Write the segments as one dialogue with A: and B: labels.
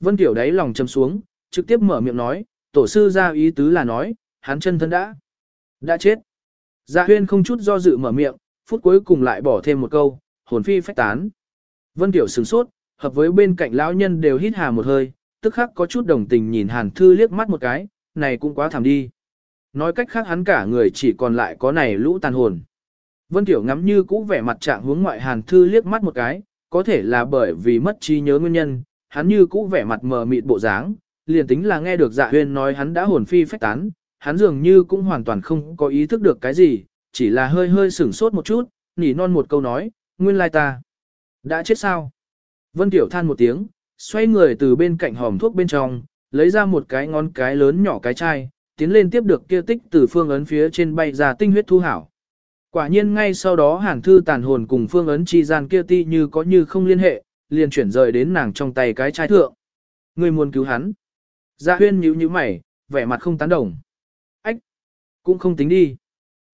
A: Vân Tiểu đáy lòng châm xuống, trực tiếp mở miệng nói, tổ sư ra ý tứ là nói, hắn chân thân đã, đã chết. Dạ huyên không chút do dự mở miệng, phút cuối cùng lại bỏ thêm một câu, hồn phi phách tán. Vân Tiểu sửng sốt, hợp với bên cạnh lão nhân đều hít hà một hơi, tức khắc có chút đồng tình nhìn Hàn Thư liếc mắt một cái, này cũng quá thảm đi. Nói cách khác hắn cả người chỉ còn lại có này lũ tàn hồn. Vân Tiểu ngắm như cũ vẻ mặt trạng hướng ngoại Hàn Thư liếc mắt một cái, có thể là bởi vì mất trí nhớ nguyên nhân, hắn như cũ vẻ mặt mờ mịt bộ dáng, liền tính là nghe được dạ huyên nói hắn đã hồn phi phách tán, hắn dường như cũng hoàn toàn không có ý thức được cái gì, chỉ là hơi hơi sửng sốt một chút, nỉ non một câu nói, nguyên lai ta. Đã chết sao? Vân Tiểu than một tiếng, xoay người từ bên cạnh hòm thuốc bên trong, lấy ra một cái ngón cái lớn nhỏ cái chai, tiến lên tiếp được kia tích từ phương ấn phía trên bay ra tinh huyết thu hảo. Quả nhiên ngay sau đó hàn thư tàn hồn cùng phương ấn chi gian kia ti như có như không liên hệ, liền chuyển rời đến nàng trong tay cái chai thượng. ngươi muốn cứu hắn. Dạ huyên nhíu nhíu mày, vẻ mặt không tán đồng. Ách! Cũng không tính đi.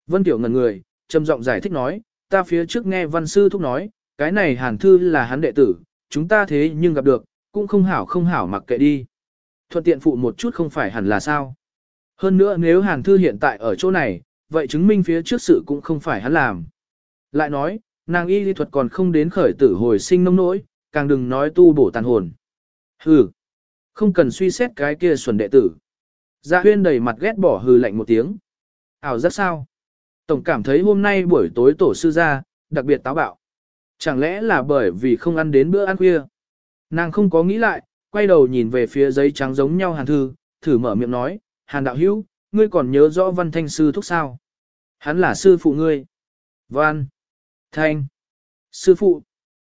A: Vân Tiểu ngần người, trầm giọng giải thích nói, ta phía trước nghe văn sư thúc nói, cái này hàn thư là hắn đệ tử, chúng ta thế nhưng gặp được, cũng không hảo không hảo mặc kệ đi. Thuận tiện phụ một chút không phải hẳn là sao. Hơn nữa nếu hàn thư hiện tại ở chỗ này, vậy chứng minh phía trước sự cũng không phải hắn làm. Lại nói, nàng y lý thuật còn không đến khởi tử hồi sinh nông nỗi, càng đừng nói tu bổ tàn hồn. Hừ, không cần suy xét cái kia xuẩn đệ tử. Dạ huyên đầy mặt ghét bỏ hừ lạnh một tiếng. Ảo rất sao? Tổng cảm thấy hôm nay buổi tối tổ sư ra, đặc biệt táo bạo. Chẳng lẽ là bởi vì không ăn đến bữa ăn khuya? Nàng không có nghĩ lại, quay đầu nhìn về phía giấy trắng giống nhau hàn thư, thử mở miệng nói, hàn đạo hữu, ngươi còn nhớ rõ văn thanh sư thúc sao? Hắn là sư phụ ngươi. Văn. Thanh. Sư phụ.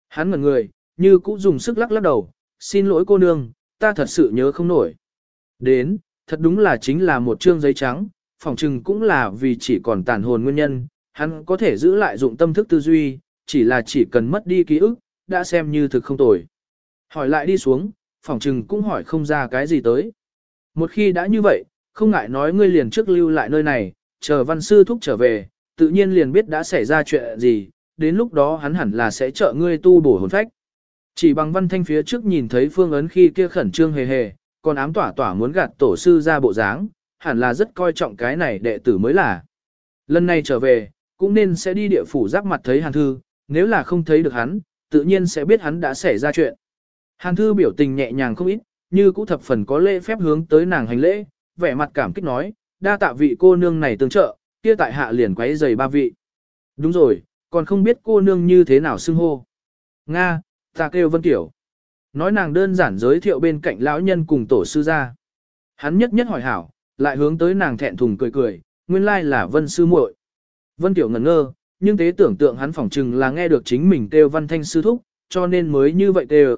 A: Hắn ngẩn người, như cũ dùng sức lắc lắc đầu, xin lỗi cô nương, ta thật sự nhớ không nổi. Đến, thật đúng là chính là một chương giấy trắng, phỏng chừng cũng là vì chỉ còn tàn hồn nguyên nhân, hắn có thể giữ lại dụng tâm thức tư duy, chỉ là chỉ cần mất đi ký ức, đã xem như thực không tồi. Hỏi lại đi xuống, phỏng chừng cũng hỏi không ra cái gì tới. Một khi đã như vậy, không ngại nói ngươi liền trước lưu lại nơi này, chờ văn sư thúc trở về, tự nhiên liền biết đã xảy ra chuyện gì, đến lúc đó hắn hẳn là sẽ trợ ngươi tu bổ hồn phách. Chỉ bằng văn thanh phía trước nhìn thấy phương ấn khi kia khẩn trương hề hề, còn ám tỏa tỏa muốn gạt tổ sư ra bộ dáng, hẳn là rất coi trọng cái này đệ tử mới là. Lần này trở về, cũng nên sẽ đi địa phủ giáp mặt thấy hàn thư, nếu là không thấy được hắn, tự nhiên sẽ biết hắn đã xảy ra chuyện. Hàn thư biểu tình nhẹ nhàng không ít, như cũ thập phần có lễ phép hướng tới nàng hành lễ, vẻ mặt cảm kích nói, đa tạ vị cô nương này tương trợ, kia tại hạ liền quấy giày ba vị. Đúng rồi, còn không biết cô nương như thế nào xưng hô. Nga, ta kêu Vân Tiểu. Nói nàng đơn giản giới thiệu bên cạnh lão nhân cùng tổ sư ra. Hắn nhất nhất hỏi hảo, lại hướng tới nàng thẹn thùng cười cười, nguyên lai là Vân sư muội. Vân Tiểu ngẩn ngơ, nhưng tế tưởng tượng hắn phỏng chừng là nghe được chính mình kêu Văn Thanh sư thúc, cho nên mới như vậy kêu.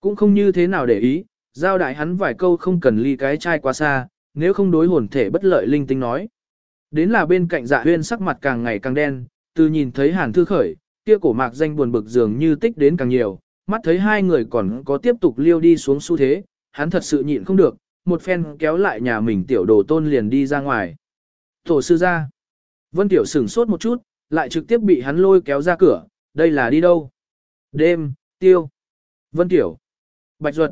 A: Cũng không như thế nào để ý, giao đại hắn vài câu không cần ly cái chai quá xa, nếu không đối hồn thể bất lợi linh tinh nói. Đến là bên cạnh dạ huyên sắc mặt càng ngày càng đen, từ nhìn thấy hàn thư khởi, kia cổ mạc danh buồn bực dường như tích đến càng nhiều, mắt thấy hai người còn có tiếp tục liêu đi xuống xu thế, hắn thật sự nhịn không được, một phen kéo lại nhà mình tiểu đồ tôn liền đi ra ngoài. Tổ sư ra. Vân tiểu sửng sốt một chút, lại trực tiếp bị hắn lôi kéo ra cửa, đây là đi đâu? Đêm, tiêu. Vân tiểu. Bạch ruột.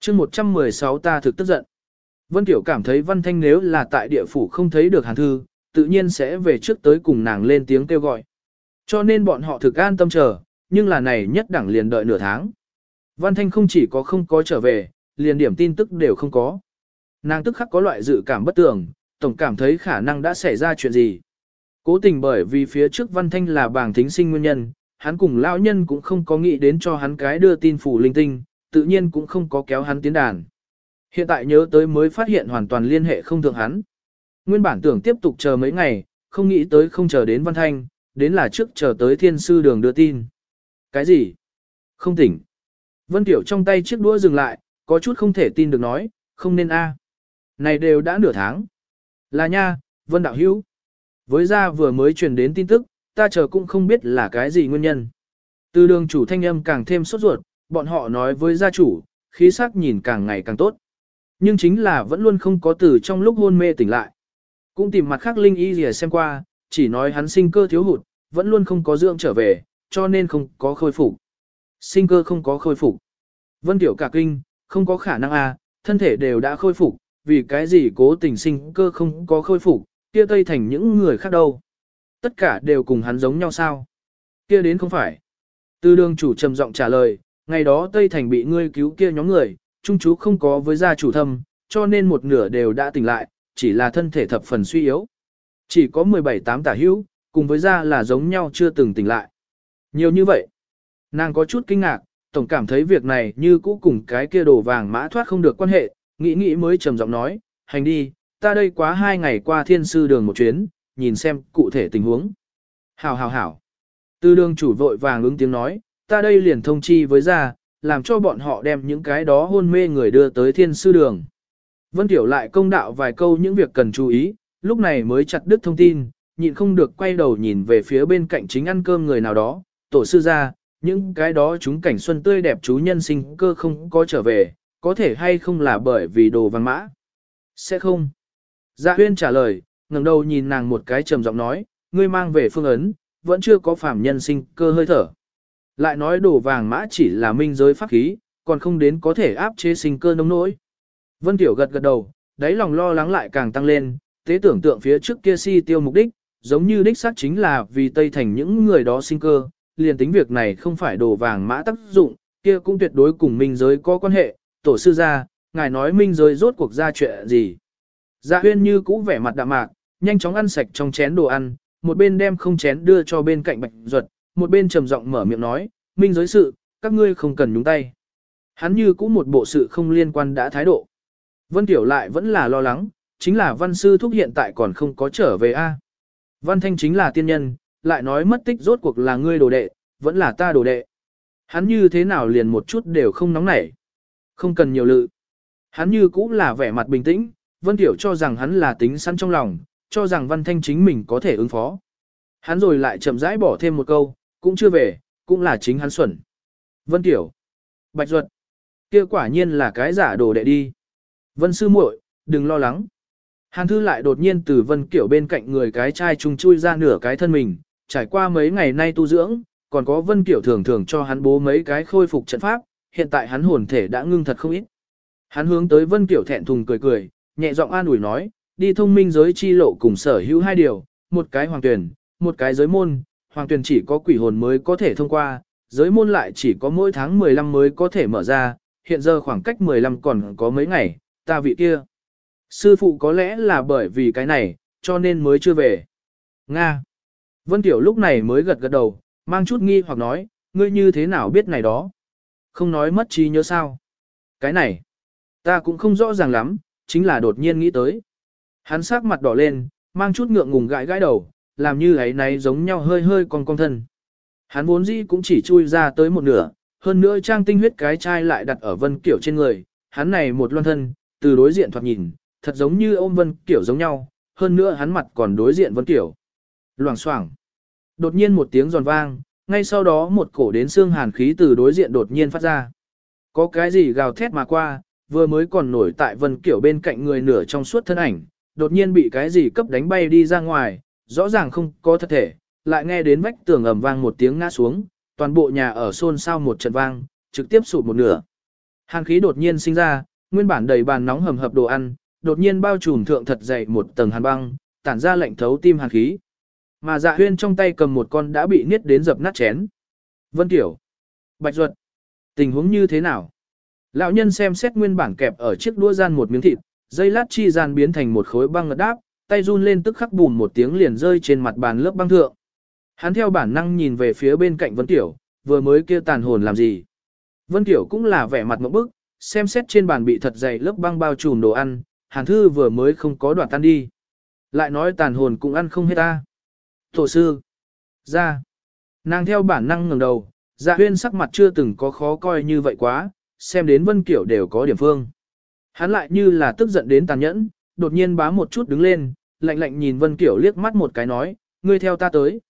A: chương 116 ta thực tức giận. Vân Tiểu cảm thấy Văn Thanh nếu là tại địa phủ không thấy được Hàn Thư, tự nhiên sẽ về trước tới cùng nàng lên tiếng kêu gọi. Cho nên bọn họ thực an tâm chờ, nhưng là này nhất đẳng liền đợi nửa tháng. Văn Thanh không chỉ có không có trở về, liền điểm tin tức đều không có. Nàng tức khắc có loại dự cảm bất tường, tổng cảm thấy khả năng đã xảy ra chuyện gì. Cố tình bởi vì phía trước Văn Thanh là bảng thính sinh nguyên nhân, hắn cùng lão nhân cũng không có nghĩ đến cho hắn cái đưa tin phủ linh tinh, tự nhiên cũng không có kéo hắn tiến đàn. Hiện tại nhớ tới mới phát hiện hoàn toàn liên hệ không thường hắn. Nguyên bản tưởng tiếp tục chờ mấy ngày, không nghĩ tới không chờ đến Văn Thanh, đến là trước chờ tới thiên sư đường đưa tin. Cái gì? Không tỉnh. Vân Tiểu trong tay chiếc đũa dừng lại, có chút không thể tin được nói, không nên a. Này đều đã nửa tháng. Là nha, Vân Đạo Hữu. Với ra vừa mới truyền đến tin tức, ta chờ cũng không biết là cái gì nguyên nhân. Từ đường chủ thanh âm càng thêm sốt ruột, bọn họ nói với gia chủ, khí sắc nhìn càng ngày càng tốt. Nhưng chính là vẫn luôn không có từ trong lúc hôn mê tỉnh lại. Cũng tìm mặt khác Linh Y gì xem qua, chỉ nói hắn sinh cơ thiếu hụt, vẫn luôn không có dưỡng trở về, cho nên không có khôi phục. Sinh cơ không có khôi phục. Vân Tiểu cả kinh, không có khả năng à, thân thể đều đã khôi phục, vì cái gì cố tình sinh cơ không có khôi phục, kia tây thành những người khác đâu. Tất cả đều cùng hắn giống nhau sao? Kia đến không phải. Tư đường chủ trầm giọng trả lời, ngày đó tây thành bị ngươi cứu kia nhóm người, trung chú không có với gia chủ thâm, cho nên một nửa đều đã tỉnh lại, chỉ là thân thể thập phần suy yếu. Chỉ có 17 tám tả hữu, cùng với gia là giống nhau chưa từng tỉnh lại. Nhiều như vậy. Nàng có chút kinh ngạc, tổng cảm thấy việc này như cũ cùng cái kia đồ vàng mã thoát không được quan hệ, nghĩ nghĩ mới trầm giọng nói, hành đi, ta đây quá hai ngày qua thiên sư đường một chuyến, nhìn xem cụ thể tình huống. Hảo hảo hảo. Tư đường chủ vội vàng ứng tiếng nói, ta đây liền thông chi với gia, làm cho bọn họ đem những cái đó hôn mê người đưa tới thiên sư đường. Vân Tiểu lại công đạo vài câu những việc cần chú ý, lúc này mới chặt đứt thông tin, nhịn không được quay đầu nhìn về phía bên cạnh chính ăn cơm người nào đó, tổ sư ra, những cái đó chúng cảnh xuân tươi đẹp chú nhân sinh cơ không có trở về, có thể hay không là bởi vì đồ vàng mã? Sẽ không. Dạ huyên trả lời, ngẩng đầu nhìn nàng một cái trầm giọng nói, ngươi mang về phương ấn, vẫn chưa có phàm nhân sinh cơ hơi thở. Lại nói đồ vàng mã chỉ là minh giới pháp khí, còn không đến có thể áp chế sinh cơ nông nỗi. Vân Tiểu gật gật đầu, đáy lòng lo lắng lại càng tăng lên, tế tưởng tượng phía trước kia si tiêu mục đích, giống như đích xác chính là vì Tây Thành những người đó sinh cơ, liền tính việc này không phải đồ vàng mã tác dụng, kia cũng tuyệt đối cùng minh giới có quan hệ, tổ sư gia, ngài nói minh giới rốt cuộc ra chuyện gì. Dạ huyên như cũ vẻ mặt đạm mạc, nhanh chóng ăn sạch trong chén đồ ăn, một bên đem không chén đưa cho bên cạnh bạch ruột, một bên trầm giọng mở miệng nói, minh giới sự, các ngươi không cần nhúng tay. Hắn như cũ một bộ sự không liên quan đã thái độ. Vân Tiểu lại vẫn là lo lắng, chính là văn sư thúc hiện tại còn không có trở về a. Văn Thanh chính là tiên nhân, lại nói mất tích rốt cuộc là ngươi đồ đệ, vẫn là ta đồ đệ. Hắn như thế nào liền một chút đều không nóng nảy. Không cần nhiều lự. Hắn như cũng là vẻ mặt bình tĩnh, Vân Tiểu cho rằng hắn là tính sẵn trong lòng, cho rằng Văn Thanh chính mình có thể ứng phó. Hắn rồi lại chậm rãi bỏ thêm một câu, cũng chưa về, cũng là chính hắn xuẩn. Vân Tiểu. Bạch Duật. kia quả nhiên là cái giả đồ đệ đi. Vân Sư muội, đừng lo lắng. Hàn Thư lại đột nhiên từ Vân Kiểu bên cạnh người cái trai trùng chui ra nửa cái thân mình, trải qua mấy ngày nay tu dưỡng, còn có Vân Kiểu thường thường cho hắn bố mấy cái khôi phục trận pháp, hiện tại hắn hồn thể đã ngưng thật không ít. Hắn hướng tới Vân Kiểu thẹn thùng cười cười, nhẹ giọng an ủi nói, đi thông minh giới chi lộ cùng sở hữu hai điều, một cái hoàng tuyển, một cái giới môn, hoàng tuyển chỉ có quỷ hồn mới có thể thông qua, giới môn lại chỉ có mỗi tháng 15 mới có thể mở ra, hiện giờ khoảng cách 15 còn có mấy ngày, ta vị kia. Sư phụ có lẽ là bởi vì cái này, cho nên mới chưa về. Nga. Vân Tiểu lúc này mới gật gật đầu, mang chút nghi hoặc nói, ngươi như thế nào biết này đó? Không nói mất trí nhớ sao? Cái này, ta cũng không rõ ràng lắm, chính là đột nhiên nghĩ tới. Hắn sắc mặt đỏ lên, mang chút ngượng ngùng gãi gãi đầu, làm như ấy này giống nhau hơi hơi con con thân. Hắn vốn dĩ cũng chỉ chui ra tới một nửa, hơn nữa trang tinh huyết cái chai lại đặt ở vân kiểu trên người, hắn này một loan thân, từ đối diện thoạt nhìn, thật giống như ôm vân kiểu giống nhau, hơn nữa hắn mặt còn đối diện vân kiểu. Loảng xoảng. Đột nhiên một tiếng giòn vang, ngay sau đó một cổ đến xương hàn khí từ đối diện đột nhiên phát ra. Có cái gì gào thét mà qua, vừa mới còn nổi tại vân kiểu bên cạnh người nửa trong suốt thân ảnh, đột nhiên bị cái gì cấp đánh bay đi ra ngoài, rõ ràng không có thật thể, lại nghe đến vách tường ầm vang một tiếng ngã xuống, toàn bộ nhà ở xôn xao một trận vang, trực tiếp sụp một nửa. Hàn khí đột nhiên sinh ra, nguyên bản đầy bàn nóng hầm hập đồ ăn, đột nhiên bao trùm thượng thật dày một tầng hàn băng, tản ra lạnh thấu tim hàn khí. Mà dạ huyên trong tay cầm một con đã bị niết đến dập nát chén. Vân Tiểu. Bạch Duật. Tình huống như thế nào? Lão nhân xem xét nguyên bản kẹp ở chiếc đũa gian một miếng thịt, dây lát chi gian biến thành một khối băng ngật đáp, tay run lên tức khắc bùn một tiếng liền rơi trên mặt bàn lớp băng thượng. Hắn theo bản năng nhìn về phía bên cạnh Vân Tiểu, vừa mới kia tàn hồn làm gì. Vân Tiểu cũng là vẻ mặt ngộp bức, xem xét trên bàn bị thật dày lớp băng bao trùm đồ ăn, Hàn Thư vừa mới không có đoạn tan đi. Lại nói tàn hồn cũng ăn không hết ta. Tổ sư. Ra. Nàng theo bản năng ngẩng đầu, dạ huyên sắc mặt chưa từng có khó coi như vậy quá, xem đến Vân Kiểu đều có điểm phương. Hắn lại như là tức giận đến tàn nhẫn, đột nhiên bá một chút đứng lên, lạnh lạnh nhìn Vân Kiểu liếc mắt một cái nói, ngươi theo ta tới.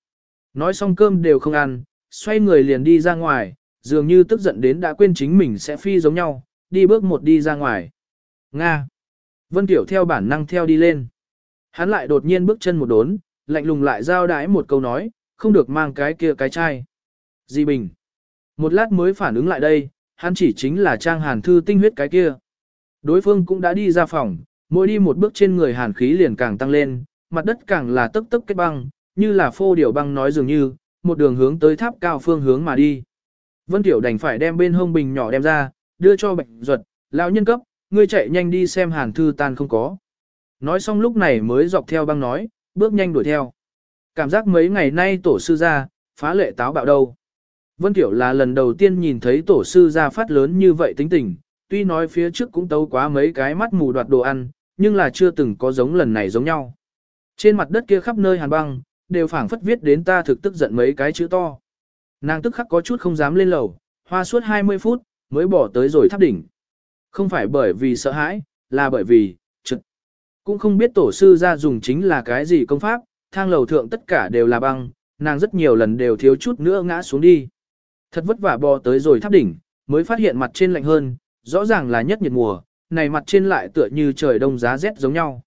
A: Nói xong cơm đều không ăn, xoay người liền đi ra ngoài, dường như tức giận đến đã quên chính mình sẽ phi giống nhau, đi bước một đi ra ngoài. Nga. Vân Tiểu theo bản năng theo đi lên. Hắn lại đột nhiên bước chân một đốn, lạnh lùng lại giao đái một câu nói, không được mang cái kia cái chai. Di Bình. Một lát mới phản ứng lại đây, hắn chỉ chính là trang hàn thư tinh huyết cái kia. Đối phương cũng đã đi ra phòng, mỗi đi một bước trên người hàn khí liền càng tăng lên, mặt đất càng là tức tức kết băng, như là phô điều băng nói dường như, một đường hướng tới tháp cao phương hướng mà đi. Vân Tiểu đành phải đem bên hông bình nhỏ đem ra, đưa cho bệnh ruột, lão nhân cấp, ngươi chạy nhanh đi xem hàn thư tan không có. Nói xong lúc này mới dọc theo băng nói, bước nhanh đuổi theo. Cảm giác mấy ngày nay tổ sư ra, phá lệ táo bạo đâu. Vân Tiểu là lần đầu tiên nhìn thấy tổ sư ra phát lớn như vậy tính tình, tuy nói phía trước cũng tấu quá mấy cái mắt mù đoạt đồ ăn, nhưng là chưa từng có giống lần này giống nhau. Trên mặt đất kia khắp nơi hàn băng, đều phảng phất viết đến ta thực tức giận mấy cái chữ to. Nàng tức khắc có chút không dám lên lầu, hoa suốt 20 phút, mới bỏ tới rồi tháp đỉnh. Không phải bởi vì sợ hãi, là bởi vì. Cũng không biết tổ sư ra dùng chính là cái gì công pháp, thang lầu thượng tất cả đều là băng, nàng rất nhiều lần đều thiếu chút nữa ngã xuống đi. Thật vất vả bò tới rồi tháp đỉnh, mới phát hiện mặt trên lạnh hơn, rõ ràng là nhất nhiệt mùa, này mặt trên lại tựa như trời đông giá rét giống nhau.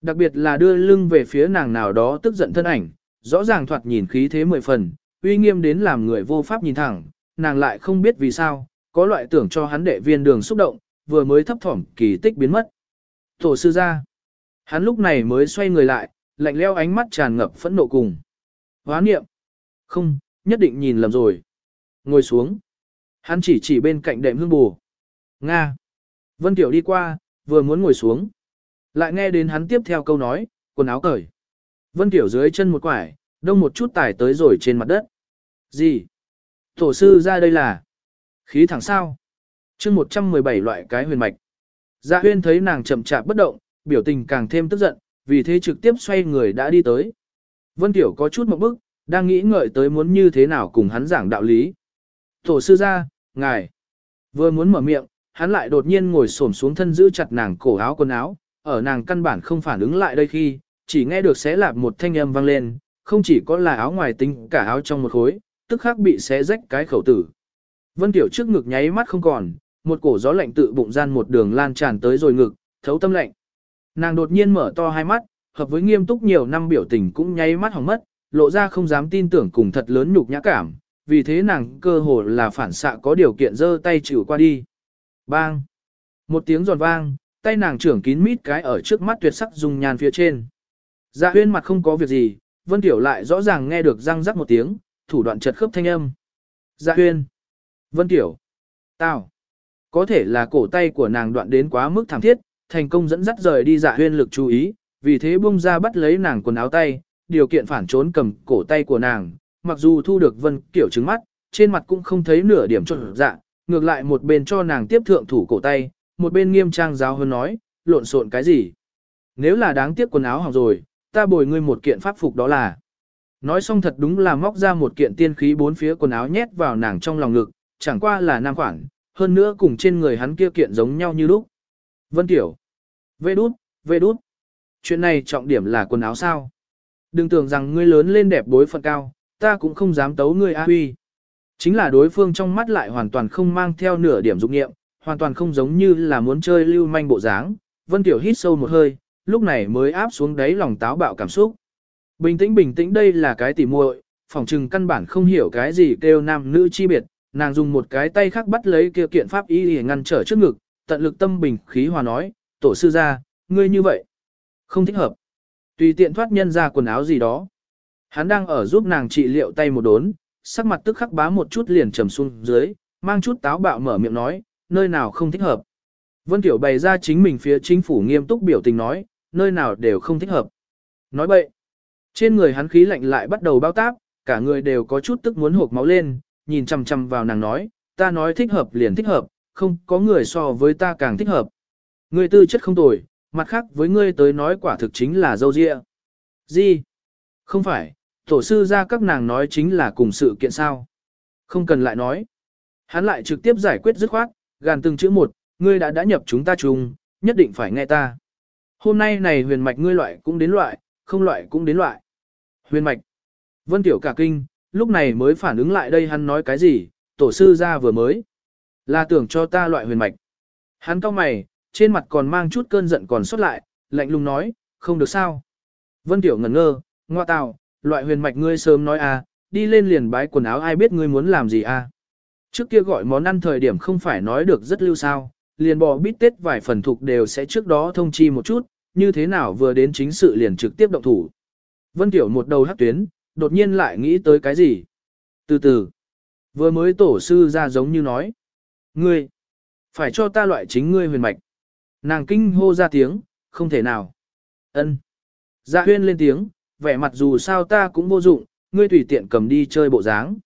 A: Đặc biệt là đưa lưng về phía nàng nào đó tức giận thân ảnh, rõ ràng thoạt nhìn khí thế mười phần, uy nghiêm đến làm người vô pháp nhìn thẳng, nàng lại không biết vì sao, có loại tưởng cho hắn đệ viên đường xúc động, vừa mới thấp thỏm kỳ tích biến mất. Tổ sư ra, hắn lúc này mới xoay người lại, lạnh leo ánh mắt tràn ngập phẫn nộ cùng. Hóa niệm, không, nhất định nhìn lầm rồi. Ngồi xuống, hắn chỉ chỉ bên cạnh đệm hương bù. Nga, Vân Tiểu đi qua, vừa muốn ngồi xuống. Lại nghe đến hắn tiếp theo câu nói, quần áo cởi. Vân Tiểu dưới chân một quải, đông một chút tải tới rồi trên mặt đất. Gì? Tổ sư ra đây là khí thẳng sao? chương 117 loại cái huyền mạch. Dạ huyên thấy nàng chậm chạp bất động, biểu tình càng thêm tức giận, vì thế trực tiếp xoay người đã đi tới. Vân Tiểu có chút một bức, đang nghĩ ngợi tới muốn như thế nào cùng hắn giảng đạo lý. Tổ sư ra, ngài, vừa muốn mở miệng, hắn lại đột nhiên ngồi xổm xuống thân giữ chặt nàng cổ áo quần áo, ở nàng căn bản không phản ứng lại đây khi, chỉ nghe được xé lạp một thanh âm vang lên, không chỉ có là áo ngoài tính cả áo trong một khối, tức khắc bị xé rách cái khẩu tử. Vân Tiểu trước ngực nháy mắt không còn, một cổ gió lạnh tự bụng gian một đường lan tràn tới rồi ngực, thấu tâm lạnh. Nàng đột nhiên mở to hai mắt, hợp với nghiêm túc nhiều năm biểu tình cũng nháy mắt hỏng mất, lộ ra không dám tin tưởng cùng thật lớn nhục nhã cảm, vì thế nàng cơ hồ là phản xạ có điều kiện giơ tay chịu qua đi. Bang! Một tiếng giòn vang, tay nàng trưởng kín mít cái ở trước mắt tuyệt sắc dùng nhàn phía trên. Dạ huyên mặt không có việc gì, Vân Tiểu lại rõ ràng nghe được răng rắc một tiếng, thủ đoạn chật khớp thanh âm. Dạ huyên! Vân Tiểu! Tao! Có thể là cổ tay của nàng đoạn đến quá mức thảm thiết, thành công dẫn dắt rời đi dạ huyên lực chú ý, vì thế bung ra bắt lấy nàng quần áo tay, điều kiện phản trốn cầm cổ tay của nàng, mặc dù thu được Vân Kiểu trứng mắt, trên mặt cũng không thấy nửa điểm trộn dạ, ngược lại một bên cho nàng tiếp thượng thủ cổ tay, một bên nghiêm trang giáo hơn nói, lộn xộn cái gì. Nếu là đáng tiếc quần áo hỏng rồi, ta bồi ngươi một kiện pháp phục đó là. Nói xong thật đúng là móc ra một kiện tiên khí bốn phía quần áo nhét vào nàng trong lòng ngực, chẳng qua là nam khoản, hơn nữa cùng trên người hắn kia kiện giống nhau như lúc. Vân Tiểu. Vê đút, vê đút. Chuyện này trọng điểm là quần áo sao. Đừng tưởng rằng ngươi lớn lên đẹp bối phận cao, ta cũng không dám tấu ngươi a huy. Chính là đối phương trong mắt lại hoàn toàn không mang theo nửa điểm dụng nghiệm, hoàn toàn không giống như là muốn chơi lưu manh bộ dáng. Vân Tiểu hít sâu một hơi, lúc này mới áp xuống đáy lòng táo bạo cảm xúc. Bình tĩnh bình tĩnh đây là cái tỉ muội, phòng trừng căn bản không hiểu cái gì kêu nam nữ chi biệt, nàng dùng một cái tay khác bắt lấy kia kiện pháp y để ngăn trở trước ngực, tận lực tâm bình khí hòa nói, tổ sư ra, ngươi như vậy, không thích hợp. Tùy tiện thoát nhân ra quần áo gì đó. Hắn đang ở giúp nàng trị liệu tay một đốn, sắc mặt tức khắc bá một chút liền trầm xuống dưới, mang chút táo bạo mở miệng nói, nơi nào không thích hợp. Vân Tiểu bày ra chính mình phía chính phủ nghiêm túc biểu tình nói, nơi nào đều không thích hợp. Nói bậy, trên người hắn khí lạnh lại bắt đầu bao táp, cả người đều có chút tức muốn hộp máu lên, nhìn chằm chằm vào nàng nói, ta nói thích hợp liền thích hợp, không có người so với ta càng thích hợp. Ngươi tư chất không tồi, mặt khác với ngươi tới nói quả thực chính là dâu dịa. Gì? Không phải, tổ sư ra các nàng nói chính là cùng sự kiện sao. Không cần lại nói. Hắn lại trực tiếp giải quyết dứt khoát, gàn từng chữ một, ngươi đã đã nhập chúng ta chung, nhất định phải nghe ta. Hôm nay này huyền mạch ngươi loại cũng đến loại, không loại cũng đến loại. Huyền mạch. Vân Tiểu cả kinh, lúc này mới phản ứng lại đây hắn nói cái gì, tổ sư ra vừa mới. Là tưởng cho ta loại huyền mạch. Hắn cau mày, trên mặt còn mang chút cơn giận còn xuất lại, lạnh lùng nói, không được sao. Vân Tiểu ngẩn ngơ, ngoa tào, loại huyền mạch ngươi sớm nói à, đi lên liền bái quần áo ai biết ngươi muốn làm gì à. Trước kia gọi món ăn thời điểm không phải nói được rất lưu sao, liền bò bít tết vài phần thuộc đều sẽ trước đó thông chi một chút, như thế nào vừa đến chính sự liền trực tiếp động thủ. Vân Tiểu một đầu hắc tuyến, đột nhiên lại nghĩ tới cái gì. Từ từ, vừa mới tổ sư ra giống như nói. Ngươi, phải cho ta loại chính ngươi huyền mạch. Nàng kinh hô ra tiếng, không thể nào. ân Dạ huyên lên tiếng, vẻ mặt dù sao ta cũng vô dụng, ngươi tùy tiện cầm đi chơi bộ dáng.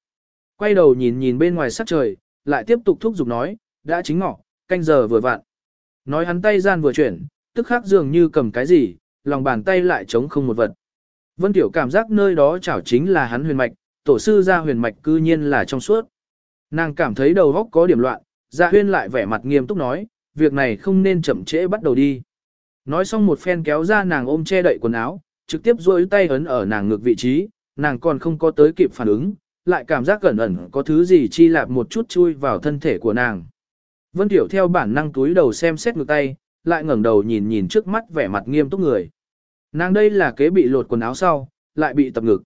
A: Quay đầu nhìn nhìn bên ngoài sắc trời, lại tiếp tục thúc giục nói, đã chính ngọ, canh giờ vừa vặn. Nói hắn tay gian vừa chuyển, tức khắc dường như cầm cái gì, lòng bàn tay lại trống không một vật. Vân Tiểu cảm giác nơi đó chảo chính là hắn huyền mạch, tổ sư ra huyền mạch cư nhiên là trong suốt. Nàng cảm thấy đầu góc có điểm loạn, Dạ huyên lại vẻ mặt nghiêm túc nói, việc này không nên chậm trễ bắt đầu đi. Nói xong một phen kéo ra nàng ôm che đậy quần áo, trực tiếp duỗi tay ấn ở nàng ngực vị trí, nàng còn không có tới kịp phản ứng, lại cảm giác cẩn ẩn có thứ gì chi lạp một chút chui vào thân thể của nàng. Vân Tiểu theo bản năng túi đầu xem xét ngược tay, lại ngẩng đầu nhìn nhìn trước mắt vẻ mặt nghiêm túc người. Nàng đây là kế bị lột quần áo sau, lại bị tập ngực.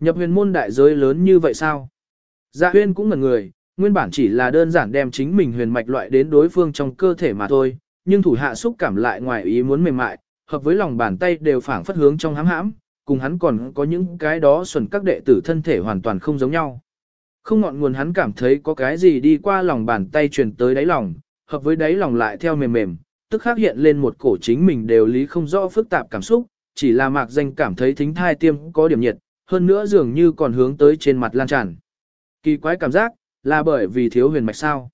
A: Nhập huyền môn đại giới lớn như vậy sao? Dạ huyên cũng ngẩn người, nguyên bản chỉ là đơn giản đem chính mình huyền mạch loại đến đối phương trong cơ thể mà thôi, nhưng thủ hạ xúc cảm lại ngoài ý muốn mềm mại, hợp với lòng bàn tay đều phản phất hướng trong hãm hãm, cùng hắn còn có những cái đó xuẩn các đệ tử thân thể hoàn toàn không giống nhau. Không ngọn nguồn hắn cảm thấy có cái gì đi qua lòng bàn tay truyền tới đáy lòng, hợp với đáy lòng lại theo mềm mềm, tức khắc hiện lên một cổ chính mình đều lý không rõ phức tạp cảm xúc, chỉ là mạc danh cảm thấy thính thai tiêm có điểm nhiệt, hơn nữa dường như còn hướng tới trên mặt lan tràn. Kỳ quái cảm giác, là bởi vì thiếu huyền mạch sao.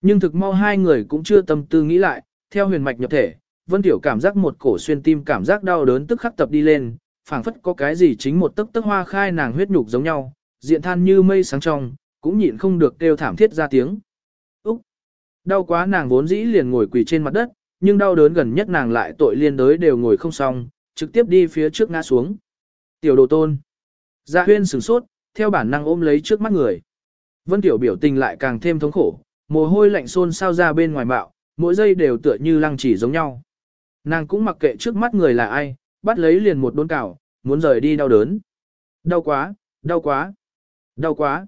A: Nhưng thực mau hai người cũng chưa tâm tư nghĩ lại, theo huyền mạch nhập thể, Vân Tiểu cảm giác một cổ xuyên tim cảm giác đau đớn tức khắc tập đi lên, phảng phất có cái gì chính một tấc tấc hoa khai nàng huyết nhục giống nhau, diện than như mây sáng trong, cũng nhịn không được kêu thảm thiết ra tiếng. Úc! Đau quá nàng vốn dĩ liền ngồi quỳ trên mặt đất, nhưng đau đớn gần nhất nàng lại tội liên đới đều ngồi không xong, trực tiếp đi phía trước ngã xuống. Tiểu đồ tôn! Dạ huyên sửng sốt, theo bản năng ôm lấy trước mắt người. Vân Tiểu biểu tình lại càng thêm thống khổ, mồ hôi lạnh xôn sao ra bên ngoài bạo, mỗi giây đều tựa như lăng chỉ giống nhau. Nàng cũng mặc kệ trước mắt người là ai, bắt lấy liền một đốn cào, muốn rời đi đau đớn. Đau quá, đau quá, đau quá.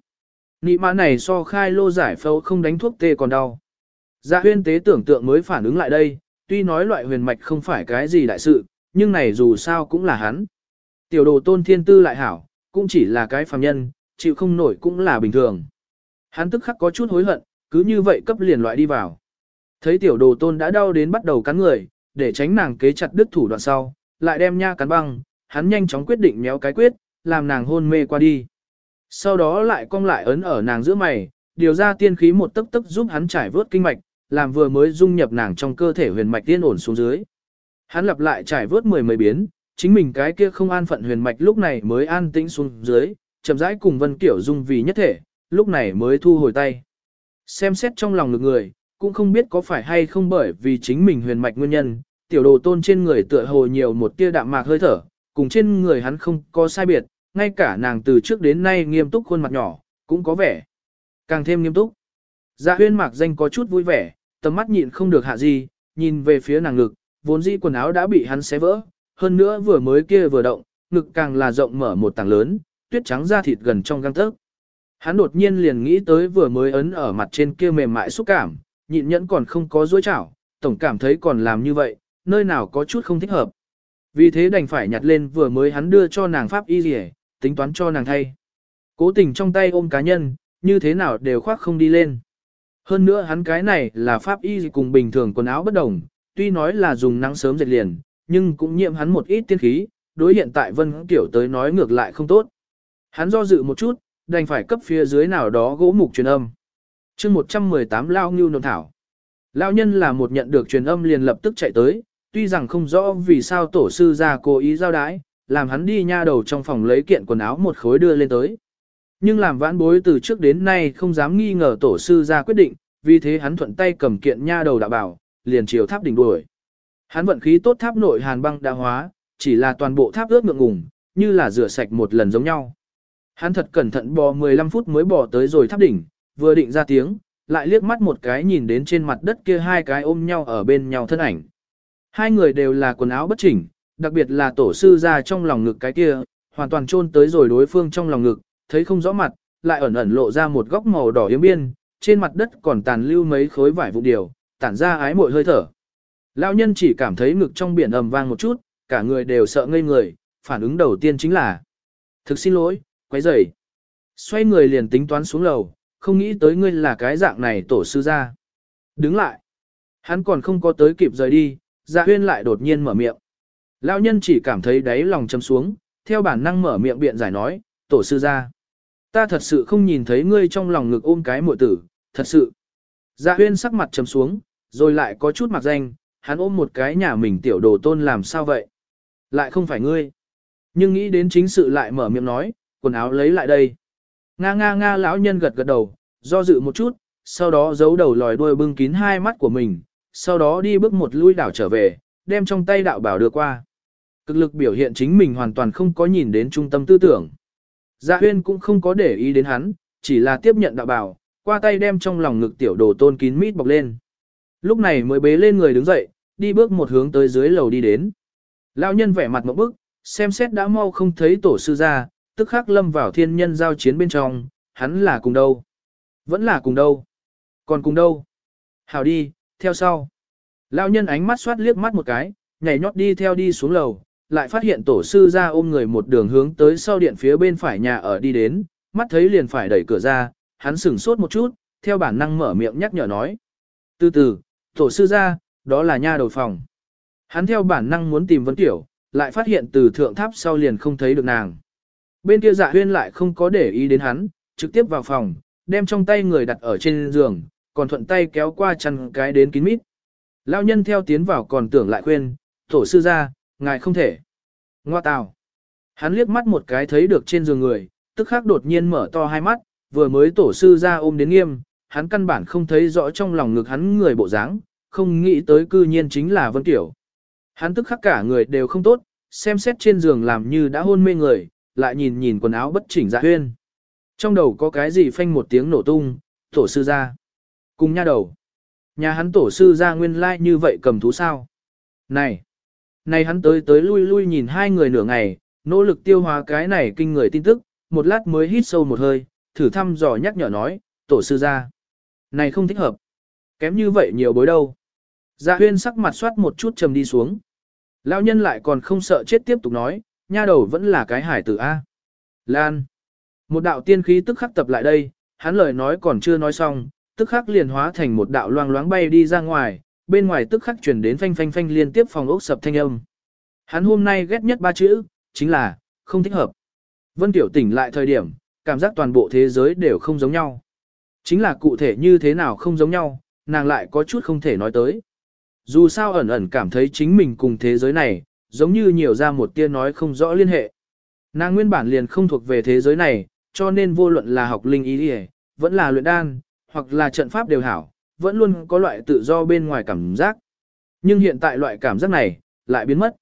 A: Nị mã này so khai lô giải phẫu không đánh thuốc tê còn đau. Dạ huyên tế tưởng tượng mới phản ứng lại đây, tuy nói loại huyền mạch không phải cái gì đại sự, nhưng này dù sao cũng là hắn. Tiểu đồ tôn thiên tư lại hảo, cũng chỉ là cái phàm nhân, chịu không nổi cũng là bình thường. Hắn tức khắc có chút hối hận, cứ như vậy cấp liền loại đi vào. Thấy tiểu đồ tôn đã đau đến bắt đầu cắn người, để tránh nàng kế chặt đứt thủ đoạn sau, lại đem nha cắn băng, hắn nhanh chóng quyết định méo cái quyết, làm nàng hôn mê qua đi. Sau đó lại cong lại ấn ở nàng giữa mày, điều ra tiên khí một tấc tấc giúp hắn trải vớt kinh mạch, làm vừa mới dung nhập nàng trong cơ thể huyền mạch tiên ổn xuống dưới. Hắn lặp lại trải vớt mười mấy biến, chính mình cái kia không an phận huyền mạch lúc này mới an tĩnh xuống dưới, chậm rãi cùng Vân Kiểu dung vì nhất thể, lúc này mới thu hồi tay. Xem xét trong lòng ngực người, cũng không biết có phải hay không bởi vì chính mình huyền mạch nguyên nhân, tiểu đồ tôn trên người tựa hồ nhiều một tia đạm mạc hơi thở, cùng trên người hắn không có sai biệt, ngay cả nàng từ trước đến nay nghiêm túc khuôn mặt nhỏ, cũng có vẻ càng thêm nghiêm túc. Dạ huyên mạc danh có chút vui vẻ, tầm mắt nhịn không được hạ gì, nhìn về phía nàng ngực, vốn dĩ quần áo đã bị hắn xé vỡ, hơn nữa vừa mới kia vừa động, ngực càng là rộng mở một tảng lớn, tuyết trắng da thịt gần trong găng tấc. Hắn đột nhiên liền nghĩ tới vừa mới ấn ở mặt trên kia mềm mại xúc cảm, nhịn nhẫn còn không có dối chảo, tổng cảm thấy còn làm như vậy, nơi nào có chút không thích hợp. Vì thế đành phải nhặt lên vừa mới hắn đưa cho nàng pháp y gì tính toán cho nàng thay. Cố tình trong tay ôm cá nhân, như thế nào đều khoác không đi lên. Hơn nữa hắn cái này là pháp y cùng bình thường quần áo bất đồng, tuy nói là dùng nắng sớm dệt liền, nhưng cũng nhiễm hắn một ít tiên khí, đối hiện tại Vân kiểu tới nói ngược lại không tốt. Hắn do dự một chút, đành phải cấp phía dưới nào đó gỗ mục truyền âm. chương 118 Lao Ngưu Nôn Thảo. Lao nhân là một nhận được truyền âm liền lập tức chạy tới, tuy rằng không rõ vì sao tổ sư ra cố ý giao đái, làm hắn đi nha đầu trong phòng lấy kiện quần áo một khối đưa lên tới. Nhưng làm vãn bối từ trước đến nay không dám nghi ngờ tổ sư ra quyết định, vì thế hắn thuận tay cầm kiện nha đầu đã bảo, liền chiều tháp đỉnh đuổi. Hắn vận khí tốt tháp nội hàn băng đã hóa, chỉ là toàn bộ tháp ướt ngượng ngùng, như là rửa sạch một lần giống nhau. Hắn thật cẩn thận bò 15 phút mới bò tới rồi tháp đỉnh, vừa định ra tiếng, lại liếc mắt một cái nhìn đến trên mặt đất kia hai cái ôm nhau ở bên nhau thân ảnh. Hai người đều là quần áo bất chỉnh, đặc biệt là tổ sư ra trong lòng ngực cái kia, hoàn toàn chôn tới rồi đối phương trong lòng ngực, thấy không rõ mặt, lại ẩn ẩn lộ ra một góc màu đỏ yếm biên, trên mặt đất còn tàn lưu mấy khối vải vụ điều, tản ra ái mội hơi thở. Lão nhân chỉ cảm thấy ngực trong biển ầm vang một chút, cả người đều sợ ngây người, phản ứng đầu tiên chính là Thực xin lỗi, quấy rầy. Xoay người liền tính toán xuống lầu, không nghĩ tới ngươi là cái dạng này tổ sư ra. Đứng lại. Hắn còn không có tới kịp rời đi, dạ huyên lại đột nhiên mở miệng. Lão nhân chỉ cảm thấy đáy lòng châm xuống, theo bản năng mở miệng biện giải nói, tổ sư ra. Ta thật sự không nhìn thấy ngươi trong lòng ngực ôm cái muội tử, thật sự. Dạ huyên sắc mặt châm xuống, rồi lại có chút mặc danh, hắn ôm một cái nhà mình tiểu đồ tôn làm sao vậy? Lại không phải ngươi. Nhưng nghĩ đến chính sự lại mở miệng nói, quần áo lấy lại đây. Nga nga nga lão nhân gật gật đầu, do dự một chút, sau đó giấu đầu lòi đuôi bưng kín hai mắt của mình, sau đó đi bước một lui đảo trở về, đem trong tay đạo bảo đưa qua. Cực lực biểu hiện chính mình hoàn toàn không có nhìn đến trung tâm tư tưởng. Dạ huyên cũng không có để ý đến hắn, chỉ là tiếp nhận đạo bảo, qua tay đem trong lòng ngực tiểu đồ tôn kín mít bọc lên. Lúc này mới bế lên người đứng dậy, đi bước một hướng tới dưới lầu đi đến. Lão nhân vẻ mặt một bức, xem xét đã mau không thấy tổ sư ra, tức khắc lâm vào thiên nhân giao chiến bên trong, hắn là cùng đâu? Vẫn là cùng đâu? Còn cùng đâu? Hảo đi, theo sau. Lão nhân ánh mắt xoát liếc mắt một cái, nhảy nhót đi theo đi xuống lầu, lại phát hiện tổ sư ra ôm người một đường hướng tới sau điện phía bên phải nhà ở đi đến, mắt thấy liền phải đẩy cửa ra, hắn sửng sốt một chút, theo bản năng mở miệng nhắc nhở nói. Từ từ, tổ sư ra, đó là nha đầu phòng. Hắn theo bản năng muốn tìm vấn Tiểu, lại phát hiện từ thượng tháp sau liền không thấy được nàng. Bên kia dạ huyên lại không có để ý đến hắn, trực tiếp vào phòng, đem trong tay người đặt ở trên giường, còn thuận tay kéo qua chăn cái đến kín mít. Lão nhân theo tiến vào còn tưởng lại khuyên, tổ sư ra, ngài không thể. Ngoa tào. Hắn liếc mắt một cái thấy được trên giường người, tức khắc đột nhiên mở to hai mắt, vừa mới tổ sư ra ôm đến nghiêm, hắn căn bản không thấy rõ trong lòng ngực hắn người bộ dáng, không nghĩ tới cư nhiên chính là Vân Tiểu. Hắn tức khắc cả người đều không tốt, xem xét trên giường làm như đã hôn mê người, lại nhìn nhìn quần áo bất chỉnh dạ huyên. Trong đầu có cái gì phanh một tiếng nổ tung, tổ sư ra. Cùng nha đầu. Nhà hắn tổ sư ra nguyên lai like như vậy cầm thú sao. Này. Này hắn tới tới lui lui nhìn hai người nửa ngày, nỗ lực tiêu hóa cái này kinh người tin tức, một lát mới hít sâu một hơi, thử thăm dò nhắc nhở nói, tổ sư ra. Này không thích hợp. Kém như vậy nhiều bối đâu. Dạ huyên sắc mặt soát một chút trầm đi xuống. Lão nhân lại còn không sợ chết tiếp tục nói, nha đầu vẫn là cái hải tử A. Lan. Một đạo tiên khí tức khắc tập lại đây, hắn lời nói còn chưa nói xong, tức khắc liền hóa thành một đạo loang loáng bay đi ra ngoài, bên ngoài tức khắc chuyển đến phanh phanh phanh liên tiếp phòng ốc sập thanh âm. Hắn hôm nay ghét nhất ba chữ, chính là, không thích hợp. Vân Tiểu tỉnh lại thời điểm, cảm giác toàn bộ thế giới đều không giống nhau. Chính là cụ thể như thế nào không giống nhau, nàng lại có chút không thể nói tới. Dù sao ẩn ẩn cảm thấy chính mình cùng thế giới này, giống như nhiều ra một tia nói không rõ liên hệ. Nàng nguyên bản liền không thuộc về thế giới này, cho nên vô luận là học linh ý đi vẫn là luyện đan, hoặc là trận pháp đều hảo, vẫn luôn có loại tự do bên ngoài cảm giác. Nhưng hiện tại loại cảm giác này, lại biến mất.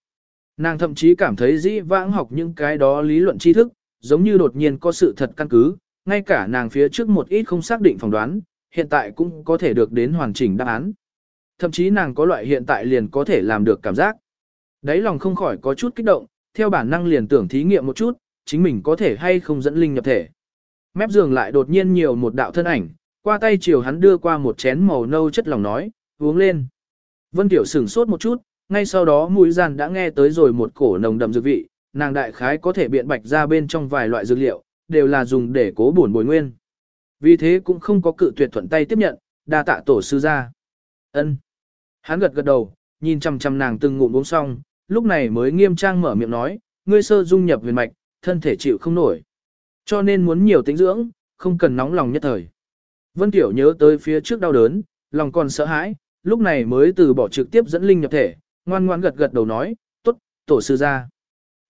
A: Nàng thậm chí cảm thấy dĩ vãng học những cái đó lý luận tri thức, giống như đột nhiên có sự thật căn cứ, ngay cả nàng phía trước một ít không xác định phỏng đoán, hiện tại cũng có thể được đến hoàn chỉnh đáp án. Thậm chí nàng có loại hiện tại liền có thể làm được cảm giác. Đấy lòng không khỏi có chút kích động, theo bản năng liền tưởng thí nghiệm một chút, chính mình có thể hay không dẫn linh nhập thể. Mép giường lại đột nhiên nhiều một đạo thân ảnh, qua tay chiều hắn đưa qua một chén màu nâu chất lòng nói, uống lên. Vân Tiểu sửng sốt một chút, ngay sau đó mũi gian đã nghe tới rồi một cổ nồng đậm dược vị, nàng đại khái có thể biện bạch ra bên trong vài loại dược liệu, đều là dùng để cố bổn bồi nguyên. Vì thế cũng không có cự tuyệt thuận tay tiếp nhận, đa tạ tổ sư ra. Ân. Hắn gật gật đầu, nhìn chăm chăm nàng từng ngụm uống xong, lúc này mới nghiêm trang mở miệng nói, ngươi sơ dung nhập huyền mạch, thân thể chịu không nổi. Cho nên muốn nhiều tĩnh dưỡng, không cần nóng lòng nhất thời. Vân Tiểu nhớ tới phía trước đau đớn, lòng còn sợ hãi, lúc này mới từ bỏ trực tiếp dẫn linh nhập thể, ngoan ngoan gật gật đầu nói, tốt, tổ sư ra.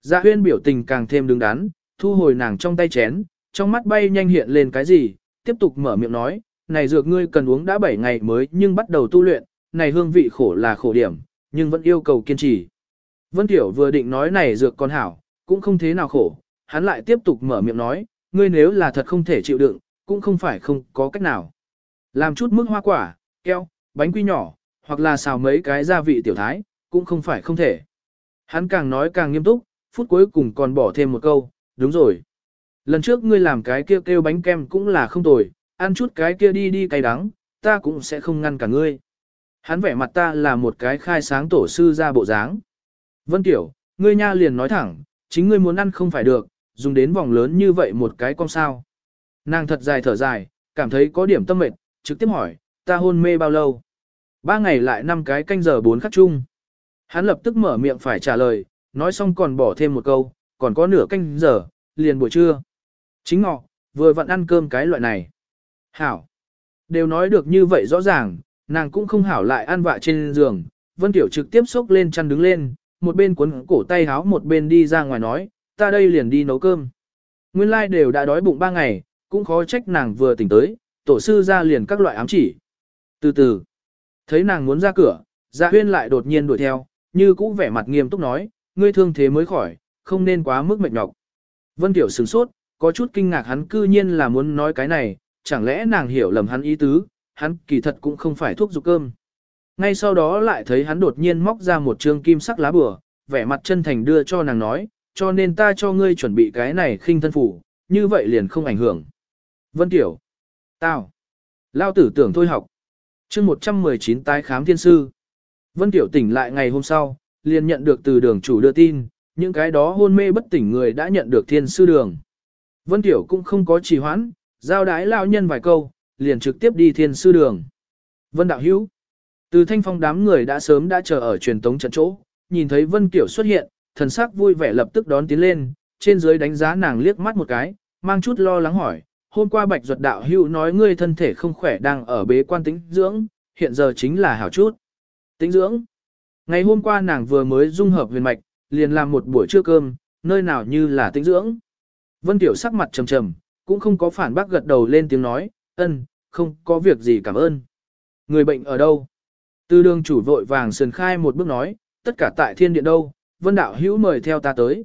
A: Dạ huyên biểu tình càng thêm đứng đắn, thu hồi nàng trong tay chén, trong mắt bay nhanh hiện lên cái gì, tiếp tục mở miệng nói, này dược ngươi cần uống đã 7 ngày mới nhưng bắt đầu tu luyện, này hương vị khổ là khổ điểm, nhưng vẫn yêu cầu kiên trì. Vân Tiểu vừa định nói này dược con hảo, cũng không thế nào khổ, hắn lại tiếp tục mở miệng nói, ngươi nếu là thật không thể chịu đựng, cũng không phải không có cách nào. Làm chút mức hoa quả, keo, bánh quy nhỏ, hoặc là xào mấy cái gia vị tiểu thái, cũng không phải không thể. Hắn càng nói càng nghiêm túc, phút cuối cùng còn bỏ thêm một câu, đúng rồi. Lần trước ngươi làm cái kêu kêu bánh kem cũng là không tồi, ăn chút cái kia đi đi cay đắng, ta cũng sẽ không ngăn cả ngươi. Hắn vẻ mặt ta là một cái khai sáng tổ sư ra bộ dáng. Vân Tiểu, ngươi nha liền nói thẳng, chính ngươi muốn ăn không phải được, dùng đến vòng lớn như vậy một cái con sao. Nàng thật dài thở dài, cảm thấy có điểm tâm mệt, trực tiếp hỏi, ta hôn mê bao lâu? Ba ngày lại năm cái canh giờ bốn khắc chung. Hắn lập tức mở miệng phải trả lời, nói xong còn bỏ thêm một câu, còn có nửa canh giờ, liền buổi trưa. Chính ngọ, vừa vặn ăn cơm cái loại này. Hảo. Đều nói được như vậy rõ ràng, nàng cũng không hảo lại ăn vạ trên giường. Vân Tiểu trực tiếp xốc lên chăn đứng lên, một bên cuốn cổ tay háo một bên đi ra ngoài nói, ta đây liền đi nấu cơm. Nguyên lai like đều đã đói bụng ba ngày, cũng khó trách nàng vừa tỉnh tới, tổ sư ra liền các loại ám chỉ. Từ từ, thấy nàng muốn ra cửa, dạ huyên lại đột nhiên đuổi theo, như cũ vẻ mặt nghiêm túc nói, ngươi thương thế mới khỏi, không nên quá mức mệt nhọc. Vân Tiểu sửng sốt, có chút kinh ngạc hắn cư nhiên là muốn nói cái này, chẳng lẽ nàng hiểu lầm hắn ý tứ, hắn kỳ thật cũng không phải thuốc dục cơm. Ngay sau đó lại thấy hắn đột nhiên móc ra một trương kim sắc lá bừa, vẻ mặt chân thành đưa cho nàng nói, cho nên ta cho ngươi chuẩn bị cái này khinh thân phủ, như vậy liền không ảnh hưởng. Vân Tiểu. Tao. Lao tử tưởng thôi học. chương 119 tái khám thiên sư. Vân Tiểu tỉnh lại ngày hôm sau, liền nhận được từ đường chủ đưa tin, những cái đó hôn mê bất tỉnh người đã nhận được thiên sư đường. Vân Tiểu cũng không có trì hoãn, giao đái lao nhân vài câu, liền trực tiếp đi thiên sư đường. Vân Đạo Hữu Từ thanh phong đám người đã sớm đã chờ ở truyền tống trận chỗ, nhìn thấy Vân Tiểu xuất hiện, thần sắc vui vẻ lập tức đón tiến lên, trên dưới đánh giá nàng liếc mắt một cái, mang chút lo lắng hỏi, hôm qua bạch duật đạo hữu nói ngươi thân thể không khỏe đang ở bế quan tĩnh dưỡng, hiện giờ chính là hảo chút. Tĩnh dưỡng. Ngày hôm qua nàng vừa mới dung hợp huyền mạch, liền làm một buổi trưa cơm, nơi nào như là tĩnh dưỡng. Vân Tiểu sắc mặt trầm trầm, cũng không có phản bác gật đầu lên tiếng nói, ân, không có việc gì cảm ơn. Người bệnh ở đâu? Tư đường chủ vội vàng sườn khai một bước nói, tất cả tại thiên điện đâu, Vân Đạo hữu mời theo ta tới.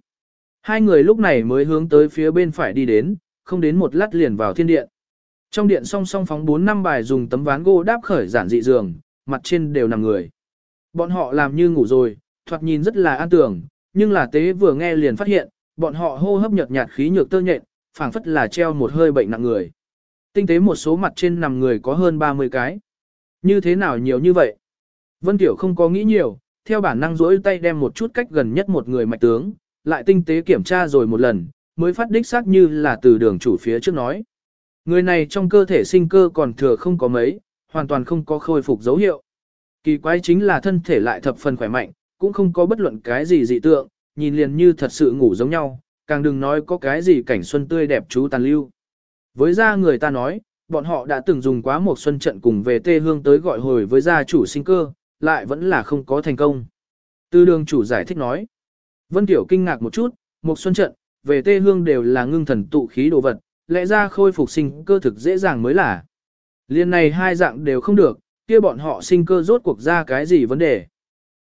A: Hai người lúc này mới hướng tới phía bên phải đi đến, không đến một lát liền vào thiên điện. Trong điện song song phóng 4 năm bài dùng tấm ván gỗ đáp khởi giản dị giường, mặt trên đều nằm người. Bọn họ làm như ngủ rồi, thoạt nhìn rất là an tưởng, nhưng là tế vừa nghe liền phát hiện, bọn họ hô hấp nhợt nhạt khí nhược tơ nhện, phảng phất là treo một hơi bệnh nặng người. Tinh tế một số mặt trên nằm người có hơn 30 cái. Như thế nào nhiều như vậy? Vân Tiểu không có nghĩ nhiều, theo bản năng rỗi tay đem một chút cách gần nhất một người mạch tướng, lại tinh tế kiểm tra rồi một lần, mới phát đích xác như là từ đường chủ phía trước nói. Người này trong cơ thể sinh cơ còn thừa không có mấy, hoàn toàn không có khôi phục dấu hiệu. Kỳ quái chính là thân thể lại thập phần khỏe mạnh, cũng không có bất luận cái gì dị tượng, nhìn liền như thật sự ngủ giống nhau, càng đừng nói có cái gì cảnh xuân tươi đẹp chú tàn lưu. Với gia người ta nói, bọn họ đã từng dùng quá một xuân trận cùng về tê hương tới gọi hồi với gia chủ sinh cơ, lại vẫn là không có thành công. Tư đường chủ giải thích nói. Vân Tiểu kinh ngạc một chút, một xuân trận, về tê hương đều là ngưng thần tụ khí đồ vật, lẽ ra khôi phục sinh cơ thực dễ dàng mới là. Liên này hai dạng đều không được, kia bọn họ sinh cơ rốt cuộc ra cái gì vấn đề.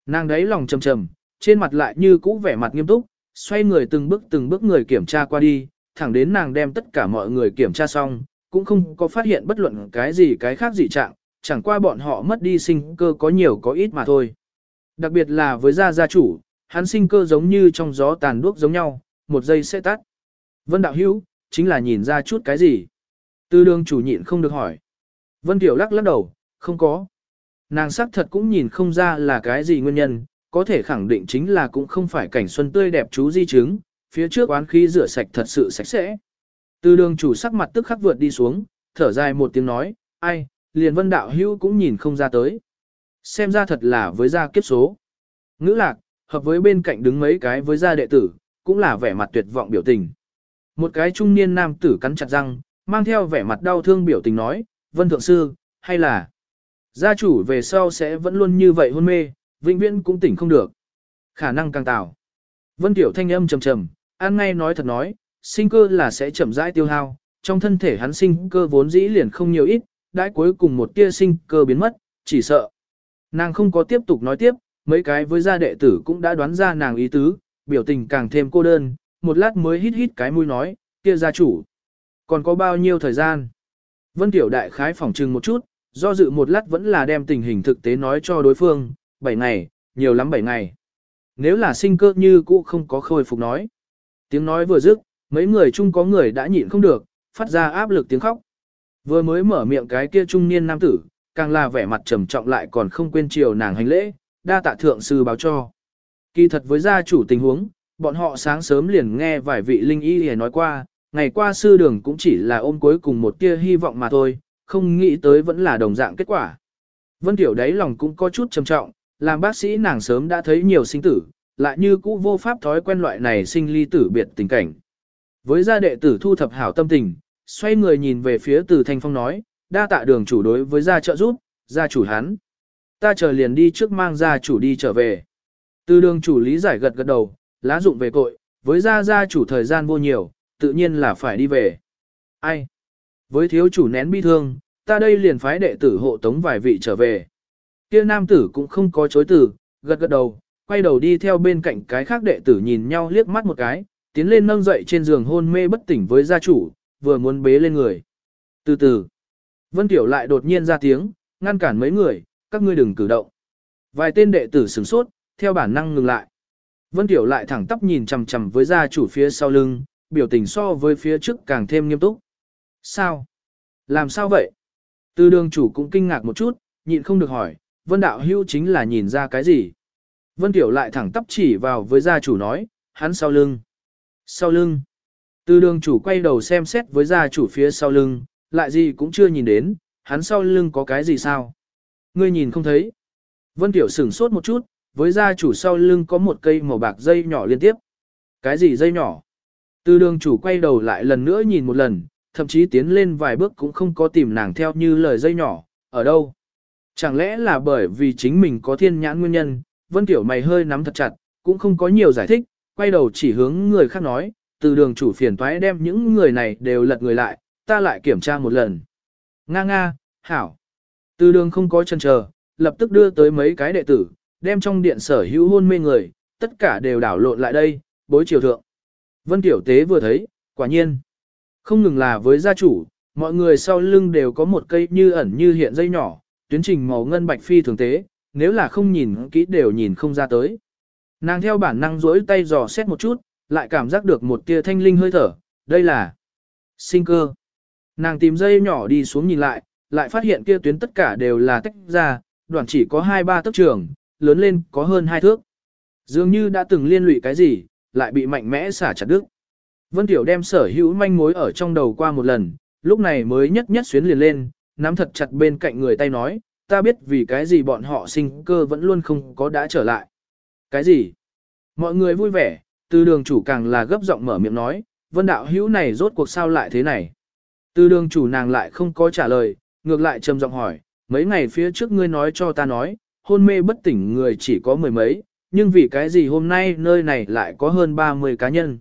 A: Nàng đấy lòng trầm trầm, trên mặt lại như cũ vẻ mặt nghiêm túc, xoay người từng bước từng bước người kiểm tra qua đi, thẳng đến nàng đem tất cả mọi người kiểm tra xong, cũng không có phát hiện bất luận cái gì cái khác gì trạng, chẳng qua bọn họ mất đi sinh cơ có nhiều có ít mà thôi. Đặc biệt là với gia gia chủ, hắn sinh cơ giống như trong gió tàn đuốc giống nhau, một giây sẽ tắt. Vân Đạo Hữu chính là nhìn ra chút cái gì. Tư đường chủ nhịn không được hỏi. Vân Tiểu lắc lắc đầu, không có. Nàng sắc thật cũng nhìn không ra là cái gì nguyên nhân, có thể khẳng định chính là cũng không phải cảnh xuân tươi đẹp chú di chứng, phía trước oán khí rửa sạch thật sự sạch sẽ. Từ đường chủ sắc mặt tức khắc vượt đi xuống, thở dài một tiếng nói, ai, liền vân đạo hưu cũng nhìn không ra tới. Xem ra thật là với gia kiếp số. Ngữ lạc, hợp với bên cạnh đứng mấy cái với gia đệ tử, cũng là vẻ mặt tuyệt vọng biểu tình. Một cái trung niên nam tử cắn chặt răng, mang theo vẻ mặt đau thương biểu tình nói, vân thượng sư, hay là gia chủ về sau sẽ vẫn luôn như vậy hôn mê, vĩnh viễn cũng tỉnh không được. Khả năng càng tạo. Vân Tiểu thanh âm trầm trầm, an ngay nói thật nói, sinh cơ là sẽ chậm rãi tiêu hao, trong thân thể hắn sinh cơ vốn dĩ liền không nhiều ít, đãi cuối cùng một tia sinh cơ biến mất, chỉ sợ. Nàng không có tiếp tục nói tiếp, mấy cái với gia đệ tử cũng đã đoán ra nàng ý tứ, biểu tình càng thêm cô đơn, một lát mới hít hít cái mũi nói, kia gia chủ. Còn có bao nhiêu thời gian? Vân Tiểu đại khái phỏng trừng một chút, do dự một lát vẫn là đem tình hình thực tế nói cho đối phương, 7 ngày, nhiều lắm 7 ngày. Nếu là sinh cơ như cũ không có khôi phục nói. Tiếng nói vừa dứt, mấy người chung có người đã nhịn không được, phát ra áp lực tiếng khóc. Vừa mới mở miệng cái kia trung niên nam tử, càng là vẻ mặt trầm trọng lại còn không quên chiều nàng hành lễ, đa tạ thượng sư báo cho. Kỳ thật với gia chủ tình huống, bọn họ sáng sớm liền nghe vài vị linh y hề nói qua, ngày qua sư đường cũng chỉ là ôm cuối cùng một tia hy vọng mà thôi, không nghĩ tới vẫn là đồng dạng kết quả. Vân Tiểu đấy lòng cũng có chút trầm trọng, làm bác sĩ nàng sớm đã thấy nhiều sinh tử, lại như cũ vô pháp thói quen loại này sinh ly tử biệt tình cảnh. Với gia đệ tử thu thập hảo tâm tình, xoay người nhìn về phía từ thanh phong nói, đa tạ đường chủ đối với gia trợ giúp, gia chủ hắn. Ta chờ liền đi trước mang gia chủ đi trở về. Từ đường chủ lý giải gật gật đầu, lá dụng về cội, với gia gia chủ thời gian vô nhiều, tự nhiên là phải đi về. Ai? Với thiếu chủ nén bi thương, ta đây liền phái đệ tử hộ tống vài vị trở về. Kia nam tử cũng không có chối từ, gật gật đầu, quay đầu đi theo bên cạnh cái khác đệ tử nhìn nhau liếc mắt một cái, tiến lên nâng dậy trên giường hôn mê bất tỉnh với gia chủ, vừa muốn bế lên người. Từ từ, Vân Tiểu lại đột nhiên ra tiếng, ngăn cản mấy người, các ngươi đừng cử động. Vài tên đệ tử sửng sốt, theo bản năng ngừng lại. Vân Tiểu lại thẳng tắp nhìn chằm chằm với gia chủ phía sau lưng, biểu tình so với phía trước càng thêm nghiêm túc. Sao? Làm sao vậy? Từ đường chủ cũng kinh ngạc một chút, nhịn không được hỏi, Vân Đạo Hưu chính là nhìn ra cái gì? Vân Tiểu lại thẳng tắp chỉ vào với gia chủ nói, hắn sau lưng. Sau lưng. Từ đường chủ quay đầu xem xét với gia chủ phía sau lưng, lại gì cũng chưa nhìn đến, hắn sau lưng có cái gì sao? Ngươi nhìn không thấy. Vân Tiểu sửng sốt một chút, với gia chủ sau lưng có một cây màu bạc dây nhỏ liên tiếp. Cái gì dây nhỏ? Từ đường chủ quay đầu lại lần nữa nhìn một lần, thậm chí tiến lên vài bước cũng không có tìm nàng theo như lời dây nhỏ, ở đâu? Chẳng lẽ là bởi vì chính mình có thiên nhãn nguyên nhân, Vân Tiểu mày hơi nắm thật chặt, cũng không có nhiều giải thích, quay đầu chỉ hướng người khác nói, từ đường chủ phiền toái đem những người này đều lật người lại, ta lại kiểm tra một lần. Nga nga, hảo. Từ đường không có chân chờ, lập tức đưa tới mấy cái đệ tử, đem trong điện sở hữu hôn mê người, tất cả đều đảo lộn lại đây, bối triều thượng. Vân Tiểu Tế vừa thấy, quả nhiên. Không ngừng là với gia chủ, mọi người sau lưng đều có một cây như ẩn như hiện dây nhỏ, tuyến trình màu ngân bạch phi thường tế, nếu là không nhìn kỹ đều nhìn không ra tới. Nàng theo bản năng duỗi tay dò xét một chút, lại cảm giác được một tia thanh linh hơi thở, đây là sinh cơ. Nàng tìm dây nhỏ đi xuống nhìn lại, lại phát hiện kia tuyến tất cả đều là tách ra, đoạn chỉ có 2-3 tấc trường, lớn lên có hơn 2 thước. Dường như đã từng liên lụy cái gì, lại bị mạnh mẽ xả chặt đứt. Vân Tiểu đem sở hữu manh mối ở trong đầu qua một lần, lúc này mới nhất nhất xuyến liền lên, nắm thật chặt bên cạnh người tay nói, ta biết vì cái gì bọn họ sinh cơ vẫn luôn không có đã trở lại. Cái gì? Mọi người vui vẻ, từ đường chủ càng là gấp giọng mở miệng nói, vân đạo hữu này rốt cuộc sao lại thế này. Từ đường chủ nàng lại không có trả lời, ngược lại trầm giọng hỏi, mấy ngày phía trước ngươi nói cho ta nói, hôn mê bất tỉnh người chỉ có mười mấy, nhưng vì cái gì hôm nay nơi này lại có hơn 30 cá nhân.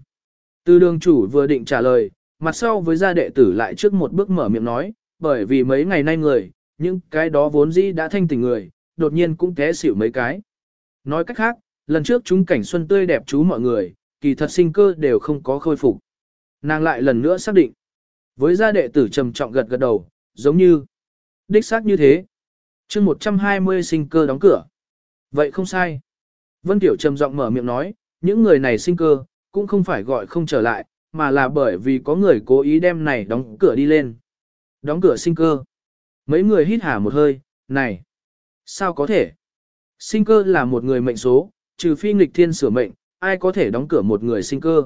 A: Từ đường chủ vừa định trả lời, mặt sau với gia đệ tử lại trước một bước mở miệng nói, bởi vì mấy ngày nay người, những cái đó vốn dĩ đã thanh tỉnh người, đột nhiên cũng té xỉu mấy cái. Nói cách khác, lần trước chúng cảnh xuân tươi đẹp chú mọi người, kỳ thật sinh cơ đều không có khôi phục. Nàng lại lần nữa xác định. Với gia đệ tử trầm trọng gật gật đầu, giống như đích xác như thế. chương 120 sinh cơ đóng cửa. Vậy không sai. Vân Tiểu trầm giọng mở miệng nói, những người này sinh cơ, cũng không phải gọi không trở lại, mà là bởi vì có người cố ý đem này đóng cửa đi lên. Đóng cửa sinh cơ. Mấy người hít hà một hơi, này, sao có thể? Sinh cơ là một người mệnh số, trừ phi nghịch thiên sửa mệnh, ai có thể đóng cửa một người sinh cơ.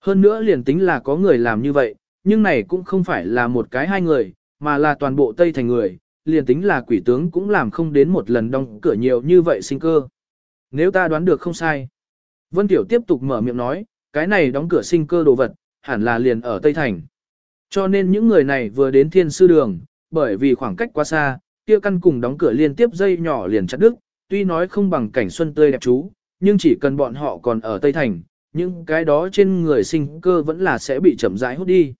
A: Hơn nữa liền tính là có người làm như vậy, nhưng này cũng không phải là một cái hai người, mà là toàn bộ Tây thành người, liền tính là quỷ tướng cũng làm không đến một lần đóng cửa nhiều như vậy sinh cơ. Nếu ta đoán được không sai. Vân Tiểu tiếp tục mở miệng nói, cái này đóng cửa sinh cơ đồ vật, hẳn là liền ở Tây Thành. Cho nên những người này vừa đến thiên sư đường, bởi vì khoảng cách quá xa, kia căn cùng đóng cửa liên tiếp dây nhỏ liền chặt đứt, tuy nói không bằng cảnh xuân tươi đẹp chú, nhưng chỉ cần bọn họ còn ở Tây Thành, những cái đó trên người sinh cơ vẫn là sẽ bị chậm rãi hút đi.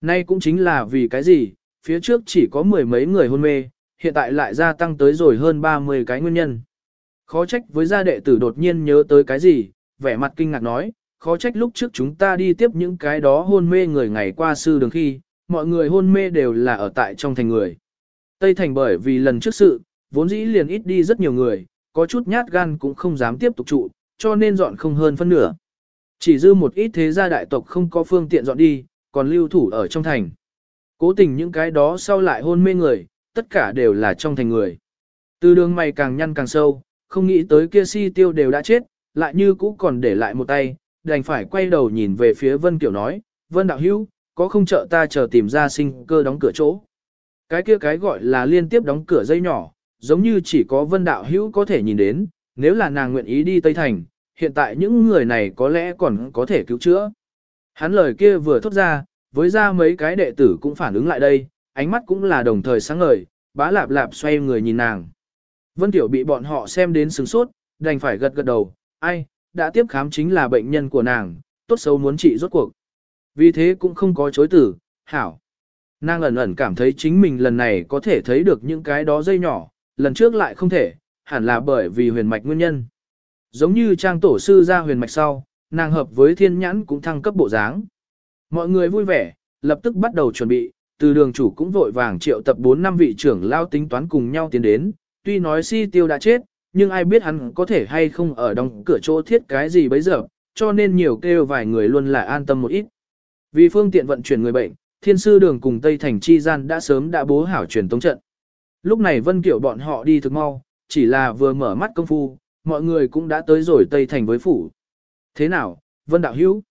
A: Nay cũng chính là vì cái gì, phía trước chỉ có mười mấy người hôn mê, hiện tại lại gia tăng tới rồi hơn 30 cái nguyên nhân. Khó trách với gia đệ tử đột nhiên nhớ tới cái gì, vẻ mặt kinh ngạc nói, khó trách lúc trước chúng ta đi tiếp những cái đó hôn mê người ngày qua sư đường khi, mọi người hôn mê đều là ở tại trong thành người. Tây thành bởi vì lần trước sự, vốn dĩ liền ít đi rất nhiều người, có chút nhát gan cũng không dám tiếp tục trụ, cho nên dọn không hơn phân nửa. Chỉ dư một ít thế gia đại tộc không có phương tiện dọn đi, còn lưu thủ ở trong thành. Cố tình những cái đó sau lại hôn mê người, tất cả đều là trong thành người. Từ đường mày càng nhăn càng sâu, không nghĩ tới kia si tiêu đều đã chết, lại như cũ còn để lại một tay, đành phải quay đầu nhìn về phía Vân Kiểu nói, Vân Đạo Hữu có không trợ ta chờ tìm ra sinh cơ đóng cửa chỗ. Cái kia cái gọi là liên tiếp đóng cửa dây nhỏ, giống như chỉ có Vân Đạo Hữu có thể nhìn đến, nếu là nàng nguyện ý đi Tây Thành, hiện tại những người này có lẽ còn có thể cứu chữa. Hắn lời kia vừa thốt ra, với ra mấy cái đệ tử cũng phản ứng lại đây, ánh mắt cũng là đồng thời sáng ngời, bá lạp lạp xoay người nhìn nàng. Vân Tiểu bị bọn họ xem đến sừng sốt, đành phải gật gật đầu, ai, đã tiếp khám chính là bệnh nhân của nàng, tốt xấu muốn trị rốt cuộc. Vì thế cũng không có chối tử, hảo. Nàng ẩn ẩn cảm thấy chính mình lần này có thể thấy được những cái đó dây nhỏ, lần trước lại không thể, hẳn là bởi vì huyền mạch nguyên nhân. Giống như trang tổ sư ra huyền mạch sau, nàng hợp với thiên nhãn cũng thăng cấp bộ dáng. Mọi người vui vẻ, lập tức bắt đầu chuẩn bị, từ đường chủ cũng vội vàng triệu tập 4 năm vị trưởng lao tính toán cùng nhau tiến đến, tuy nói si tiêu đã chết, nhưng ai biết hắn có thể hay không ở đóng cửa chỗ thiết cái gì bấy giờ, cho nên nhiều kêu vài người luôn là an tâm một ít. Vì phương tiện vận chuyển người bệnh, thiên sư đường cùng Tây Thành Chi Gian đã sớm đã bố hảo truyền tống trận. Lúc này Vân Kiểu bọn họ đi thực mau, chỉ là vừa mở mắt công phu, mọi người cũng đã tới rồi Tây Thành với phủ. Thế nào, Vân Đạo Hữu?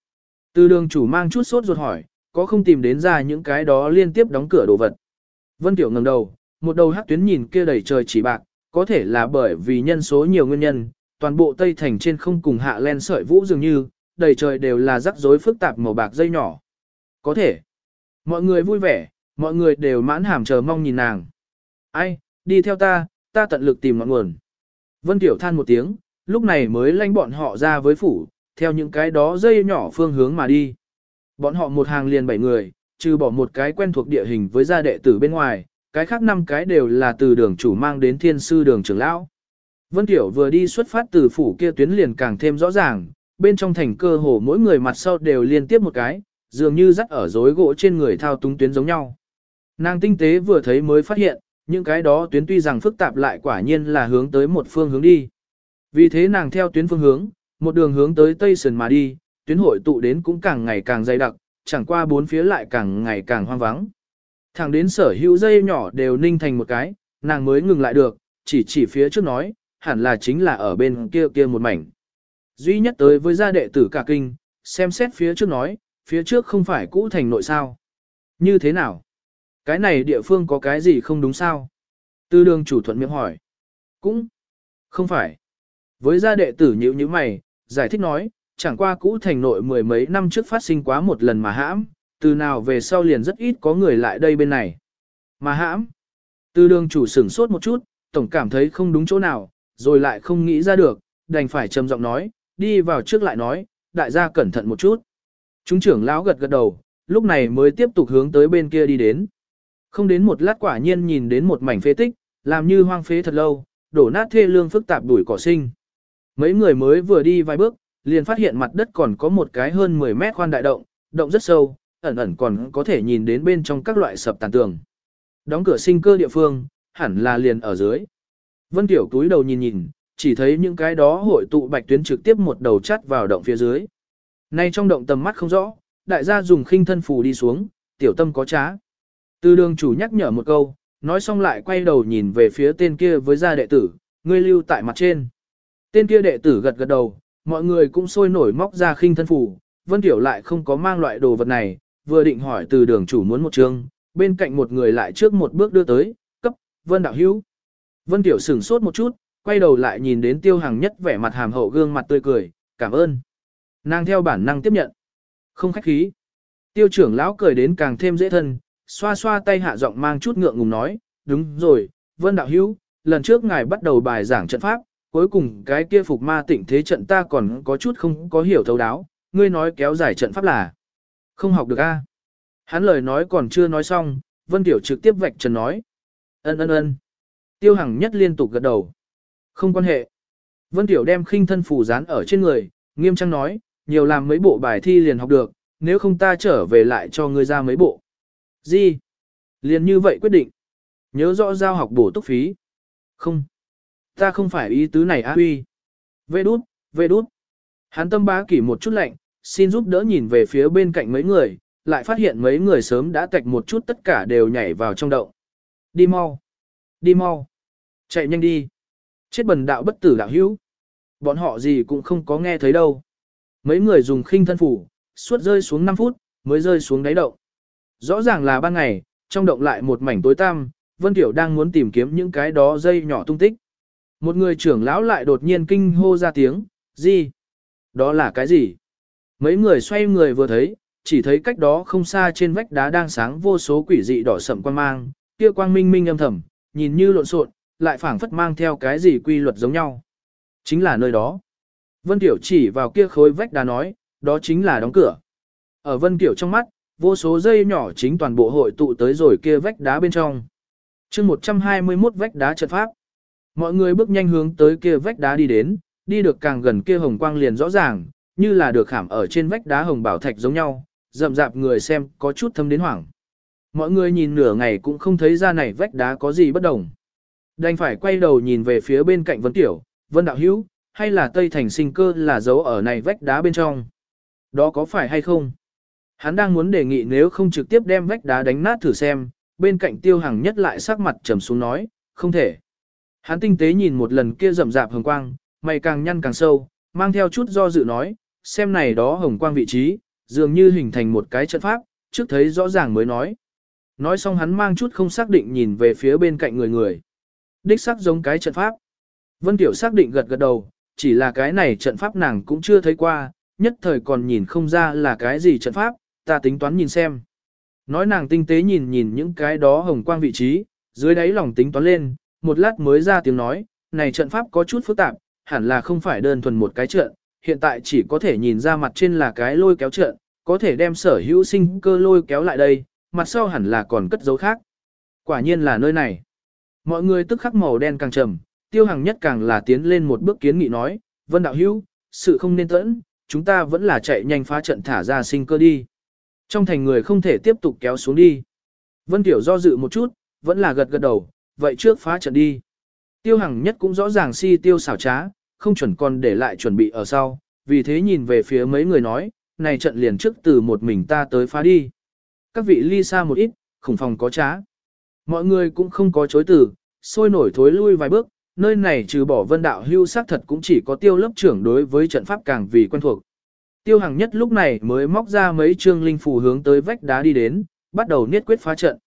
A: Từ đường chủ mang chút sốt ruột hỏi, có không tìm đến ra những cái đó liên tiếp đóng cửa đồ vật. Vân Tiểu ngẩng đầu, một đầu hắc tuyến nhìn kia đầy trời chỉ bạc, có thể là bởi vì nhân số nhiều nguyên nhân, toàn bộ Tây Thành trên không cùng hạ len sợi vũ dường như, đầy trời đều là rắc rối phức tạp màu bạc dây nhỏ. Có thể. Mọi người vui vẻ, mọi người đều mãn hàm chờ mong nhìn nàng. Ai, đi theo ta, ta tận lực tìm ngọn nguồn. Vân Tiểu than một tiếng, lúc này mới lanh bọn họ ra với phủ, theo những cái đó dây nhỏ phương hướng mà đi. Bọn họ một hàng liền bảy người, trừ bỏ một cái quen thuộc địa hình với gia đệ tử bên ngoài, cái khác năm cái đều là từ đường chủ mang đến thiên sư đường trưởng lão. Vân Tiểu vừa đi xuất phát từ phủ kia tuyến liền càng thêm rõ ràng, bên trong thành cơ hồ mỗi người mặt sau đều liên tiếp một cái, dường như dắt ở rối gỗ trên người thao túng tuyến giống nhau. Nàng tinh tế vừa thấy mới phát hiện, những cái đó tuyến tuy rằng phức tạp lại quả nhiên là hướng tới một phương hướng đi. Vì thế nàng theo tuyến phương hướng, một đường hướng tới Tây Sơn mà đi, tuyến hội tụ đến cũng càng ngày càng dày đặc, chẳng qua bốn phía lại càng ngày càng hoang vắng. Thẳng đến sở hữu dây nhỏ đều ninh thành một cái, nàng mới ngừng lại được, chỉ chỉ phía trước nói, hẳn là chính là ở bên kia kia một mảnh. Duy nhất tới với gia đệ tử cả kinh, xem xét phía trước nói, phía trước không phải cũ thành nội sao. Như thế nào? Cái này địa phương có cái gì không đúng sao? Tư đường chủ thuận miệng hỏi. Cũng không phải. Với gia đệ tử nhữ như mày, giải thích nói, chẳng qua cũ thành nội mười mấy năm trước phát sinh quá một lần mà hãm, từ nào về sau liền rất ít có người lại đây bên này. Mà hãm. Tư đường chủ sửng sốt một chút, tổng cảm thấy không đúng chỗ nào, rồi lại không nghĩ ra được, đành phải trầm giọng nói, đi vào trước lại nói, đại gia cẩn thận một chút. Chúng trưởng lão gật gật đầu, lúc này mới tiếp tục hướng tới bên kia đi đến. Không đến một lát quả nhiên nhìn đến một mảnh phế tích, làm như hoang phế thật lâu, đổ nát thê lương phức tạp đuổi cỏ sinh. Mấy người mới vừa đi vài bước, liền phát hiện mặt đất còn có một cái hơn 10 mét khoan đại động, động rất sâu, ẩn ẩn còn có thể nhìn đến bên trong các loại sập tàn tường. Đóng cửa sinh cơ địa phương, hẳn là liền ở dưới. Vân Tiểu túi đầu nhìn nhìn, chỉ thấy những cái đó hội tụ bạch tuyến trực tiếp một đầu chắt vào động phía dưới. Nay trong động tầm mắt không rõ, đại gia dùng khinh thân phù đi xuống, tiểu tâm có trá. Từ đường chủ nhắc nhở một câu, nói xong lại quay đầu nhìn về phía tên kia với gia đệ tử, ngươi lưu tại mặt trên. Tên kia đệ tử gật gật đầu, mọi người cũng sôi nổi móc ra khinh thân phù, Vân Tiểu lại không có mang loại đồ vật này, vừa định hỏi từ đường chủ muốn một chương, bên cạnh một người lại trước một bước đưa tới, cấp, Vân Đạo Hữu Vân Tiểu sửng sốt một chút, quay đầu lại nhìn đến tiêu hàng nhất vẻ mặt hàm hậu gương mặt tươi cười, cảm ơn. Nàng theo bản năng tiếp nhận. Không khách khí. Tiêu trưởng lão cười đến càng thêm dễ thân, xoa xoa tay hạ giọng mang chút ngượng ngùng nói, đúng rồi, Vân Đạo Hữu lần trước ngài bắt đầu bài giảng trận pháp, cuối cùng cái kia phục ma tịnh thế trận ta còn có chút không có hiểu thấu đáo, ngươi nói kéo dài trận pháp là không học được a. Hắn lời nói còn chưa nói xong, Vân Tiểu trực tiếp vạch trần nói. Ân ân ân. Tiêu Hằng nhất liên tục gật đầu. Không quan hệ. Vân Tiểu đem khinh thân phù dán ở trên người, nghiêm trang nói, nhiều làm mấy bộ bài thi liền học được, nếu không ta trở về lại cho ngươi ra mấy bộ. Gì? Liền như vậy quyết định. Nhớ rõ giao học bổ túc phí. Không. Ta không phải ý tứ này á huy. Vê đút, vê đút. Hắn tâm bá kỷ một chút lạnh, xin giúp đỡ nhìn về phía bên cạnh mấy người, lại phát hiện mấy người sớm đã tạch một chút tất cả đều nhảy vào trong động. Đi mau! Đi mau! Chạy nhanh đi! Chết bần đạo bất tử đạo hữu! Bọn họ gì cũng không có nghe thấy đâu. Mấy người dùng khinh thân phủ, suốt rơi xuống 5 phút, mới rơi xuống đáy động. Rõ ràng là ban ngày, trong động lại một mảnh tối tăm, Vân Tiểu đang muốn tìm kiếm những cái đó dây nhỏ tung tích. Một người trưởng lão lại đột nhiên kinh hô ra tiếng, gì? Đó là cái gì? Mấy người xoay người vừa thấy, chỉ thấy cách đó không xa trên vách đá đang sáng vô số quỷ dị đỏ sậm quang mang, kia quang minh minh âm thầm, nhìn như lộn xộn, lại phảng phất mang theo cái gì quy luật giống nhau. Chính là nơi đó. Vân Tiểu chỉ vào kia khối vách đá nói, đó chính là đóng cửa. Ở Vân Tiểu trong mắt, vô số dây nhỏ chính toàn bộ hội tụ tới rồi kia vách đá bên trong. chương 121 vách đá trận pháp. Mọi người bước nhanh hướng tới kia vách đá đi đến, đi được càng gần kia hồng quang liền rõ ràng, như là được khảm ở trên vách đá hồng bảo thạch giống nhau, rậm rạp người xem có chút thâm đến hoảng. Mọi người nhìn nửa ngày cũng không thấy ra này vách đá có gì bất đồng. Đành phải quay đầu nhìn về phía bên cạnh Vân Tiểu, Vân Đạo Hữu, hay là Tây Thành sinh cơ là dấu ở này vách đá bên trong. Đó có phải hay không? Hắn đang muốn đề nghị nếu không trực tiếp đem vách đá đánh nát thử xem, bên cạnh tiêu hằng nhất lại sắc mặt trầm xuống nói, không thể. Hắn tinh tế nhìn một lần kia rậm rạp hồng quang, mày càng nhăn càng sâu, mang theo chút do dự nói, xem này đó hồng quang vị trí, dường như hình thành một cái trận pháp, trước thấy rõ ràng mới nói. Nói xong hắn mang chút không xác định nhìn về phía bên cạnh người người. Đích xác giống cái trận pháp. Vân Tiểu xác định gật gật đầu, chỉ là cái này trận pháp nàng cũng chưa thấy qua, nhất thời còn nhìn không ra là cái gì trận pháp, ta tính toán nhìn xem. Nói nàng tinh tế nhìn nhìn những cái đó hồng quang vị trí, dưới đáy lòng tính toán lên, một lát mới ra tiếng nói, này trận pháp có chút phức tạp, hẳn là không phải đơn thuần một cái trận, hiện tại chỉ có thể nhìn ra mặt trên là cái lôi kéo trận, có thể đem sở hữu sinh cơ lôi kéo lại đây, mặt sau hẳn là còn cất dấu khác. Quả nhiên là nơi này. Mọi người tức khắc màu đen càng trầm, tiêu hàng nhất càng là tiến lên một bước kiến nghị nói, vân đạo hữu, sự không nên tẫn, chúng ta vẫn là chạy nhanh phá trận thả ra sinh cơ đi. Trong thành người không thể tiếp tục kéo xuống đi. Vân Tiểu do dự một chút, vẫn là gật gật đầu, vậy trước phá trận đi. Tiêu Hằng nhất cũng rõ ràng si tiêu xảo trá, không chuẩn còn để lại chuẩn bị ở sau, vì thế nhìn về phía mấy người nói, này trận liền trước từ một mình ta tới phá đi. Các vị ly xa một ít, khủng phòng có trá. Mọi người cũng không có chối từ, sôi nổi thối lui vài bước, nơi này trừ bỏ vân đạo hưu xác thật cũng chỉ có tiêu lớp trưởng đối với trận pháp càng vì quen thuộc. Tiêu hàng nhất lúc này mới móc ra mấy trương linh phù hướng tới vách đá đi đến, bắt đầu niết quyết phá trận.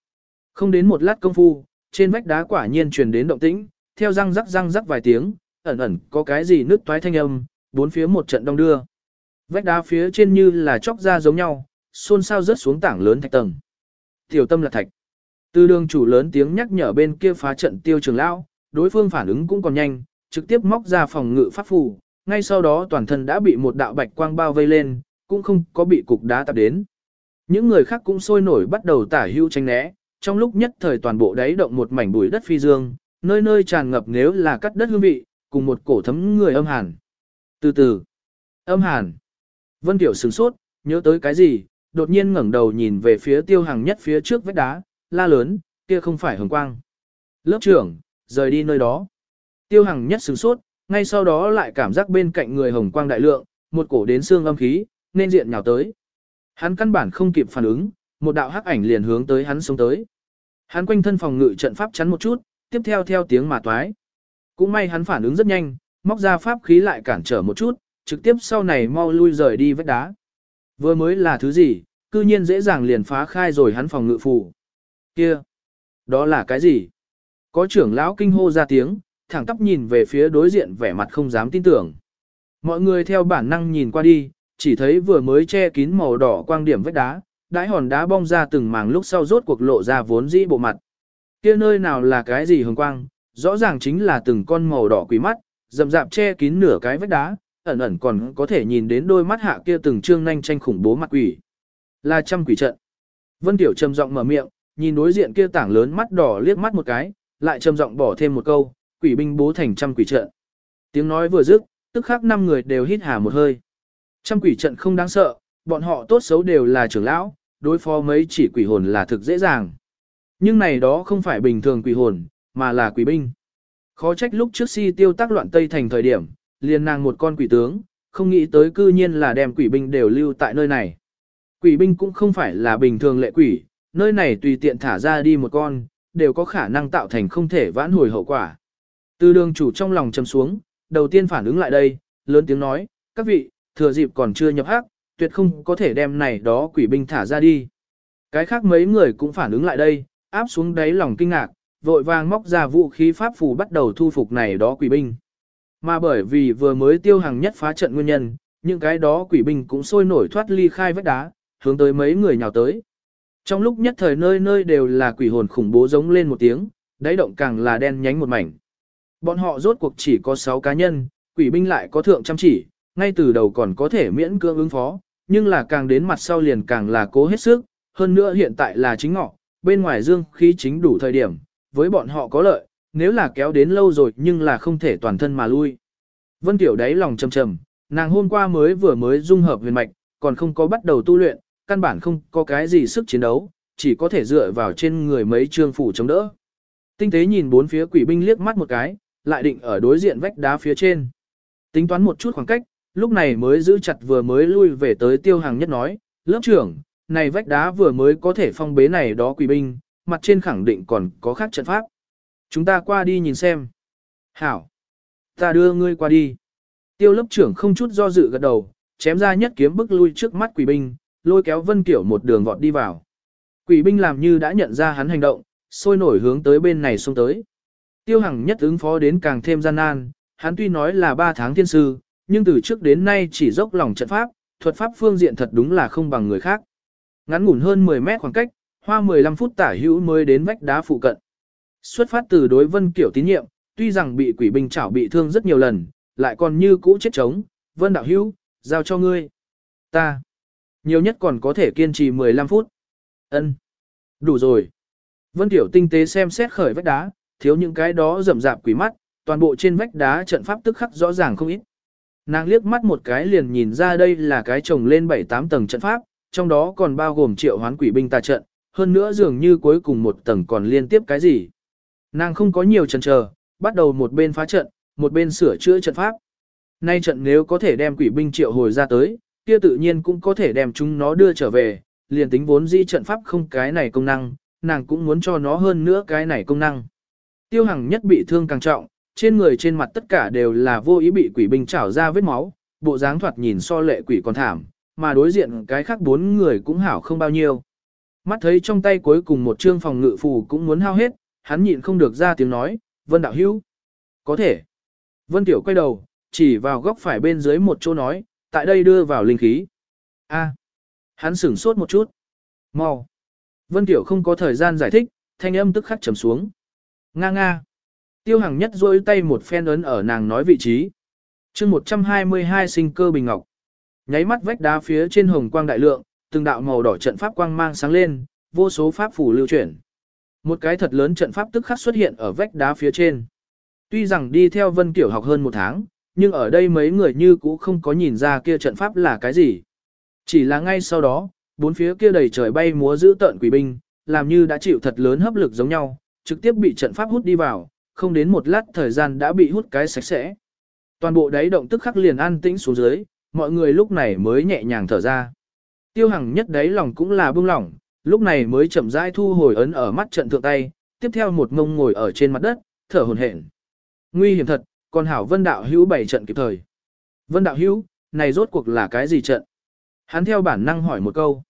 A: Không đến một lát công phu, trên vách đá quả nhiên truyền đến động tĩnh, theo răng rắc răng rắc vài tiếng, ẩn ẩn có cái gì nứt toái thanh âm, bốn phía một trận đông đưa. Vách đá phía trên như là chóc ra giống nhau, xôn xao rớt xuống tảng lớn thạch tầng. Tiểu tâm là thạch. Từ đường chủ lớn tiếng nhắc nhở bên kia phá trận tiêu trường lão, đối phương phản ứng cũng còn nhanh, trực tiếp móc ra phòng ngự pháp phù, ngay sau đó toàn thân đã bị một đạo bạch quang bao vây lên, cũng không có bị cục đá tập đến. Những người khác cũng sôi nổi bắt đầu tả hưu tranh né, trong lúc nhất thời toàn bộ đáy động một mảnh bụi đất phi dương, nơi nơi tràn ngập nếu là cắt đất hương vị, cùng một cổ thấm người âm hàn. Từ từ, âm hàn. Vân Tiểu sửng sốt, nhớ tới cái gì, đột nhiên ngẩng đầu nhìn về phía tiêu hàng nhất phía trước vách đá, la lớn, kia không phải hồng quang. Lớp trưởng, rời đi nơi đó. Tiêu Hằng nhất sửng sốt, ngay sau đó lại cảm giác bên cạnh người hồng quang đại lượng, một cổ đến xương âm khí, nên diện nhào tới. Hắn căn bản không kịp phản ứng, một đạo hắc ảnh liền hướng tới hắn sống tới. Hắn quanh thân phòng ngự trận pháp chắn một chút, tiếp theo theo tiếng mà toái. Cũng may hắn phản ứng rất nhanh, móc ra pháp khí lại cản trở một chút, trực tiếp sau này mau lui rời đi vách đá. Vừa mới là thứ gì, cư nhiên dễ dàng liền phá khai rồi hắn phòng ngự phù. Kia, đó là cái gì? Có trưởng lão kinh hô ra tiếng, thẳng tắp nhìn về phía đối diện vẻ mặt không dám tin tưởng. Mọi người theo bản năng nhìn qua đi, chỉ thấy vừa mới che kín màu đỏ quang điểm vách đá, đãi hòn đá bong ra từng màng lúc sau rốt cuộc lộ ra vốn dĩ bộ mặt. Kia nơi nào là cái gì hồng quang, rõ ràng chính là từng con màu đỏ quỷ mắt, rậm rạp che kín nửa cái vách đá, ẩn ẩn còn có thể nhìn đến đôi mắt hạ kia từng trương nhanh tranh khủng bố mặt quỷ. Là trăm quỷ trận. Vân Tiểu trầm giọng mở miệng, nhìn đối diện kia tảng lớn mắt đỏ liếc mắt một cái, lại trầm giọng bỏ thêm một câu, quỷ binh bố thành trăm quỷ trận. Tiếng nói vừa dứt, tức khắc năm người đều hít hà một hơi. Trăm quỷ trận không đáng sợ, bọn họ tốt xấu đều là trưởng lão, đối phó mấy chỉ quỷ hồn là thực dễ dàng. Nhưng này đó không phải bình thường quỷ hồn, mà là quỷ binh. Khó trách lúc trước si tiêu tác loạn Tây thành thời điểm, liền nàng một con quỷ tướng, không nghĩ tới cư nhiên là đem quỷ binh đều lưu tại nơi này. Quỷ binh cũng không phải là bình thường lệ quỷ, nơi này tùy tiện thả ra đi một con, đều có khả năng tạo thành không thể vãn hồi hậu quả. Từ đường chủ trong lòng chầm xuống, đầu tiên phản ứng lại đây, lớn tiếng nói, các vị, thừa dịp còn chưa nhập hắc, tuyệt không có thể đem này đó quỷ binh thả ra đi. Cái khác mấy người cũng phản ứng lại đây, áp xuống đáy lòng kinh ngạc, vội vàng móc ra vũ khí pháp phù bắt đầu thu phục này đó quỷ binh. Mà bởi vì vừa mới tiêu hàng nhất phá trận nguyên nhân, những cái đó quỷ binh cũng sôi nổi thoát ly khai vách đá, hướng tới mấy người nhào tới. Trong lúc nhất thời nơi nơi đều là quỷ hồn khủng bố giống lên một tiếng, đáy động càng là đen nhánh một mảnh. Bọn họ rốt cuộc chỉ có 6 cá nhân, quỷ binh lại có thượng chăm chỉ, ngay từ đầu còn có thể miễn cưỡng ứng phó, nhưng là càng đến mặt sau liền càng là cố hết sức, hơn nữa hiện tại là chính ngọ, bên ngoài dương khí chính đủ thời điểm, với bọn họ có lợi, nếu là kéo đến lâu rồi nhưng là không thể toàn thân mà lui. Vân Tiểu đáy lòng trầm trầm, nàng hôm qua mới vừa mới dung hợp huyền mạch, còn không có bắt đầu tu luyện, căn bản không có cái gì sức chiến đấu, chỉ có thể dựa vào trên người mấy trương phủ chống đỡ. Tinh tế nhìn bốn phía quỷ binh liếc mắt một cái, lại định ở đối diện vách đá phía trên. Tính toán một chút khoảng cách, lúc này mới giữ chặt vừa mới lui về tới tiêu hàng nhất nói, lớp trưởng, này vách đá vừa mới có thể phong bế này đó quỷ binh, mặt trên khẳng định còn có khác trận pháp. Chúng ta qua đi nhìn xem. Hảo. Ta đưa ngươi qua đi. Tiêu lớp trưởng không chút do dự gật đầu, chém ra nhất kiếm bức lui trước mắt quỷ binh, lôi kéo Vân Kiểu một đường vọt đi vào. Quỷ binh làm như đã nhận ra hắn hành động, sôi nổi hướng tới bên này xông tới. Tiêu Hằng nhất ứng phó đến càng thêm gian nan, hắn tuy nói là 3 tháng thiên sư, nhưng từ trước đến nay chỉ dốc lòng trận pháp, thuật pháp phương diện thật đúng là không bằng người khác. Ngắn ngủn hơn 10 mét khoảng cách, hoa 15 phút tả hữu mới đến vách đá phụ cận. Xuất phát từ đối Vân Kiểu tín nhiệm, tuy rằng bị quỷ binh chảo bị thương rất nhiều lần, lại còn như cũ chết chống, Vân Đạo Hữu, giao cho ngươi. Ta. Nhiều nhất còn có thể kiên trì 15 phút. Ân, Đủ rồi. Vân Tiểu tinh tế xem xét khởi vách đá, thiếu những cái đó rậm rạp quỷ mắt, toàn bộ trên vách đá trận pháp tức khắc rõ ràng không ít. Nàng liếc mắt một cái liền nhìn ra đây là cái trồng lên 7-8 tầng trận pháp, trong đó còn bao gồm triệu hoán quỷ binh tà trận, hơn nữa dường như cuối cùng một tầng còn liên tiếp cái gì. Nàng không có nhiều chần chờ, bắt đầu một bên phá trận, một bên sửa chữa trận pháp. Nay trận nếu có thể đem quỷ binh triệu hồi ra tới, kia tự nhiên cũng có thể đem chúng nó đưa trở về, liền tính vốn di trận pháp không cái này công năng, nàng cũng muốn cho nó hơn nữa cái này công năng. Tiêu hằng nhất bị thương càng trọng, trên người trên mặt tất cả đều là vô ý bị quỷ binh chảo ra vết máu, bộ dáng thoạt nhìn so lệ quỷ còn thảm, mà đối diện cái khác bốn người cũng hảo không bao nhiêu. Mắt thấy trong tay cuối cùng một chương phòng ngự phù cũng muốn hao hết, hắn nhịn không được ra tiếng nói, Vân Đạo Hữu Có thể. Vân Tiểu quay đầu, chỉ vào góc phải bên dưới một chỗ nói, tại đây đưa vào linh khí. A. Hắn sửng sốt một chút. Mau. Vân Tiểu không có thời gian giải thích, thanh âm tức khắc trầm xuống. Nga nga. Tiêu Hằng nhất rôi tay một phen ấn ở nàng nói vị trí. chương 122 sinh cơ bình ngọc. Nháy mắt vách đá phía trên hồng quang đại lượng, từng đạo màu đỏ trận pháp quang mang sáng lên, vô số pháp phủ lưu chuyển. Một cái thật lớn trận pháp tức khắc xuất hiện ở vách đá phía trên. Tuy rằng đi theo Vân Kiểu học hơn một tháng, nhưng ở đây mấy người như cũ không có nhìn ra kia trận pháp là cái gì. Chỉ là ngay sau đó, bốn phía kia đầy trời bay múa giữ tợn quỷ binh, làm như đã chịu thật lớn hấp lực giống nhau, trực tiếp bị trận pháp hút đi vào, không đến một lát thời gian đã bị hút cái sạch sẽ. Toàn bộ đáy động tức khắc liền an tĩnh xuống dưới, mọi người lúc này mới nhẹ nhàng thở ra. Tiêu hằng nhất đáy lòng cũng là bưng lỏng, lúc này mới chậm rãi thu hồi ấn ở mắt trận thượng tay, tiếp theo một ngông ngồi ở trên mặt đất, thở hổn hển. Nguy hiểm thật, còn hảo vân đạo hữu bảy trận kịp thời. Vân đạo hữu, này rốt cuộc là cái gì trận? Hắn theo bản năng hỏi một câu.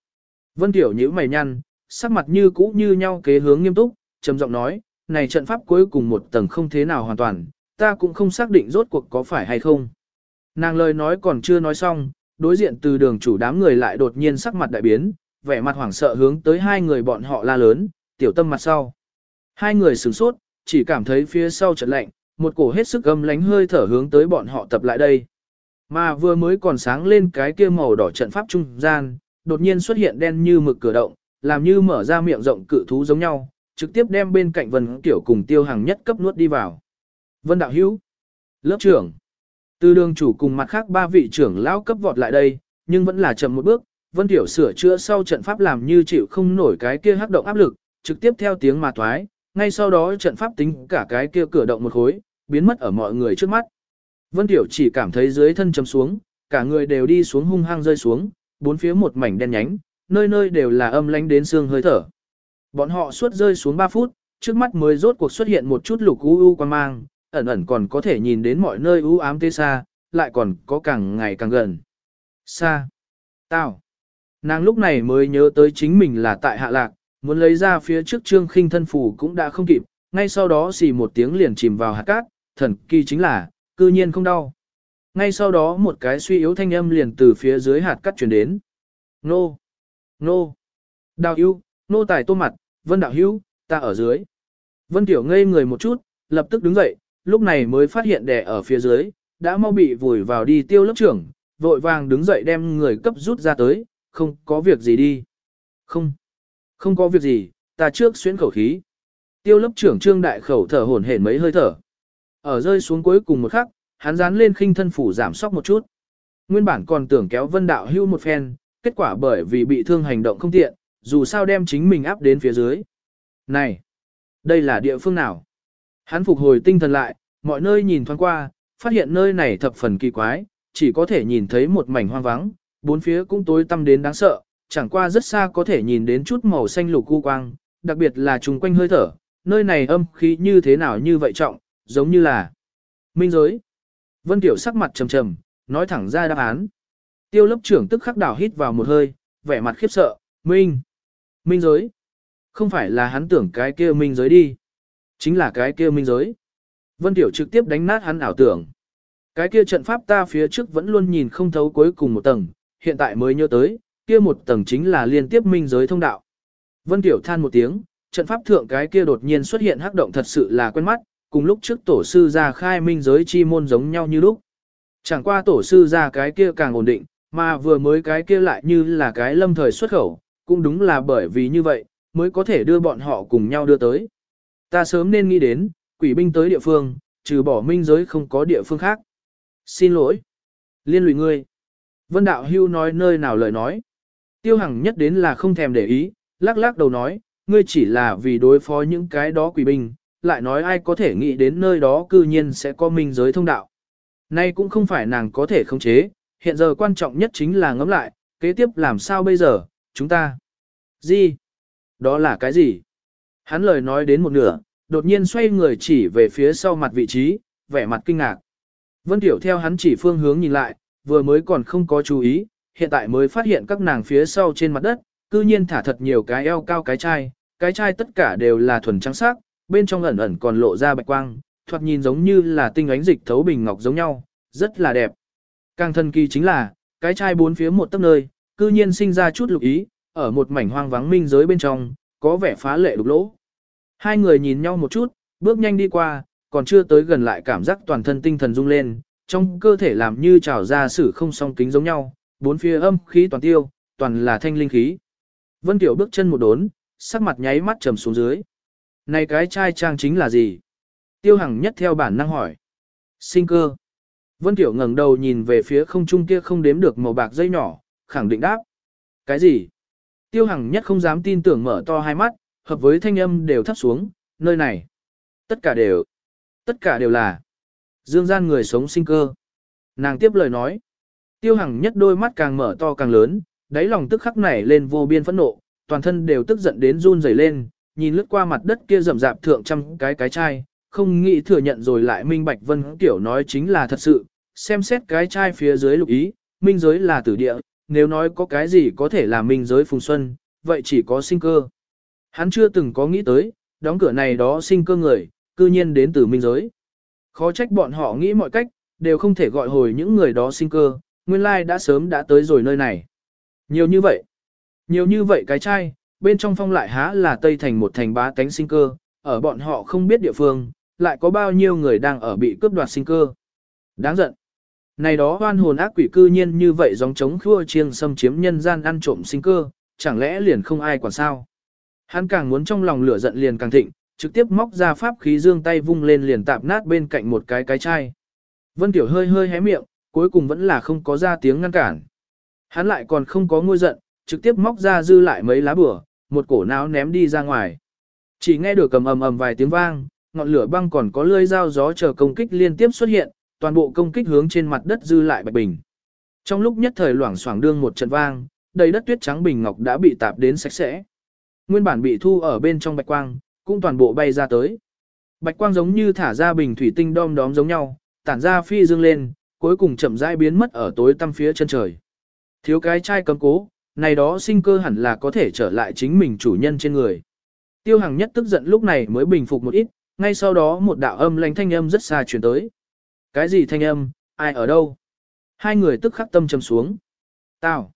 A: Vân tiểu nhíu mày nhăn, sắc mặt như cũ như nhau kế hướng nghiêm túc, trầm giọng nói, này trận pháp cuối cùng một tầng không thế nào hoàn toàn, ta cũng không xác định rốt cuộc có phải hay không. Nàng lời nói còn chưa nói xong, đối diện từ đường chủ đám người lại đột nhiên sắc mặt đại biến, vẻ mặt hoảng sợ hướng tới hai người bọn họ la lớn, tiểu tâm mặt sau. Hai người sửng sốt, chỉ cảm thấy phía sau chợt lạnh, một cổ hết sức gầm lánh hơi thở hướng tới bọn họ tập lại đây. Mà vừa mới còn sáng lên cái kia màu đỏ trận pháp trung gian, đột nhiên xuất hiện đen như mực cửa động, làm như mở ra miệng rộng cự thú giống nhau, trực tiếp đem bên cạnh Vân Tiểu cùng Tiêu Hàng nhất cấp nuốt đi vào. Vân Đạo Hữu, lớp trưởng, từ đường chủ cùng mặt khác ba vị trưởng lão cấp vọt lại đây, nhưng vẫn là chậm một bước, Vân Tiểu sửa chữa sau trận pháp làm như chịu không nổi cái kia hắc động áp lực, trực tiếp theo tiếng mà thoái, ngay sau đó trận pháp tính cả cái kia cửa động một khối, biến mất ở mọi người trước mắt. Vân Tiểu chỉ cảm thấy dưới thân chấm xuống, cả người đều đi xuống hung hăng rơi xuống, bốn phía một mảnh đen nhánh, nơi nơi đều là âm lánh đến xương hơi thở. Bọn họ suốt rơi xuống 3 phút, trước mắt mới rốt cuộc xuất hiện một chút lục u u quan mang, ẩn ẩn còn có thể nhìn đến mọi nơi u ám tê xa, lại còn có càng ngày càng gần. Xa. Tao. Nàng lúc này mới nhớ tới chính mình là tại hạ lạc, muốn lấy ra phía trước trương khinh thân phù cũng đã không kịp, ngay sau đó xì một tiếng liền chìm vào hạt cát, thần kỳ chính là, cư nhiên không đau. Ngay sau đó một cái suy yếu thanh âm liền từ phía dưới hạt cát truyền đến. Nô! Nô! Đào hưu, nô tài tô mặt, vân đạo hưu, ta ở dưới. Vân tiểu ngây người một chút, lập tức đứng dậy, lúc này mới phát hiện đè ở phía dưới, đã mau bị vùi vào đi tiêu lớp trưởng, vội vàng đứng dậy đem người cấp rút ra tới, không có việc gì đi. Không, không có việc gì, ta trước xuyên khẩu khí. Tiêu lớp trưởng trương đại khẩu thở hổn hển mấy hơi thở. Ở rơi xuống cuối cùng một khắc, hắn dán lên khinh thân phủ giảm sóc một chút. Nguyên bản còn tưởng kéo vân đạo hưu một phen, kết quả bởi vì bị thương hành động không tiện, dù sao đem chính mình áp đến phía dưới. Này, đây là địa phương nào? Hắn phục hồi tinh thần lại, mọi nơi nhìn thoáng qua, phát hiện nơi này thập phần kỳ quái, chỉ có thể nhìn thấy một mảnh hoang vắng, bốn phía cũng tối tăm đến đáng sợ, chẳng qua rất xa có thể nhìn đến chút màu xanh lục cu quang, đặc biệt là trùng quanh hơi thở, nơi này âm khí như thế nào như vậy trọng, giống như là minh giới. Vân Tiểu sắc mặt trầm trầm, nói thẳng ra đáp án. Tiêu lớp trưởng tức khắc đảo hít vào một hơi, vẻ mặt khiếp sợ, minh, minh giới. Không phải là hắn tưởng cái kia minh giới đi. Chính là cái kia minh giới. Vân Tiểu trực tiếp đánh nát hắn ảo tưởng. Cái kia trận pháp ta phía trước vẫn luôn nhìn không thấu cuối cùng một tầng, hiện tại mới nhớ tới, kia một tầng chính là liên tiếp minh giới thông đạo. Vân Tiểu than một tiếng, trận pháp thượng cái kia đột nhiên xuất hiện hắc động thật sự là quen mắt, cùng lúc trước tổ sư ra khai minh giới chi môn giống nhau như lúc. Chẳng qua tổ sư ra cái kia càng ổn định, mà vừa mới cái kia lại như là cái lâm thời xuất khẩu, cũng đúng là bởi vì như vậy, mới có thể đưa bọn họ cùng nhau đưa tới. Ta sớm nên nghĩ đến, quỷ binh tới địa phương, trừ bỏ minh giới không có địa phương khác. Xin lỗi. Liên lụy ngươi. Vân Đạo Hưu nói nơi nào lời nói. Tiêu Hằng nhất đến là không thèm để ý, lắc lắc đầu nói, ngươi chỉ là vì đối phó những cái đó quỷ binh, lại nói ai có thể nghĩ đến nơi đó cư nhiên sẽ có minh giới thông đạo. Nay cũng không phải nàng có thể khống chế, hiện giờ quan trọng nhất chính là ngẫm lại, kế tiếp làm sao bây giờ, chúng ta. Gì? Đó là cái gì? Hắn lời nói đến một nửa, đột nhiên xoay người chỉ về phía sau mặt vị trí, vẻ mặt kinh ngạc. Vân Tiểu theo hắn chỉ phương hướng nhìn lại, vừa mới còn không có chú ý, hiện tại mới phát hiện các nàng phía sau trên mặt đất, cư nhiên thả thật nhiều cái eo cao cái chai, cái chai tất cả đều là thuần trắng sắc, bên trong ẩn ẩn còn lộ ra bạch quang, thoạt nhìn giống như là tinh ánh dịch thấu bình ngọc giống nhau, rất là đẹp. Càng thần kỳ chính là, cái chai bốn phía một tấc nơi, cư nhiên sinh ra chút lục ý, ở một mảnh hoang vắng minh giới bên trong, có vẻ phá lệ đục lỗ. Hai người nhìn nhau một chút, bước nhanh đi qua, còn chưa tới gần lại cảm giác toàn thân tinh thần rung lên, trong cơ thể làm như trào ra sử không song kính giống nhau, bốn phía âm khí toàn tiêu, toàn là thanh linh khí. Vân Tiểu bước chân một đốn, sắc mặt nháy mắt trầm xuống dưới. Này cái trai trang chính là gì? Tiêu Hằng nhất theo bản năng hỏi. Sinh cơ. Vân Tiểu ngẩng đầu nhìn về phía không trung kia không đếm được màu bạc dây nhỏ, khẳng định đáp. Cái gì? Tiêu Hằng nhất không dám tin tưởng mở to hai mắt, hợp với thanh âm đều thấp xuống, nơi này. Tất cả đều. Tất cả đều là. Dương gian người sống sinh cơ. Nàng tiếp lời nói. Tiêu Hằng nhất đôi mắt càng mở to càng lớn, đáy lòng tức khắc nảy lên vô biên phẫn nộ, toàn thân đều tức giận đến run rẩy lên, nhìn lướt qua mặt đất kia rậm rạp thượng trăm cái cái chai, không nghĩ thừa nhận rồi lại minh bạch vân tiểu nói chính là thật sự, xem xét cái chai phía dưới lục ý, minh giới là tử địa, nếu nói có cái gì có thể là minh giới phùng xuân, vậy chỉ có sinh cơ. Hắn chưa từng có nghĩ tới, đóng cửa này đó sinh cơ người, cư nhiên đến từ minh giới. Khó trách bọn họ nghĩ mọi cách, đều không thể gọi hồi những người đó sinh cơ, nguyên lai đã sớm đã tới rồi nơi này. Nhiều như vậy, nhiều như vậy cái chai, bên trong phong lại há là tây thành một thành bá tánh sinh cơ, ở bọn họ không biết địa phương, lại có bao nhiêu người đang ở bị cướp đoạt sinh cơ. Đáng giận. Này đó hoan hồn ác quỷ cư nhiên như vậy giống chống khua chiêng xâm chiếm nhân gian ăn trộm sinh cơ, chẳng lẽ liền không ai quản sao. Hắn càng muốn trong lòng lửa giận liền càng thịnh, trực tiếp móc ra pháp khí dương tay vung lên liền tạp nát bên cạnh một cái cái chai. Vân Tiểu hơi hơi hé miệng, cuối cùng vẫn là không có ra tiếng ngăn cản. Hắn lại còn không có ngôi giận, trực tiếp móc ra dư lại mấy lá bửa, một cổ não ném đi ra ngoài. Chỉ nghe được cầm ầm ầm vài tiếng vang, ngọn lửa băng còn có lưỡi dao gió chờ công kích liên tiếp xuất hiện, toàn bộ công kích hướng trên mặt đất dư lại bạch bình. Trong lúc nhất thời loảng xoảng đương một trận vang, đầy đất tuyết trắng bình ngọc đã bị tạp đến sạch sẽ. Nguyên bản bị thu ở bên trong bạch quang, cũng toàn bộ bay ra tới. Bạch quang giống như thả ra bình thủy tinh đom đóm giống nhau, tản ra phi dương lên, cuối cùng chậm rãi biến mất ở tối tăm phía chân trời. Thiếu cái chai cấm cố, này đó sinh cơ hẳn là có thể trở lại chính mình chủ nhân trên người. Tiêu Hằng nhất tức giận lúc này mới bình phục một ít, ngay sau đó một đạo âm lãnh thanh âm rất xa truyền tới. Cái gì thanh âm, ai ở đâu? Hai người tức khắc tâm trầm xuống. Tào.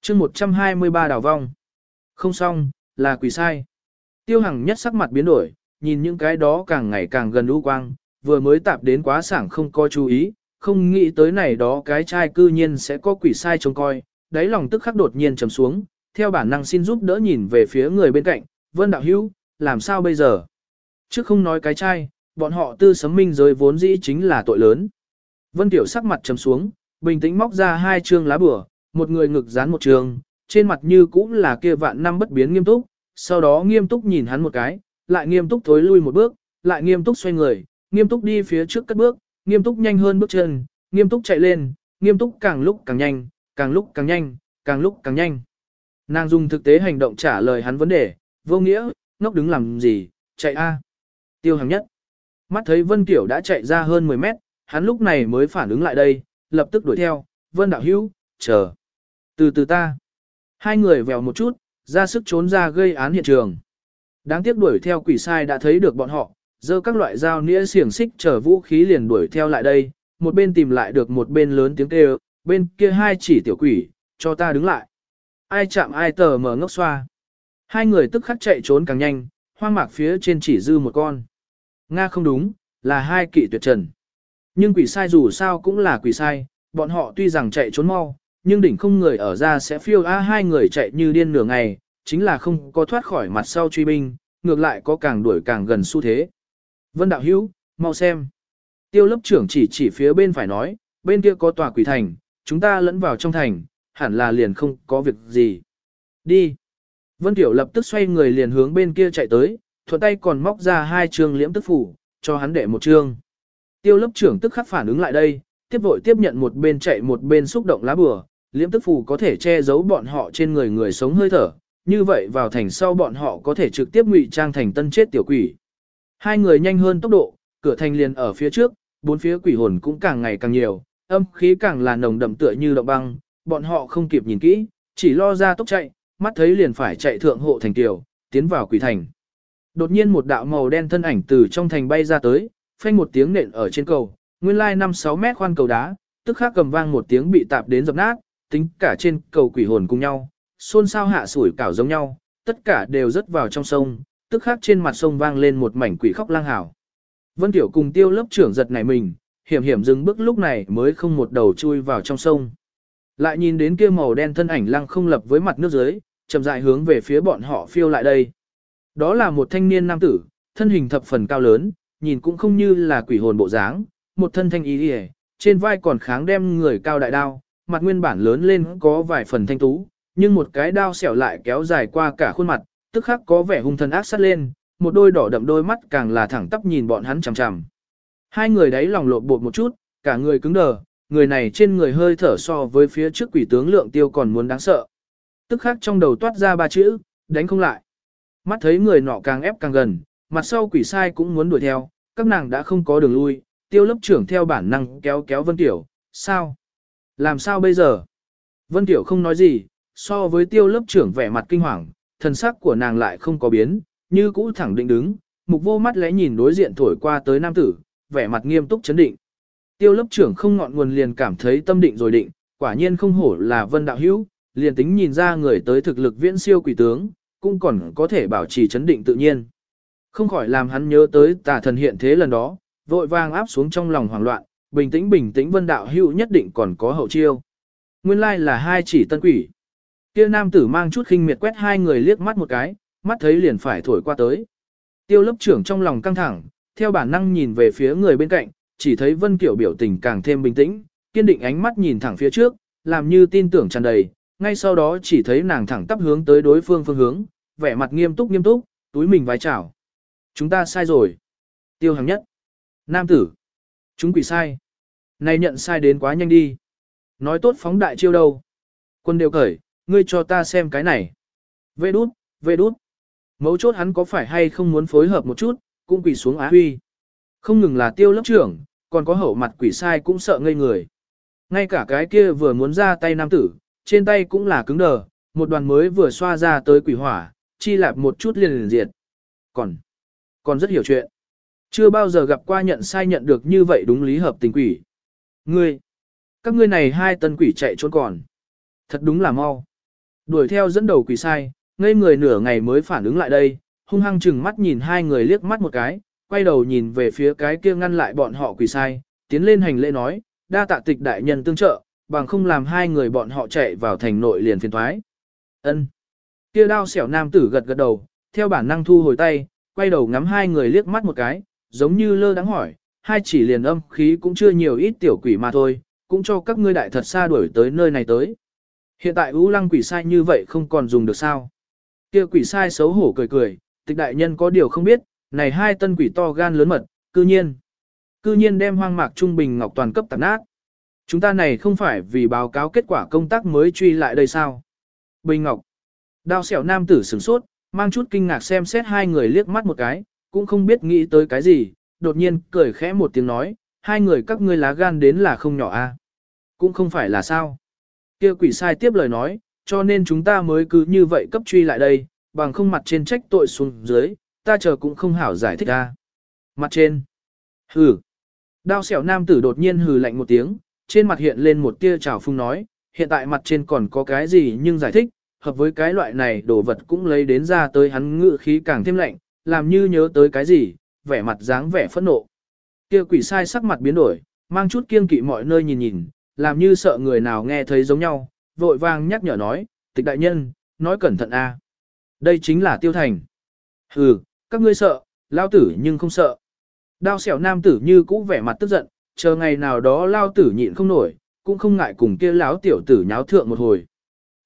A: chương 123 đào vong. Không xong, là quỷ sai. Tiêu Hằng nhất sắc mặt biến đổi, nhìn những cái đó càng ngày càng gần u quang, vừa mới tạp đến quá sảng không có chú ý, không nghĩ tới này đó cái trai cư nhiên sẽ có quỷ sai trông coi, đáy lòng tức khắc đột nhiên trầm xuống, theo bản năng xin giúp đỡ nhìn về phía người bên cạnh, Vân Đạo Hữu, làm sao bây giờ? Trước không nói cái trai, bọn họ tư sấm minh giới vốn dĩ chính là tội lớn. Vân Tiểu sắc mặt trầm xuống, bình tĩnh móc ra hai chương lá bửa, một người ngực dán một trường, trên mặt như cũng là kia vạn năm bất biến nghiêm túc, sau đó nghiêm túc nhìn hắn một cái, lại nghiêm túc thối lui một bước, lại nghiêm túc xoay người, nghiêm túc đi phía trước cất bước, nghiêm túc nhanh hơn bước chân, nghiêm túc chạy lên, nghiêm túc càng lúc càng nhanh, càng lúc càng nhanh, càng lúc càng nhanh. Nàng dùng thực tế hành động trả lời hắn vấn đề, vô nghĩa, ngốc đứng làm gì, chạy a. Tiêu hàng nhất. Mắt thấy Vân Tiểu đã chạy ra hơn 10 mét, hắn lúc này mới phản ứng lại đây, lập tức đuổi theo, Vân Đạo Hữu chờ. Từ từ ta. Hai người vèo một chút, ra sức trốn ra gây án hiện trường. Đáng tiếc đuổi theo quỷ sai đã thấy được bọn họ, dơ các loại dao nĩa xiềng xích chở vũ khí liền đuổi theo lại đây, một bên tìm lại được một bên lớn tiếng kêu, bên kia hai chỉ tiểu quỷ, cho ta đứng lại. Ai chạm ai tờ mở ngốc xoa. Hai người tức khắc chạy trốn càng nhanh, hoang mạc phía trên chỉ dư một con. Nga không đúng, là hai kỵ tuyệt trần. Nhưng quỷ sai dù sao cũng là quỷ sai, bọn họ tuy rằng chạy trốn mau, nhưng đỉnh không người ở ra sẽ phiêu a hai người chạy như điên nửa ngày, chính là không có thoát khỏi mặt sau truy binh, ngược lại có càng đuổi càng gần xu thế. Vân Đạo Hữu, mau xem. Tiêu lớp trưởng chỉ chỉ phía bên phải nói, bên kia có tòa quỷ thành, chúng ta lẫn vào trong thành, hẳn là liền không có việc gì. Đi. Vân Tiểu lập tức xoay người liền hướng bên kia chạy tới, thuận tay còn móc ra hai trường liễm tức phủ, cho hắn đệ một trường. Tiêu lớp trưởng tức khắc phản ứng lại đây, tiếp vội tiếp nhận một bên chạy một bên xúc động lá bừa, liễm tức phủ có thể che giấu bọn họ trên người người sống hơi thở, như vậy vào thành sau bọn họ có thể trực tiếp ngụy trang thành tân chết tiểu quỷ. Hai người nhanh hơn tốc độ, cửa thành liền ở phía trước, bốn phía quỷ hồn cũng càng ngày càng nhiều, âm khí càng là nồng đậm tựa như động băng, bọn họ không kịp nhìn kỹ, chỉ lo ra tốc chạy, mắt thấy liền phải chạy thượng hộ thành tiểu, tiến vào quỷ thành. Đột nhiên một đạo màu đen thân ảnh từ trong thành bay ra tới, phanh một tiếng nện ở trên cầu, nguyên lai 5-6 mét khoan cầu đá, tức khắc cầm vang một tiếng bị tạp đến dập nát, tính cả trên cầu quỷ hồn cùng nhau, xôn xao hạ sủi cảo giống nhau, tất cả đều rớt vào trong sông, tức khắc trên mặt sông vang lên một mảnh quỷ khóc lang hào. Vân Tiểu cùng tiêu lớp trưởng giật nảy mình, hiểm hiểm dừng bước lúc này mới không một đầu chui vào trong sông. Lại nhìn đến kia màu đen thân ảnh lăng không lập với mặt nước dưới, chậm rãi hướng về phía bọn họ phiêu lại đây. Đó là một thanh niên nam tử, thân hình thập phần cao lớn, nhìn cũng không như là quỷ hồn bộ dáng, một thân thanh ý hề, trên vai còn kháng đem người cao đại đao, mặt nguyên bản lớn lên có vài phần thanh tú, nhưng một cái đao xẻo lại kéo dài qua cả khuôn mặt, tức khắc có vẻ hung thần ác sát lên, một đôi đỏ đậm đôi mắt càng là thẳng tắp nhìn bọn hắn chằm chằm. Hai người đấy lòng lộn bột một chút, cả người cứng đờ, người này trên người hơi thở so với phía trước quỷ tướng lượng tiêu còn muốn đáng sợ. Tức khắc trong đầu toát ra ba chữ, đánh không lại. Mắt thấy người nọ càng ép càng gần, mặt sau quỷ sai cũng muốn đuổi theo, các nàng đã không có đường lui, tiêu lớp trưởng theo bản năng kéo kéo Vân Tiểu, sao? Làm sao bây giờ? Vân Tiểu không nói gì, so với tiêu lớp trưởng vẻ mặt kinh hoàng, thần sắc của nàng lại không có biến, như cũ thẳng định đứng, mục vô mắt lẽ nhìn đối diện thổi qua tới nam tử, vẻ mặt nghiêm túc chấn định. Tiêu lớp trưởng không ngọn nguồn liền cảm thấy tâm định rồi định, quả nhiên không hổ là vân đạo hữu, liền tính nhìn ra người tới thực lực viễn siêu quỷ tướng, cũng còn có thể bảo trì chấn định tự nhiên. Không khỏi làm hắn nhớ tới tà thần hiện thế lần đó, vội vàng áp xuống trong lòng hoảng loạn, bình tĩnh bình tĩnh vân đạo hữu nhất định còn có hậu chiêu. Nguyên lai là hai chỉ tân quỷ. Kia nam tử mang chút khinh miệt quét hai người liếc mắt một cái, mắt thấy liền phải thổi qua tới. Tiêu lớp trưởng trong lòng căng thẳng, theo bản năng nhìn về phía người bên cạnh, chỉ thấy Vân Kiểu biểu tình càng thêm bình tĩnh, kiên định ánh mắt nhìn thẳng phía trước, làm như tin tưởng tràn đầy, ngay sau đó chỉ thấy nàng thẳng tắp hướng tới đối phương phương hướng, vẻ mặt nghiêm túc nghiêm túc, túi mình vái chào. Chúng ta sai rồi. Tiêu hàng nhất. Nam tử. Chúng quỷ sai. Này nhận sai đến quá nhanh đi. Nói tốt phóng đại chiêu đâu. Quân đều cởi, ngươi cho ta xem cái này. Vê đút, vê đút. Mấu chốt hắn có phải hay không muốn phối hợp một chút, cũng quỳ xuống á huy. Không ngừng là tiêu lớp trưởng, còn có hậu mặt quỷ sai cũng sợ ngây người. Ngay cả cái kia vừa muốn ra tay nam tử, trên tay cũng là cứng đờ, một đoàn mới vừa xoa ra tới quỷ hỏa, chi lạp một chút liền liền diệt. Còn, còn rất hiểu chuyện. Chưa bao giờ gặp qua nhận sai nhận được như vậy đúng lý hợp tình quỷ. Ngươi, các ngươi này hai tân quỷ chạy trốn còn. Thật đúng là mau. Đuổi theo dẫn đầu quỷ sai, ngây người nửa ngày mới phản ứng lại đây, hung hăng chừng mắt nhìn hai người liếc mắt một cái, quay đầu nhìn về phía cái kia ngăn lại bọn họ quỷ sai, tiến lên hành lễ nói, đa tạ tịch đại nhân tương trợ, bằng không làm hai người bọn họ chạy vào thành nội liền phiền thoái. Ân. Kia đao xẻo nam tử gật gật đầu, theo bản năng thu hồi tay, quay đầu ngắm hai người liếc mắt một cái, giống như lơ đáng hỏi, hai chỉ liền âm khí cũng chưa nhiều ít tiểu quỷ mà thôi, cũng cho các ngươi đại thật xa đuổi tới nơi này tới. Hiện tại ưu lăng quỷ sai như vậy không còn dùng được sao. Kia quỷ sai xấu hổ cười cười, tịch đại nhân có điều không biết, này hai tân quỷ to gan lớn mật, cư nhiên. Cư nhiên đem hoang mạc trung bình ngọc toàn cấp tạp nát. Chúng ta này không phải vì báo cáo kết quả công tác mới truy lại đây sao? Bình ngọc. Đao xẻo nam tử sửng sốt, mang chút kinh ngạc xem xét hai người liếc mắt một cái, cũng không biết nghĩ tới cái gì, đột nhiên cười khẽ một tiếng nói, hai người các ngươi lá gan đến là không nhỏ a. Cũng không phải là sao. Kia quỷ sai tiếp lời nói, cho nên chúng ta mới cứ như vậy cấp truy lại đây, bằng không mặt trên trách tội xuống dưới, ta chờ cũng không hảo giải thích ra. Mặt trên. Hừ. Đao xẻo nam tử đột nhiên hừ lạnh một tiếng, trên mặt hiện lên một tia trào phung nói, hiện tại mặt trên còn có cái gì nhưng giải thích, hợp với cái loại này đồ vật cũng lấy đến ra tới hắn ngự khí càng thêm lạnh, làm như nhớ tới cái gì, vẻ mặt dáng vẻ phẫn nộ. Kia quỷ sai sắc mặt biến đổi, mang chút kiêng kỵ mọi nơi nhìn nhìn, làm như sợ người nào nghe thấy giống nhau, vội vàng nhắc nhở nói, tịch đại nhân, nói cẩn thận a. Đây chính là tiêu thành. Hừ, các ngươi sợ, lao tử nhưng không sợ. Đao xẻo nam tử như cũ vẻ mặt tức giận, chờ ngày nào đó lao tử nhịn không nổi, cũng không ngại cùng kia láo tiểu tử nháo thượng một hồi.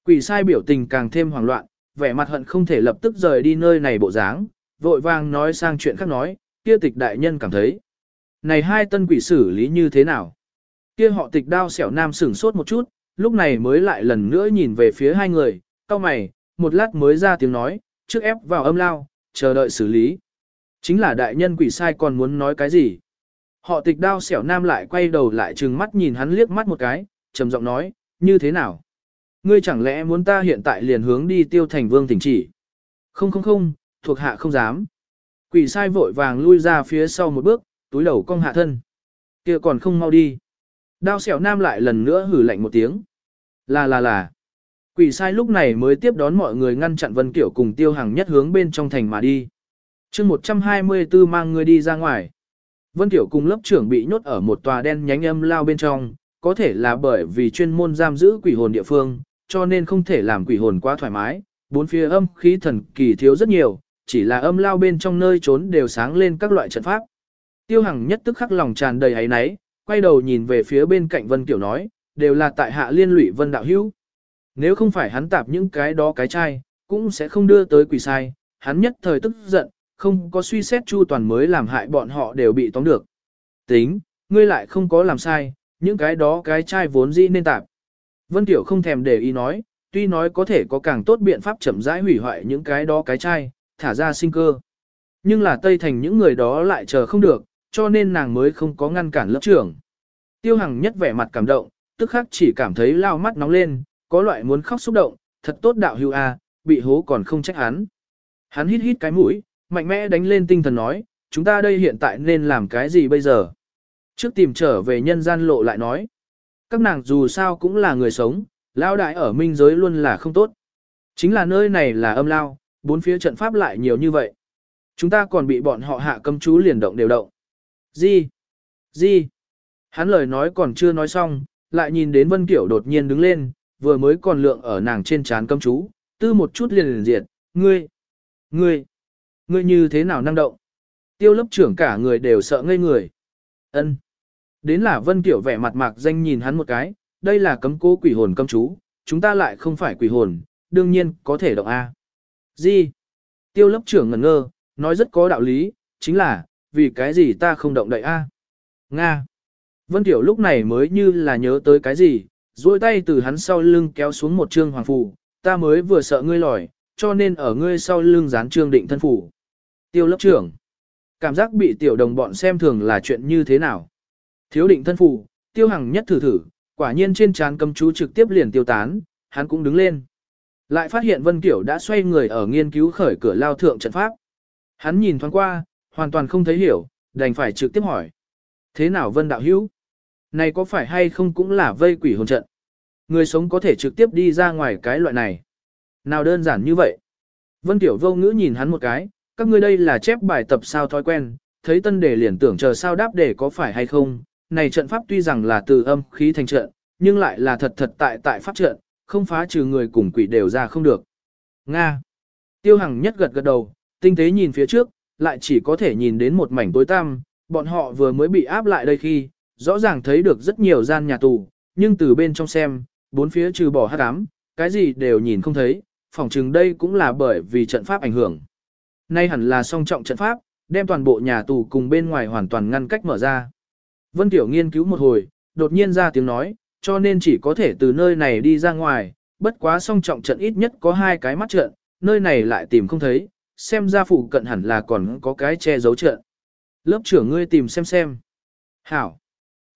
A: Quỷ sai biểu tình càng thêm hoảng loạn, vẻ mặt hận không thể lập tức rời đi nơi này bộ dáng, vội vàng nói sang chuyện khác nói, kia tịch đại nhân cảm thấy. Này hai tân quỷ xử lý như thế nào? Kia họ tịch đao xẻo nam sửng sốt một chút, lúc này mới lại lần nữa nhìn về phía hai người, cao mày, một lát mới ra tiếng nói, trước ép vào âm lao, chờ đợi xử lý. Chính là đại nhân quỷ sai còn muốn nói cái gì? Họ tịch đao xẻo nam lại quay đầu lại trừng mắt nhìn hắn liếc mắt một cái, trầm giọng nói, như thế nào? Ngươi chẳng lẽ muốn ta hiện tại liền hướng đi tiêu thành vương thỉnh chỉ? Không không không, thuộc hạ không dám. Quỷ sai vội vàng lui ra phía sau một bước, túi đầu cong hạ thân. kia còn không mau đi. Đao xẻo nam lại lần nữa hử lạnh một tiếng. Là là là. Quỷ sai lúc này mới tiếp đón mọi người ngăn chặn Vân Kiểu cùng tiêu hàng nhất hướng bên trong thành mà đi. chương 124 mang người đi ra ngoài. Vân Kiểu cùng lớp trưởng bị nhốt ở một tòa đen nhánh âm lao bên trong, có thể là bởi vì chuyên môn giam giữ quỷ hồn địa phương, cho nên không thể làm quỷ hồn quá thoải mái. Bốn phía âm khí thần kỳ thiếu rất nhiều, chỉ là âm lao bên trong nơi trốn đều sáng lên các loại trận pháp. Tiêu Hằng nhất tức khắc lòng tràn đầy ấy náy, quay đầu nhìn về phía bên cạnh Vân Kiểu nói, đều là tại hạ liên lụy Vân Đạo Hữu. Nếu không phải hắn tạp những cái đó cái chai, cũng sẽ không đưa tới quỷ sai, hắn nhất thời tức giận, không có suy xét chu toàn mới làm hại bọn họ đều bị tóm được. Tính, ngươi lại không có làm sai, những cái đó cái chai vốn dĩ nên tạp. Vân Tiểu không thèm để ý nói, tuy nói có thể có càng tốt biện pháp chậm rãi hủy hoại những cái đó cái chai, thả ra sinh cơ. Nhưng là Tây Thành những người đó lại chờ không được, cho nên nàng mới không có ngăn cản lớp trưởng. Tiêu Hằng nhất vẻ mặt cảm động, tức khắc chỉ cảm thấy lao mắt nóng lên, có loại muốn khóc xúc động, thật tốt đạo hưu a, bị hố còn không trách hắn. Hắn hít hít cái mũi, mạnh mẽ đánh lên tinh thần nói, chúng ta đây hiện tại nên làm cái gì bây giờ? Trước tìm trở về nhân gian lộ lại nói, các nàng dù sao cũng là người sống, lao đại ở minh giới luôn là không tốt. Chính là nơi này là âm lao, bốn phía trận pháp lại nhiều như vậy. Chúng ta còn bị bọn họ hạ cấm chú liền động đều động. Gì? Gì? Hắn lời nói còn chưa nói xong, lại nhìn đến Vân Kiểu đột nhiên đứng lên, vừa mới còn lượng ở nàng trên trán cấm chú, tư một chút liền liền diệt, ngươi, ngươi, ngươi như thế nào năng động? Tiêu lớp trưởng cả người đều sợ ngây người. ân Đến là Vân Kiểu vẻ mặt mạc danh nhìn hắn một cái, đây là cấm cố quỷ hồn cấm chú, chúng ta lại không phải quỷ hồn, đương nhiên có thể động A. Gì? Tiêu lớp trưởng ngẩn ngơ, nói rất có đạo lý, chính là, vì cái gì ta không động đậy A. Nga. Vân Tiểu lúc này mới như là nhớ tới cái gì, duỗi tay từ hắn sau lưng kéo xuống một trương hoàng phủ ta mới vừa sợ ngươi lòi, cho nên ở ngươi sau lưng dán trương định thân phủ. Tiêu lớp trưởng. Cảm giác bị tiểu đồng bọn xem thường là chuyện như thế nào. Thiếu định thân phủ, tiêu hằng nhất thử thử, quả nhiên trên trán cầm chú trực tiếp liền tiêu tán, hắn cũng đứng lên. Lại phát hiện Vân Kiểu đã xoay người ở nghiên cứu khởi cửa lao thượng trận pháp. Hắn nhìn thoáng qua, hoàn toàn không thấy hiểu, đành phải trực tiếp hỏi. Thế nào Vân Đạo Hữu? Này có phải hay không cũng là vây quỷ hồn trận? Người sống có thể trực tiếp đi ra ngoài cái loại này. Nào đơn giản như vậy? Vân Tiểu vô ngữ nhìn hắn một cái, các ngươi đây là chép bài tập sao thói quen, thấy tân đề liền tưởng chờ sao đáp đề có phải hay không. Này trận pháp tuy rằng là từ âm khí thành trận, nhưng lại là thật thật tại tại pháp trận, không phá trừ người cùng quỷ đều ra không được. Nga. Tiêu Hằng nhất gật gật đầu, tinh tế nhìn phía trước, lại chỉ có thể nhìn đến một mảnh tối tăm, bọn họ vừa mới bị áp lại đây khi, rõ ràng thấy được rất nhiều gian nhà tù, nhưng từ bên trong xem, bốn phía trừ bỏ hát ám, cái gì đều nhìn không thấy, phỏng chừng đây cũng là bởi vì trận pháp ảnh hưởng. Nay hẳn là song trọng trận pháp, đem toàn bộ nhà tù cùng bên ngoài hoàn toàn ngăn cách mở ra. Vân Tiểu nghiên cứu một hồi, đột nhiên ra tiếng nói, cho nên chỉ có thể từ nơi này đi ra ngoài, bất quá song trọng trận ít nhất có hai cái mắt trận, nơi này lại tìm không thấy, xem ra phụ cận hẳn là còn có cái che giấu trận. Lớp trưởng ngươi tìm xem xem. Hảo.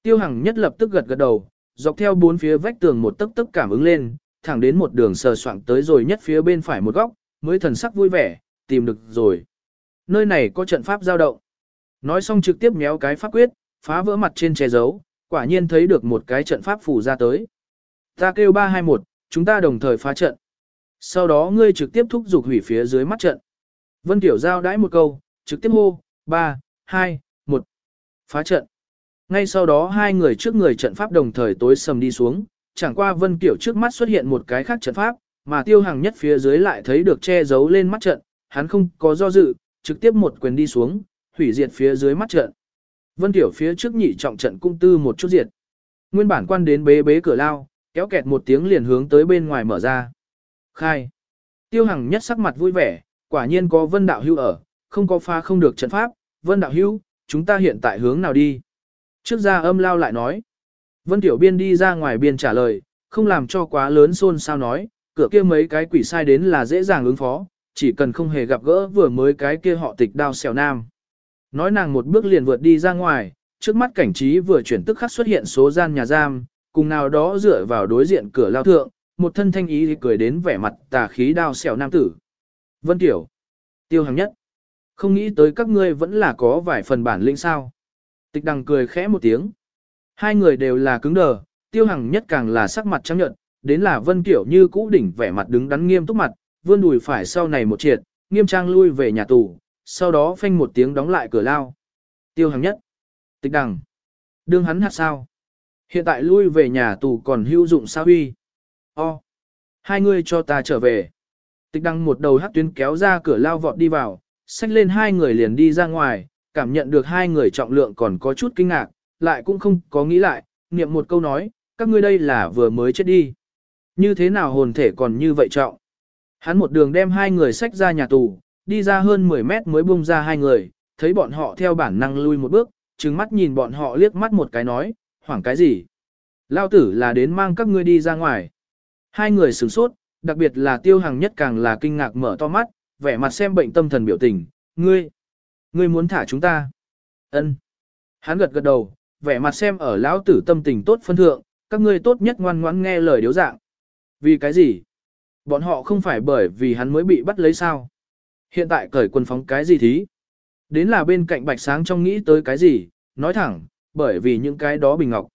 A: Tiêu Hằng nhất lập tức gật gật đầu, dọc theo bốn phía vách tường một tấc tấc cảm ứng lên, thẳng đến một đường sờ soạng tới rồi nhất phía bên phải một góc, mới thần sắc vui vẻ, tìm được rồi. Nơi này có trận pháp giao động. Nói xong trực tiếp méo cái pháp quyết, phá vỡ mặt trên che giấu, quả nhiên thấy được một cái trận pháp phủ ra tới. Ta kêu 321, chúng ta đồng thời phá trận. Sau đó ngươi trực tiếp thúc giục hủy phía dưới mắt trận. Vân Tiểu Giao đãi một câu, trực tiếp hô, 3, 2, 1. Phá trận. Ngay sau đó hai người trước người trận pháp đồng thời tối sầm đi xuống, chẳng qua Vân Kiểu trước mắt xuất hiện một cái khác trận pháp, mà tiêu hàng nhất phía dưới lại thấy được che giấu lên mắt trận, hắn không có do dự, trực tiếp một quyền đi xuống, hủy diệt phía dưới mắt trận. Vân Tiểu phía trước nhị trọng trận cung tư một chút diệt. Nguyên bản quan đến bế bế cửa lao, kéo kẹt một tiếng liền hướng tới bên ngoài mở ra. Khai. Tiêu Hằng nhất sắc mặt vui vẻ, quả nhiên có Vân Đạo Hưu ở, không có pha không được trận pháp. Vân Đạo Hưu, chúng ta hiện tại hướng nào đi? Trước ra âm lao lại nói. Vân Tiểu Biên đi ra ngoài biên trả lời, không làm cho quá lớn xôn sao nói, cửa kia mấy cái quỷ sai đến là dễ dàng ứng phó, chỉ cần không hề gặp gỡ vừa mới cái kia họ tịch đao xèo nam. Nói nàng một bước liền vượt đi ra ngoài, trước mắt cảnh trí vừa chuyển tức khắc xuất hiện số gian nhà giam, cùng nào đó dựa vào đối diện cửa lao thượng, một thân thanh ý thì cười đến vẻ mặt tà khí đao xèo nam tử. Vân Tiểu, tiêu hàng nhất, không nghĩ tới các ngươi vẫn là có vài phần bản lĩnh sao. Tịch đằng cười khẽ một tiếng. Hai người đều là cứng đờ, tiêu hàng nhất càng là sắc mặt trắng nhợt, đến là Vân Tiểu như cũ đỉnh vẻ mặt đứng đắn nghiêm túc mặt, vươn đùi phải sau này một triệt, nghiêm trang lui về nhà tù, sau đó phanh một tiếng đóng lại cửa lao. Tiêu hàng nhất. Tịch đằng. Đương hắn hạt sao. Hiện tại lui về nhà tù còn hữu dụng sao huy. O. Hai người cho ta trở về. Tịch đăng một đầu hắc tuyến kéo ra cửa lao vọt đi vào, xách lên hai người liền đi ra ngoài, cảm nhận được hai người trọng lượng còn có chút kinh ngạc, lại cũng không có nghĩ lại, niệm một câu nói, các ngươi đây là vừa mới chết đi. Như thế nào hồn thể còn như vậy trọng? Hắn một đường đem hai người xách ra nhà tù, đi ra hơn 10 mét mới bung ra hai người, thấy bọn họ theo bản năng lui một bước, trừng mắt nhìn bọn họ liếc mắt một cái nói, hoảng cái gì? Lao tử là đến mang các ngươi đi ra ngoài. Hai người sửng sốt, đặc biệt là tiêu hàng nhất càng là kinh ngạc mở to mắt, vẻ mặt xem bệnh tâm thần biểu tình, ngươi, ngươi muốn thả chúng ta. ân Hắn gật gật đầu, vẻ mặt xem ở lão tử tâm tình tốt phân thượng, các ngươi tốt nhất ngoan ngoãn nghe lời điếu dạng. Vì cái gì? Bọn họ không phải bởi vì hắn mới bị bắt lấy sao? Hiện tại cởi quần phóng cái gì thí? Đến là bên cạnh bạch sáng trong nghĩ tới cái gì, nói thẳng, bởi vì những cái đó bình ngọc.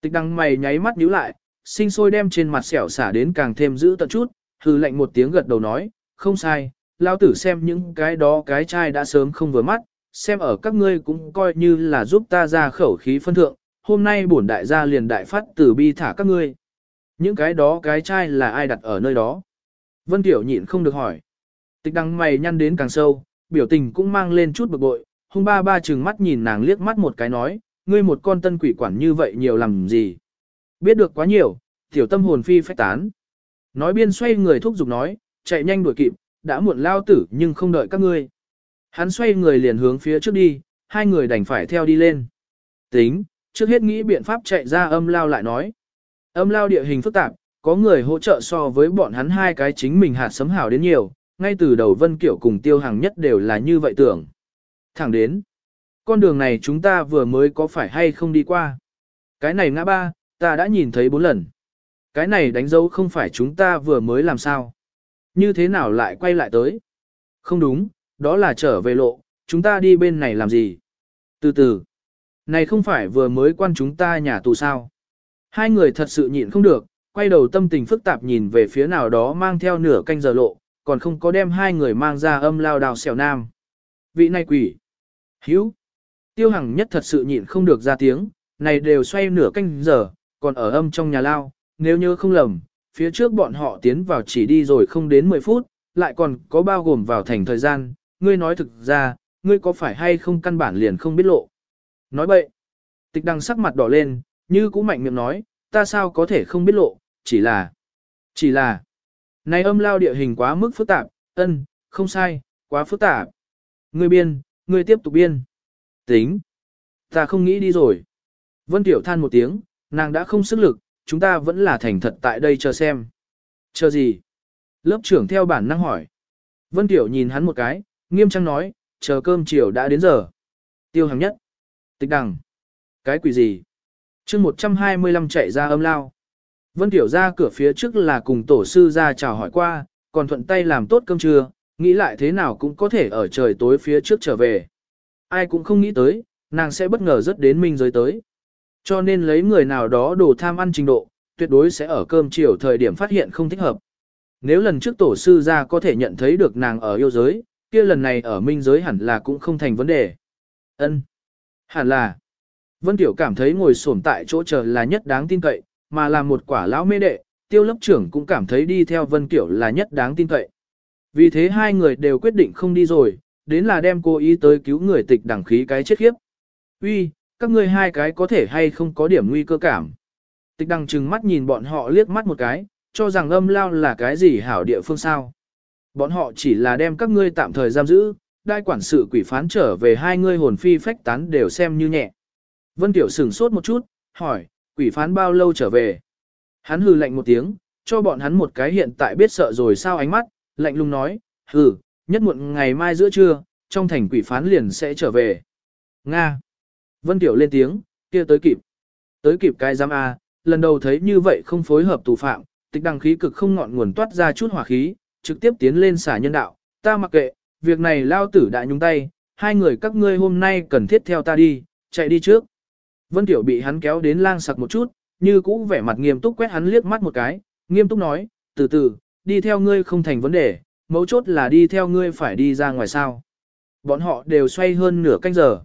A: Tịch đăng mày nháy mắt nhíu lại, sinh sôi đem trên mặt sẹo xả đến càng thêm giữ tận chút, hư lệnh một tiếng gật đầu nói, không sai, lao tử xem những cái đó cái chai đã sớm không vừa mắt, xem ở các ngươi cũng coi như là giúp ta ra khẩu khí phân thượng, hôm nay bổn đại gia liền đại phát tử bi thả các ngươi. Những cái đó cái chai là ai đặt ở nơi đó? Vân Tiểu nhịn không được hỏi. Tịch đăng mày nhăn đến càng sâu, biểu tình cũng mang lên chút bực bội, hung ba ba chừng mắt nhìn nàng liếc mắt một cái nói, ngươi một con tân quỷ quản như vậy nhiều làm gì. Biết được quá nhiều, tiểu tâm hồn phi phách tán. Nói biên xoay người thúc giục nói, chạy nhanh đuổi kịp, đã muộn lao tử nhưng không đợi các ngươi. Hắn xoay người liền hướng phía trước đi, hai người đành phải theo đi lên. Tính, trước hết nghĩ biện pháp chạy ra âm lao lại nói. Âm lao địa hình phức tạp, có người hỗ trợ so với bọn hắn hai cái chính mình hạt sấm hảo đến nhiều, ngay từ đầu Vân Kiểu cùng Tiêu Hàng nhất đều là như vậy tưởng. Thẳng đến, con đường này chúng ta vừa mới có phải hay không đi qua. Cái này ngã ba, ta đã nhìn thấy bốn lần. Cái này đánh dấu không phải chúng ta vừa mới làm sao. Như thế nào lại quay lại tới? Không đúng, đó là trở về lộ, chúng ta đi bên này làm gì? Từ từ, này không phải vừa mới quan chúng ta nhà tù sao? Hai người thật sự nhịn không được, quay đầu tâm tình phức tạp nhìn về phía nào đó mang theo nửa canh giờ lộ, còn không có đem hai người mang ra âm lao đào xẻo nam. Vị này quỷ. Hữu. Tiêu hằng nhất thật sự nhịn không được ra tiếng, này đều xoay nửa canh giờ, còn ở âm trong nhà lao, nếu nhớ không lầm, phía trước bọn họ tiến vào chỉ đi rồi không đến 10 phút, lại còn có bao gồm vào thành thời gian, ngươi nói thực ra, ngươi có phải hay không căn bản liền không biết lộ. Nói bậy, tịch đăng sắc mặt đỏ lên, như cũ mạnh miệng nói, ta sao có thể không biết lộ, chỉ là, chỉ là, này âm lao địa hình quá mức phức tạp, ân, không sai, quá phức tạp. Ngươi biên, ngươi tiếp tục biên. Tính, ta không nghĩ đi rồi. Vân Tiểu than một tiếng, nàng đã không sức lực, chúng ta vẫn là thành thật tại đây chờ xem. Chờ gì? Lớp trưởng theo bản năng hỏi. Vân Tiểu nhìn hắn một cái, nghiêm trang nói, chờ cơm chiều đã đến giờ. Tiêu hàng nhất. Tịch đằng. Cái quỷ gì? chương 125 chạy ra âm lao. Vân Tiểu ra cửa phía trước là cùng tổ sư ra chào hỏi qua, còn thuận tay làm tốt cơm trưa, nghĩ lại thế nào cũng có thể ở trời tối phía trước trở về. Ai cũng không nghĩ tới, nàng sẽ bất ngờ rất đến minh giới tới. Cho nên lấy người nào đó đồ tham ăn trình độ, tuyệt đối sẽ ở cơm chiều thời điểm phát hiện không thích hợp. Nếu lần trước tổ sư ra có thể nhận thấy được nàng ở yêu giới, kia lần này ở minh giới hẳn là cũng không thành vấn đề. Ân, Hẳn là. Vân Tiểu cảm thấy ngồi xổm tại chỗ chờ là nhất đáng tin cậy, mà là một quả lão mê đệ, tiêu lớp trưởng cũng cảm thấy đi theo Vân Tiểu là nhất đáng tin cậy. Vì thế hai người đều quyết định không đi rồi, đến là đem cô ý tới cứu người tịch đẳng khí cái chết khiếp. Uy, các ngươi hai cái có thể hay không có điểm nguy cơ cảm. Tịch đằng chừng mắt nhìn bọn họ liếc mắt một cái, cho rằng âm lao là cái gì hảo địa phương sao. Bọn họ chỉ là đem các ngươi tạm thời giam giữ, đai quản sự quỷ phán trở về hai ngươi hồn phi phách tán đều xem như nhẹ. Vân Tiểu sửng sốt một chút, hỏi, quỷ phán bao lâu trở về? Hắn hừ lạnh một tiếng, cho bọn hắn một cái hiện tại biết sợ rồi sao ánh mắt, lạnh lùng nói, hừ, nhất muộn ngày mai giữa trưa, trong thành quỷ phán liền sẽ trở về. Nga. Vân Tiểu lên tiếng, kia tới kịp. Tới kịp cái giám A, lần đầu thấy như vậy không phối hợp tù phạm, tịch đăng khí cực không ngọn nguồn toát ra chút hỏa khí, trực tiếp tiến lên xả nhân đạo, ta mặc kệ, việc này lao tử đã nhúng tay, hai người các ngươi hôm nay cần thiết theo ta đi, chạy đi trước. Vân Tiểu bị hắn kéo đến lang sặc một chút, như cũ vẻ mặt nghiêm túc quét hắn liếc mắt một cái, nghiêm túc nói, từ từ, đi theo ngươi không thành vấn đề, mấu chốt là đi theo ngươi phải đi ra ngoài sao. Bọn họ đều xoay hơn nửa canh giờ.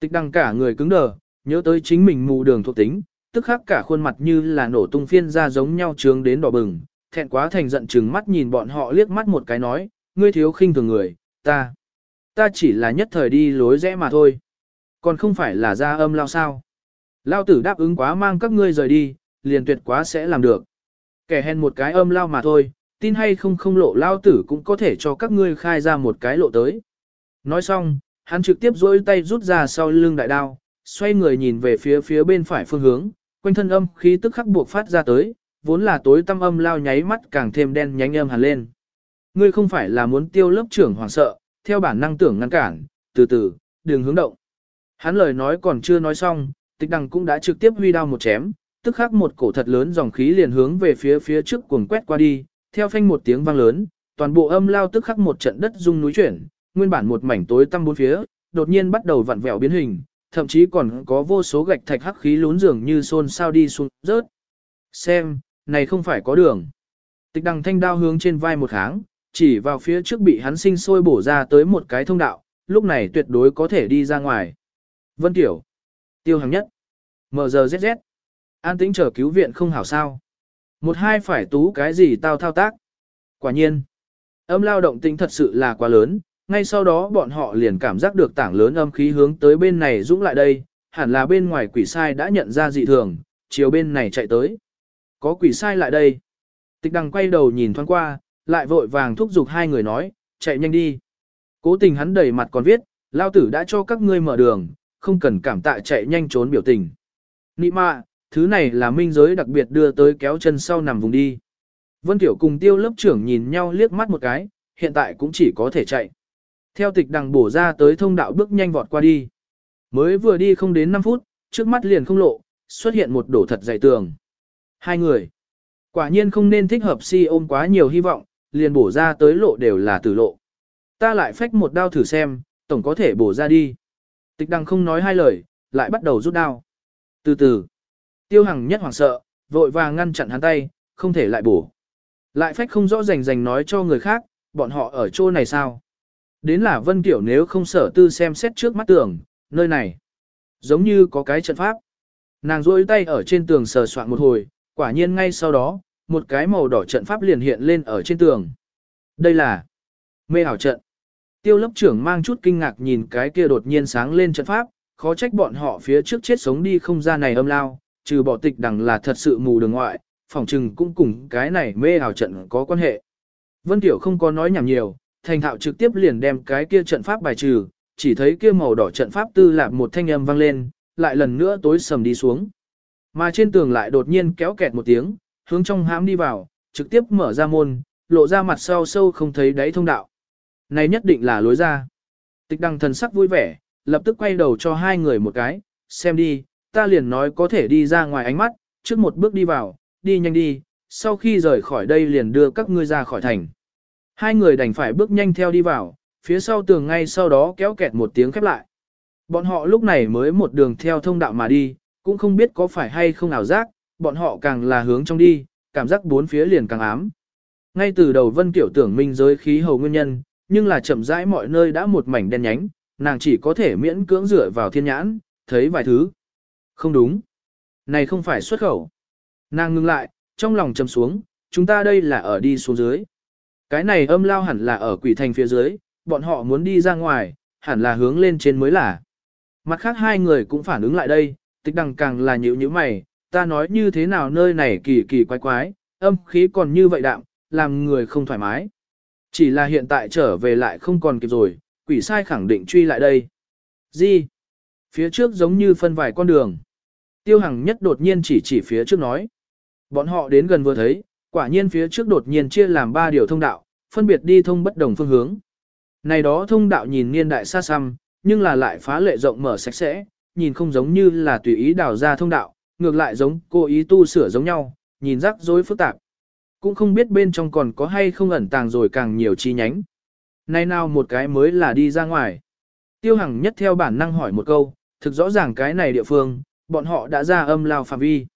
A: Tịch đăng cả người cứng đờ, nhớ tới chính mình mù đường thuộc tính, tức khắc cả khuôn mặt như là nổ tung phiên ra giống nhau trướng đến đỏ bừng, thẹn quá thành giận chừng mắt nhìn bọn họ liếc mắt một cái nói, ngươi thiếu khinh thường người, ta, ta chỉ là nhất thời đi lối rẽ mà thôi, còn không phải là ra âm lao sao. Lao tử đáp ứng quá mang các ngươi rời đi, liền tuyệt quá sẽ làm được. Kẻ hèn một cái âm lao mà thôi, tin hay không không lộ lao tử cũng có thể cho các ngươi khai ra một cái lộ tới. Nói xong, hắn trực tiếp duỗi tay rút ra sau lưng đại đao, xoay người nhìn về phía phía bên phải phương hướng, quanh thân âm khí tức khắc buộc phát ra tới, vốn là tối tâm âm lao nháy mắt càng thêm đen nhánh âm hẳn lên. Ngươi không phải là muốn tiêu lớp trưởng hoàng sợ, theo bản năng tưởng ngăn cản, từ từ, đừng hướng động. Hắn lời nói còn chưa nói xong, tịch đằng cũng đã trực tiếp huy đao một chém, tức khắc một cổ thật lớn dòng khí liền hướng về phía phía trước cuồng quét qua đi, theo phanh một tiếng vang lớn, toàn bộ âm lao tức khắc một trận đất rung núi chuyển, nguyên bản một mảnh tối tăm bốn phía, đột nhiên bắt đầu vặn vẹo biến hình, thậm chí còn có vô số gạch thạch hắc khí lún dường như xôn sao đi xuống rớt. Xem, này không phải có đường. Tịch đằng thanh đao hướng trên vai một kháng, chỉ vào phía trước bị hắn sinh sôi bổ ra tới một cái thông đạo, lúc này tuyệt đối có thể đi ra ngoài. Vân Tiểu, Tiêu Hằng Nhất, MGZZ, an tĩnh chờ cứu viện không hảo sao. Một hai phải tú cái gì tao thao tác. Quả nhiên, âm lao động tính thật sự là quá lớn, ngay sau đó bọn họ liền cảm giác được tảng lớn âm khí hướng tới bên này dũng lại đây, hẳn là bên ngoài quỷ sai đã nhận ra dị thường, chiều bên này chạy tới. Có quỷ sai lại đây. Tịch đằng quay đầu nhìn thoáng qua, lại vội vàng thúc giục hai người nói, chạy nhanh đi. Cố tình hắn đẩy mặt còn viết, lao tử đã cho các ngươi mở đường, không cần cảm tạ chạy nhanh trốn biểu tình. Nị mạ, thứ này là minh giới đặc biệt đưa tới kéo chân sau nằm vùng đi. Vân Tiểu cùng tiêu lớp trưởng nhìn nhau liếc mắt một cái, hiện tại cũng chỉ có thể chạy. Theo tịch đằng bổ ra tới thông đạo bước nhanh vọt qua đi. Mới vừa đi không đến 5 phút, trước mắt liền không lộ, xuất hiện một đổ thật dày tường. Hai người. Quả nhiên không nên thích hợp si ôm quá nhiều hy vọng, liền bổ ra tới lộ đều là tử lộ. Ta lại phách một đao thử xem, tổng có thể bổ ra đi. Tịch đằng không nói hai lời, lại bắt đầu rút đao. Từ từ, tiêu hằng nhất hoảng sợ, vội vàng ngăn chặn hắn tay, không thể lại bổ. Lại phách không rõ rành rành nói cho người khác, bọn họ ở chỗ này sao. Đến là Vân Kiểu nếu không sở tư xem xét trước mắt tường, nơi này. Giống như có cái trận pháp. Nàng rôi tay ở trên tường sờ soạn một hồi, quả nhiên ngay sau đó, một cái màu đỏ trận pháp liền hiện lên ở trên tường. Đây là mê ảo trận. Tiêu lớp trưởng mang chút kinh ngạc nhìn cái kia đột nhiên sáng lên trận pháp, khó trách bọn họ phía trước chết sống đi không ra này âm lao, trừ bỏ tịch đằng là thật sự mù đường ngoại, phòng trừng cũng cùng cái này mê ảo trận có quan hệ. Vân Tiểu không có nói nhảm nhiều, thành thạo trực tiếp liền đem cái kia trận pháp bài trừ, chỉ thấy kia màu đỏ trận pháp tư lạc một thanh âm vang lên, lại lần nữa tối sầm đi xuống. Mà trên tường lại đột nhiên kéo kẹt một tiếng, hướng trong hãm đi vào, trực tiếp mở ra môn, lộ ra mặt sau sâu không thấy đáy thông đạo. Này nhất định là lối ra. Tịch đăng thần sắc vui vẻ, lập tức quay đầu cho hai người một cái, xem đi, ta liền nói có thể đi ra ngoài ánh mắt, trước một bước đi vào, đi nhanh đi, sau khi rời khỏi đây liền đưa các ngươi ra khỏi thành. Hai người đành phải bước nhanh theo đi vào, phía sau tường ngay sau đó kéo kẹt một tiếng khép lại. Bọn họ lúc này mới một đường theo thông đạo mà đi, cũng không biết có phải hay không ảo giác, bọn họ càng là hướng trong đi, cảm giác bốn phía liền càng ám. Ngay từ đầu Vân Kiểu tưởng minh giới khí hầu nguyên nhân, nhưng là chậm rãi mọi nơi đã một mảnh đen nhánh, nàng chỉ có thể miễn cưỡng dựa vào thiên nhãn, thấy vài thứ. Không đúng. Này không phải xuất khẩu. Nàng ngưng lại, trong lòng chầm xuống, chúng ta đây là ở đi xuống dưới. Cái này âm lao hẳn là ở quỷ thành phía dưới, bọn họ muốn đi ra ngoài, hẳn là hướng lên trên mới là. Mặt khác hai người cũng phản ứng lại đây, tịch đằng càng là nhịu như mày, ta nói như thế nào nơi này kỳ kỳ quái quái, âm khí còn như vậy đạm, làm người không thoải mái. Chỉ là hiện tại trở về lại không còn kịp rồi, quỷ sai khẳng định truy lại đây. Gì? Phía trước giống như phân vài con đường. Tiêu hằng nhất đột nhiên chỉ chỉ phía trước nói. Bọn họ đến gần vừa thấy, quả nhiên phía trước đột nhiên chia làm ba điều thông đạo, phân biệt đi thông bất đồng phương hướng. Này đó thông đạo nhìn niên đại xa xăm, nhưng là lại phá lệ rộng mở sạch sẽ, nhìn không giống như là tùy ý đào ra thông đạo, ngược lại giống cô ý tu sửa giống nhau, nhìn rắc rối phức tạp. Cũng không biết bên trong còn có hay không ẩn tàng rồi càng nhiều chi nhánh. Nay nào một cái mới là đi ra ngoài. Tiêu Hằng nhất theo bản năng hỏi một câu, thực rõ ràng cái này địa phương, bọn họ đã ra âm lao phạm vi.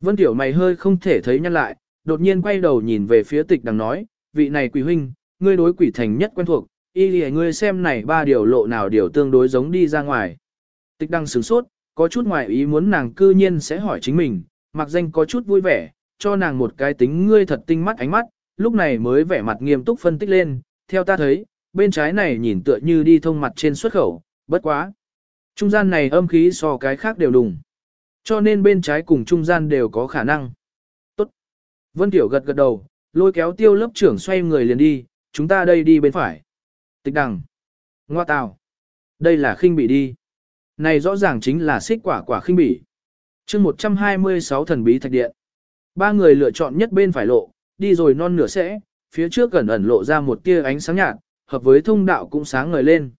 A: Vân Tiểu mày hơi không thể thấy nhăn lại, đột nhiên quay đầu nhìn về phía tịch đằng nói, vị này quỷ huynh, ngươi đối quỷ thành nhất quen thuộc, y lì ngươi xem này ba điều lộ nào điều tương đối giống đi ra ngoài. Tịch đằng sửng sốt, có chút ngoài ý muốn nàng cư nhiên sẽ hỏi chính mình, mặc danh có chút vui vẻ, cho nàng một cái tính ngươi thật tinh mắt ánh mắt, lúc này mới vẻ mặt nghiêm túc phân tích lên, theo ta thấy, bên trái này nhìn tựa như đi thông mặt trên xuất khẩu, bất quá. Trung gian này âm khí so cái khác đều đùng. Cho nên bên trái cùng trung gian đều có khả năng. Vân Tiểu gật gật đầu, lôi kéo tiêu lớp trưởng xoay người liền đi, chúng ta đây đi bên phải. Tịch đằng. Ngoa tào. Đây là khinh bị đi. Này rõ ràng chính là xích quả quả khinh bỉ. chương 126 thần bí thạch điện. Ba người lựa chọn nhất bên phải lộ, đi rồi non nửa sẽ, phía trước gần ẩn lộ ra một tia ánh sáng nhạt, hợp với thông đạo cũng sáng ngời lên.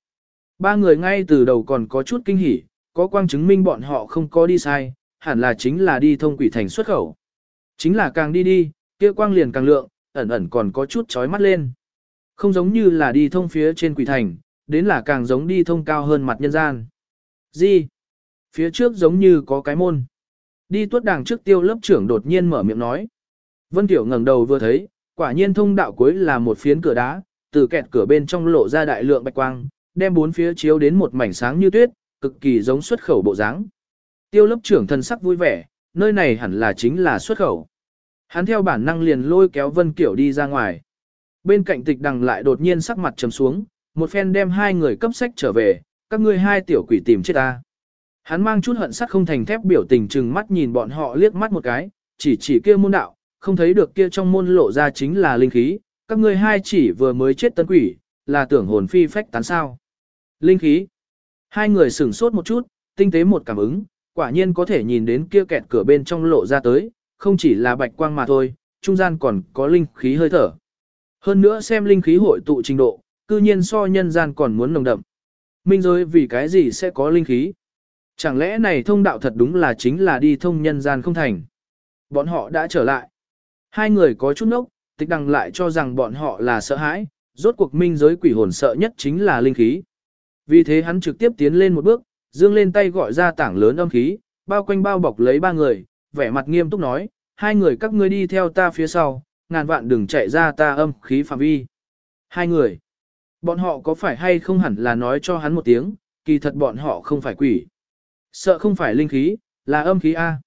A: Ba người ngay từ đầu còn có chút kinh hỉ, có quang chứng minh bọn họ không có đi sai, hẳn là chính là đi thông quỷ thành xuất khẩu. Chính là càng đi đi, kia quang liền càng lượng, ẩn ẩn còn có chút chói mắt lên. Không giống như là đi thông phía trên quỷ thành, đến là càng giống đi thông cao hơn mặt nhân gian. Gì? Phía trước giống như có cái môn. Đi tuốt đàng trước tiêu lớp trưởng đột nhiên mở miệng nói. Vân Tiểu ngẩng đầu vừa thấy, quả nhiên thông đạo cuối là một phiến cửa đá, từ kẹt cửa bên trong lộ ra đại lượng bạch quang, đem bốn phía chiếu đến một mảnh sáng như tuyết, cực kỳ giống xuất khẩu bộ dáng. Tiêu lớp trưởng thân sắc vui vẻ, nơi này hẳn là chính là xuất khẩu. Hắn theo bản năng liền lôi kéo Vân Kiểu đi ra ngoài. Bên cạnh tịch đằng lại đột nhiên sắc mặt trầm xuống, một phen đem hai người cấp sách trở về, các ngươi hai tiểu quỷ tìm chết ta. Hắn mang chút hận sắt không thành thép biểu tình chừng mắt nhìn bọn họ liếc mắt một cái, chỉ chỉ kia môn đạo, không thấy được kia trong môn lộ ra chính là linh khí, các ngươi hai chỉ vừa mới chết tân quỷ, là tưởng hồn phi phách tán sao. Linh khí. Hai người sửng sốt một chút, tinh tế một cảm ứng, Quả nhiên có thể nhìn đến kia kẹt cửa bên trong lộ ra tới, không chỉ là bạch quang mà thôi, trung gian còn có linh khí hơi thở. Hơn nữa xem linh khí hội tụ trình độ, cư nhiên so nhân gian còn muốn nồng đậm. Minh giới vì cái gì sẽ có linh khí? Chẳng lẽ này thông đạo thật đúng là chính là đi thông nhân gian không thành? Bọn họ đã trở lại. Hai người có chút nốc, tịch đằng lại cho rằng bọn họ là sợ hãi, rốt cuộc minh giới quỷ hồn sợ nhất chính là linh khí. Vì thế hắn trực tiếp tiến lên một bước, dương lên tay gọi ra tảng lớn âm khí, bao quanh bao bọc lấy ba người, vẻ mặt nghiêm túc nói, hai người các ngươi đi theo ta phía sau, ngàn vạn đừng chạy ra ta âm khí phạm vi. Hai người, bọn họ có phải hay không hẳn là nói cho hắn một tiếng, kỳ thật bọn họ không phải quỷ. Sợ không phải linh khí, là âm khí A.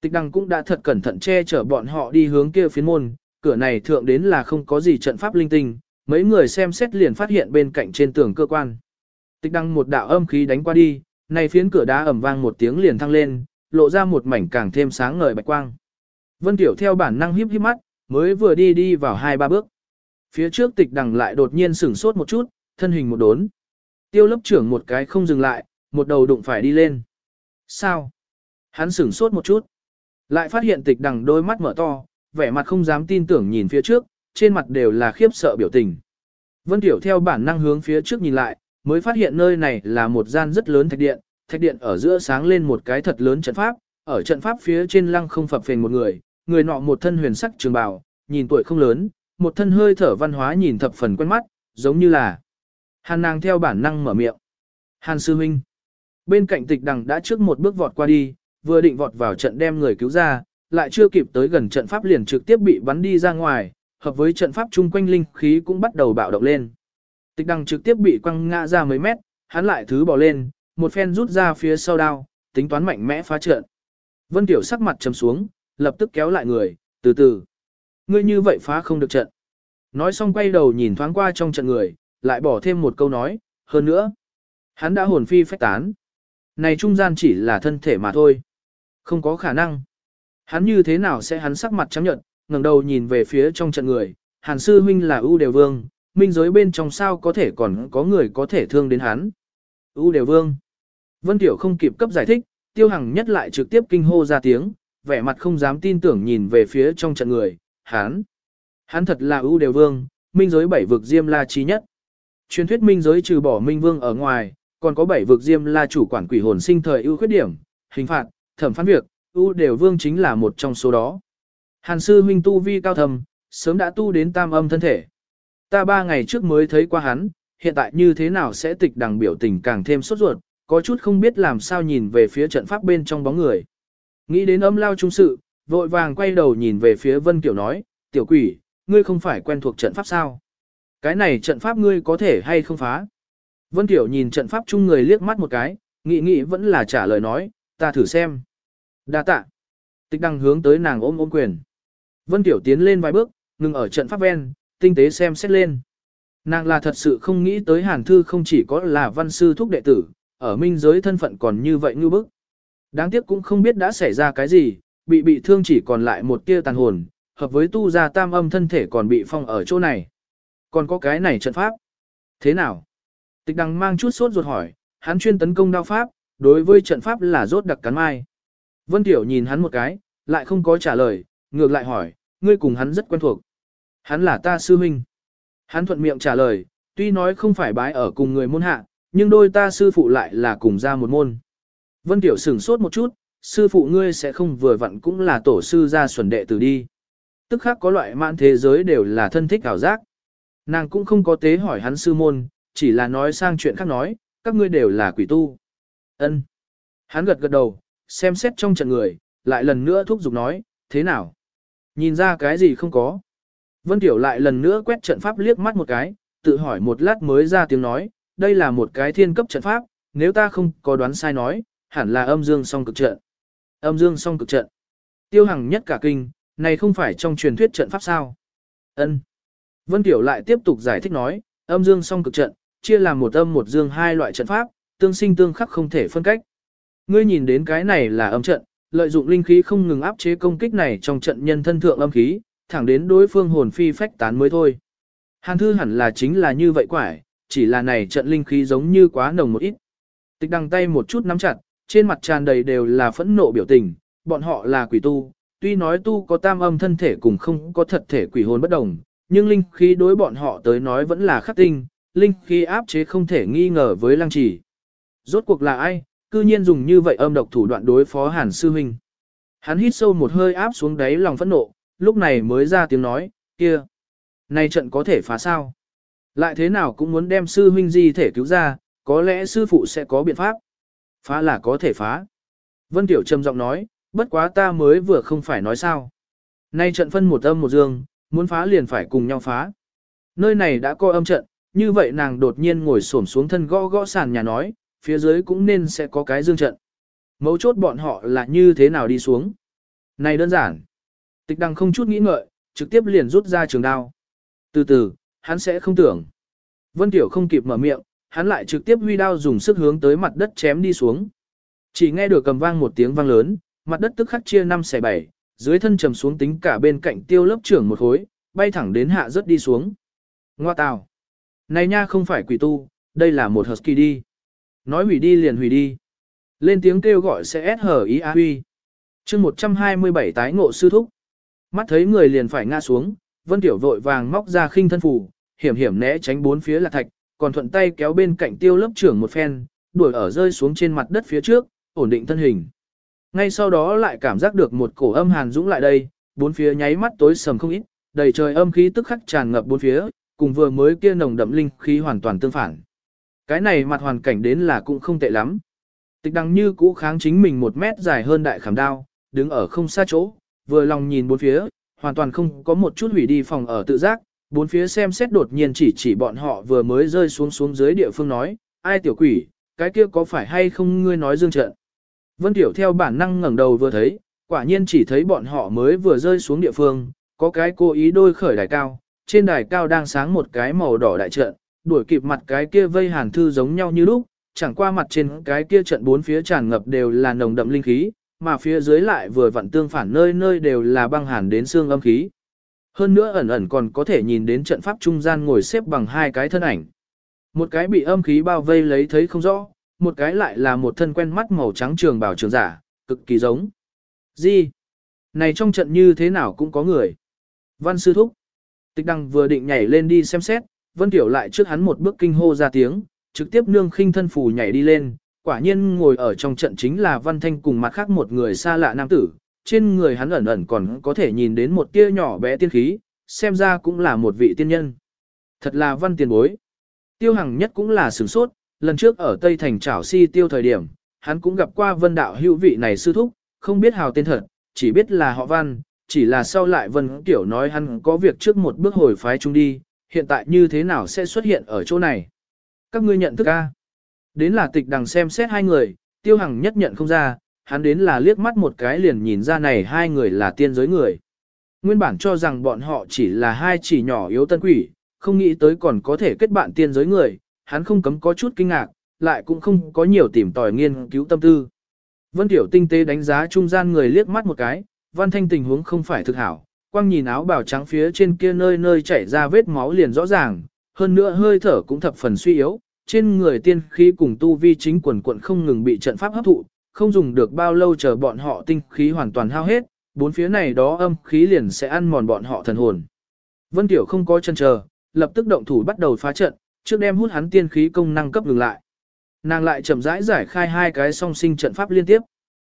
A: Tịch đăng cũng đã thật cẩn thận che chở bọn họ đi hướng kia phiến môn, cửa này thượng đến là không có gì trận pháp linh tinh, mấy người xem xét liền phát hiện bên cạnh trên tường cơ quan. Tịch đăng một đạo âm khí đánh qua đi, này phiến cửa đá ầm vang một tiếng liền thăng lên, lộ ra một mảnh càng thêm sáng ngời bạch quang. Vân Tiểu theo bản năng híp híp mắt, mới vừa đi đi vào hai ba bước. Phía trước tịch đằng lại đột nhiên sửng sốt một chút, thân hình một đốn. Tiêu lớp trưởng một cái không dừng lại, một đầu đụng phải đi lên. Sao? Hắn sửng sốt một chút. Lại phát hiện tịch đằng đôi mắt mở to, vẻ mặt không dám tin tưởng nhìn phía trước, trên mặt đều là khiếp sợ biểu tình. Vân Tiểu theo bản năng hướng phía trước nhìn lại, mới phát hiện nơi này là một gian rất lớn thạch điện, thạch điện ở giữa sáng lên một cái thật lớn trận pháp, ở trận pháp phía trên lăng không phập phền một người, người nọ một thân huyền sắc trường bào, nhìn tuổi không lớn, một thân hơi thở văn hóa nhìn thập phần quen mắt, giống như là Hàn nàng theo bản năng mở miệng. Hàn sư huynh. Bên cạnh tịch đằng đã trước một bước vọt qua đi, vừa định vọt vào trận đem người cứu ra, lại chưa kịp tới gần trận pháp liền trực tiếp bị bắn đi ra ngoài, hợp với trận pháp chung quanh linh khí cũng bắt đầu bạo động lên. Tịch đằng trực tiếp bị quăng ngã ra mấy mét, hắn lại thứ bỏ lên, một phen rút ra phía sau đao, tính toán mạnh mẽ phá trận. Vân Tiểu sắc mặt trầm xuống, lập tức kéo lại người, từ từ. Ngươi như vậy phá không được trận. Nói xong quay đầu nhìn thoáng qua trong trận người, lại bỏ thêm một câu nói, hơn nữa. Hắn đã hồn phi phách tán. Này trung gian chỉ là thân thể mà thôi. Không có khả năng. Hắn như thế nào sẽ hắn sắc mặt trắng nhận, ngẩng đầu nhìn về phía trong trận người, hàn sư huynh là ưu đều vương, minh giới bên trong sao có thể còn có người có thể thương đến hắn. U đều vương. Vân Tiểu không kịp cấp giải thích, tiêu hằng nhất lại trực tiếp kinh hô ra tiếng, vẻ mặt không dám tin tưởng nhìn về phía trong trận người, hắn. Hắn thật là ưu đều vương, minh giới bảy vực diêm la chi nhất. Truyền thuyết minh giới trừ bỏ minh vương ở ngoài, còn có bảy vực diêm la chủ quản quỷ hồn sinh thời ưu khuyết điểm, hình phạt, thẩm phán việc, ưu đều vương chính là một trong số đó. Hàn sư huynh tu vi cao thầm, sớm đã tu đến tam âm thân thể. Ta ba ngày trước mới thấy qua hắn, hiện tại như thế nào sẽ tịch đằng biểu tình càng thêm sốt ruột, có chút không biết làm sao nhìn về phía trận pháp bên trong bóng người. Nghĩ đến âm lao trung sự, vội vàng quay đầu nhìn về phía Vân Kiểu nói, tiểu quỷ, ngươi không phải quen thuộc trận pháp sao? Cái này trận pháp ngươi có thể hay không phá? Vân Kiểu nhìn trận pháp chung người liếc mắt một cái, nghĩ nghĩ vẫn là trả lời nói, ta thử xem. Đa tạ. Tịch đăng hướng tới nàng ôm ôm quyền. Vân Kiểu tiến lên vài bước, ngừng ở trận pháp ven, tinh tế xem xét lên. Nàng là thật sự không nghĩ tới Hàn Thư không chỉ có là văn sư thúc đệ tử, ở minh giới thân phận còn như vậy như bức. Đáng tiếc cũng không biết đã xảy ra cái gì, bị bị thương chỉ còn lại một tia tàn hồn, hợp với tu ra tam âm thân thể còn bị phong ở chỗ này. Còn có cái này trận pháp. Thế nào? Tịch đằng mang chút sốt ruột hỏi, hắn chuyên tấn công đao pháp, đối với trận pháp là rốt đặc cắn mai. Vân Tiểu nhìn hắn một cái, lại không có trả lời, ngược lại hỏi, ngươi cùng hắn rất quen thuộc. Hắn là ta sư minh. Hắn thuận miệng trả lời, tuy nói không phải bái ở cùng người môn hạ, nhưng đôi ta sư phụ lại là cùng ra một môn. Vân Tiểu sửng sốt một chút, sư phụ ngươi sẽ không vừa vặn cũng là tổ sư gia xuẩn đệ tử đi. Tức khác có loại mạn thế giới đều là thân thích ảo giác. Nàng cũng không có tế hỏi hắn sư môn, chỉ là nói sang chuyện khác nói, các ngươi đều là quỷ tu. Ân. Hắn gật gật đầu, xem xét trong trận người, lại lần nữa thúc giục nói, thế nào? Nhìn ra cái gì không có. Vân Tiểu lại lần nữa quét trận pháp liếc mắt một cái, tự hỏi một lát mới ra tiếng nói, đây là một cái thiên cấp trận pháp, nếu ta không có đoán sai nói, hẳn là âm dương song cực trận. Âm dương song cực trận. Tiêu hằng nhất cả kinh, này không phải trong truyền thuyết trận pháp sao? Ân. Vân Tiểu lại tiếp tục giải thích nói, âm dương song cực trận, chia làm một âm một dương hai loại trận pháp, tương sinh tương khắc không thể phân cách. Ngươi nhìn đến cái này là âm trận, lợi dụng linh khí không ngừng áp chế công kích này trong trận nhân thân thượng âm khí, thẳng đến đối phương hồn phi phách tán mới thôi. Hàn thư hẳn là chính là như vậy quải, chỉ là này trận linh khí giống như quá nồng một ít. Tịch đằng tay một chút nắm chặt, trên mặt tràn đầy đều là phẫn nộ biểu tình, bọn họ là quỷ tu, tuy nói tu có tam âm thân thể cùng không có thật thể quỷ hồn bất đồng, nhưng linh khí đối bọn họ tới nói vẫn là khắc tinh, linh khí áp chế không thể nghi ngờ với lăng trì. Rốt cuộc là ai, cư nhiên dùng như vậy âm độc thủ đoạn đối phó hàn sư huynh. Hắn hít sâu một hơi áp xuống đáy lòng phẫn nộ, lúc này mới ra tiếng nói, kia, này trận có thể phá sao? Lại thế nào cũng muốn đem sư huynh di thể cứu ra, có lẽ sư phụ sẽ có biện pháp. Phá là có thể phá. Vân Tiểu trầm giọng nói, bất quá ta mới vừa không phải nói sao. Nay trận phân một âm một dương, muốn phá liền phải cùng nhau phá. Nơi này đã có âm trận, như vậy nàng đột nhiên ngồi xổm xuống thân gõ gõ sàn nhà nói, phía dưới cũng nên sẽ có cái dương trận. Mấu chốt bọn họ là như thế nào đi xuống. Này đơn giản. Tịch đăng không chút nghĩ ngợi, trực tiếp liền rút ra trường đao. Từ từ, hắn sẽ không tưởng. Vân Tiểu không kịp mở miệng, hắn lại trực tiếp huy đao dùng sức hướng tới mặt đất chém đi xuống. Chỉ nghe được cầm vang một tiếng vang lớn, mặt đất tức khắc chia năm xẻ bảy, dưới thân trầm xuống tính cả bên cạnh tiêu lớp trưởng một khối, bay thẳng đến hạ rất đi xuống. Ngoa tào. Này nha không phải quỷ tu, đây là một husky đi. Nói hủy đi liền hủy đi. Lên tiếng kêu gọi sẽ hở ý á huy. chương 127 tái ngộ sư thúc. Mắt thấy người liền phải ngã xuống, Vân Tiểu vội vàng móc ra khinh thân phủ, hiểm hiểm né tránh bốn phía là thạch, còn thuận tay kéo bên cạnh tiêu lớp trưởng một phen, đuổi ở rơi xuống trên mặt đất phía trước, ổn định thân hình. Ngay sau đó lại cảm giác được một cổ âm hàn dũng lại đây, bốn phía nháy mắt tối sầm không ít, đầy trời âm khí tức khắc tràn ngập bốn phía, cùng vừa mới kia nồng đậm linh khí hoàn toàn tương phản. Cái này mặt hoàn cảnh đến là cũng không tệ lắm. Tịch đằng như cũ kháng chính mình một mét dài hơn đại khảm đao, đứng ở không xa chỗ, vừa lòng nhìn bốn phía, hoàn toàn không có một chút hủy đi phòng ở tự giác, bốn phía xem xét đột nhiên chỉ chỉ bọn họ vừa mới rơi xuống xuống dưới địa phương nói, ai tiểu quỷ, cái kia có phải hay không ngươi nói dương trận. Vân Tiểu theo bản năng ngẩng đầu vừa thấy, quả nhiên chỉ thấy bọn họ mới vừa rơi xuống địa phương, có cái cố ý đôi khởi đài cao, trên đài cao đang sáng một cái màu đỏ đại trận, đuổi kịp mặt cái kia vây hàn thư giống nhau như lúc, chẳng qua mặt trên cái kia trận bốn phía tràn ngập đều là nồng đậm linh khí, mà phía dưới lại vừa vặn tương phản nơi nơi đều là băng hàn đến xương âm khí. Hơn nữa ẩn ẩn còn có thể nhìn đến trận pháp trung gian ngồi xếp bằng hai cái thân ảnh. Một cái bị âm khí bao vây lấy thấy không rõ, một cái lại là một thân quen mắt màu trắng trường bảo trường giả, cực kỳ giống. Gì? Này trong trận như thế nào cũng có người. Văn sư thúc. Tịch đăng vừa định nhảy lên đi xem xét, Vân Tiểu lại trước hắn một bước kinh hô ra tiếng, trực tiếp nương khinh thân phù nhảy đi lên, quả nhiên ngồi ở trong trận chính là Văn Thanh cùng mặt khác một người xa lạ nam tử, trên người hắn ẩn ẩn còn có thể nhìn đến một tia nhỏ bé tiên khí, xem ra cũng là một vị tiên nhân. Thật là văn tiền bối. Tiêu hằng nhất cũng là sửng sốt, lần trước ở Tây Thành trảo si tiêu thời điểm, hắn cũng gặp qua vân đạo hữu vị này sư thúc, không biết hào tên thật, chỉ biết là họ văn, chỉ là sau lại vân tiểu nói hắn có việc trước một bước hồi phái chung đi, hiện tại như thế nào sẽ xuất hiện ở chỗ này. Các ngươi nhận thức a? Đến là tịch đằng xem xét hai người, tiêu hằng nhất nhận không ra, hắn đến là liếc mắt một cái liền nhìn ra này hai người là tiên giới người. Nguyên bản cho rằng bọn họ chỉ là hai chỉ nhỏ yếu tân quỷ, không nghĩ tới còn có thể kết bạn tiên giới người, hắn không cấm có chút kinh ngạc, lại cũng không có nhiều tìm tòi nghiên cứu tâm tư. Vân Tiểu tinh tế đánh giá trung gian người liếc mắt một cái, văn thanh tình huống không phải thực hảo, quang nhìn áo bào trắng phía trên kia nơi nơi chảy ra vết máu liền rõ ràng, hơn nữa hơi thở cũng thập phần suy yếu, trên người tiên khí cùng tu vi chính quần quận không ngừng bị trận pháp hấp thụ, không dùng được bao lâu chờ bọn họ tinh khí hoàn toàn hao hết, bốn phía này đó âm khí liền sẽ ăn mòn bọn họ thần hồn. Vân Tiểu không có chân chờ, lập tức động thủ bắt đầu phá trận, trước đem hút hắn tiên khí công năng cấp ngừng lại. Nàng lại chậm rãi giải khai hai cái song sinh trận pháp liên tiếp.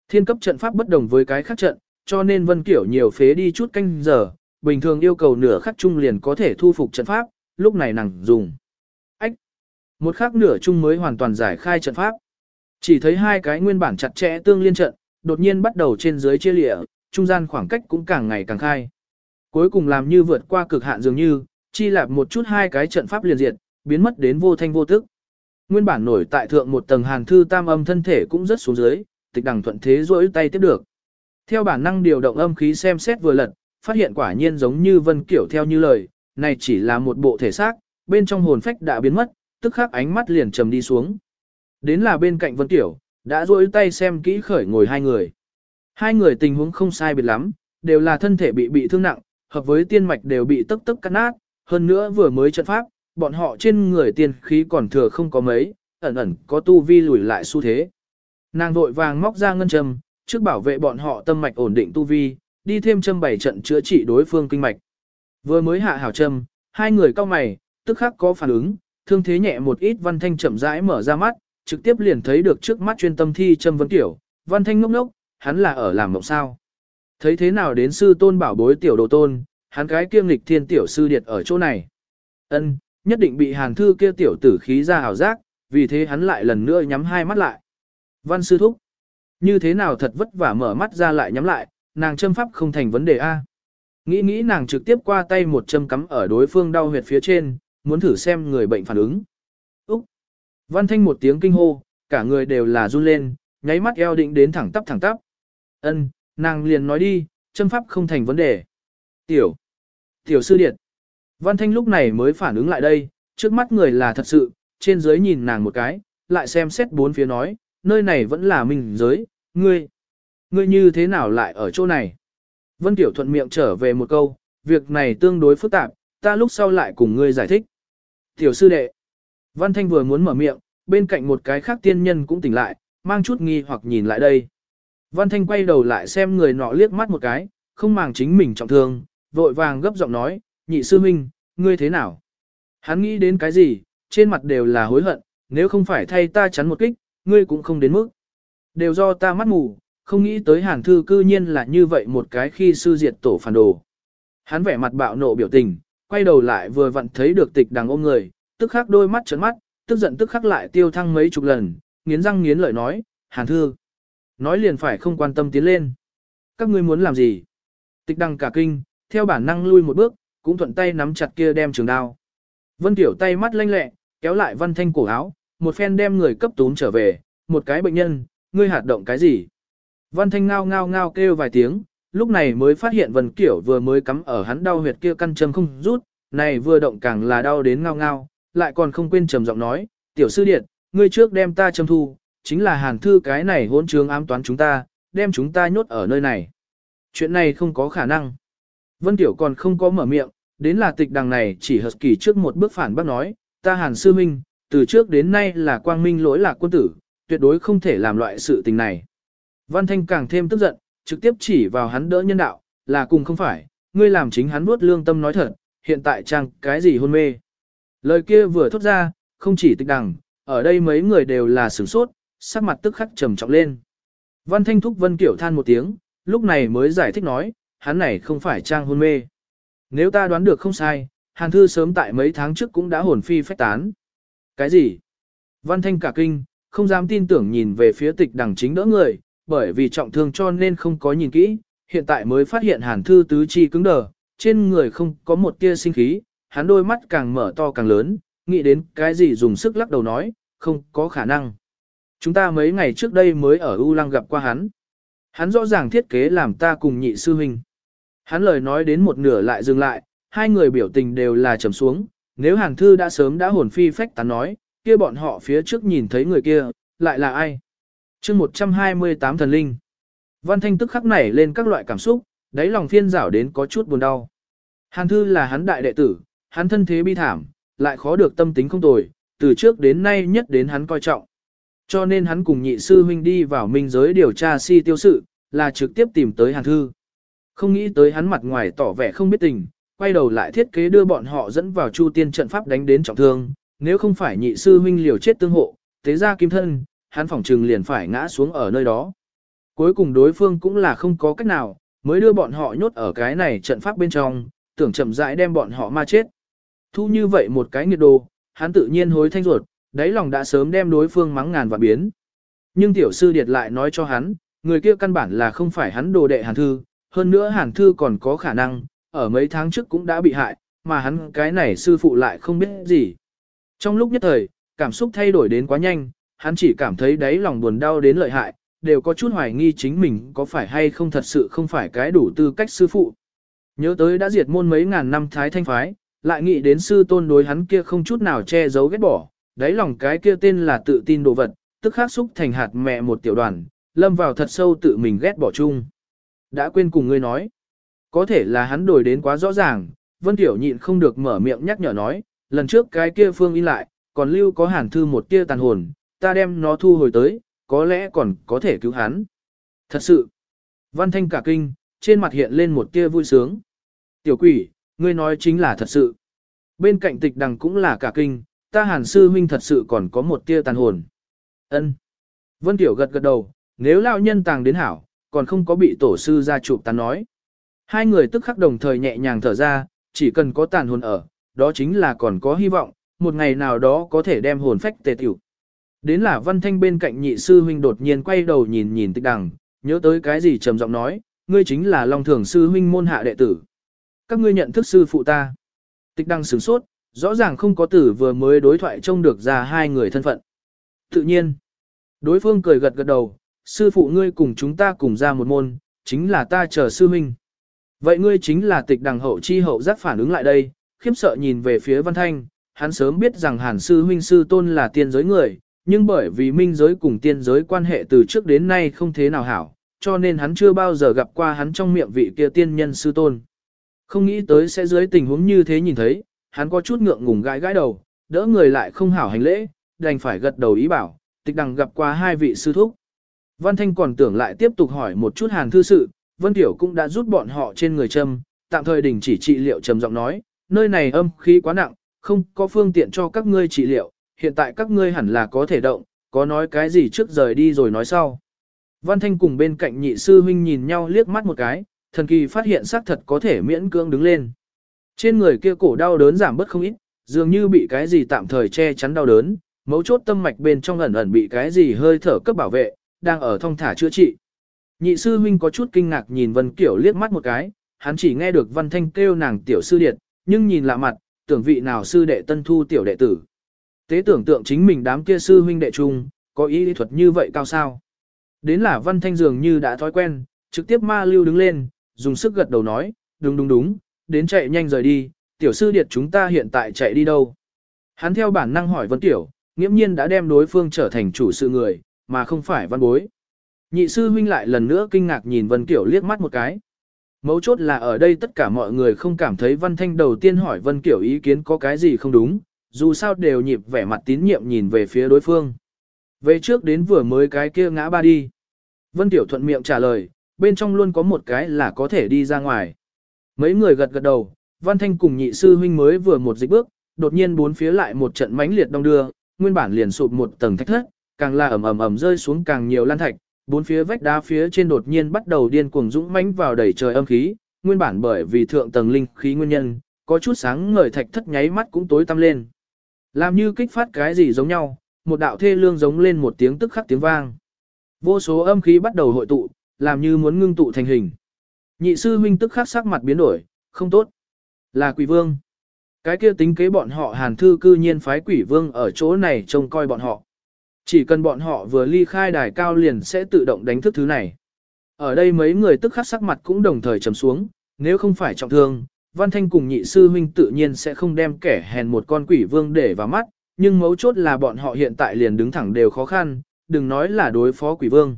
A: Thiên cấp trận pháp bất đồng với cái khác trận, cho nên Vân Kiểu nhiều phế đi chút canh giờ, bình thường yêu cầu nửa khắc chung liền có thể thu phục trận pháp, lúc này nàng dùng. Một khắc nửa chung mới hoàn toàn giải khai trận pháp. Chỉ thấy hai cái nguyên bản chặt chẽ tương liên trận, đột nhiên bắt đầu trên dưới chia lịa, trung gian khoảng cách cũng càng ngày càng khai. Cuối cùng làm như vượt qua cực hạn dường như, chi lạp một chút hai cái trận pháp liền diệt, biến mất đến vô thanh vô tức. Nguyên bản nổi tại thượng một tầng hàn thư tam âm thân thể cũng rất xuống dưới, tịch đằng thuận thế rỗi tay tiếp được. Theo bản năng điều động âm khí xem xét vừa lật, phát hiện quả nhiên giống như vân kiểu theo như lời, này chỉ là một bộ thể xác, bên trong hồn phách đã biến mất, tức khắc ánh mắt liền trầm đi xuống. Đến là bên cạnh Vân Tiểu, đã duỗi tay xem kỹ khởi ngồi hai người. Hai người tình huống không sai biệt lắm, đều là thân thể bị bị thương nặng, hợp với tiên mạch đều bị tức tức cắt nát, hơn nữa vừa mới trận pháp, bọn họ trên người tiên khí còn thừa không có mấy, ẩn ẩn có tu vi lùi lại xu thế. Nàng vội vàng móc ra ngân châm, trước bảo vệ bọn họ tâm mạch ổn định tu vi, đi thêm châm bảy trận chữa trị đối phương kinh mạch. Vừa mới hạ hảo châm, hai người cao mày, tức khắc có phản ứng, thương thế nhẹ một ít văn thanh chậm rãi mở ra mắt, trực tiếp liền thấy được trước mắt chuyên tâm thi châm vấn tiểu, văn thanh ngốc ngốc, hắn là ở làm mộng sao. Thấy thế nào đến sư tôn bảo bối tiểu đồ tôn, hắn cái kiêm lịch thiên tiểu sư điệt ở chỗ này. ân nhất định bị hàn thư kia tiểu tử khí ra hào giác, vì thế hắn lại lần nữa nhắm hai mắt lại. Văn sư thúc, như thế nào thật vất vả mở mắt ra lại nhắm lại, nàng châm pháp không thành vấn đề A. Nghĩ nghĩ nàng trực tiếp qua tay một châm cắm ở đối phương đau huyệt phía trên, muốn thử xem người bệnh phản ứng. Úc! Văn thanh một tiếng kinh hô, cả người đều là run lên, nháy mắt eo định đến thẳng tắp thẳng tắp. Ân, nàng liền nói đi, châm pháp không thành vấn đề. Tiểu! Tiểu sư điện! Văn thanh lúc này mới phản ứng lại đây, trước mắt người là thật sự, trên dưới nhìn nàng một cái, lại xem xét bốn phía nói, nơi này vẫn là mình giới, ngươi. Ngươi như thế nào lại ở chỗ này? Vân Tiểu thuận miệng trở về một câu, việc này tương đối phức tạp, ta lúc sau lại cùng ngươi giải thích. Tiểu sư đệ. Văn Thanh vừa muốn mở miệng, bên cạnh một cái khác tiên nhân cũng tỉnh lại, mang chút nghi hoặc nhìn lại đây. Văn Thanh quay đầu lại xem người nọ liếc mắt một cái, không màng chính mình trọng thương, vội vàng gấp giọng nói, nhị sư minh, ngươi thế nào? Hắn nghĩ đến cái gì, trên mặt đều là hối hận, nếu không phải thay ta chắn một kích, ngươi cũng không đến mức. Đều do ta mắt mù, không nghĩ tới hàn thư cư nhiên là như vậy một cái khi sư diệt tổ phản đồ. Hắn vẻ mặt bạo nộ biểu tình, quay đầu lại vừa vặn thấy được tịch đằng ôm người, tức khắc đôi mắt trấn mắt, tức giận tức khắc lại tiêu thăng mấy chục lần, nghiến răng nghiến lợi nói, hàn thư. Nói liền phải không quan tâm tiến lên. Các ngươi muốn làm gì? Tịch đằng cả kinh, theo bản năng lui một bước, cũng thuận tay nắm chặt kia đem trường đao. Vân Tiểu tay mắt lanh lẹ, kéo lại Văn Thanh cổ áo, một phen đem người cấp tún trở về, một cái bệnh nhân, ngươi hạt động cái gì? Văn Thanh ngao ngao ngao kêu vài tiếng, lúc này mới phát hiện Vân Kiểu vừa mới cắm ở hắn đau huyệt kia căn châm không rút, này vừa động càng là đau đến ngao ngao, lại còn không quên trầm giọng nói, tiểu sư điện, ngươi trước đem ta châm thu, chính là hàn thư cái này hỗn trướng ám toán chúng ta, đem chúng ta nhốt ở nơi này. Chuyện này không có khả năng. Vân Tiểu còn không có mở miệng, đến là tịch đằng này chỉ hợp kỳ trước một bước phản bác nói, ta hàn sư minh, từ trước đến nay là quang minh lỗi lạc quân tử, tuyệt đối không thể làm loại sự tình này. Văn Thanh càng thêm tức giận, trực tiếp chỉ vào hắn đỡ nhân đạo, là cùng không phải, ngươi làm chính hắn nuốt lương tâm nói thật, hiện tại chăng cái gì hôn mê. Lời kia vừa thốt ra, không chỉ tịch đằng, ở đây mấy người đều là sửng sốt, sắc mặt tức khắc trầm trọng lên. Văn Thanh thúc Vân Kiểu than một tiếng, lúc này mới giải thích nói, hắn này không phải trang hôn mê. Nếu ta đoán được không sai, Hàn Thư sớm tại mấy tháng trước cũng đã hồn phi phách tán. Cái gì? Văn Thanh cả kinh, không dám tin tưởng nhìn về phía tịch đằng chính đỡ người, bởi vì trọng thương cho nên không có nhìn kỹ, hiện tại mới phát hiện Hàn Thư tứ chi cứng đờ, trên người không có một tia sinh khí, hắn đôi mắt càng mở to càng lớn, nghĩ đến cái gì dùng sức lắc đầu nói, không có khả năng. Chúng ta mấy ngày trước đây mới ở U Lăng gặp qua hắn. Hắn rõ ràng thiết kế làm ta cùng nhị sư huynh. Hắn lời nói đến một nửa lại dừng lại, hai người biểu tình đều là trầm xuống, nếu Hàn Thư đã sớm đã hồn phi phách tán nói, kia bọn họ phía trước nhìn thấy người kia, lại là ai? Chương 128 thần linh. Văn Thanh tức khắc nảy lên các loại cảm xúc, đáy lòng phiên rảo đến có chút buồn đau. Hàn Thư là hắn đại đệ tử, hắn thân thế bi thảm, lại khó được tâm tính không tồi, từ trước đến nay nhất đến hắn coi trọng. Cho nên hắn cùng nhị sư huynh đi vào minh giới điều tra si tiêu sự, là trực tiếp tìm tới Hàn Thư. Không nghĩ tới hắn mặt ngoài tỏ vẻ không biết tình, quay đầu lại thiết kế đưa bọn họ dẫn vào chu tiên trận pháp đánh đến trọng thương, nếu không phải nhị sư huynh liều chết tương hộ, tế ra kim thân, hắn phỏng trừng liền phải ngã xuống ở nơi đó. Cuối cùng đối phương cũng là không có cách nào, mới đưa bọn họ nhốt ở cái này trận pháp bên trong, tưởng chậm rãi đem bọn họ ma chết. Thu như vậy một cái nghiệt đồ, hắn tự nhiên hối thanh ruột, đáy lòng đã sớm đem đối phương mắng ngàn và biến. Nhưng tiểu sư điệt lại nói cho hắn, người kia căn bản là không phải hắn đồ đệ hàn thư, hơn nữa hàn thư còn có khả năng, ở mấy tháng trước cũng đã bị hại, mà hắn cái này sư phụ lại không biết gì. Trong lúc nhất thời, cảm xúc thay đổi đến quá nhanh, hắn chỉ cảm thấy đáy lòng buồn đau đến lợi hại, đều có chút hoài nghi chính mình có phải hay không thật sự không phải cái đủ tư cách sư phụ. Nhớ tới đã diệt môn mấy ngàn năm thái thanh phái, lại nghĩ đến sư tôn đối hắn kia không chút nào che giấu ghét bỏ, đáy lòng cái kia tên là tự tin đồ vật, tức khắc xúc thành hạt mẹ một tiểu đoàn, lâm vào thật sâu tự mình ghét bỏ chung. Đã quên cùng ngươi nói, có thể là hắn đổi đến quá rõ ràng, Vân Tiểu nhịn không được mở miệng nhắc nhở nói, lần trước cái kia phương in lại, còn lưu có hàn thư một tia tàn hồn, ta đem nó thu hồi tới, có lẽ còn có thể cứu hắn. Thật sự, văn thanh cả kinh, trên mặt hiện lên một tia vui sướng. Tiểu quỷ, ngươi nói chính là thật sự. Bên cạnh tịch đằng cũng là cả kinh, ta hàn sư huynh thật sự còn có một tia tàn hồn. ân Vân Tiểu gật gật đầu, nếu lão nhân tàng đến hảo, còn không có bị tổ sư ra chụp tàn nói. Hai người tức khắc đồng thời nhẹ nhàng thở ra, chỉ cần có tàn hồn ở, đó chính là còn có hy vọng, một ngày nào đó có thể đem hồn phách tề tiểu. Đến là văn thanh bên cạnh nhị sư huynh đột nhiên quay đầu nhìn nhìn tịch đằng, nhớ tới cái gì trầm giọng nói, ngươi chính là Long Thường sư huynh môn hạ đệ tử. Các ngươi nhận thức sư phụ ta. Tịch đằng sửng sốt, rõ ràng không có tử vừa mới đối thoại trông được ra hai người thân phận. Tự nhiên, đối phương cười gật gật đầu, sư phụ ngươi cùng chúng ta cùng ra một môn, chính là ta chờ sư huynh. Vậy ngươi chính là tịch đằng hậu chi hậu giác phản ứng lại đây, khiếp sợ nhìn về phía văn thanh, hắn sớm biết rằng hàn sư huynh sư tôn là tiên giới người, nhưng bởi vì minh giới cùng tiên giới quan hệ từ trước đến nay không thế nào hảo, cho nên hắn chưa bao giờ gặp qua hắn trong miệng vị kia tiên nhân sư tôn. Không nghĩ tới sẽ dưới tình huống như thế nhìn thấy, hắn có chút ngượng ngùng gãi gãi đầu, đỡ người lại không hảo hành lễ, đành phải gật đầu ý bảo, tịch đằng gặp qua hai vị sư thúc. Văn Thanh còn tưởng lại tiếp tục hỏi một chút hàn thư sự, Vân Tiểu cũng đã rút bọn họ trên người châm, tạm thời đình chỉ trị liệu trầm giọng nói, nơi này âm khí quá nặng, không có phương tiện cho các ngươi trị liệu, hiện tại các ngươi hẳn là có thể động, có nói cái gì trước rời đi rồi nói sau. Văn Thanh cùng bên cạnh nhị sư huynh nhìn nhau liếc mắt một cái, thần kỳ phát hiện xác thật có thể miễn cưỡng đứng lên. Trên người kia cổ đau đớn giảm bớt không ít, dường như bị cái gì tạm thời che chắn đau đớn, mấu chốt tâm mạch bên trong ẩn ẩn bị cái gì hơi thở cấp bảo vệ, đang ở thong thả chữa trị. Nhị sư huynh có chút kinh ngạc nhìn Vân Kiểu liếc mắt một cái, hắn chỉ nghe được Văn Thanh kêu nàng tiểu sư điệt, nhưng nhìn lạ mặt, tưởng vị nào sư đệ tân thu tiểu đệ tử. Tế tưởng tượng chính mình đám kia sư huynh đệ chung, có ý lý thuật như vậy cao sao. Đến là Văn Thanh dường như đã thói quen, trực tiếp ma lưu đứng lên, dùng sức gật đầu nói, đúng đúng đúng, đến chạy nhanh rời đi, tiểu sư điệt chúng ta hiện tại chạy đi đâu. Hắn theo bản năng hỏi vấn Tiểu, nghiễm nhiên đã đem đối phương trở thành chủ sự người, mà không phải văn bối. Nhị sư huynh lại lần nữa kinh ngạc nhìn Vân Kiểu liếc mắt một cái. Mấu chốt là ở đây tất cả mọi người không cảm thấy Văn Thanh đầu tiên hỏi Vân Kiểu ý kiến có cái gì không đúng, dù sao đều nhịp vẻ mặt tín nhiệm nhìn về phía đối phương. Về trước đến vừa mới cái kia ngã ba đi. Vân Tiểu thuận miệng trả lời, bên trong luôn có một cái là có thể đi ra ngoài. Mấy người gật gật đầu, Văn Thanh cùng nhị sư huynh mới vừa một dịch bước, đột nhiên bốn phía lại một trận mãnh liệt đông đưa, nguyên bản liền sụp một tầng thách thất, càng là ầm ầm ầm rơi xuống càng nhiều lan thạch, bốn phía vách đá phía trên đột nhiên bắt đầu điên cuồng dũng mãnh vào đầy trời âm khí, nguyên bản bởi vì thượng tầng linh khí nguyên nhân, có chút sáng ngời thạch thất nháy mắt cũng tối tăm lên. Làm như kích phát cái gì giống nhau, một đạo thê lương giống lên một tiếng tức khắc tiếng vang. Vô số âm khí bắt đầu hội tụ, làm như muốn ngưng tụ thành hình. Nhị sư huynh tức khắc sắc mặt biến đổi, không tốt. Là quỷ vương. Cái kia tính kế bọn họ hàn thư cư nhiên phái quỷ vương ở chỗ này trông coi bọn họ. Chỉ cần bọn họ vừa ly khai đài cao liền sẽ tự động đánh thức thứ này. Ở đây mấy người tức khắc sắc mặt cũng đồng thời trầm xuống, nếu không phải trọng thương, Văn Thanh cùng nhị sư huynh tự nhiên sẽ không đem kẻ hèn một con quỷ vương để vào mắt, nhưng mấu chốt là bọn họ hiện tại liền đứng thẳng đều khó khăn, đừng nói là đối phó quỷ vương.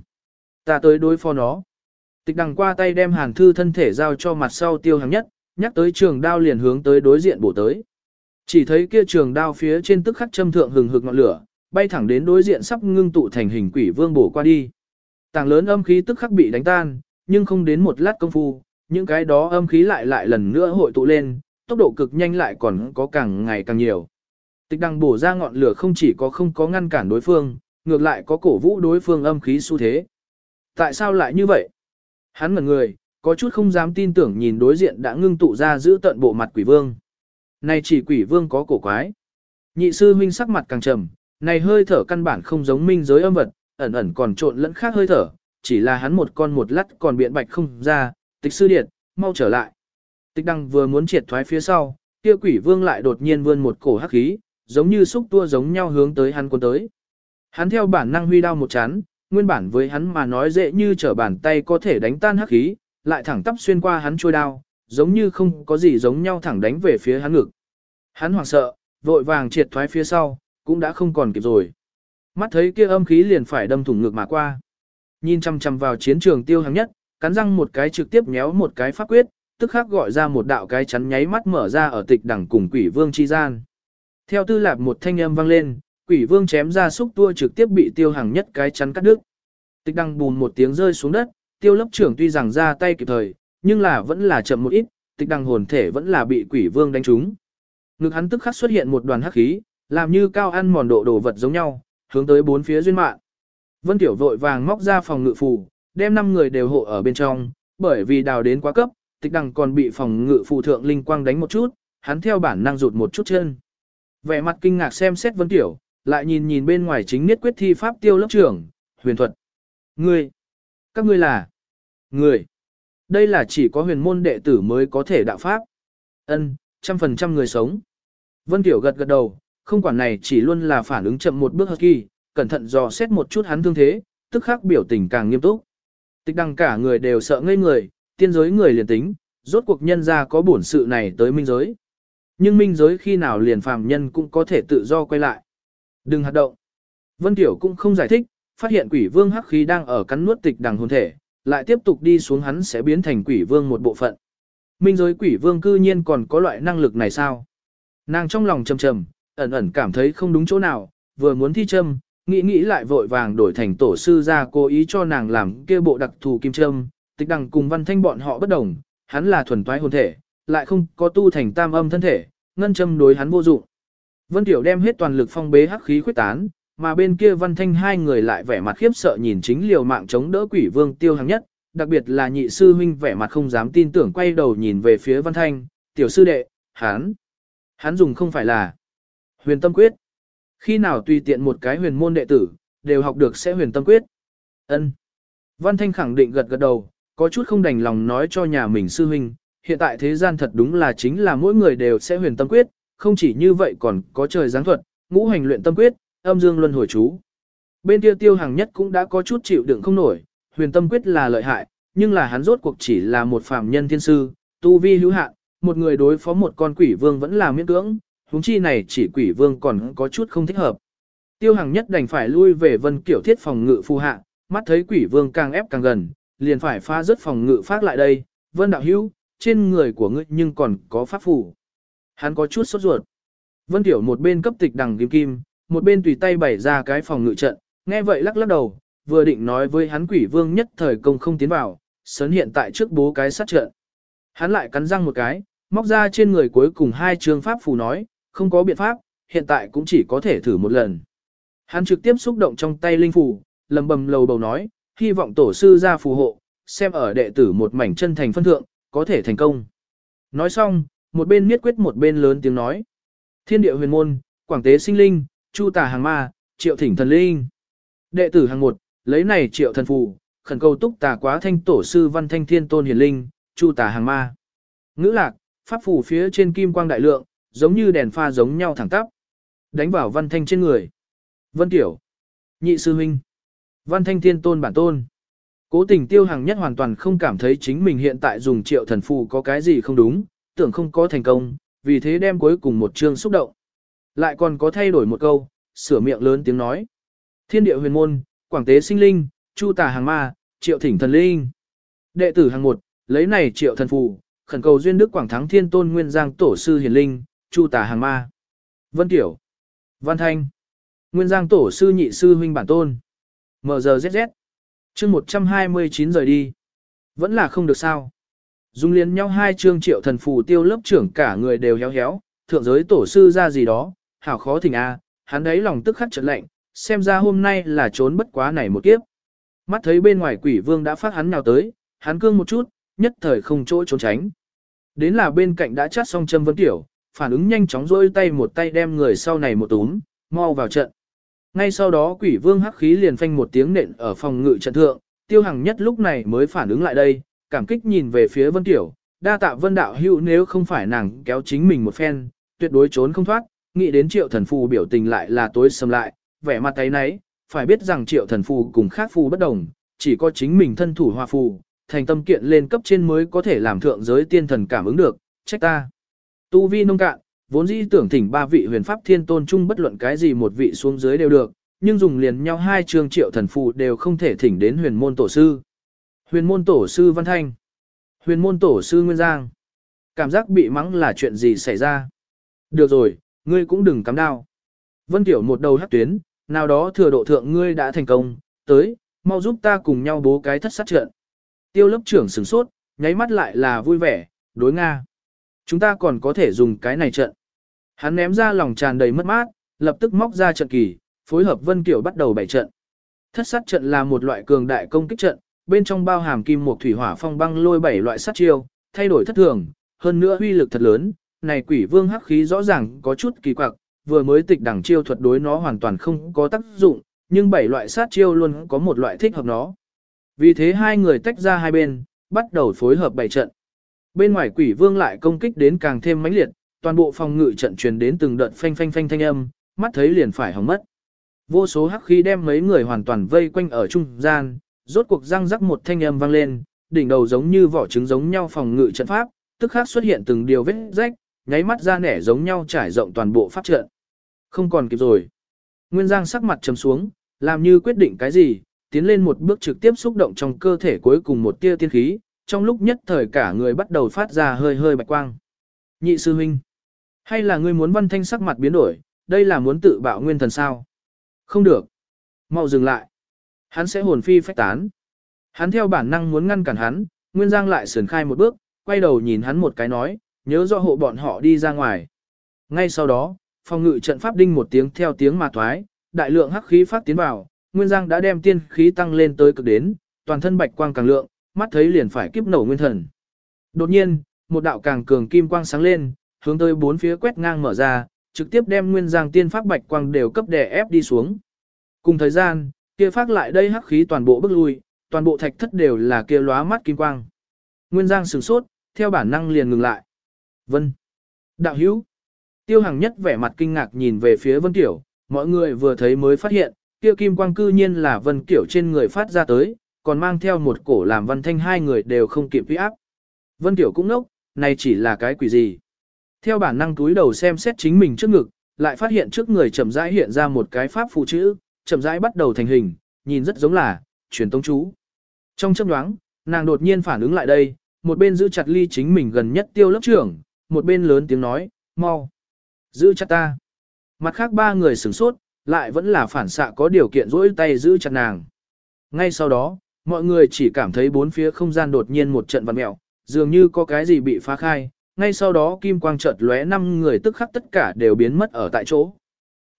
A: Ta tới đối phó nó. Tịch đằng qua tay đem hàn thư thân thể giao cho mặt sau tiêu hàng nhất, nhắc tới trường đao liền hướng tới đối diện bổ tới. Chỉ thấy kia trường đao phía trên tức khắc châm thượng hừng hực ngọn lửa, bay thẳng đến đối diện sắp ngưng tụ thành hình quỷ vương bổ qua đi. Tàng lớn âm khí tức khắc bị đánh tan, nhưng không đến một lát công phu, những cái đó âm khí lại lại lần nữa hội tụ lên, tốc độ cực nhanh lại còn có càng ngày càng nhiều. Tịch đăng bổ ra ngọn lửa không chỉ có không có ngăn cản đối phương, ngược lại có cổ vũ đối phương âm khí xu thế. Tại sao lại như vậy? Hắn ngẩn người, có chút không dám tin tưởng nhìn đối diện đã ngưng tụ ra giữ tận bộ mặt quỷ vương. Này chỉ quỷ vương có cổ quái. Nhị sư huynh sắc mặt càng trầm, này hơi thở căn bản không giống minh giới âm vật, ẩn ẩn còn trộn lẫn khác hơi thở, chỉ là hắn một con một lát còn biện bạch không ra, tịch sư điện, mau trở lại. Tịch đăng vừa muốn triệt thoái phía sau, kia quỷ vương lại đột nhiên vươn một cổ hắc khí, giống như xúc tua giống nhau hướng tới hắn cuốn tới. Hắn theo bản năng huy đao một chán, nguyên bản với hắn mà nói dễ như trở bàn tay có thể đánh tan hắc khí, lại thẳng tắp xuyên qua hắn trôi đao, giống như không có gì giống nhau thẳng đánh về phía hắn ngực. Hắn hoảng sợ, vội vàng triệt thoái phía sau, cũng đã không còn kịp rồi. Mắt thấy kia âm khí liền phải đâm thủng ngực mà qua. Nhìn chăm chăm vào chiến trường tiêu hàng nhất, cắn răng một cái trực tiếp nhéo một cái pháp quyết, tức khắc gọi ra một đạo cái chắn nháy mắt mở ra ở tịch đẳng cùng quỷ vương chi gian. Theo tư lạp một thanh âm vang lên, quỷ vương chém ra xúc tua trực tiếp bị tiêu hàng nhất cái chắn cắt đứt. Tịch đăng bùn một tiếng rơi xuống đất, tiêu lớp trưởng tuy rằng ra tay kịp thời, nhưng là vẫn là chậm một ít, tịch đăng hồn thể vẫn là bị quỷ vương đánh trúng. Ngực hắn tức khắc xuất hiện một đoàn hắc khí, làm như cao ăn mòn độ đồ vật giống nhau, hướng tới bốn phía duyên mạng. Vân Tiểu vội vàng móc ra phòng ngự phù, đem năm người đều hộ ở bên trong, bởi vì đào đến quá cấp, tịch đằng còn bị phòng ngự phù thượng linh quang đánh một chút, hắn theo bản năng rụt một chút chân. Vẻ mặt kinh ngạc xem xét Vân Tiểu, lại nhìn nhìn bên ngoài chính niết quyết thi pháp tiêu lớp trưởng, huyền thuật. Ngươi, các ngươi là, người. Đây là chỉ có huyền môn đệ tử mới có thể đạo pháp. Ân, trăm phần trăm người sống. Vân Tiểu gật gật đầu, không quản này chỉ luôn là phản ứng chậm một bước hợp kỳ, cẩn thận dò xét một chút hắn thương thế, tức khắc biểu tình càng nghiêm túc. Tịch đăng cả người đều sợ ngây người, tiên giới người liền tính, rốt cuộc nhân ra có bổn sự này tới minh giới. Nhưng minh giới khi nào liền phàm nhân cũng có thể tự do quay lại. Đừng hạt động. Vân Tiểu cũng không giải thích, phát hiện quỷ vương hắc khí đang ở cắn nuốt tịch đằng hồn thể, lại tiếp tục đi xuống hắn sẽ biến thành quỷ vương một bộ phận. Minh giới quỷ vương cư nhiên còn có loại năng lực này sao? Nàng trong lòng trầm trầm, ẩn ẩn cảm thấy không đúng chỗ nào, vừa muốn thi châm, nghĩ nghĩ lại vội vàng đổi thành tổ sư ra cố ý cho nàng làm kia bộ đặc thù kim châm, tịch đằng cùng văn thanh bọn họ bất đồng, hắn là thuần toái hồn thể, lại không có tu thành tam âm thân thể, ngân châm đối hắn vô dụng. Vân Tiểu đem hết toàn lực phong bế hắc khí khuyết tán, mà bên kia Văn Thanh hai người lại vẻ mặt khiếp sợ nhìn chính liều mạng chống đỡ quỷ vương tiêu hàng nhất, đặc biệt là nhị sư huynh vẻ mặt không dám tin tưởng quay đầu nhìn về phía Văn Thanh, tiểu sư đệ, hắn, hắn dùng không phải là huyền tâm quyết. Khi nào tùy tiện một cái huyền môn đệ tử, đều học được sẽ huyền tâm quyết. Ân. Văn Thanh khẳng định gật gật đầu, có chút không đành lòng nói cho nhà mình sư huynh, hiện tại thế gian thật đúng là chính là mỗi người đều sẽ huyền tâm quyết, không chỉ như vậy còn có trời giáng thuật, ngũ hành luyện tâm quyết, âm dương luân hồi chú. Bên kia tiêu hàng nhất cũng đã có chút chịu đựng không nổi, huyền tâm quyết là lợi hại, nhưng là hắn rốt cuộc chỉ là một phàm nhân thiên sư, tu vi hữu hạn, một người đối phó một con quỷ vương vẫn là miễn cưỡng, huống chi này chỉ quỷ vương còn có chút không thích hợp. Tiêu hằng nhất đành phải lui về vân kiểu thiết phòng ngự phù hạ, mắt thấy quỷ vương càng ép càng gần, liền phải phá rớt phòng ngự phát lại đây, vân đạo hữu, trên người của ngươi nhưng còn có pháp phù. Hắn có chút sốt ruột. Vân Tiểu một bên cấp tịch đằng kim kim, một bên tùy tay bày ra cái phòng ngự trận, nghe vậy lắc lắc đầu, vừa định nói với hắn quỷ vương nhất thời công không tiến vào, sớn hiện tại trước bố cái sát trận. Hắn lại cắn răng một cái, móc ra trên người cuối cùng hai trường pháp phù nói, không có biện pháp, hiện tại cũng chỉ có thể thử một lần. Hắn trực tiếp xúc động trong tay linh phù, lầm bầm lầu bầu nói, hy vọng tổ sư ra phù hộ, xem ở đệ tử một mảnh chân thành phân thượng, có thể thành công. Nói xong, một bên miết quyết một bên lớn tiếng nói. Thiên địa huyền môn, quảng tế sinh linh, chu tà hàng ma, triệu thỉnh thần linh. Đệ tử hàng một, lấy này triệu thần phù, khẩn cầu túc tà quá thanh tổ sư văn thanh thiên tôn hiền linh, chu tà hàng ma. Ngữ lạc, pháp phù phía trên kim quang đại lượng, giống như đèn pha giống nhau thẳng tắp. Đánh vào văn thanh trên người. Vân tiểu. Nhị sư huynh. Văn thanh thiên tôn bản tôn. Cố tình tiêu hàng nhất hoàn toàn không cảm thấy chính mình hiện tại dùng triệu thần phù có cái gì không đúng, tưởng không có thành công, vì thế đem cuối cùng một chương xúc động. Lại còn có thay đổi một câu, sửa miệng lớn tiếng nói. Thiên địa huyền môn, quảng tế sinh linh, chu tà hàng ma, triệu thỉnh thần linh. Đệ tử hàng một, lấy này triệu thần phù, khẩn cầu duyên đức quảng thắng thiên tôn nguyên giang tổ sư hiền linh, chu tà hàng ma. Vân Tiểu, Văn Thanh, nguyên giang tổ sư nhị sư huynh bản tôn. MGZZ, chương 129 rời đi. Vẫn là không được sao. Dung liên nhau hai chương triệu thần phù tiêu lớp trưởng cả người đều héo héo, thượng giới tổ sư ra gì đó, hảo khó thỉnh a, hắn đấy lòng tức khắc chợt lạnh, xem ra hôm nay là trốn bất quá này một kiếp. Mắt thấy bên ngoài quỷ vương đã phát hắn nhào tới, hắn cương một chút, nhất thời không chỗ trốn tránh. Đến là bên cạnh đã chát xong châm vấn tiểu, phản ứng nhanh chóng rôi tay một tay đem người sau này một túm, mau vào trận. Ngay sau đó quỷ vương hắc khí liền phanh một tiếng nện ở phòng ngự trận thượng, tiêu hằng nhất lúc này mới phản ứng lại đây, cảm kích nhìn về phía Vân Tiểu, đa tạ Vân Đạo hữu nếu không phải nàng kéo chính mình một phen, tuyệt đối trốn không thoát, nghĩ đến triệu thần phù biểu tình lại là tối sầm lại, vẻ mặt thấy nấy, phải biết rằng triệu thần phù cùng khác phù bất đồng, chỉ có chính mình thân thủ hòa phù, thành tâm kiện lên cấp trên mới có thể làm thượng giới tiên thần cảm ứng được, trách ta. Tu vi nông cạn, vốn dĩ tưởng thỉnh ba vị huyền pháp thiên tôn chung bất luận cái gì một vị xuống dưới đều được, nhưng dùng liền nhau hai trường triệu thần phù đều không thể thỉnh đến huyền môn tổ sư. Huyền môn tổ sư Văn Thanh. Huyền môn tổ sư Nguyên Giang. Cảm giác bị mắng là chuyện gì xảy ra. Được rồi, ngươi cũng đừng cắm đao. Vân Tiểu một đầu hắc tuyến, nào đó thừa độ thượng ngươi đã thành công, tới, mau giúp ta cùng nhau bố cái thất sát trận. Tiêu lớp trưởng sửng sốt, nháy mắt lại là vui vẻ, đối Nga. Chúng ta còn có thể dùng cái này trận. Hắn ném ra lòng tràn đầy mất mát, lập tức móc ra trận kỳ, phối hợp Vân Kiểu bắt đầu bảy trận. Thất sát trận là một loại cường đại công kích trận, bên trong bao hàm kim một thủy hỏa phong băng lôi bảy loại sát chiêu, thay đổi thất thường, hơn nữa uy lực thật lớn. Này quỷ vương hắc khí rõ ràng có chút kỳ quặc, vừa mới tịch đẳng chiêu thuật đối nó hoàn toàn không có tác dụng, nhưng bảy loại sát chiêu luôn có một loại thích hợp nó. Vì thế hai người tách ra hai bên, bắt đầu phối hợp bảy trận. Bên ngoài quỷ vương lại công kích đến càng thêm mãnh liệt, toàn bộ phòng ngự trận truyền đến từng đợt phanh phanh phanh thanh âm, mắt thấy liền phải hỏng mất. Vô số hắc khí đem mấy người hoàn toàn vây quanh ở trung gian, rốt cuộc răng rắc một thanh âm vang lên, đỉnh đầu giống như vỏ trứng giống nhau phòng ngự trận pháp, tức khắc xuất hiện từng điều vết rách, nháy mắt ra nẻ giống nhau trải rộng toàn bộ pháp trận. Không còn kịp rồi. Nguyên Giang sắc mặt trầm xuống, làm như quyết định cái gì, tiến lên một bước trực tiếp xúc động trong cơ thể cuối cùng một tia tiên khí, trong lúc nhất thời cả người bắt đầu phát ra hơi hơi bạch quang. Nhị sư huynh, hay là ngươi muốn văn thanh sắc mặt biến đổi, đây là muốn tự bạo nguyên thần sao? Không được. Mau dừng lại. Hắn sẽ hồn phi phách tán. Hắn theo bản năng muốn ngăn cản hắn, Nguyên Giang lại sườn khai một bước, quay đầu nhìn hắn một cái nói, nhớ rõ hộ bọn họ đi ra ngoài. Ngay sau đó, phòng ngự trận pháp đinh một tiếng theo tiếng mà thoái, đại lượng hắc khí phát tiến vào, Nguyên Giang đã đem tiên khí tăng lên tới cực đến, toàn thân bạch quang càng lượng, mắt thấy liền phải kiếp nổ nguyên thần. Đột nhiên, một đạo càng cường kim quang sáng lên, hướng tới bốn phía quét ngang mở ra, trực tiếp đem Nguyên Giang tiên pháp bạch quang đều cấp đè ép đi xuống. Cùng thời gian, kia phát lại đây hắc khí toàn bộ bước lui, toàn bộ thạch thất đều là kia lóa mắt kim quang. Nguyên Giang sửng sốt, theo bản năng liền ngừng lại. Vân. Đạo hữu. Tiêu hàng nhất vẻ mặt kinh ngạc nhìn về phía Vân Tiểu, mọi người vừa thấy mới phát hiện, kia kim quang cư nhiên là Vân Kiểu trên người phát ra tới, còn mang theo một cổ làm Văn Thanh hai người đều không kịp uy áp. Vân Tiểu cũng nốc, này chỉ là cái quỷ gì. Theo bản năng túi đầu xem xét chính mình trước ngực, lại phát hiện trước người chậm rãi hiện ra một cái pháp phụ chữ, chậm rãi bắt đầu thành hình, nhìn rất giống là truyền tông chú. Trong chớp nhoáng, nàng đột nhiên phản ứng lại đây, một bên giữ chặt ly chính mình gần nhất tiêu lớp trưởng, một bên lớn tiếng nói, mau, giữ chặt ta. Mặt khác ba người sửng sốt, lại vẫn là phản xạ có điều kiện dỗi tay giữ chặt nàng. Ngay sau đó, mọi người chỉ cảm thấy bốn phía không gian đột nhiên một trận vặn mẹo, dường như có cái gì bị phá khai, ngay sau đó kim quang chợt lóe năm người tức khắc tất cả đều biến mất ở tại chỗ.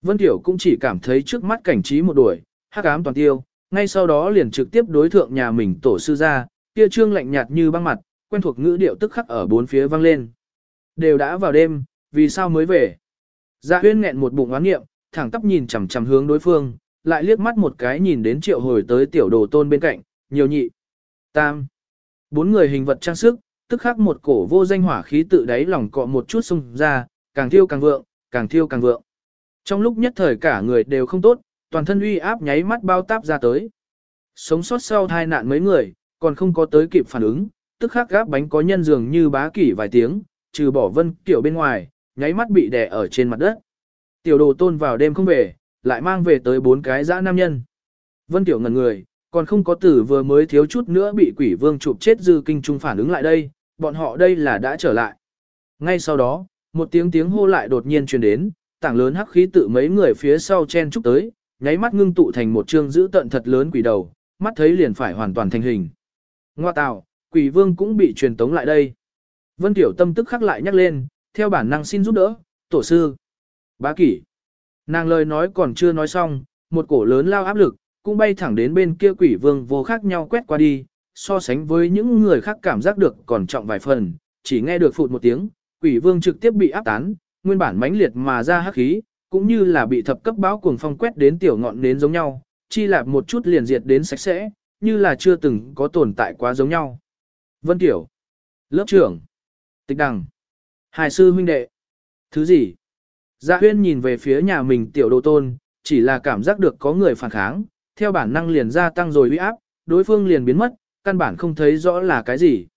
A: Vân Tiểu cũng chỉ cảm thấy trước mắt cảnh trí một đuổi, hắc ám toàn tiêu, ngay sau đó liền trực tiếp đối thượng nhà mình tổ sư ra, kia trương lạnh nhạt như băng mặt, quen thuộc ngữ điệu tức khắc ở bốn phía vang lên. Đều đã vào đêm, vì sao mới về? Dạ huyên nghẹn một bụng oán nghiệm, thẳng tắp nhìn chằm chằm hướng đối phương, lại liếc mắt một cái nhìn đến triệu hồi tới tiểu đồ tôn bên cạnh, nhiều nhị. Tam. Bốn người hình vật trang sức, tức khắc một cổ vô danh hỏa khí tự đáy lòng cọ một chút xung ra, càng thiêu càng vượng, càng thiêu càng vượng. Trong lúc nhất thời cả người đều không tốt, toàn thân uy áp nháy mắt bao táp ra tới. Sống sót sau tai nạn mấy người, còn không có tới kịp phản ứng, tức khắc gáp bánh có nhân dường như bá kỷ vài tiếng, trừ bỏ vân kiểu bên ngoài, nháy mắt bị đè ở trên mặt đất. Tiểu đồ tôn vào đêm không về, lại mang về tới bốn cái dã nam nhân. Vân tiểu ngẩn người, còn không có tử vừa mới thiếu chút nữa bị quỷ vương chụp chết dư kinh trung phản ứng lại đây, bọn họ đây là đã trở lại. Ngay sau đó, một tiếng tiếng hô lại đột nhiên truyền đến, tảng lớn hắc khí tự mấy người phía sau chen chúc tới, nháy mắt ngưng tụ thành một trương giữ tận thật lớn quỷ đầu, mắt thấy liền phải hoàn toàn thành hình. Ngoa tạo, quỷ vương cũng bị truyền tống lại đây. Vân Tiểu Tâm tức khắc lại nhắc lên, theo bản năng xin giúp đỡ, tổ sư. Bá kỷ. Nàng lời nói còn chưa nói xong, một cổ lớn lao áp lực, cũng bay thẳng đến bên kia quỷ vương vô khác nhau quét qua đi, so sánh với những người khác cảm giác được còn trọng vài phần, chỉ nghe được phụt một tiếng, quỷ vương trực tiếp bị áp tán, nguyên bản mãnh liệt mà ra hắc khí, cũng như là bị thập cấp báo cuồng phong quét đến tiểu ngọn đến giống nhau, chi lạp một chút liền diệt đến sạch sẽ, như là chưa từng có tồn tại quá giống nhau. Vân Tiểu, lớp trưởng, tịch đằng, hài sư huynh đệ, thứ gì? Dạ huyên nhìn về phía nhà mình tiểu đồ tôn, chỉ là cảm giác được có người phản kháng, theo bản năng liền gia tăng rồi uy áp, đối phương liền biến mất, căn bản không thấy rõ là cái gì.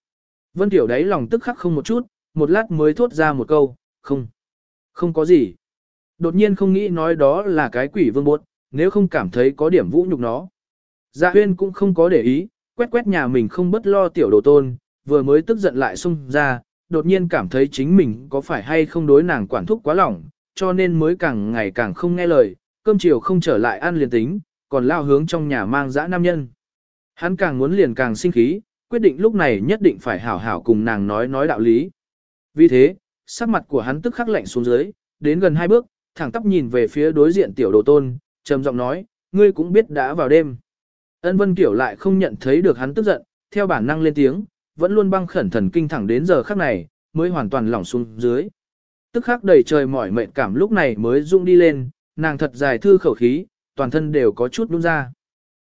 A: Vân Tiểu đấy lòng tức khắc không một chút, một lát mới thốt ra một câu, không, không có gì. Đột nhiên không nghĩ nói đó là cái quỷ vương bột, nếu không cảm thấy có điểm vũ nhục nó. Dạ huyên cũng không có để ý, quét quét nhà mình không bất lo tiểu đồ tôn, vừa mới tức giận lại xung ra, đột nhiên cảm thấy chính mình có phải hay không đối nàng quản thúc quá lỏng, cho nên mới càng ngày càng không nghe lời, cơm chiều không trở lại ăn liền tính, còn lao hướng trong nhà mang dã nam nhân. Hắn càng muốn liền càng sinh khí, quyết định lúc này nhất định phải hảo hảo cùng nàng nói nói đạo lý. Vì thế, sắc mặt của hắn tức khắc lạnh xuống dưới, đến gần hai bước, thẳng tắp nhìn về phía đối diện tiểu đồ tôn, trầm giọng nói, ngươi cũng biết đã vào đêm. Ân Vân Kiểu lại không nhận thấy được hắn tức giận, theo bản năng lên tiếng, vẫn luôn băng khẩn thần kinh thẳng đến giờ khắc này, mới hoàn toàn lỏng xuống dưới. Tức khắc đầy trời mỏi mệt cảm lúc này mới rung đi lên, nàng thật dài thư khẩu khí, toàn thân đều có chút nôn ra.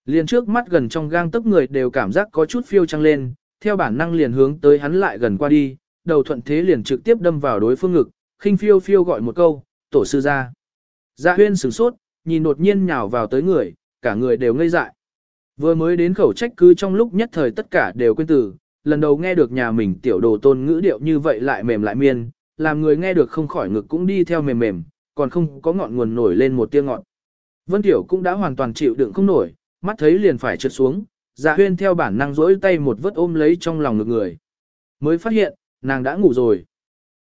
A: Liền trước mắt gần trong gang tấc người đều cảm giác có chút phiêu trăng lên, theo bản năng liền hướng tới hắn lại gần qua đi, đầu thuận thế liền trực tiếp đâm vào đối phương ngực, khinh phiêu phiêu gọi một câu, tổ sư ra. Dạ huyên sửng sốt, nhìn đột nhiên nhào vào tới người, cả người đều ngây dại. Vừa mới đến khẩu trách cứ trong lúc nhất thời tất cả đều quên từ, lần đầu nghe được nhà mình tiểu đồ tôn ngữ điệu như vậy lại mềm lại miên, làm người nghe được không khỏi ngực cũng đi theo mềm mềm, còn không có ngọn nguồn nổi lên một tia ngọn. Vân Tiểu cũng đã hoàn toàn chịu đựng không nổi, mắt thấy liền phải trượt xuống, dạ huyên theo bản năng rỗi tay một vớt ôm lấy trong lòng ngực người. Mới phát hiện, nàng đã ngủ rồi.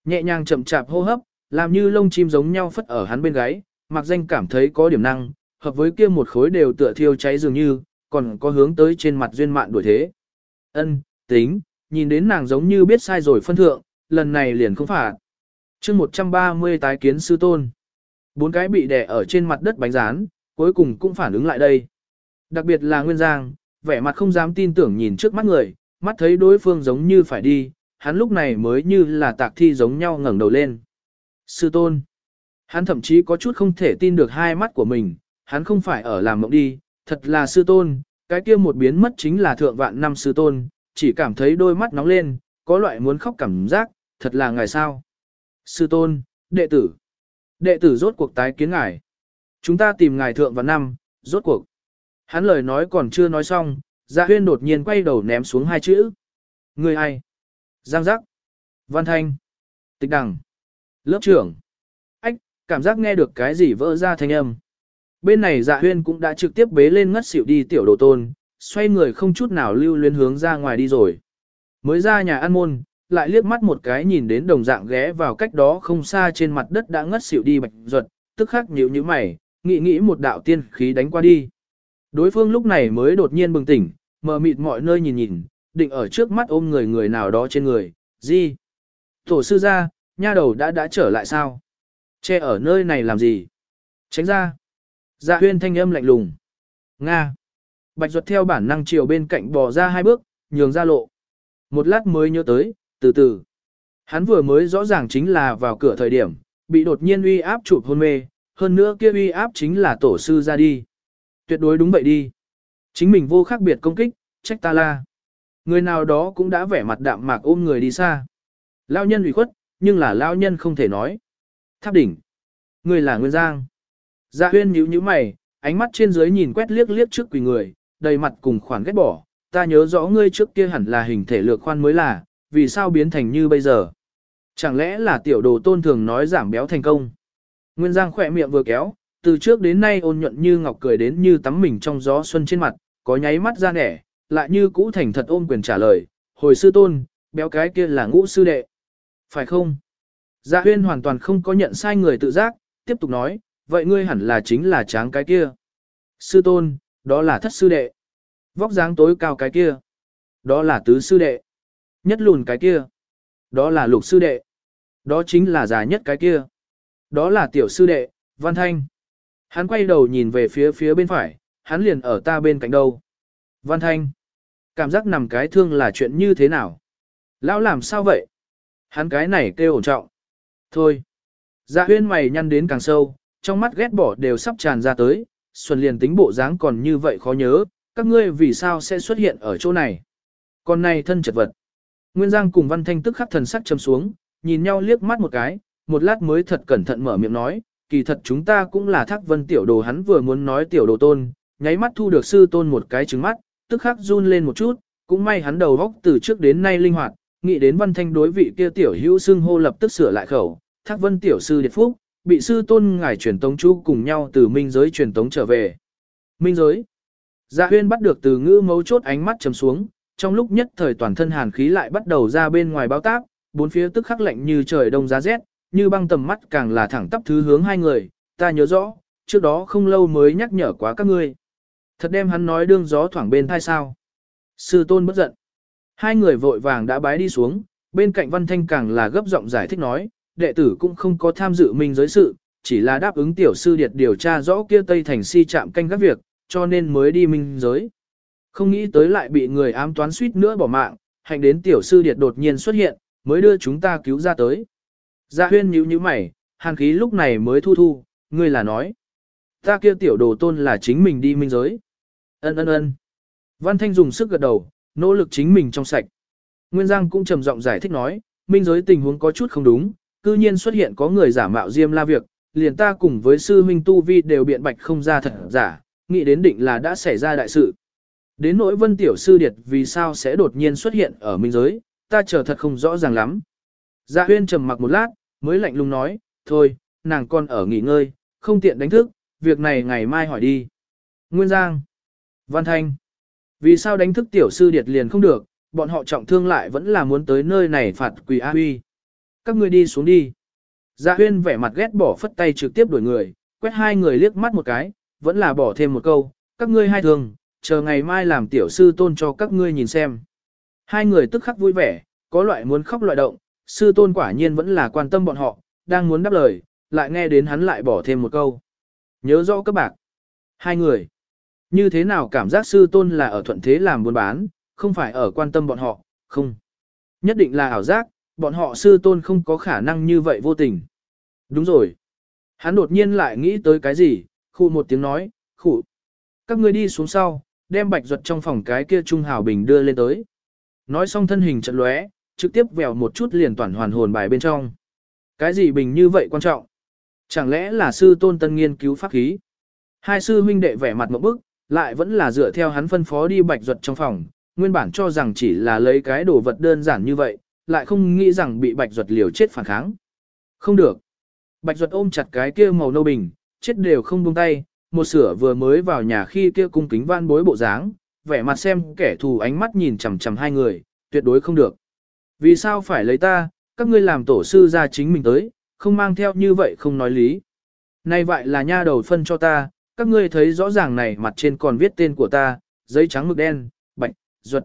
A: Nhẹ nhàng chậm chạp hô hấp, làm như lông chim giống nhau phất ở hắn bên gáy, mặc danh cảm thấy có điểm năng, hợp với kia một khối đều tựa thiêu cháy dường như, còn có hướng tới trên mặt duyên mạn đuổi thế. Ân, tính, nhìn đến nàng giống như biết sai rồi phân thượng, lần này liền không phạt. chương 130 tái kiến sư tôn. Bốn cái bị đè ở trên mặt đất bánh rán, cuối cùng cũng phản ứng lại đây. Đặc biệt là Nguyên Giang, vẻ mặt không dám tin tưởng nhìn trước mắt người, mắt thấy đối phương giống như phải đi, hắn lúc này mới như là tạc thi giống nhau ngẩng đầu lên. Sư tôn. Hắn thậm chí có chút không thể tin được hai mắt của mình, hắn không phải ở làm mộng đi, thật là sư tôn, cái kia một biến mất chính là thượng vạn năm sư tôn, chỉ cảm thấy đôi mắt nóng lên, có loại muốn khóc cảm giác, thật là ngài sao. Sư tôn, đệ tử. Đệ tử rốt cuộc tái kiến ngài. Chúng ta tìm ngài thượng và năm, rốt cuộc. Hắn lời nói còn chưa nói xong, dạ huyên đột nhiên quay đầu ném xuống hai chữ. Người ai? Giang giác. Văn thanh. Tịch đằng. Lớp trưởng. Ách, cảm giác nghe được cái gì vỡ ra thanh âm. Bên này dạ huyên cũng đã trực tiếp bế lên ngất xỉu đi tiểu đồ tôn, xoay người không chút nào lưu luyến hướng ra ngoài đi rồi. Mới ra nhà ăn môn, lại liếc mắt một cái nhìn đến đồng dạng ghé vào cách đó không xa trên mặt đất đã ngất xỉu đi bạch duật tức khắc nhíu như mày, nghĩ nghĩ một đạo tiên khí đánh qua đi. Đối phương lúc này mới đột nhiên bừng tỉnh, mờ mịt mọi nơi nhìn nhìn, định ở trước mắt ôm người người nào đó trên người, gì? Tổ sư ra, nha đầu đã đã trở lại sao? Che ở nơi này làm gì? Tránh ra. Dạ huyên thanh âm lạnh lùng. Nga. Bạch ruột theo bản năng chiều bên cạnh bò ra hai bước, nhường ra lộ. Một lát mới nhớ tới, từ từ. Hắn vừa mới rõ ràng chính là vào cửa thời điểm, bị đột nhiên uy áp chụp hôn mê, hơn nữa kia uy áp chính là tổ sư ra đi. Tuyệt đối đúng vậy đi. Chính mình vô khác biệt công kích, trách ta la. Người nào đó cũng đã vẻ mặt đạm mạc ôm người đi xa. Lao nhân ủy khuất, nhưng là lao nhân không thể nói. Tháp đỉnh. Người là Nguyên Giang. Dạ huyên nhíu nhíu mày, ánh mắt trên dưới nhìn quét liếc liếc trước quỷ người, đầy mặt cùng khoản ghét bỏ. Ta nhớ rõ ngươi trước kia hẳn là hình thể lược khoan mới là, vì sao biến thành như bây giờ? Chẳng lẽ là tiểu đồ tôn thường nói giảm béo thành công? Nguyên Giang khỏe miệng vừa kéo, từ trước đến nay ôn nhuận như ngọc cười đến như tắm mình trong gió xuân trên mặt, có nháy mắt ra nẻ, lại như cũ thành thật ôm quyền trả lời, hồi sư tôn, béo cái kia là ngũ sư đệ. Phải không? Dạ huyên hoàn toàn không có nhận sai người tự giác, tiếp tục nói, vậy ngươi hẳn là chính là tráng cái kia. Sư tôn, đó là thất sư đệ. Vóc dáng tối cao cái kia. Đó là tứ sư đệ. Nhất lùn cái kia. Đó là lục sư đệ. Đó chính là già nhất cái kia. Đó là tiểu sư đệ, Văn Thanh. Hắn quay đầu nhìn về phía phía bên phải, hắn liền ở ta bên cạnh đâu. Văn Thanh. Cảm giác nằm cái thương là chuyện như thế nào? Lão làm sao vậy? Hắn cái này kêu ổn trọng. Thôi. Dạ huyên mày nhăn đến càng sâu, trong mắt ghét bỏ đều sắp tràn ra tới, Xuân liền tính bộ dáng còn như vậy khó nhớ, các ngươi vì sao sẽ xuất hiện ở chỗ này. Con này thân chật vật. Nguyên Giang cùng Văn Thanh tức khắc thần sắc châm xuống, nhìn nhau liếc mắt một cái, một lát mới thật cẩn thận mở miệng nói, kỳ thật chúng ta cũng là thác vân tiểu đồ hắn vừa muốn nói tiểu đồ tôn, nháy mắt thu được sư tôn một cái trứng mắt, tức khắc run lên một chút, cũng may hắn đầu góc từ trước đến nay linh hoạt, nghĩ đến Văn Thanh đối vị kia tiểu hữu xưng hô lập tức sửa lại khẩu, thác vân tiểu sư điệt phúc, bị sư tôn ngài truyền tống chú cùng nhau từ minh giới truyền tống trở về. Minh giới. Dạ huyên bắt được từ ngữ mấu chốt ánh mắt trầm xuống, trong lúc nhất thời toàn thân hàn khí lại bắt đầu ra bên ngoài báo táp, bốn phía tức khắc lạnh như trời đông giá rét, như băng tầm mắt càng là thẳng tắp thứ hướng hai người, ta nhớ rõ, trước đó không lâu mới nhắc nhở quá các ngươi. Thật đem hắn nói đương gió thoảng bên thai sao. Sư tôn bất giận. Hai người vội vàng đã bái đi xuống, bên cạnh văn thanh càng là gấp giọng giải thích nói, đệ tử cũng không có tham dự minh giới sự, chỉ là đáp ứng tiểu sư điệt điều tra rõ kia Tây Thành si chạm canh các việc, cho nên mới đi minh giới. Không nghĩ tới lại bị người ám toán suýt nữa bỏ mạng, hành đến tiểu sư điệt đột nhiên xuất hiện, mới đưa chúng ta cứu ra tới. Dạ huyên nhíu nhíu mày, hàn khí lúc này mới thu thu, ngươi là nói. Ta kia tiểu đồ tôn là chính mình đi minh giới. Ân ân ân. Văn Thanh dùng sức gật đầu, nỗ lực chính mình trong sạch. Nguyên Giang cũng trầm giọng giải thích nói, minh giới tình huống có chút không đúng, cư nhiên xuất hiện có người giả mạo Diêm La việc, liền ta cùng với sư huynh tu vi đều biện bạch không ra thật giả, nghĩ đến định là đã xảy ra đại sự. Đến nỗi Vân tiểu sư điệt vì sao sẽ đột nhiên xuất hiện ở minh giới, ta chờ thật không rõ ràng lắm. Dạ Huyên trầm mặc một lát, mới lạnh lùng nói, thôi, nàng còn ở nghỉ ngơi, không tiện đánh thức, việc này ngày mai hỏi đi. Nguyên Giang, Văn Thanh, vì sao đánh thức tiểu sư điệt liền không được, bọn họ trọng thương lại vẫn là muốn tới nơi này phạt quỳ A Huy. Các ngươi đi xuống đi. Dạ huyên vẻ mặt ghét bỏ phất tay trực tiếp đuổi người, quét hai người liếc mắt một cái, vẫn là bỏ thêm một câu, các ngươi hai thường, chờ ngày mai làm tiểu sư tôn cho các ngươi nhìn xem. Hai người tức khắc vui vẻ, có loại muốn khóc loại động, sư tôn quả nhiên vẫn là quan tâm bọn họ, đang muốn đáp lời, lại nghe đến hắn lại bỏ thêm một câu. Nhớ rõ các bạn. Hai người. Như thế nào cảm giác sư tôn là ở thuận thế làm buôn bán, không phải ở quan tâm bọn họ, không. Nhất định là ảo giác, bọn họ sư tôn không có khả năng như vậy vô tình. Đúng rồi. Hắn đột nhiên lại nghĩ tới cái gì, khu một tiếng nói, khu. Các ngươi đi xuống sau, đem bạch ruột trong phòng cái kia trung hào bình đưa lên tới. Nói xong thân hình trận lóe, trực tiếp vèo một chút liền toàn hoàn hồn bài bên trong. Cái gì bình như vậy quan trọng? Chẳng lẽ là sư tôn tân nghiên cứu pháp khí? Hai sư huynh đệ vẻ mặt một bức, lại vẫn là dựa theo hắn phân phó đi bạch ruột trong phòng, nguyên bản cho rằng chỉ là lấy cái đồ vật đơn giản như vậy, lại không nghĩ rằng bị bạch ruột liều chết phản kháng. Không được. Bạch ruột ôm chặt cái kia màu nâu bình, chết đều không buông tay, một sửa vừa mới vào nhà khi kia cung kính van bối bộ dáng, vẻ mặt xem kẻ thù ánh mắt nhìn chằm chằm hai người, tuyệt đối không được. Vì sao phải lấy ta, các ngươi làm tổ sư ra chính mình tới, không mang theo như vậy không nói lý. Nay vậy là nha đầu phân cho ta, các ngươi thấy rõ ràng này mặt trên còn viết tên của ta, giấy trắng mực đen, bạch, ruột,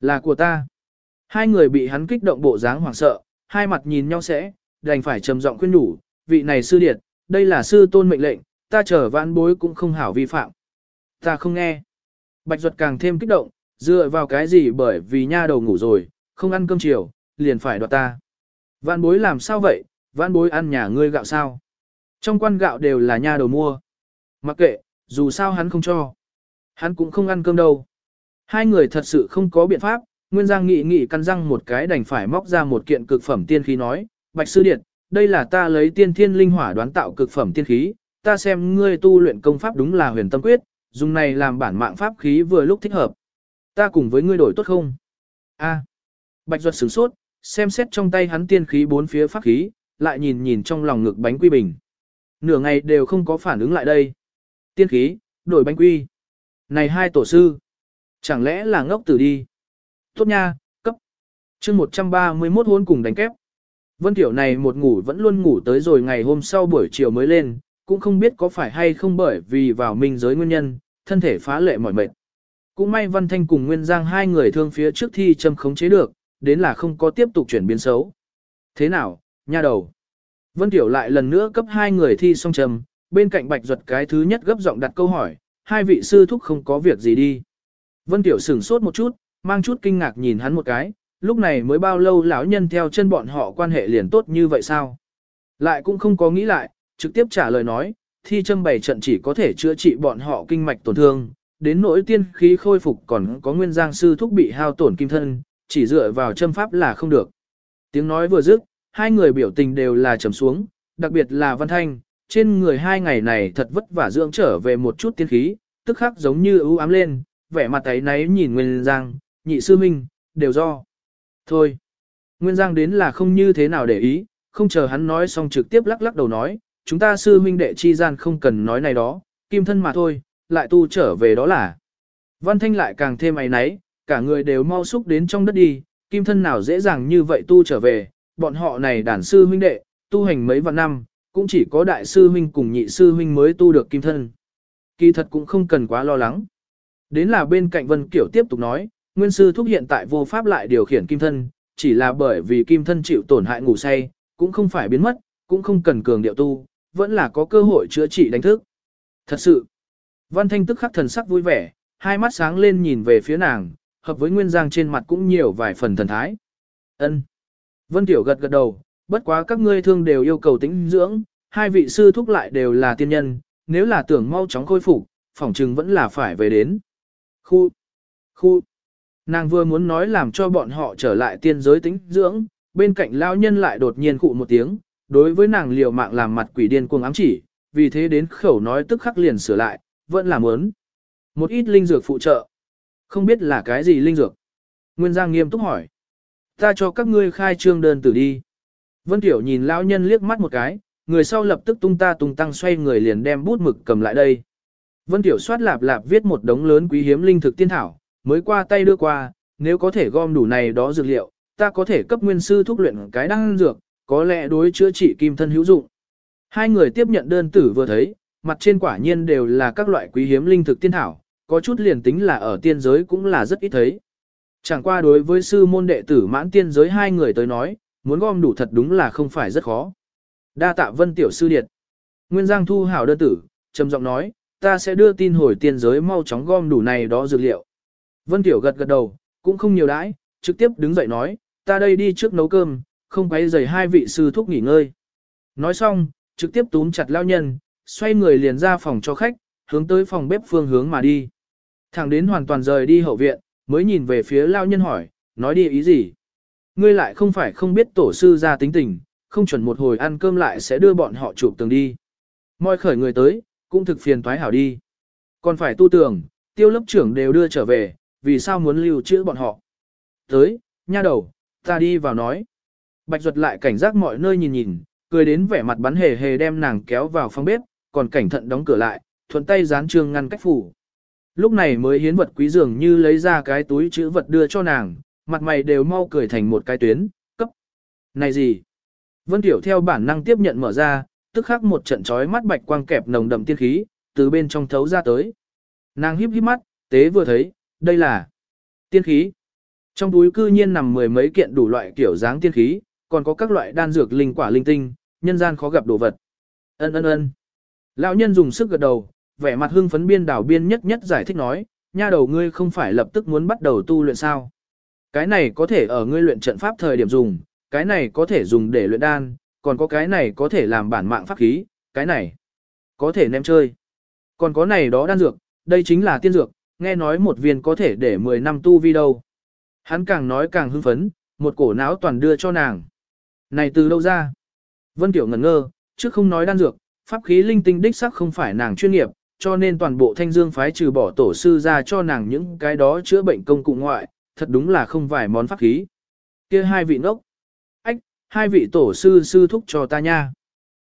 A: là của ta. Hai người bị hắn kích động bộ dáng hoảng sợ, hai mặt nhìn nhau sẽ, đành phải trầm giọng khuyên nhủ, vị này sư điệt, đây là sư tôn mệnh lệnh, ta chờ vãn bối cũng không hảo vi phạm. Ta không nghe. Bạch Duật càng thêm kích động, dựa vào cái gì bởi vì nha đầu ngủ rồi, không ăn cơm chiều, liền phải đoạt ta. Vãn bối làm sao vậy, vãn bối ăn nhà ngươi gạo sao? Trong quan gạo đều là nha đầu mua. Mặc kệ, dù sao hắn không cho. Hắn cũng không ăn cơm đâu. Hai người thật sự không có biện pháp, Nguyên Giang nghị nghị căn răng một cái đành phải móc ra một kiện cực phẩm tiên khí nói, Bạch Sư Điện, đây là ta lấy tiên thiên linh hỏa đoán tạo cực phẩm tiên khí, ta xem ngươi tu luyện công pháp đúng là huyền tâm quyết, dùng này làm bản mạng pháp khí vừa lúc thích hợp. Ta cùng với ngươi đổi tốt không? A. Bạch Duật sửng sốt, xem xét trong tay hắn tiên khí bốn phía pháp khí, lại nhìn nhìn trong lòng ngực bánh quy bình. Nửa ngày đều không có phản ứng lại đây. Tiên khí, đổi bánh quy. Này hai tổ sư. Chẳng lẽ là ngốc tử đi? Tốt nha, cấp. chương 131 hôn cùng đánh kép. Vân Tiểu này một ngủ vẫn luôn ngủ tới rồi ngày hôm sau buổi chiều mới lên, cũng không biết có phải hay không bởi vì vào minh giới nguyên nhân, thân thể phá lệ mỏi mệt. Cũng may Văn Thanh cùng Nguyên Giang hai người thương phía trước thi châm khống chế được, đến là không có tiếp tục chuyển biến xấu. Thế nào, nha đầu? Vân Tiểu lại lần nữa cấp hai người thi xong trầm, bên cạnh Bạch Duật cái thứ nhất gấp giọng đặt câu hỏi, hai vị sư thúc không có việc gì đi. Vân Tiểu sửng sốt một chút, mang chút kinh ngạc nhìn hắn một cái, lúc này mới bao lâu lão nhân theo chân bọn họ quan hệ liền tốt như vậy sao? Lại cũng không có nghĩ lại, trực tiếp trả lời nói, thi châm bảy trận chỉ có thể chữa trị bọn họ kinh mạch tổn thương, đến nỗi tiên khí khôi phục còn có nguyên giang sư thúc bị hao tổn kim thân, chỉ dựa vào châm pháp là không được. Tiếng nói vừa dứt, hai người biểu tình đều là trầm xuống, đặc biệt là Văn Thanh, trên người hai ngày này thật vất vả dưỡng trở về một chút tiên khí, tức khắc giống như ưu ám lên, vẻ mặt ấy náy nhìn Nguyên Giang, nhị sư minh, đều do. Thôi, Nguyên Giang đến là không như thế nào để ý, không chờ hắn nói xong trực tiếp lắc lắc đầu nói, chúng ta sư huynh đệ chi gian không cần nói này đó, kim thân mà thôi, lại tu trở về đó là. Văn Thanh lại càng thêm ấy náy, cả người đều mau xúc đến trong đất đi, kim thân nào dễ dàng như vậy tu trở về, bọn họ này đàn sư huynh đệ, tu hành mấy vạn năm, cũng chỉ có đại sư huynh cùng nhị sư huynh mới tu được kim thân. Kỳ thật cũng không cần quá lo lắng. Đến là bên cạnh Vân Kiểu tiếp tục nói, nguyên sư thúc hiện tại vô pháp lại điều khiển kim thân, chỉ là bởi vì kim thân chịu tổn hại ngủ say, cũng không phải biến mất, cũng không cần cường điệu tu, vẫn là có cơ hội chữa trị đánh thức. Thật sự, Văn Thanh tức khắc thần sắc vui vẻ, hai mắt sáng lên nhìn về phía nàng, hợp với Nguyên Giang trên mặt cũng nhiều vài phần thần thái. Ân. Vân Tiểu gật gật đầu, bất quá các ngươi thương đều yêu cầu tĩnh dưỡng, hai vị sư thúc lại đều là tiên nhân, nếu là tưởng mau chóng khôi phục, phỏng chừng vẫn là phải về đến. Khu, khu, nàng vừa muốn nói làm cho bọn họ trở lại tiên giới tĩnh dưỡng, bên cạnh lão nhân lại đột nhiên khụ một tiếng, đối với nàng liều mạng làm mặt quỷ điên cuồng ám chỉ, vì thế đến khẩu nói tức khắc liền sửa lại, vẫn là muốn. Một ít linh dược phụ trợ. Không biết là cái gì linh dược. Nguyên Giang nghiêm túc hỏi. Ta cho các ngươi khai trương đơn tử đi. Vân Tiểu nhìn lão nhân liếc mắt một cái, người sau lập tức tung ta tung tăng xoay người liền đem bút mực cầm lại đây. Vân Tiểu soát lạp lạp viết một đống lớn quý hiếm linh thực tiên thảo, mới qua tay đưa qua, nếu có thể gom đủ này đó dược liệu, ta có thể cấp nguyên sư thúc luyện cái đăng dược, có lẽ đối chữa trị kim thân hữu dụng. Hai người tiếp nhận đơn tử vừa thấy, mặt trên quả nhiên đều là các loại quý hiếm linh thực tiên thảo, có chút liền tính là ở tiên giới cũng là rất ít thấy. Chẳng qua đối với sư môn đệ tử mãn tiên giới hai người tới nói, muốn gom đủ thật đúng là không phải rất khó. Đa tạ vân tiểu sư điệt. Nguyên Giang thu hảo đơn tử, trầm giọng nói, ta sẽ đưa tin hồi tiên giới mau chóng gom đủ này đó dược liệu. Vân tiểu gật gật đầu, cũng không nhiều đãi, trực tiếp đứng dậy nói, ta đây đi trước nấu cơm, không quấy rầy hai vị sư thúc nghỉ ngơi. Nói xong, trực tiếp túm chặt lao nhân, xoay người liền ra phòng cho khách, hướng tới phòng bếp phương hướng mà đi. Thẳng đến hoàn toàn rời đi hậu viện, mới nhìn về phía lao nhân hỏi, nói đi ý gì? Ngươi lại không phải không biết tổ sư ra tính tình, không chuẩn một hồi ăn cơm lại sẽ đưa bọn họ chụp tường đi. Mọi khởi người tới, cũng thực phiền toái hảo đi. Còn phải tu tường, tiêu lớp trưởng đều đưa trở về, vì sao muốn lưu trữ bọn họ? Tới, nha đầu, ta đi vào nói. Bạch Duật lại cảnh giác mọi nơi nhìn nhìn, cười đến vẻ mặt bắn hề hề đem nàng kéo vào phòng bếp, còn cảnh thận đóng cửa lại, thuận tay dán trương ngăn cách phủ. Lúc này mới hiến vật quý dường như lấy ra cái túi chữ vật đưa cho nàng, mặt mày đều mau cười thành một cái tuyến, cấp. Này gì? Vân Tiểu theo bản năng tiếp nhận mở ra, tức khắc một trận chói mắt bạch quang kẹp nồng đậm tiên khí, từ bên trong thấu ra tới. Nàng híp híp mắt, tế vừa thấy, đây là tiên khí. Trong túi cư nhiên nằm mười mấy kiện đủ loại kiểu dáng tiên khí, còn có các loại đan dược linh quả linh tinh, nhân gian khó gặp đồ vật. Ân ân ân. Lão nhân dùng sức gật đầu, vẻ mặt hưng phấn biên đảo biên nhất nhất giải thích nói, nha đầu ngươi không phải lập tức muốn bắt đầu tu luyện sao. Cái này có thể ở ngươi luyện trận pháp thời điểm dùng, cái này có thể dùng để luyện đan, còn có cái này có thể làm bản mạng pháp khí, cái này có thể ném chơi. Còn có này đó đan dược, đây chính là tiên dược, nghe nói một viên có thể để 10 năm tu vi đâu. Hắn càng nói càng hưng phấn, một cổ não toàn đưa cho nàng. Này từ đâu ra? Vân Tiểu ngẩn ngơ, trước không nói đan dược, pháp khí linh tinh đích sắc không phải nàng chuyên nghiệp, cho nên toàn bộ thanh dương phái trừ bỏ tổ sư ra cho nàng những cái đó chữa bệnh công cụ ngoại, thật đúng là không vài món pháp khí. kia hai vị ngốc. Ách, hai vị tổ sư sư thúc cho ta nha.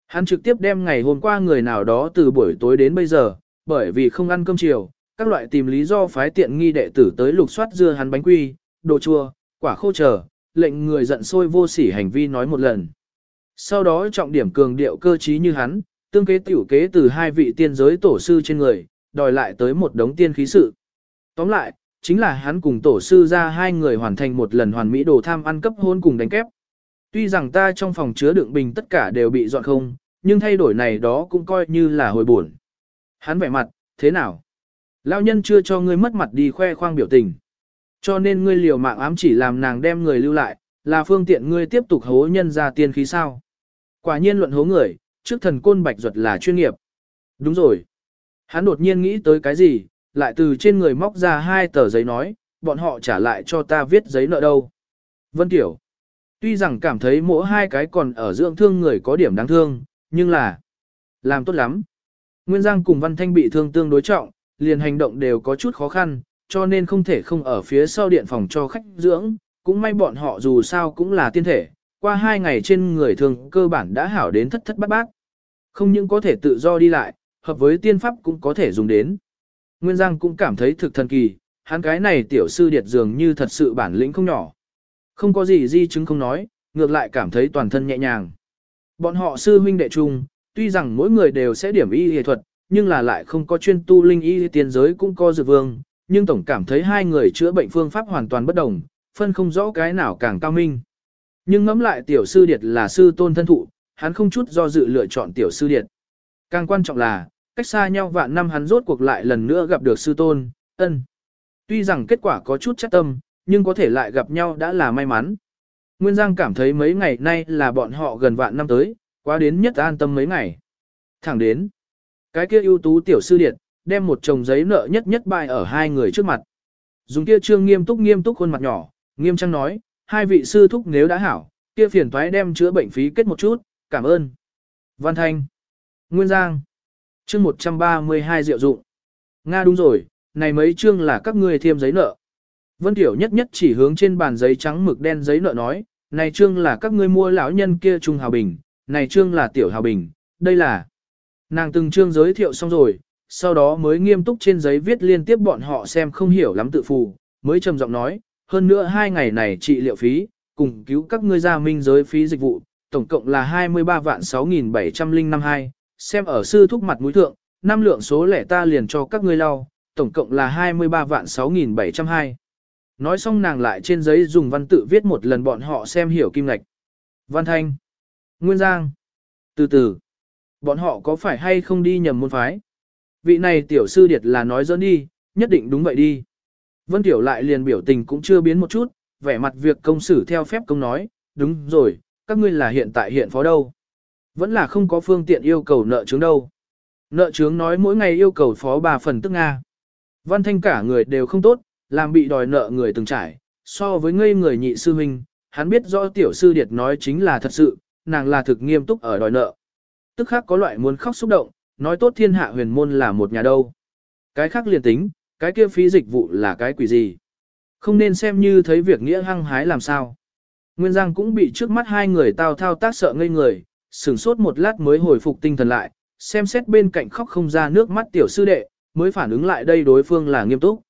A: Hắn trực tiếp đem ngày hôm qua người nào đó từ buổi tối đến bây giờ, bởi vì không ăn cơm chiều, các loại tìm lý do phái tiện nghi đệ tử tới lục soát dưa hắn bánh quy, đồ chua, quả khô chờ, lệnh người giận sôi vô sỉ hành vi nói một lần. Sau đó trọng điểm cường điệu cơ trí như hắn, tương kế tiểu kế từ hai vị tiên giới tổ sư trên người, đòi lại tới một đống tiên khí sự. Tóm lại, chính là hắn cùng tổ sư ra hai người hoàn thành một lần hoàn mỹ đồ tham ăn cấp hôn cùng đánh kép. Tuy rằng ta trong phòng chứa đựng bình tất cả đều bị dọn không, nhưng thay đổi này đó cũng coi như là hồi buồn. Hắn vẻ mặt, thế nào? Lão nhân chưa cho ngươi mất mặt đi khoe khoang biểu tình. Cho nên ngươi liều mạng ám chỉ làm nàng đem người lưu lại, là phương tiện ngươi tiếp tục hố nhân ra tiên khí sao. Quả nhiên luận hố người, trước thần côn bạch ruột là chuyên nghiệp. Đúng rồi. Hắn đột nhiên nghĩ tới cái gì, lại từ trên người móc ra hai tờ giấy nói, bọn họ trả lại cho ta viết giấy nợ đâu. Vân Tiểu. Tuy rằng cảm thấy mỗi hai cái còn ở dưỡng thương người có điểm đáng thương, nhưng là làm tốt lắm. Nguyên Giang cùng Văn Thanh bị thương tương đối trọng, liền hành động đều có chút khó khăn, cho nên không thể không ở phía sau điện phòng cho khách dưỡng, cũng may bọn họ dù sao cũng là tiên thể, qua hai ngày trên người thường cơ bản đã hảo đến thất thất bát bát. Không những có thể tự do đi lại, hợp với tiên pháp cũng có thể dùng đến. Nguyên Giang cũng cảm thấy thực thần kỳ, hắn cái này tiểu sư điệt dường như thật sự bản lĩnh không nhỏ. Không có gì di chứng không nói, ngược lại cảm thấy toàn thân nhẹ nhàng. Bọn họ sư huynh đệ chung, tuy rằng mỗi người đều sẽ điểm y y thuật, nhưng là lại không có chuyên tu linh y tiên giới cũng có dược vương, nhưng tổng cảm thấy hai người chữa bệnh phương pháp hoàn toàn bất đồng, phân không rõ cái nào càng cao minh. Nhưng ngẫm lại tiểu sư điệt là sư tôn thân thụ, hắn không chút do dự lựa chọn tiểu sư điệt. Càng quan trọng là, cách xa nhau vạn năm hắn rốt cuộc lại lần nữa gặp được sư tôn, ân. Tuy rằng kết quả có chút chắc tâm, nhưng có thể lại gặp nhau đã là may mắn. Nguyên Giang cảm thấy mấy ngày nay là bọn họ gần vạn năm tới, quá đến nhất an tâm mấy ngày. Thẳng đến, cái kia ưu tú tiểu sư điệt, đem một chồng giấy nợ nhất nhất bài ở hai người trước mặt. Dùng kia trương nghiêm túc nghiêm túc khuôn mặt nhỏ, nghiêm trang nói, hai vị sư thúc nếu đã hảo, kia phiền thoái đem chữa bệnh phí kết một chút, cảm ơn. Văn Thanh, Nguyên Giang, chương 132 rượu dụng. Nga đúng rồi, này mấy chương là các ngươi thêm giấy nợ. Vân Tiểu nhất nhất chỉ hướng trên bàn giấy trắng mực đen giấy nợ nói, này chương là các ngươi mua lão nhân kia Trung Hào Bình, này chương là Tiểu Hào Bình, đây là. Nàng từng chương giới thiệu xong rồi, sau đó mới nghiêm túc trên giấy viết liên tiếp bọn họ xem không hiểu lắm tự phù, mới trầm giọng nói, hơn nữa hai ngày này trị liệu phí, cùng cứu các ngươi gia minh giới phí dịch vụ, tổng cộng là 23 vạn 6.705 xem ở sư thúc mặt mũi thượng, năm lượng số lẻ ta liền cho các ngươi lau, tổng cộng là 23 vạn 6.702. Nói xong nàng lại trên giấy dùng văn tự viết một lần bọn họ xem hiểu kim lạch. Văn Thanh. Nguyên Giang. Từ từ. Bọn họ có phải hay không đi nhầm môn phái? Vị này tiểu sư điệt là nói dẫn đi, nhất định đúng vậy đi. Vân Tiểu lại liền biểu tình cũng chưa biến một chút, vẻ mặt việc công xử theo phép công nói, đúng rồi, các ngươi là hiện tại hiện phó đâu. Vẫn là không có phương tiện yêu cầu nợ chứng đâu. Nợ chứng nói mỗi ngày yêu cầu phó bà phần tức Nga. Văn Thanh cả người đều không tốt, làm bị đòi nợ người từng trải, so với ngây người nhị sư huynh, hắn biết rõ tiểu sư điệt nói chính là thật sự, nàng là thực nghiêm túc ở đòi nợ. Tức khác có loại muốn khóc xúc động, nói tốt thiên hạ huyền môn là một nhà đâu. Cái khác liền tính, cái kia phí dịch vụ là cái quỷ gì. Không nên xem như thấy việc nghĩa hăng hái làm sao. Nguyên Giang cũng bị trước mắt hai người tao thao tác sợ ngây người, sửng sốt một lát mới hồi phục tinh thần lại, xem xét bên cạnh khóc không ra nước mắt tiểu sư đệ, mới phản ứng lại đây đối phương là nghiêm túc.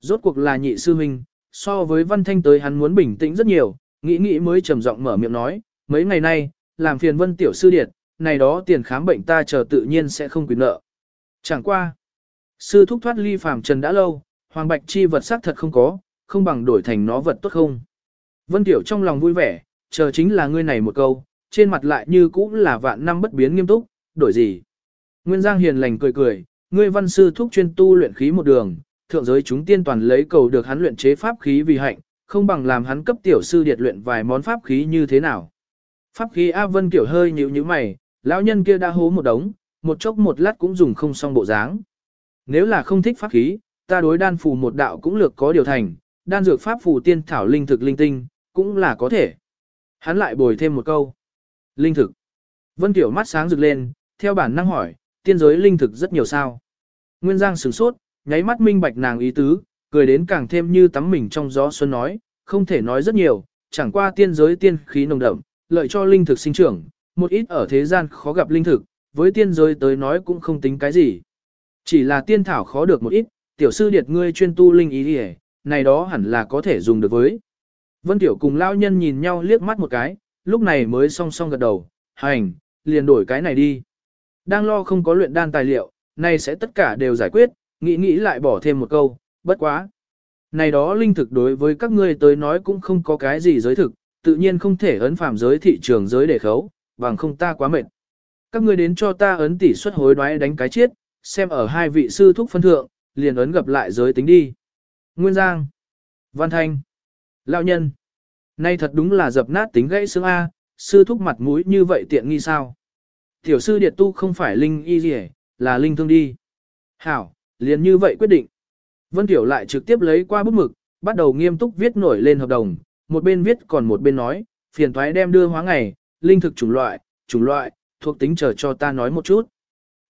A: Rốt cuộc là nhị sư huynh, so với văn thanh tới hắn muốn bình tĩnh rất nhiều, nghĩ nghĩ mới trầm giọng mở miệng nói, mấy ngày nay, làm phiền vân tiểu sư điệt, này đó tiền khám bệnh ta chờ tự nhiên sẽ không quyền nợ. Chẳng qua. Sư thúc thoát ly phàm trần đã lâu, hoàng bạch chi vật xác thật không có, không bằng đổi thành nó vật tốt không. Vân tiểu trong lòng vui vẻ, chờ chính là ngươi này một câu, trên mặt lại như cũ là vạn năm bất biến nghiêm túc, đổi gì. Nguyên Giang hiền lành cười cười, ngươi văn sư thúc chuyên tu luyện khí một đường, thượng giới chúng tiên toàn lấy cầu được hắn luyện chế pháp khí vì hạnh, không bằng làm hắn cấp tiểu sư điệt luyện vài món pháp khí như thế nào. Pháp khí A Vân kiểu hơi nhíu như mày, lão nhân kia đã hố một đống, một chốc một lát cũng dùng không xong bộ dáng. Nếu là không thích pháp khí, ta đối đan phù một đạo cũng lược có điều thành, đan dược pháp phù tiên thảo linh thực linh tinh, cũng là có thể. Hắn lại bồi thêm một câu. Linh thực. Vân Tiểu mắt sáng rực lên, theo bản năng hỏi, tiên giới linh thực rất nhiều sao. Nguyên Giang sửng sốt, nháy mắt minh bạch nàng ý tứ, cười đến càng thêm như tắm mình trong gió xuân nói, không thể nói rất nhiều, chẳng qua tiên giới tiên khí nồng đậm, lợi cho linh thực sinh trưởng, một ít ở thế gian khó gặp linh thực, với tiên giới tới nói cũng không tính cái gì. Chỉ là tiên thảo khó được một ít, tiểu sư điệt ngươi chuyên tu linh ý đi này đó hẳn là có thể dùng được với. Vân Tiểu cùng lao nhân nhìn nhau liếc mắt một cái, lúc này mới song song gật đầu, hành, liền đổi cái này đi. Đang lo không có luyện đan tài liệu, này sẽ tất cả đều giải quyết, nghĩ nghĩ lại bỏ thêm một câu, bất quá. Này đó linh thực đối với các ngươi tới nói cũng không có cái gì giới thực, tự nhiên không thể ấn phạm giới thị trường giới để khấu, bằng không ta quá mệt. Các ngươi đến cho ta ấn tỷ suất hối đoái đánh cái chết, xem ở hai vị sư thúc phân thượng, liền ấn gặp lại giới tính đi. Nguyên Giang, Văn Thanh, Lão Nhân. Nay thật đúng là dập nát tính gãy xương A, sư thúc mặt mũi như vậy tiện nghi sao. Tiểu sư điệt tu không phải linh y gì là linh thương đi. Hảo, liền như vậy quyết định. Vân Tiểu lại trực tiếp lấy qua bút mực, bắt đầu nghiêm túc viết nổi lên hợp đồng, một bên viết còn một bên nói, phiền thoái đem đưa hóa ngày, linh thực chủng loại, chủng loại, thuộc tính chờ cho ta nói một chút.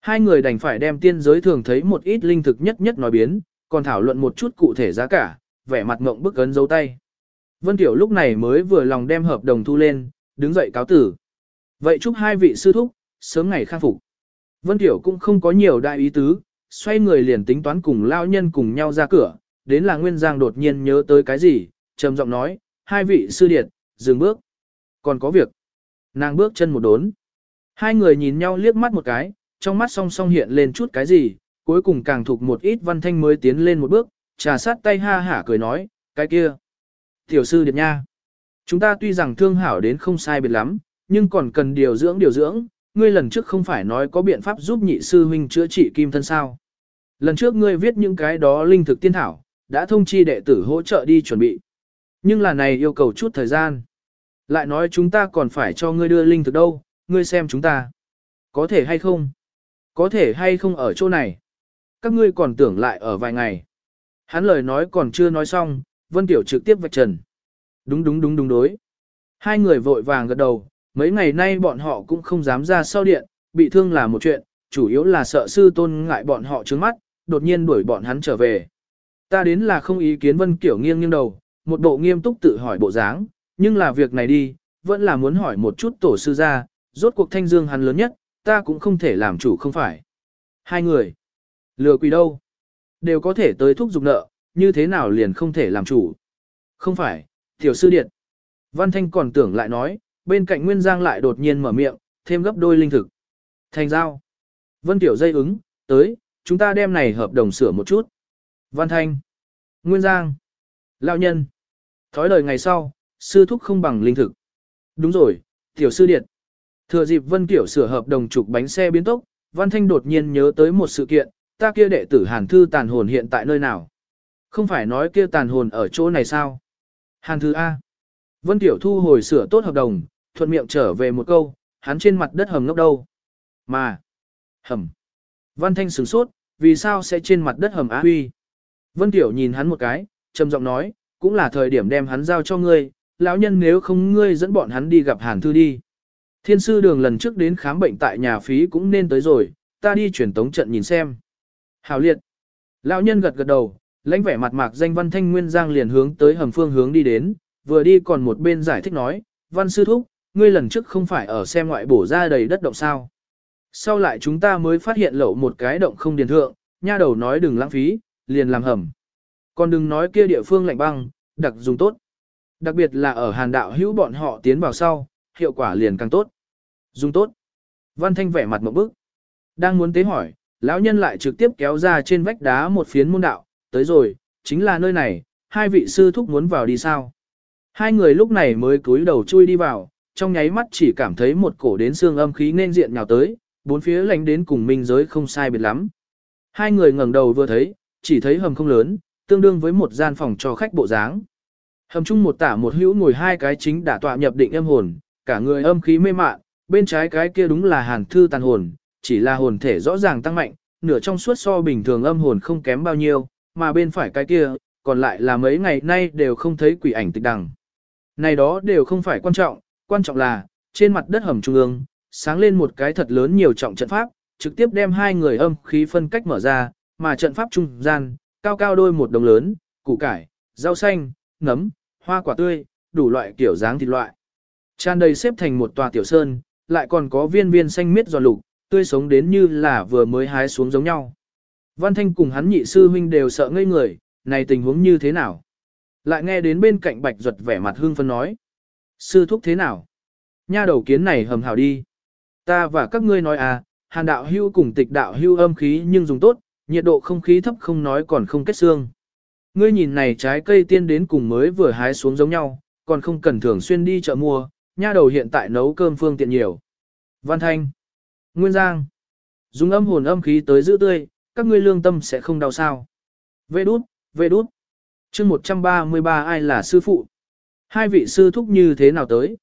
A: Hai người đành phải đem tiên giới thường thấy một ít linh thực nhất nhất nói biến, còn thảo luận một chút cụ thể giá cả, vẻ mặt ngộng bức ấn dấu tay. Vân Tiểu lúc này mới vừa lòng đem hợp đồng thu lên, đứng dậy cáo tử. Vậy chúc hai vị sư thúc, sớm ngày khang phục. Vân Tiểu cũng không có nhiều đại ý tứ, xoay người liền tính toán cùng lao nhân cùng nhau ra cửa, đến là Nguyên Giang đột nhiên nhớ tới cái gì, trầm giọng nói, hai vị sư điệt, dừng bước. Còn có việc. Nàng bước chân một đốn. Hai người nhìn nhau liếc mắt một cái, trong mắt song song hiện lên chút cái gì, cuối cùng càng thuộc một ít văn thanh mới tiến lên một bước, trà sát tay ha hả cười nói, cái kia. Tiểu sư điệp nha. Chúng ta tuy rằng thương hảo đến không sai biệt lắm, nhưng còn cần điều dưỡng điều dưỡng, ngươi lần trước không phải nói có biện pháp giúp nhị sư huynh chữa trị kim thân sao. Lần trước ngươi viết những cái đó linh thực tiên thảo, đã thông chi đệ tử hỗ trợ đi chuẩn bị. Nhưng là này yêu cầu chút thời gian. Lại nói chúng ta còn phải cho ngươi đưa linh thực đâu, ngươi xem chúng ta. Có thể hay không? Có thể hay không ở chỗ này? Các ngươi còn tưởng lại ở vài ngày. Hắn lời nói còn chưa nói xong, Vân Tiểu trực tiếp vạch trần. Đúng đúng đúng đúng đối. Hai người vội vàng gật đầu, mấy ngày nay bọn họ cũng không dám ra sau điện, bị thương là một chuyện, chủ yếu là sợ sư tôn ngại bọn họ trướng mắt, đột nhiên đuổi bọn hắn trở về. Ta đến là không ý kiến Vân Kiểu nghiêng nghiêng đầu, một bộ nghiêm túc tự hỏi bộ dáng, nhưng là việc này đi, vẫn là muốn hỏi một chút tổ sư ra, rốt cuộc thanh dương hắn lớn nhất, ta cũng không thể làm chủ không phải. Hai người, lừa quỷ đâu, đều có thể tới thúc giục nợ, như thế nào liền không thể làm chủ. Không phải, tiểu sư điện. Văn Thanh còn tưởng lại nói, bên cạnh Nguyên Giang lại đột nhiên mở miệng, thêm gấp đôi linh thực. Thành giao. Vân Tiểu dây ứng, tới, chúng ta đem này hợp đồng sửa một chút. Văn Thanh. Nguyên Giang. Lão nhân. Thói lời ngày sau, sư thúc không bằng linh thực. Đúng rồi, tiểu sư điện. Thừa dịp Vân Tiểu sửa hợp đồng trục bánh xe biến tốc, Văn Thanh đột nhiên nhớ tới một sự kiện, ta kia đệ tử Hàn Thư tàn hồn hiện tại nơi nào? Không phải nói kia tàn hồn ở chỗ này sao? Hàn Thư A. Vân Tiểu thu hồi sửa tốt hợp đồng, thuận miệng trở về một câu, hắn trên mặt đất hầm ngốc đâu. Mà. Hầm. Văn Thanh sửng sốt, vì sao sẽ trên mặt đất hầm á huy? Vân Tiểu nhìn hắn một cái, trầm giọng nói, cũng là thời điểm đem hắn giao cho ngươi, lão nhân nếu không ngươi dẫn bọn hắn đi gặp Hàn Thư đi. Thiên sư đường lần trước đến khám bệnh tại nhà phí cũng nên tới rồi, ta đi chuyển tống trận nhìn xem. Hào liệt. Lão nhân gật gật đầu, lãnh vẻ mặt mạc danh văn thanh nguyên giang liền hướng tới hầm phương hướng đi đến, vừa đi còn một bên giải thích nói, văn sư thúc, ngươi lần trước không phải ở xem ngoại bổ ra đầy đất động sao. Sau lại chúng ta mới phát hiện lậu một cái động không điền thượng, nha đầu nói đừng lãng phí, liền làm hầm. Còn đừng nói kia địa phương lạnh băng, đặc dùng tốt. Đặc biệt là ở hàn đạo hữu bọn họ tiến vào sau, hiệu quả liền càng tốt. Dùng tốt. Văn Thanh vẻ mặt một bức. Đang muốn tế hỏi, lão nhân lại trực tiếp kéo ra trên vách đá một phiến môn đạo, tới rồi, chính là nơi này, hai vị sư thúc muốn vào đi sao. Hai người lúc này mới cúi đầu chui đi vào, trong nháy mắt chỉ cảm thấy một cổ đến xương âm khí nên diện nhào tới, bốn phía lánh đến cùng minh giới không sai biệt lắm. Hai người ngẩng đầu vừa thấy, chỉ thấy hầm không lớn, tương đương với một gian phòng cho khách bộ dáng. Hầm chung một tả một hữu ngồi hai cái chính đã tọa nhập định âm hồn, cả người âm khí mê mạn, bên trái cái kia đúng là hàn thư tàn hồn, chỉ là hồn thể rõ ràng tăng mạnh, nửa trong suốt so bình thường âm hồn không kém bao nhiêu, mà bên phải cái kia, còn lại là mấy ngày nay đều không thấy quỷ ảnh tịch đằng. Này đó đều không phải quan trọng, quan trọng là, trên mặt đất hầm trung ương, sáng lên một cái thật lớn nhiều trọng trận pháp, trực tiếp đem hai người âm khí phân cách mở ra, mà trận pháp trung gian, cao cao đôi một đồng lớn, củ cải, rau xanh, nấm, hoa quả tươi, đủ loại kiểu dáng thịt loại. Tràn đầy xếp thành một tòa tiểu sơn, lại còn có viên viên xanh miết giòn lục, tươi sống đến như là vừa mới hái xuống giống nhau. Văn Thanh cùng hắn nhị sư huynh đều sợ ngây người, này tình huống như thế nào? Lại nghe đến bên cạnh bạch ruột vẻ mặt hương phân nói. Sư thúc thế nào? Nha đầu kiến này hầm hào đi. Ta và các ngươi nói à, hàn đạo hưu cùng tịch đạo hưu âm khí nhưng dùng tốt, nhiệt độ không khí thấp không nói còn không kết xương. Ngươi nhìn này trái cây tiên đến cùng mới vừa hái xuống giống nhau, còn không cần thường xuyên đi chợ mua, nha đầu hiện tại nấu cơm phương tiện nhiều. Văn Thanh, Nguyên Giang, dùng âm hồn âm khí tới giữ tươi, các ngươi lương tâm sẽ không đau sao. Vê đút, vê đút. chương 133 ai là sư phụ? Hai vị sư thúc như thế nào tới?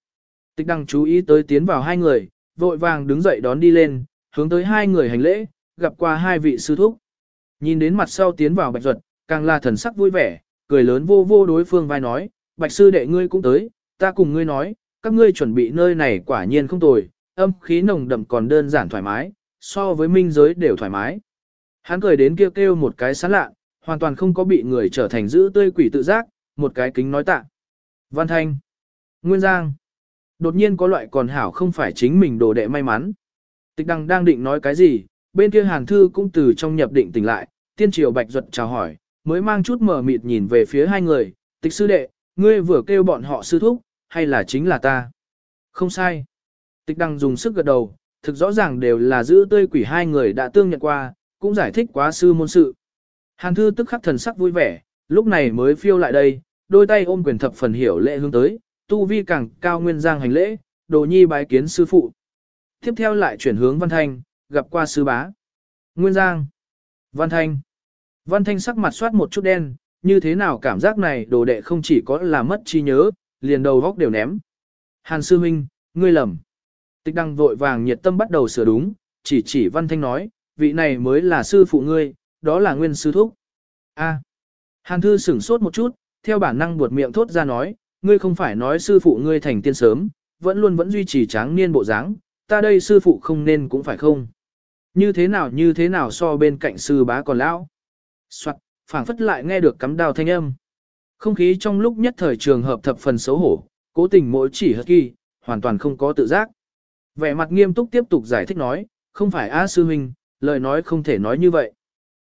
A: Tịch đăng chú ý tới tiến vào hai người, vội vàng đứng dậy đón đi lên, hướng tới hai người hành lễ, gặp qua hai vị sư thúc. Nhìn đến mặt sau tiến vào bạch ruột, càng là thần sắc vui vẻ, cười lớn vô vô đối phương vai nói, bạch sư đệ ngươi cũng tới, ta cùng ngươi nói, các ngươi chuẩn bị nơi này quả nhiên không tồi, âm khí nồng đậm còn đơn giản thoải mái, so với minh giới đều thoải mái. Hắn cười đến kêu kêu một cái sán lạ, hoàn toàn không có bị người trở thành giữ tươi quỷ tự giác, một cái kính nói tạ. Văn Thanh, Nguyên Giang, đột nhiên có loại còn hảo không phải chính mình đồ đệ may mắn. Tịch đăng đang định nói cái gì, bên kia hàn thư cũng từ trong nhập định tỉnh lại, tiên triều bạch ruột chào hỏi, mới mang chút mờ mịt nhìn về phía hai người, tịch sư đệ, ngươi vừa kêu bọn họ sư thúc, hay là chính là ta? Không sai. Tịch đăng dùng sức gật đầu, thực rõ ràng đều là giữ tươi quỷ hai người đã tương nhận qua, cũng giải thích quá sư môn sự. Hàn thư tức khắc thần sắc vui vẻ, lúc này mới phiêu lại đây, đôi tay ôm quyền thập phần hiểu lễ hướng tới, tu vi càng cao nguyên giang hành lễ, đồ nhi bái kiến sư phụ. Tiếp theo lại chuyển hướng Văn Thanh, gặp qua sư bá. Nguyên Giang. Văn Thanh. Văn Thanh sắc mặt soát một chút đen, như thế nào cảm giác này đồ đệ không chỉ có là mất trí nhớ, liền đầu góc đều ném. Hàn sư huynh, ngươi lầm. Tịch đăng vội vàng nhiệt tâm bắt đầu sửa đúng, chỉ chỉ Văn Thanh nói, vị này mới là sư phụ ngươi, đó là nguyên sư thúc. A. Hàn thư sửng sốt một chút, theo bản năng buột miệng thốt ra nói, ngươi không phải nói sư phụ ngươi thành tiên sớm, vẫn luôn vẫn duy trì tráng niên bộ dáng, ta đây sư phụ không nên cũng phải không. Như thế nào như thế nào so bên cạnh sư bá còn lão soạt, phảng phất lại nghe được cắm đào thanh âm. Không khí trong lúc nhất thời trường hợp thập phần xấu hổ, cố tình mỗi chỉ hất kỳ, hoàn toàn không có tự giác. Vẻ mặt nghiêm túc tiếp tục giải thích nói, không phải A sư huynh, lời nói không thể nói như vậy.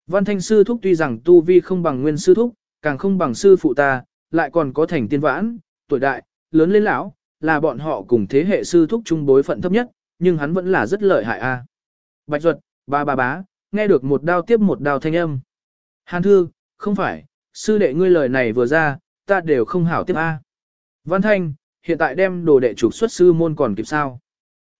A: Văn thanh sư thúc tuy rằng tu vi không bằng nguyên sư thúc, càng không bằng sư phụ ta, lại còn có thành tiên vãn, tuổi đại, lớn lên lão, là bọn họ cùng thế hệ sư thúc trung bối phận thấp nhất, nhưng hắn vẫn là rất lợi hại a. Bạch Duật, ba ba bá, nghe được một đao tiếp một đao thanh âm. Hàn thư, không phải, sư đệ ngươi lời này vừa ra, ta đều không hảo tiếp a. Văn Thanh, hiện tại đem đồ đệ trục xuất sư môn còn kịp sao.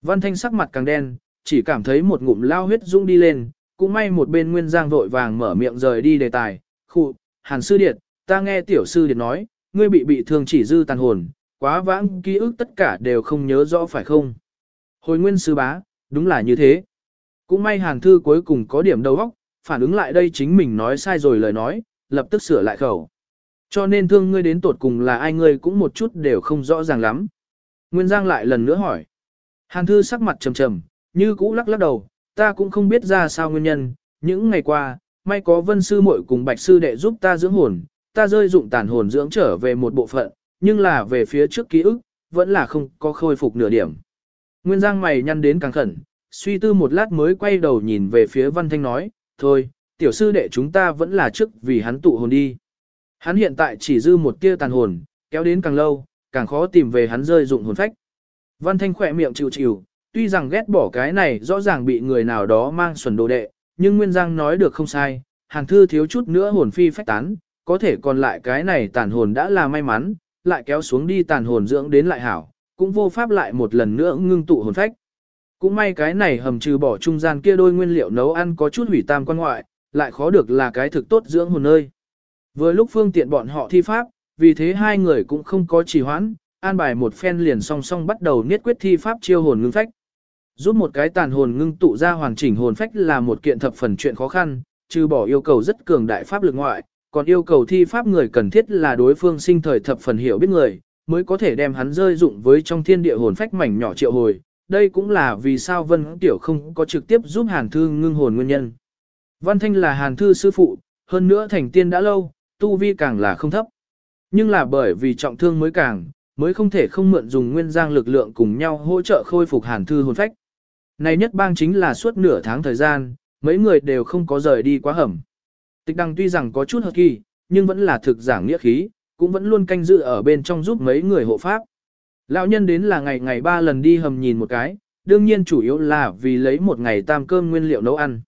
A: Văn Thanh sắc mặt càng đen, chỉ cảm thấy một ngụm lao huyết dũng đi lên, cũng may một bên Nguyên Giang vội vàng mở miệng rời đi đề tài. Khụ, Hàn sư điệt, ta nghe tiểu sư điệt nói, ngươi bị bị thương chỉ dư tàn hồn, quá vãng ký ức tất cả đều không nhớ rõ phải không? Hồi nguyên sư bá, đúng là như thế. Cũng may hàn thư cuối cùng có điểm đầu óc, phản ứng lại đây chính mình nói sai rồi lời nói, lập tức sửa lại khẩu. Cho nên thương ngươi đến tột cùng là ai ngươi cũng một chút đều không rõ ràng lắm. Nguyên Giang lại lần nữa hỏi. Hàn thư sắc mặt trầm trầm, như cũ lắc lắc đầu, ta cũng không biết ra sao nguyên nhân, những ngày qua, may có vân sư muội cùng bạch sư đệ giúp ta dưỡng hồn, ta rơi dụng tàn hồn dưỡng trở về một bộ phận, nhưng là về phía trước ký ức, vẫn là không có khôi phục nửa điểm. Nguyên Giang mày nhăn đến càng khẩn, suy tư một lát mới quay đầu nhìn về phía Văn Thanh nói, thôi, tiểu sư đệ chúng ta vẫn là trước vì hắn tụ hồn đi. Hắn hiện tại chỉ dư một tia tàn hồn, kéo đến càng lâu, càng khó tìm về hắn rơi dụng hồn phách. Văn Thanh khỏe miệng chịu chịu, tuy rằng ghét bỏ cái này rõ ràng bị người nào đó mang xuẩn đồ đệ, nhưng Nguyên Giang nói được không sai, hàng Thư thiếu chút nữa hồn phi phách tán, có thể còn lại cái này tàn hồn đã là may mắn, lại kéo xuống đi tàn hồn dưỡng đến lại hảo, cũng vô pháp lại một lần nữa ngưng tụ hồn phách. Cũng may cái này hầm trừ bỏ trung gian kia đôi nguyên liệu nấu ăn có chút hủy tam quan ngoại, lại khó được là cái thực tốt dưỡng hồn nơi. Vừa lúc phương tiện bọn họ thi pháp, vì thế hai người cũng không có trì hoãn, an bài một phen liền song song bắt đầu niết quyết thi pháp chiêu hồn ngưng phách. Giúp một cái tàn hồn ngưng tụ ra hoàn chỉnh hồn phách là một kiện thập phần chuyện khó khăn, trừ bỏ yêu cầu rất cường đại pháp lực ngoại, còn yêu cầu thi pháp người cần thiết là đối phương sinh thời thập phần hiểu biết người, mới có thể đem hắn rơi dụng với trong thiên địa hồn phách mảnh nhỏ triệu hồi. Đây cũng là vì sao Vân Tiểu không có trực tiếp giúp Hàn Thư ngưng hồn nguyên nhân. Văn Thanh là Hàn Thư sư phụ, hơn nữa thành tiên đã lâu, tu vi càng là không thấp. Nhưng là bởi vì trọng thương mới càng, mới không thể không mượn dùng nguyên giang lực lượng cùng nhau hỗ trợ khôi phục Hàn Thư hồn phách. Này nhất bang chính là suốt nửa tháng thời gian, mấy người đều không có rời đi quá hầm. Tịch đăng tuy rằng có chút hợp kỳ, nhưng vẫn là thực giảng nghĩa khí, cũng vẫn luôn canh giữ ở bên trong giúp mấy người hộ pháp. Lão nhân đến là ngày ngày ba lần đi hầm nhìn một cái, đương nhiên chủ yếu là vì lấy một ngày tam cơm nguyên liệu nấu ăn.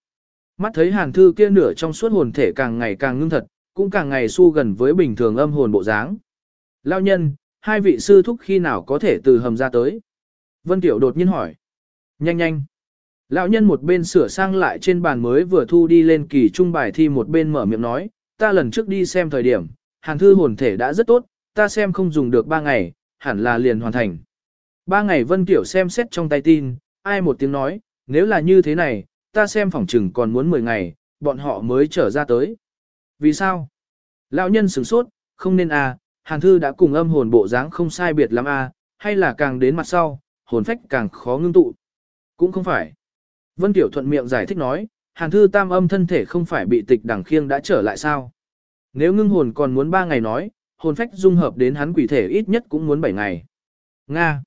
A: Mắt thấy hàn thư kia nửa trong suốt hồn thể càng ngày càng ngưng thật, cũng càng ngày su gần với bình thường âm hồn bộ dáng. Lão nhân, hai vị sư thúc khi nào có thể từ hầm ra tới? Vân Tiểu đột nhiên hỏi. Nhanh nhanh. Lão nhân một bên sửa sang lại trên bàn mới vừa thu đi lên kỳ trung bài thi một bên mở miệng nói, ta lần trước đi xem thời điểm, hàn thư hồn thể đã rất tốt, ta xem không dùng được ba ngày, hẳn là liền hoàn thành. Ba ngày Vân Kiểu xem xét trong tay tin, ai một tiếng nói, nếu là như thế này, ta xem phỏng chừng còn muốn 10 ngày, bọn họ mới trở ra tới. Vì sao? Lão nhân sửng sốt, không nên à, hàn thư đã cùng âm hồn bộ dáng không sai biệt lắm à, hay là càng đến mặt sau, hồn phách càng khó ngưng tụ. Cũng không phải. Vân Tiểu thuận miệng giải thích nói, hàn thư tam âm thân thể không phải bị tịch đẳng khiêng đã trở lại sao. Nếu ngưng hồn còn muốn 3 ngày nói, hồn phách dung hợp đến hắn quỷ thể ít nhất cũng muốn 7 ngày. Nga.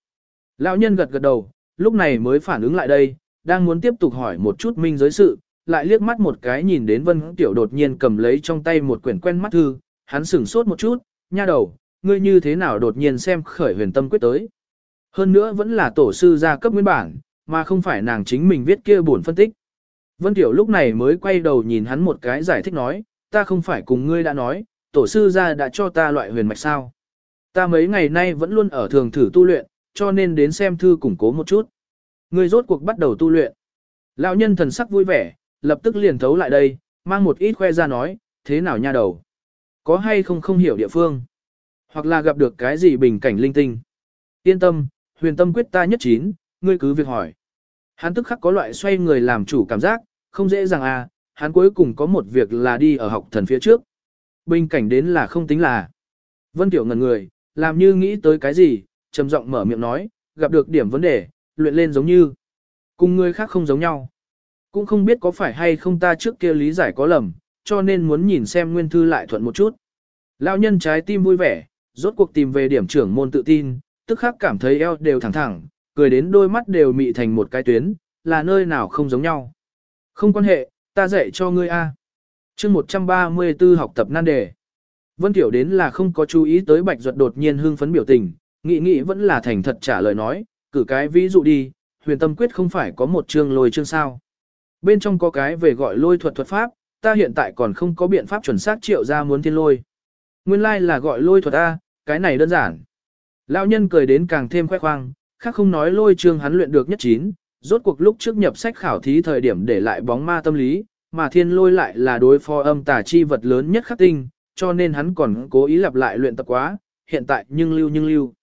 A: Lão nhân gật gật đầu, lúc này mới phản ứng lại đây, đang muốn tiếp tục hỏi một chút minh giới sự, lại liếc mắt một cái nhìn đến Vân Tiểu đột nhiên cầm lấy trong tay một quyển quen mắt thư, hắn sửng sốt một chút, nha đầu, ngươi như thế nào đột nhiên xem khởi huyền tâm quyết tới. Hơn nữa vẫn là tổ sư gia cấp nguyên bản, mà không phải nàng chính mình viết kia buồn phân tích. Vân Tiểu lúc này mới quay đầu nhìn hắn một cái giải thích nói, ta không phải cùng ngươi đã nói, tổ sư gia đã cho ta loại huyền mạch sao. Ta mấy ngày nay vẫn luôn ở thường thử tu luyện, cho nên đến xem thư củng cố một chút. Ngươi rốt cuộc bắt đầu tu luyện. Lão nhân thần sắc vui vẻ, lập tức liền thấu lại đây, mang một ít khoe ra nói, thế nào nha đầu. Có hay không không hiểu địa phương. Hoặc là gặp được cái gì bình cảnh linh tinh. Yên tâm, huyền tâm quyết ta nhất chín, ngươi cứ việc hỏi. Hắn tức khắc có loại xoay người làm chủ cảm giác, không dễ dàng à, hắn cuối cùng có một việc là đi ở học thần phía trước. Bình cảnh đến là không tính là. Vân Tiểu ngần người, làm như nghĩ tới cái gì, trầm giọng mở miệng nói, gặp được điểm vấn đề, luyện lên giống như. Cùng người khác không giống nhau. Cũng không biết có phải hay không ta trước kia lý giải có lầm, cho nên muốn nhìn xem nguyên thư lại thuận một chút. Lão nhân trái tim vui vẻ, rốt cuộc tìm về điểm trưởng môn tự tin, tức khắc cảm thấy eo đều thẳng thẳng, cười đến đôi mắt đều mị thành một cái tuyến, là nơi nào không giống nhau. Không quan hệ, ta dạy cho ngươi a. Chương 134 học tập nan đề. Vân Tiểu đến là không có chú ý tới Bạch Duật đột nhiên hưng phấn biểu tình, nghĩ nghĩ vẫn là thành thật trả lời nói, cử cái ví dụ đi, huyền tâm quyết không phải có một chương lôi chương sao. Bên trong có cái về gọi lôi thuật thuật pháp, ta hiện tại còn không có biện pháp chuẩn xác triệu ra muốn thiên lôi. Nguyên lai like là gọi lôi thuật A, cái này đơn giản. Lão nhân cười đến càng thêm khoe khoang, khác không nói lôi chương hắn luyện được nhất chín, rốt cuộc lúc trước nhập sách khảo thí thời điểm để lại bóng ma tâm lý, mà thiên lôi lại là đối phó âm tà chi vật lớn nhất khắc tinh, cho nên hắn còn cố ý lặp lại luyện tập quá, hiện tại nhưng lưu nhưng lưu.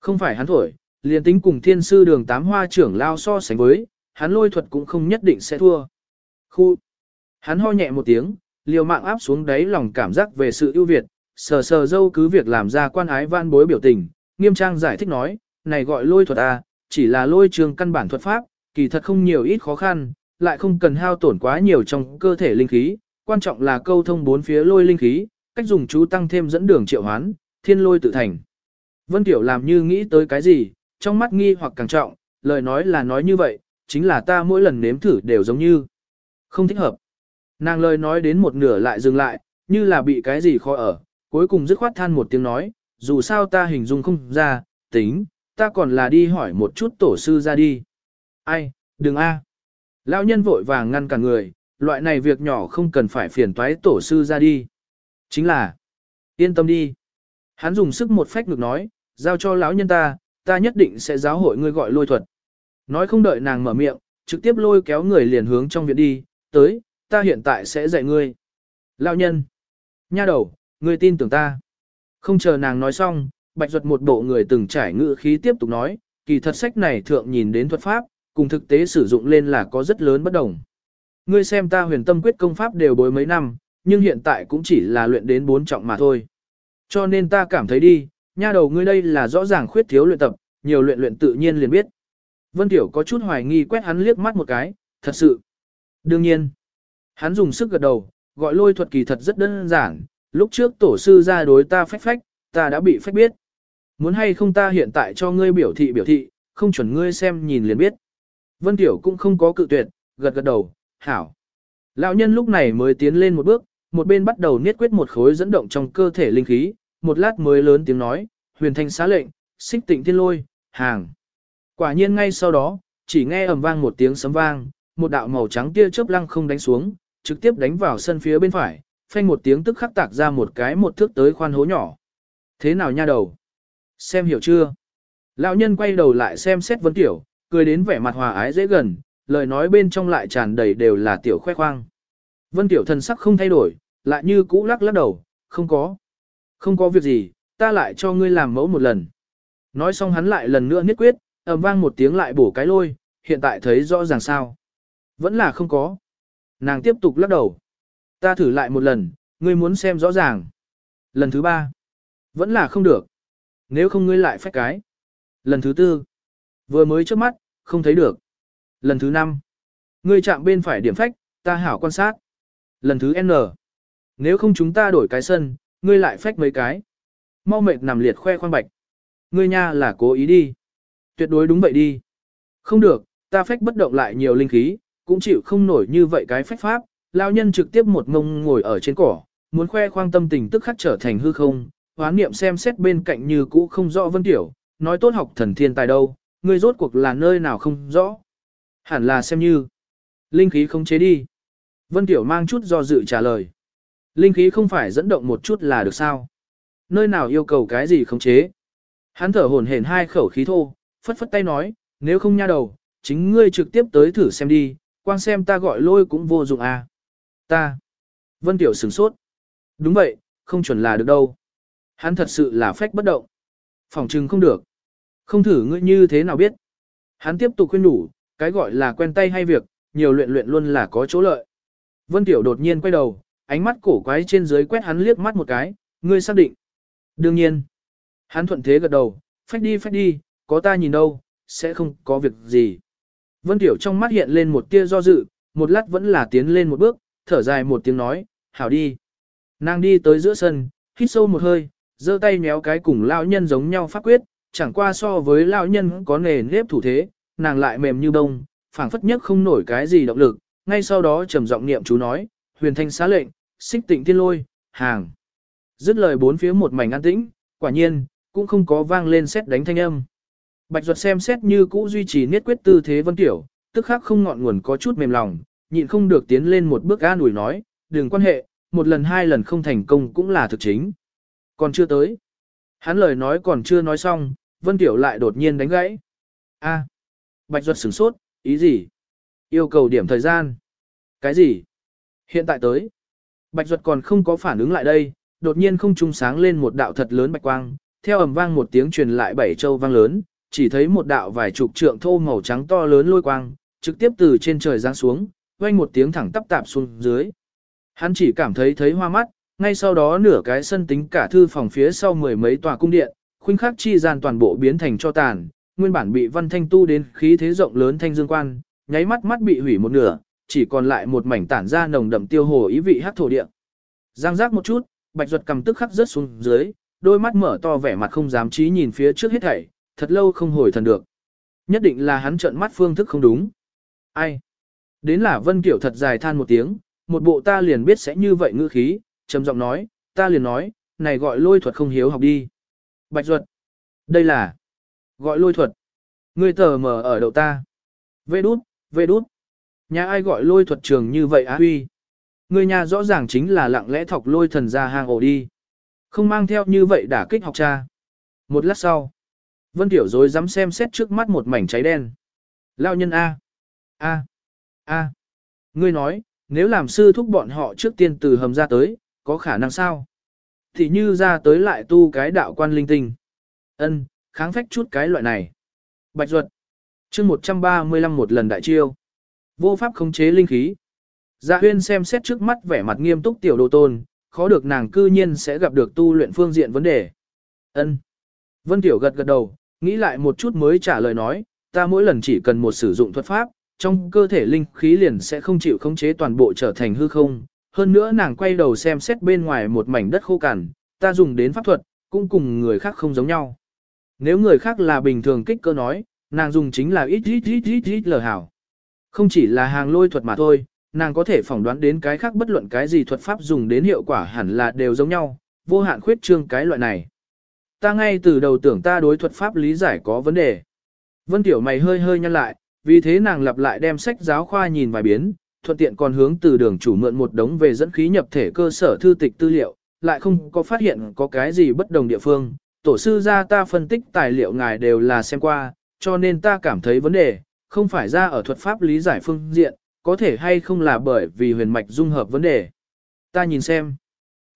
A: Không phải hắn thổi, liền tính cùng thiên sư đường tám hoa trưởng lao so sánh với, hắn lôi thuật cũng không nhất định sẽ thua. Khu. Hắn ho nhẹ một tiếng, liều mạng áp xuống đáy lòng cảm giác về sự ưu việt, sờ sờ dâu cứ việc làm ra quan ái van bối biểu tình, nghiêm trang giải thích nói, này gọi lôi thuật à, chỉ là lôi trường căn bản thuật pháp, kỳ thật không nhiều ít khó khăn, lại không cần hao tổn quá nhiều trong cơ thể linh khí, quan trọng là câu thông bốn phía lôi linh khí, cách dùng chú tăng thêm dẫn đường triệu hoán, thiên lôi tự thành. Vân Tiểu làm như nghĩ tới cái gì, trong mắt nghi hoặc càng trọng, lời nói là nói như vậy, chính là ta mỗi lần nếm thử đều giống như không thích hợp. Nàng lời nói đến một nửa lại dừng lại, như là bị cái gì khó ở, cuối cùng dứt khoát than một tiếng nói, dù sao ta hình dung không ra, tính, ta còn là đi hỏi một chút tổ sư ra đi. Ai, đừng a. Lão nhân vội vàng ngăn cả người, loại này việc nhỏ không cần phải phiền toái tổ sư ra đi. Chính là, yên tâm đi. Hắn dùng sức một phách ngực nói, giao cho lão nhân ta, ta nhất định sẽ giáo hội ngươi gọi lôi thuật. Nói không đợi nàng mở miệng, trực tiếp lôi kéo người liền hướng trong viện đi, tới, ta hiện tại sẽ dạy ngươi. Lão nhân, nha đầu, ngươi tin tưởng ta. Không chờ nàng nói xong, bạch ruột một bộ người từng trải ngự khí tiếp tục nói, kỳ thật sách này thượng nhìn đến thuật pháp, cùng thực tế sử dụng lên là có rất lớn bất đồng. Ngươi xem ta huyền tâm quyết công pháp đều bối mấy năm, nhưng hiện tại cũng chỉ là luyện đến bốn trọng mà thôi. Cho nên ta cảm thấy đi, nha đầu ngươi đây là rõ ràng khuyết thiếu luyện tập, nhiều luyện luyện tự nhiên liền biết. Vân Tiểu có chút hoài nghi quét hắn liếc mắt một cái, thật sự. Đương nhiên, hắn dùng sức gật đầu, gọi lôi thuật kỳ thật rất đơn giản, lúc trước tổ sư ra đối ta phách phách, ta đã bị phách biết. Muốn hay không ta hiện tại cho ngươi biểu thị biểu thị, không chuẩn ngươi xem nhìn liền biết. Vân Tiểu cũng không có cự tuyệt, gật gật đầu, hảo. Lão nhân lúc này mới tiến lên một bước, một bên bắt đầu niết quyết một khối dẫn động trong cơ thể linh khí, một lát mới lớn tiếng nói, huyền thanh xá lệnh, xích tịnh thiên lôi, hàng. Quả nhiên ngay sau đó, chỉ nghe ầm vang một tiếng sấm vang, một đạo màu trắng tia chớp lăng không đánh xuống, trực tiếp đánh vào sân phía bên phải, phanh một tiếng tức khắc tạc ra một cái một thước tới khoan hố nhỏ. Thế nào nha đầu? Xem hiểu chưa? Lão nhân quay đầu lại xem xét vấn tiểu, cười đến vẻ mặt hòa ái dễ gần, lời nói bên trong lại tràn đầy đều là tiểu khoe khoang. Vân tiểu thần sắc không thay đổi, lại như cũ lắc lắc đầu, không có. Không có việc gì, ta lại cho ngươi làm mẫu một lần. Nói xong hắn lại lần nữa niết quyết, ầm vang một tiếng lại bổ cái lôi, hiện tại thấy rõ ràng sao. Vẫn là không có. Nàng tiếp tục lắc đầu. Ta thử lại một lần, ngươi muốn xem rõ ràng. Lần thứ ba. Vẫn là không được. Nếu không ngươi lại phách cái. Lần thứ tư. Vừa mới trước mắt, không thấy được. Lần thứ năm. Ngươi chạm bên phải điểm phách, ta hảo quan sát. Lần thứ N. Nếu không chúng ta đổi cái sân, ngươi lại phách mấy cái. Mau mệt nằm liệt khoe khoang bạch. Ngươi nha là cố ý đi. Tuyệt đối đúng vậy đi. Không được, ta phách bất động lại nhiều linh khí, cũng chịu không nổi như vậy cái phách pháp. Lao nhân trực tiếp một ngông ngồi ở trên cỏ, muốn khoe khoang tâm tình tức khắc trở thành hư không. Hoán niệm xem xét bên cạnh như cũ không rõ vân tiểu, nói tốt học thần thiên tài đâu, ngươi rốt cuộc là nơi nào không rõ. Hẳn là xem như. Linh khí không chế đi. Vân Tiểu mang chút do dự trả lời. Linh khí không phải dẫn động một chút là được sao? Nơi nào yêu cầu cái gì không chế? Hắn thở hổn hển hai khẩu khí thô, phất phất tay nói, nếu không nha đầu, chính ngươi trực tiếp tới thử xem đi, quang xem ta gọi lôi cũng vô dụng à. Ta. Vân Tiểu sửng sốt. Đúng vậy, không chuẩn là được đâu. Hắn thật sự là phách bất động. Phòng trừng không được. Không thử ngươi như thế nào biết. Hắn tiếp tục khuyên đủ, cái gọi là quen tay hay việc, nhiều luyện luyện luôn là có chỗ lợi. Vân Tiểu đột nhiên quay đầu, ánh mắt cổ quái trên dưới quét hắn liếc mắt một cái, ngươi xác định. Đương nhiên. Hắn thuận thế gật đầu, phách đi phách đi, có ta nhìn đâu, sẽ không có việc gì. Vân Tiểu trong mắt hiện lên một tia do dự, một lát vẫn là tiến lên một bước, thở dài một tiếng nói, hảo đi. Nàng đi tới giữa sân, hít sâu một hơi, giơ tay méo cái cùng lao nhân giống nhau phát quyết, chẳng qua so với lão nhân có nề nếp thủ thế, nàng lại mềm như bông, phảng phất nhất không nổi cái gì động lực, ngay sau đó trầm giọng niệm chú nói, huyền thanh xá lệnh, xích tịnh thiên lôi, hàng. Dứt lời bốn phía một mảnh an tĩnh, quả nhiên, cũng không có vang lên xét đánh thanh âm. Bạch Duật xem xét như cũ duy trì niết quyết tư thế vân tiểu, tức khắc không ngọn nguồn có chút mềm lòng, nhịn không được tiến lên một bước an ủi nói, đừng quan hệ, một lần hai lần không thành công cũng là thực chính. Còn chưa tới. Hắn lời nói còn chưa nói xong, Vân Tiểu lại đột nhiên đánh gãy. A. Bạch Duật sửng sốt, ý gì? Yêu cầu điểm thời gian. Cái gì? Hiện tại tới. Bạch Duật còn không có phản ứng lại đây, đột nhiên không trung sáng lên một đạo thật lớn bạch quang, theo ầm vang một tiếng truyền lại bảy châu vang lớn, chỉ thấy một đạo vài chục trượng thô màu trắng to lớn lôi quang, trực tiếp từ trên trời giáng xuống, vang một tiếng thẳng tắp tạp xuống dưới. Hắn chỉ cảm thấy thấy hoa mắt, ngay sau đó nửa cái sân tính cả thư phòng phía sau mười mấy tòa cung điện, khuynh khắc chi gian toàn bộ biến thành cho tàn, nguyên bản bị văn thanh tu đến khí thế rộng lớn thanh dương quan, nháy mắt mắt bị hủy một nửa, chỉ còn lại một mảnh tản ra nồng đậm tiêu hồ ý vị hát thổ địa. Giang giác một chút, bạch ruột cầm tức khắc rớt xuống dưới, đôi mắt mở to vẻ mặt không dám trí nhìn phía trước hết thảy, thật lâu không hồi thần được. Nhất định là hắn trợn mắt phương thức không đúng. Ai? Đến là Vân Kiểu thật dài than một tiếng, một bộ ta liền biết sẽ như vậy ngữ khí, trầm giọng nói, ta liền nói, này gọi lôi thuật không hiếu học đi. Bạch ruột. Đây là gọi lôi thuật. Ngươi tờ mờ ở đầu ta. Vê đút, vê đút. Nhà ai gọi lôi thuật trường như vậy á huy. Người nhà rõ ràng chính là lặng lẽ thọc lôi thần ra hang ổ đi. Không mang theo như vậy đả kích học cha. Một lát sau, Vân Tiểu rồi dám xem xét trước mắt một mảnh cháy đen. Lao nhân A. A. A. Ngươi nói, nếu làm sư thúc bọn họ trước tiên từ hầm ra tới, có khả năng sao? Thì như ra tới lại tu cái đạo quan linh tinh. ân kháng phách chút cái loại này. Bạch ruột. chương 135 một lần đại chiêu. Vô pháp khống chế linh khí. Dạ huyên xem xét trước mắt vẻ mặt nghiêm túc tiểu đồ tôn, khó được nàng cư nhiên sẽ gặp được tu luyện phương diện vấn đề. ân Vân Tiểu gật gật đầu, nghĩ lại một chút mới trả lời nói, ta mỗi lần chỉ cần một sử dụng thuật pháp, trong cơ thể linh khí liền sẽ không chịu khống chế toàn bộ trở thành hư không. Hơn nữa nàng quay đầu xem xét bên ngoài một mảnh đất khô cằn, ta dùng đến pháp thuật, cũng cùng người khác không giống nhau. Nếu người khác là bình thường kích cơ nói, nàng dùng chính là ít ít ít ít ít lờ hảo. Không chỉ là hàng lôi thuật mà thôi, nàng có thể phỏng đoán đến cái khác bất luận cái gì thuật pháp dùng đến hiệu quả hẳn là đều giống nhau, vô hạn khuyết trương cái loại này. Ta ngay từ đầu tưởng ta đối thuật pháp lý giải có vấn đề. Vân Tiểu mày hơi hơi nhăn lại, vì thế nàng lặp lại đem sách giáo khoa nhìn vài biến, thuận tiện còn hướng từ đường chủ mượn một đống về dẫn khí nhập thể cơ sở thư tịch tư liệu, lại không có phát hiện có cái gì bất đồng địa phương. Tổ sư ra ta phân tích tài liệu ngài đều là xem qua, cho nên ta cảm thấy vấn đề, không phải ra ở thuật pháp lý giải phương diện, có thể hay không là bởi vì huyền mạch dung hợp vấn đề. Ta nhìn xem.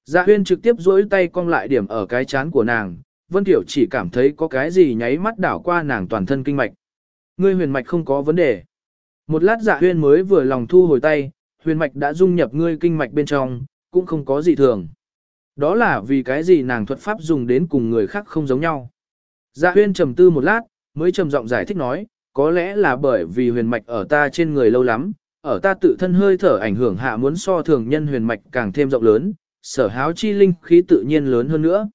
A: Dạ huyên trực tiếp duỗi tay cong lại điểm ở cái chán của nàng, Vân Tiểu chỉ cảm thấy có cái gì nháy mắt đảo qua nàng toàn thân kinh mạch. Ngươi huyền mạch không có vấn đề. Một lát dạ huyên mới vừa lòng thu hồi tay, huyền mạch đã dung nhập ngươi kinh mạch bên trong, cũng không có gì thường. Đó là vì cái gì nàng thuật pháp dùng đến cùng người khác không giống nhau. Dạ huyên trầm tư một lát, mới trầm giọng giải thích nói, có lẽ là bởi vì huyền mạch ở ta trên người lâu lắm, ở ta tự thân hơi thở ảnh hưởng hạ muốn so thường nhân huyền mạch càng thêm rộng lớn, sở háo chi linh khí tự nhiên lớn hơn nữa.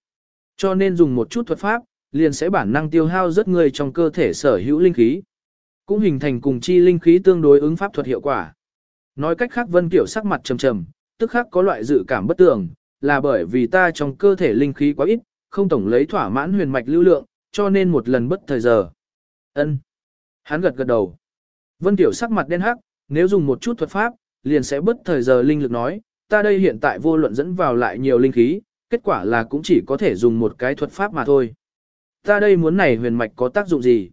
A: Cho nên dùng một chút thuật pháp, liền sẽ bản năng tiêu hao rất người trong cơ thể sở hữu linh khí. Cũng hình thành cùng chi linh khí tương đối ứng pháp thuật hiệu quả. Nói cách khác Vân Kiểu sắc mặt trầm trầm, tức khắc có loại dự cảm bất tường, là bởi vì ta trong cơ thể linh khí quá ít, không tổng lấy thỏa mãn huyền mạch lưu lượng, cho nên một lần bất thời giờ. Ân. Hắn gật gật đầu. Vân Tiểu sắc mặt đen hắc, nếu dùng một chút thuật pháp, liền sẽ bất thời giờ linh lực nói, ta đây hiện tại vô luận dẫn vào lại nhiều linh khí, kết quả là cũng chỉ có thể dùng một cái thuật pháp mà thôi. Ta đây muốn này huyền mạch có tác dụng gì?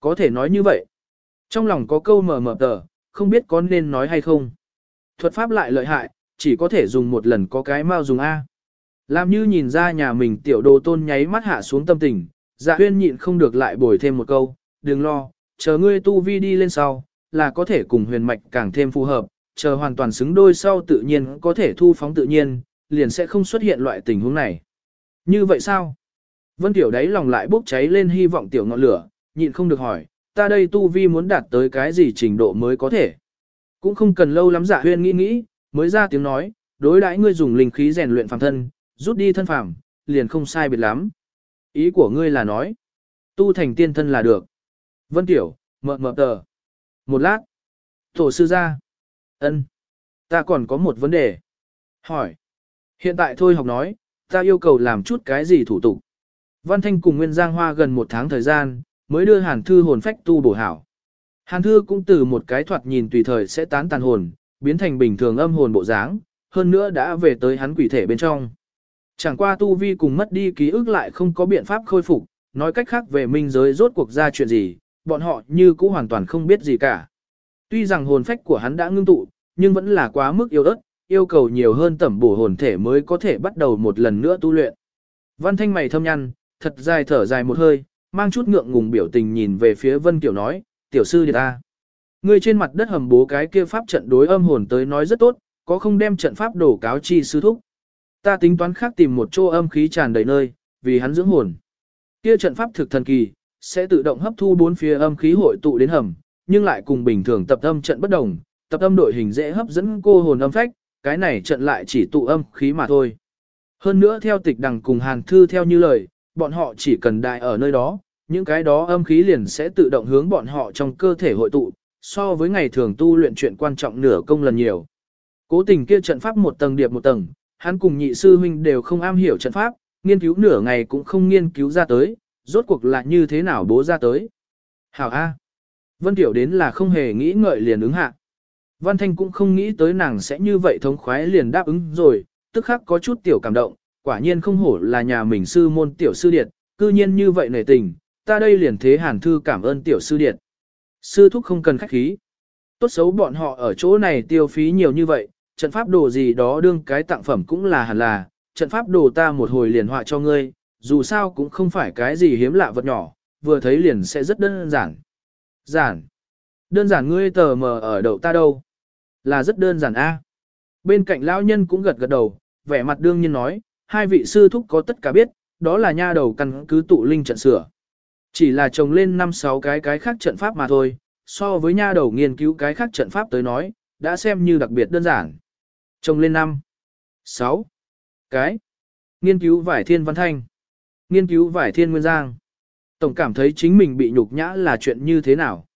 A: Có thể nói như vậy. Trong lòng có câu mờ mờ tờ, không biết có nên nói hay không. Thuật pháp lại lợi hại, chỉ có thể dùng một lần có cái mau dùng A. Làm như nhìn ra nhà mình tiểu đồ tôn nháy mắt hạ xuống tâm tình, dạ huyên nhịn không được lại bồi thêm một câu, đừng lo, chờ ngươi tu vi đi lên sau, là có thể cùng huyền mạch càng thêm phù hợp, chờ hoàn toàn xứng đôi sau tự nhiên có thể thu phóng tự nhiên, liền sẽ không xuất hiện loại tình huống này. Như vậy sao? Vân Tiểu đấy lòng lại bốc cháy lên hy vọng tiểu ngọn lửa, nhịn không được hỏi, ta đây tu vi muốn đạt tới cái gì trình độ mới có thể. Cũng không cần lâu lắm dạ huyên nghĩ nghĩ, mới ra tiếng nói, đối đãi ngươi dùng linh khí rèn luyện phàm thân, rút đi thân phàm, liền không sai biệt lắm. Ý của ngươi là nói, tu thành tiên thân là được. Vân Tiểu, mờ mờ tờ. Một lát. Tổ sư ra. ân, Ta còn có một vấn đề. Hỏi. Hiện tại thôi học nói, ta yêu cầu làm chút cái gì thủ tục. Văn Thanh cùng Nguyên Giang Hoa gần một tháng thời gian, mới đưa Hàn Thư hồn phách tu bổ hảo. Hàn Thư cũng từ một cái thoạt nhìn tùy thời sẽ tán tàn hồn, biến thành bình thường âm hồn bộ dáng, hơn nữa đã về tới hắn quỷ thể bên trong. Chẳng qua tu vi cùng mất đi ký ức lại không có biện pháp khôi phục, nói cách khác về minh giới rốt cuộc ra chuyện gì, bọn họ như cũ hoàn toàn không biết gì cả. Tuy rằng hồn phách của hắn đã ngưng tụ, nhưng vẫn là quá mức yêu ớt, yêu cầu nhiều hơn tẩm bổ hồn thể mới có thể bắt đầu một lần nữa tu luyện. Văn thanh mày thâm nhăn, thật dài thở dài một hơi, mang chút ngượng ngùng biểu tình nhìn về phía Vân Kiều nói, tiểu sư đi ta. Người trên mặt đất hầm bố cái kia pháp trận đối âm hồn tới nói rất tốt, có không đem trận pháp đổ cáo chi sư thúc. Ta tính toán khác tìm một chỗ âm khí tràn đầy nơi, vì hắn dưỡng hồn. Kia trận pháp thực thần kỳ, sẽ tự động hấp thu bốn phía âm khí hội tụ đến hầm, nhưng lại cùng bình thường tập âm trận bất đồng, tập âm đội hình dễ hấp dẫn cô hồn âm phách, cái này trận lại chỉ tụ âm khí mà thôi. Hơn nữa theo tịch đằng cùng hàn thư theo như lời, bọn họ chỉ cần đại ở nơi đó, những cái đó âm khí liền sẽ tự động hướng bọn họ trong cơ thể hội tụ, so với ngày thường tu luyện chuyện quan trọng nửa công lần nhiều. Cố tình kia trận pháp một tầng điệp một tầng, hắn cùng nhị sư huynh đều không am hiểu trận pháp, nghiên cứu nửa ngày cũng không nghiên cứu ra tới, rốt cuộc là như thế nào bố ra tới. Hảo A. Vân Tiểu đến là không hề nghĩ ngợi liền ứng hạ. Văn Thanh cũng không nghĩ tới nàng sẽ như vậy thống khoái liền đáp ứng rồi, tức khắc có chút tiểu cảm động, quả nhiên không hổ là nhà mình sư môn tiểu sư điệt, cư nhiên như vậy nể tình, ta đây liền thế hàn thư cảm ơn tiểu sư điệt. Sư thúc không cần khách khí. Tốt xấu bọn họ ở chỗ này tiêu phí nhiều như vậy, trận pháp đồ gì đó đương cái tặng phẩm cũng là hẳn là, trận pháp đồ ta một hồi liền họa cho ngươi, dù sao cũng không phải cái gì hiếm lạ vật nhỏ, vừa thấy liền sẽ rất đơn giản. Giản. Đơn giản ngươi tờ mờ ở đậu ta đâu. Là rất đơn giản a. Bên cạnh lão nhân cũng gật gật đầu, vẻ mặt đương nhiên nói, hai vị sư thúc có tất cả biết, đó là nha đầu căn cứ tụ linh trận sửa. Chỉ là trồng lên năm sáu cái cái khác trận pháp mà thôi, so với nha đầu nghiên cứu cái khác trận pháp tới nói, đã xem như đặc biệt đơn giản. Trồng lên năm, sáu cái. Nghiên cứu vải thiên văn thanh. Nghiên cứu vải thiên nguyên giang. Tổng cảm thấy chính mình bị nhục nhã là chuyện như thế nào.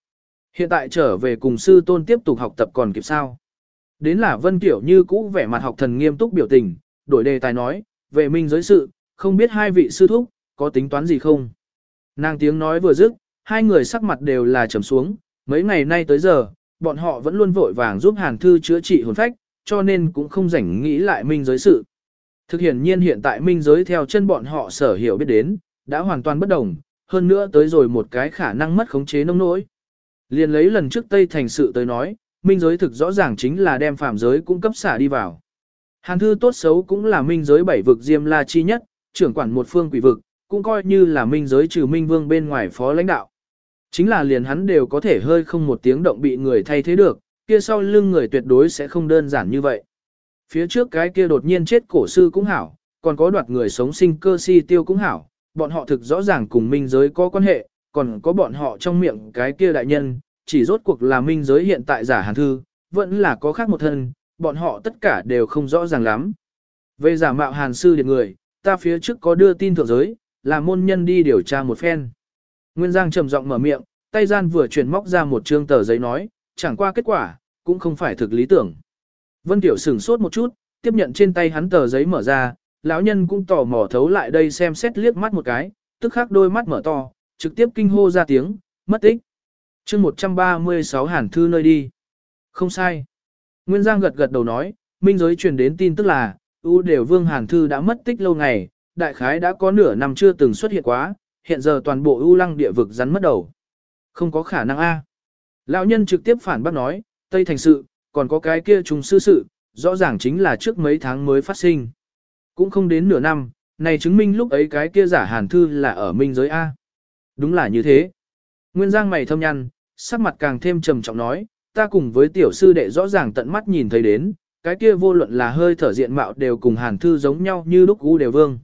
A: Hiện tại trở về cùng sư tôn tiếp tục học tập còn kịp sao. Đến là Vân tiểu như cũ vẻ mặt học thần nghiêm túc biểu tình, đổi đề tài nói, về minh giới sự, không biết hai vị sư thúc, có tính toán gì không? Nàng tiếng nói vừa dứt, hai người sắc mặt đều là trầm xuống, mấy ngày nay tới giờ, bọn họ vẫn luôn vội vàng giúp Hàn Thư chữa trị hồn phách, cho nên cũng không rảnh nghĩ lại minh giới sự. Thực hiện nhiên hiện tại minh giới theo chân bọn họ sở hiểu biết đến, đã hoàn toàn bất đồng, hơn nữa tới rồi một cái khả năng mất khống chế nông nỗi. Liền lấy lần trước Tây thành sự tới nói, minh giới thực rõ ràng chính là đem phạm giới cung cấp xả đi vào. Hàn thư tốt xấu cũng là minh giới bảy vực Diêm La chi nhất, trưởng quản một phương quỷ vực, cũng coi như là minh giới trừ minh vương bên ngoài phó lãnh đạo. Chính là liền hắn đều có thể hơi không một tiếng động bị người thay thế được, kia sau lưng người tuyệt đối sẽ không đơn giản như vậy. Phía trước cái kia đột nhiên chết cổ sư cũng hảo, còn có đoạt người sống sinh cơ si tiêu cũng hảo, bọn họ thực rõ ràng cùng minh giới có quan hệ, còn có bọn họ trong miệng cái kia đại nhân, chỉ rốt cuộc là minh giới hiện tại giả hàn thư, vẫn là có khác một thân, bọn họ tất cả đều không rõ ràng lắm. Về giả mạo hàn sư điện người, ta phía trước có đưa tin thượng giới, là môn nhân đi điều tra một phen. Nguyên Giang trầm giọng mở miệng, tay gian vừa chuyển móc ra một trương tờ giấy nói, chẳng qua kết quả, cũng không phải thực lý tưởng. Vân Tiểu sửng sốt một chút, tiếp nhận trên tay hắn tờ giấy mở ra, lão nhân cũng tò mò thấu lại đây xem xét liếc mắt một cái, tức khắc đôi mắt mở to, trực tiếp kinh hô ra tiếng, mất tích. chương 136 Hàn Thư nơi đi. Không sai. Nguyên Giang gật gật đầu nói, minh giới truyền đến tin tức là, U đều vương Hàn Thư đã mất tích lâu ngày, đại khái đã có nửa năm chưa từng xuất hiện quá, hiện giờ toàn bộ U lăng địa vực rắn mất đầu. Không có khả năng A. Lão nhân trực tiếp phản bác nói, Tây Thành sự, còn có cái kia trùng sư sự, rõ ràng chính là trước mấy tháng mới phát sinh. Cũng không đến nửa năm, này chứng minh lúc ấy cái kia giả hàn thư là ở minh giới A. Đúng là như thế. Nguyên Giang mày thâm nhăn, sắc mặt càng thêm trầm trọng nói, ta cùng với tiểu sư đệ rõ ràng tận mắt nhìn thấy đến, cái kia vô luận là hơi thở diện mạo đều cùng hàn thư giống nhau như lúc U đều vương.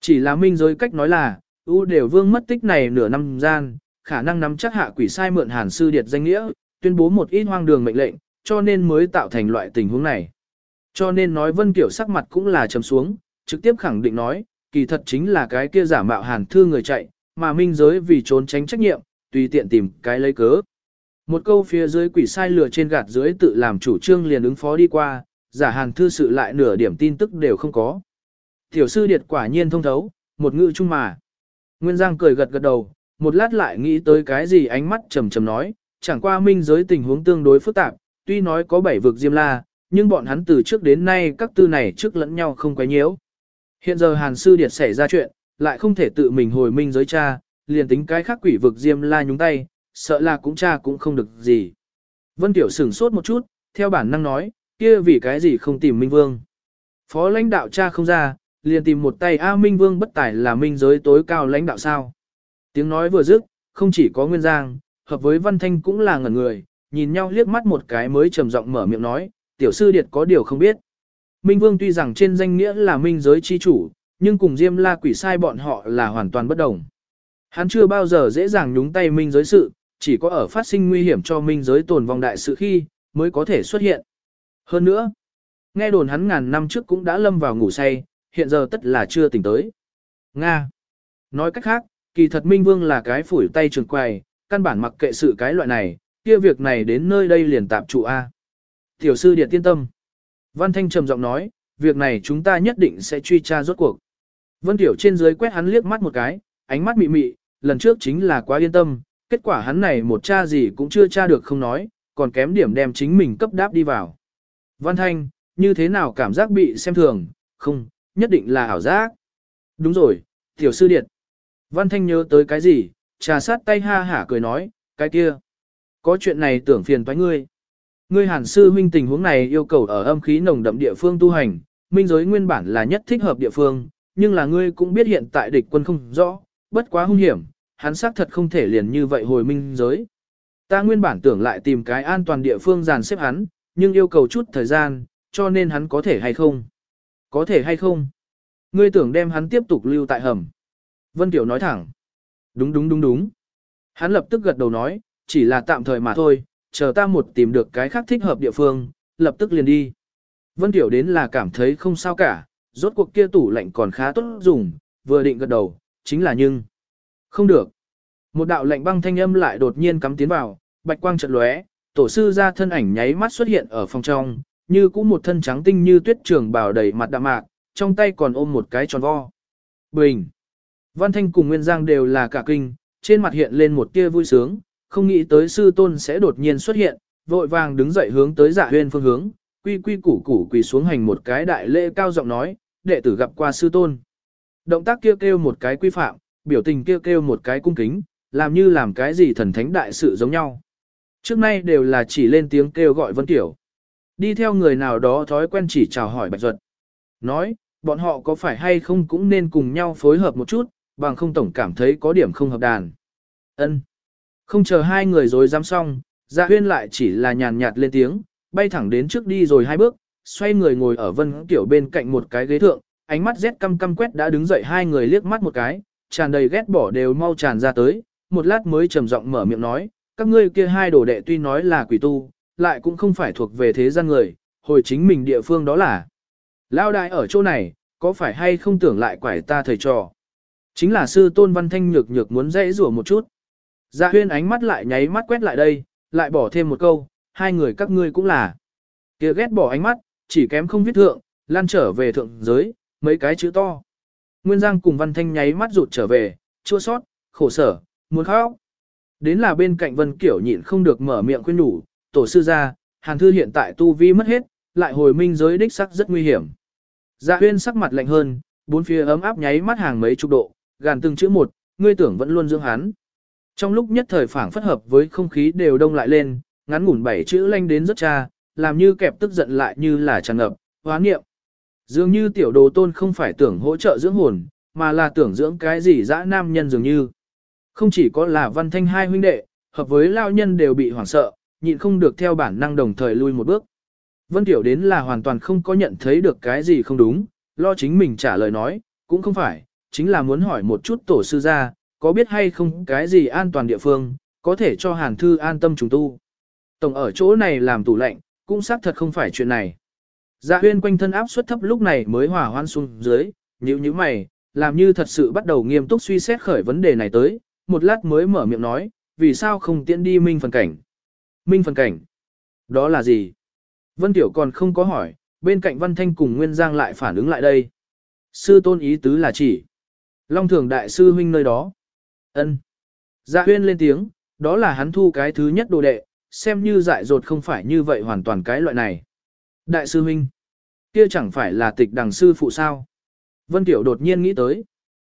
A: Chỉ là minh giới cách nói là, U đều vương mất tích này nửa năm gian, khả năng nắm chắc hạ quỷ sai mượn hàn sư điệt danh nghĩa, tuyên bố một ít hoang đường mệnh lệnh, cho nên mới tạo thành loại tình huống này. Cho nên nói Vân Kiểu sắc mặt cũng là trầm xuống, trực tiếp khẳng định nói, kỳ thật chính là cái kia giả mạo hàn thư người chạy, mà minh giới vì trốn tránh trách nhiệm, tùy tiện tìm cái lấy cớ. Một câu phía dưới quỷ sai lừa trên gạt dưới tự làm chủ trương liền ứng phó đi qua, giả hàn thư sự lại nửa điểm tin tức đều không có. Tiểu sư điệt quả nhiên thông thấu, một ngữ chung mà. Nguyên Giang cười gật gật đầu, một lát lại nghĩ tới cái gì ánh mắt trầm trầm nói, chẳng qua minh giới tình huống tương đối phức tạp, tuy nói có bảy vực diêm la, nhưng bọn hắn từ trước đến nay các tư này trước lẫn nhau không quấy nhiễu. Hiện giờ Hàn Sư Điệt xảy ra chuyện, lại không thể tự mình hồi minh giới cha, liền tính cái khác quỷ vực diêm la nhúng tay, sợ là cũng cha cũng không được gì. Vân Tiểu sửng sốt một chút, theo bản năng nói, kia vì cái gì không tìm Minh Vương. Phó lãnh đạo cha không ra, liền tìm một tay A Minh Vương bất tài là minh giới tối cao lãnh đạo sao. Tiếng nói vừa dứt, không chỉ có Nguyên Giang, hợp với Văn Thanh cũng là ngẩn người, nhìn nhau liếc mắt một cái mới trầm giọng mở miệng nói, tiểu sư điệt có điều không biết. Minh Vương tuy rằng trên danh nghĩa là minh giới chi chủ, nhưng cùng Diêm La quỷ sai bọn họ là hoàn toàn bất đồng. Hắn chưa bao giờ dễ dàng nhúng tay minh giới sự, chỉ có ở phát sinh nguy hiểm cho minh giới tồn vong đại sự khi, mới có thể xuất hiện. Hơn nữa, nghe đồn hắn ngàn năm trước cũng đã lâm vào ngủ say, hiện giờ tất là chưa tỉnh tới. Nga. Nói cách khác, kỳ thật Minh Vương là cái phủi tay trường quầy, căn bản mặc kệ sự cái loại này, kia việc này đến nơi đây liền tạm trụ A. Tiểu sư điện tiên tâm. Văn Thanh trầm giọng nói, việc này chúng ta nhất định sẽ truy tra rốt cuộc. Vân Tiểu trên dưới quét hắn liếc mắt một cái, ánh mắt mị mị, lần trước chính là quá yên tâm, kết quả hắn này một cha gì cũng chưa tra được không nói, còn kém điểm đem chính mình cấp đáp đi vào. Văn Thanh, như thế nào cảm giác bị xem thường, không, nhất định là ảo giác. Đúng rồi, tiểu sư điện. Văn Thanh nhớ tới cái gì, trà sát tay ha hả cười nói, cái kia. Có chuyện này tưởng phiền toái ngươi. Ngươi hàn sư huynh tình huống này yêu cầu ở âm khí nồng đậm địa phương tu hành, minh giới nguyên bản là nhất thích hợp địa phương, nhưng là ngươi cũng biết hiện tại địch quân không rõ, bất quá hung hiểm, hắn xác thật không thể liền như vậy hồi minh giới. Ta nguyên bản tưởng lại tìm cái an toàn địa phương dàn xếp hắn, nhưng yêu cầu chút thời gian, cho nên hắn có thể hay không. Có thể hay không? Ngươi tưởng đem hắn tiếp tục lưu tại hầm. Vân Tiểu nói thẳng. Đúng đúng đúng đúng. Hắn lập tức gật đầu nói, chỉ là tạm thời mà thôi, chờ ta một tìm được cái khác thích hợp địa phương, lập tức liền đi. Vân Tiểu đến là cảm thấy không sao cả, rốt cuộc kia tủ lạnh còn khá tốt dùng, vừa định gật đầu, chính là nhưng. Không được. Một đạo lạnh băng thanh âm lại đột nhiên cắm tiến vào, bạch quang chợt lóe, tổ sư ra thân ảnh nháy mắt xuất hiện ở phòng trong, như cũng một thân trắng tinh như tuyết trường bào đầy mặt đạm mạc, trong tay còn ôm một cái tròn vo. Bình. Văn Thanh cùng Nguyên Giang đều là cả kinh, trên mặt hiện lên một tia vui sướng, không nghĩ tới sư tôn sẽ đột nhiên xuất hiện, vội vàng đứng dậy hướng tới dạ huyên phương hướng, quy quy củ củ quỳ xuống hành một cái đại lễ cao giọng nói, đệ tử gặp qua sư tôn. Động tác kia kêu, kêu một cái quy phạm, biểu tình kêu, kêu một cái cung kính, làm như làm cái gì thần thánh đại sự giống nhau. Trước nay đều là chỉ lên tiếng kêu gọi Vân Tiểu. Đi theo người nào đó thói quen chỉ chào hỏi Bạch Duật. Nói, bọn họ có phải hay không cũng nên cùng nhau phối hợp một chút, bằng không tổng cảm thấy có điểm không hợp đàn. Ân. Không chờ hai người rồi dám xong, Dạ Huyên lại chỉ là nhàn nhạt lên tiếng, bay thẳng đến trước đi rồi hai bước, xoay người ngồi ở Vân Tiểu bên cạnh một cái ghế thượng, ánh mắt rét căm căm quét đã đứng dậy hai người liếc mắt một cái, tràn đầy ghét bỏ đều mau tràn ra tới, một lát mới trầm giọng mở miệng nói, các ngươi kia hai đồ đệ tuy nói là quỷ tu, lại cũng không phải thuộc về thế gian người, hồi chính mình địa phương đó là. Lao đại ở chỗ này, có phải hay không tưởng lại quải ta thầy trò. Chính là sư tôn văn thanh nhược nhược muốn dễ rủa một chút. Dạ huyên ánh mắt lại nháy mắt quét lại đây, lại bỏ thêm một câu, hai người các ngươi cũng là. kia ghét bỏ ánh mắt, chỉ kém không viết thượng, lan trở về thượng giới, mấy cái chữ to. Nguyên Giang cùng Văn Thanh nháy mắt rụt trở về, chua sót, khổ sở, muốn khóc. Đến là bên cạnh Vân Kiểu nhịn không được mở miệng khuyên nhủ, tổ sư ra, Hàn Thư hiện tại tu vi mất hết, lại hồi minh giới đích sắc rất nguy hiểm. Dạ huyên sắc mặt lạnh hơn, bốn phía ấm áp nháy mắt hàng mấy chục độ, gàn từng chữ một, ngươi tưởng vẫn luôn dưỡng hắn. Trong lúc nhất thời phảng phất hợp với không khí đều đông lại lên, ngắn ngủn bảy chữ lanh đến rất cha, làm như kẹp tức giận lại như là tràn ngập, hóa niệm. Dường như tiểu đồ tôn không phải tưởng hỗ trợ dưỡng hồn, mà là tưởng dưỡng cái gì dã nam nhân dường như. Không chỉ có là văn thanh hai huynh đệ, hợp với lao nhân đều bị hoảng sợ, nhịn không được theo bản năng đồng thời lui một bước. Vân Tiểu đến là hoàn toàn không có nhận thấy được cái gì không đúng, lo chính mình trả lời nói, cũng không phải, chính là muốn hỏi một chút tổ sư ra, có biết hay không cái gì an toàn địa phương, có thể cho Hàn Thư an tâm trùng tu. Tổng ở chỗ này làm tủ lạnh, cũng xác thật không phải chuyện này. Dạ huyên quanh thân áp suất thấp lúc này mới hòa hoan xuống dưới, nhíu như mày, làm như thật sự bắt đầu nghiêm túc suy xét khởi vấn đề này tới, một lát mới mở miệng nói, vì sao không tiện đi minh phần cảnh. Minh phần cảnh. Đó là gì? Vân Tiểu còn không có hỏi, bên cạnh Văn Thanh cùng Nguyên Giang lại phản ứng lại đây. Sư tôn ý tứ là chỉ. Long thường đại sư huynh nơi đó. ân Dạ huyên lên tiếng, đó là hắn thu cái thứ nhất đồ đệ, xem như dại dột không phải như vậy hoàn toàn cái loại này. Đại sư huynh, kia chẳng phải là tịch đằng sư phụ sao? Vân Tiểu đột nhiên nghĩ tới.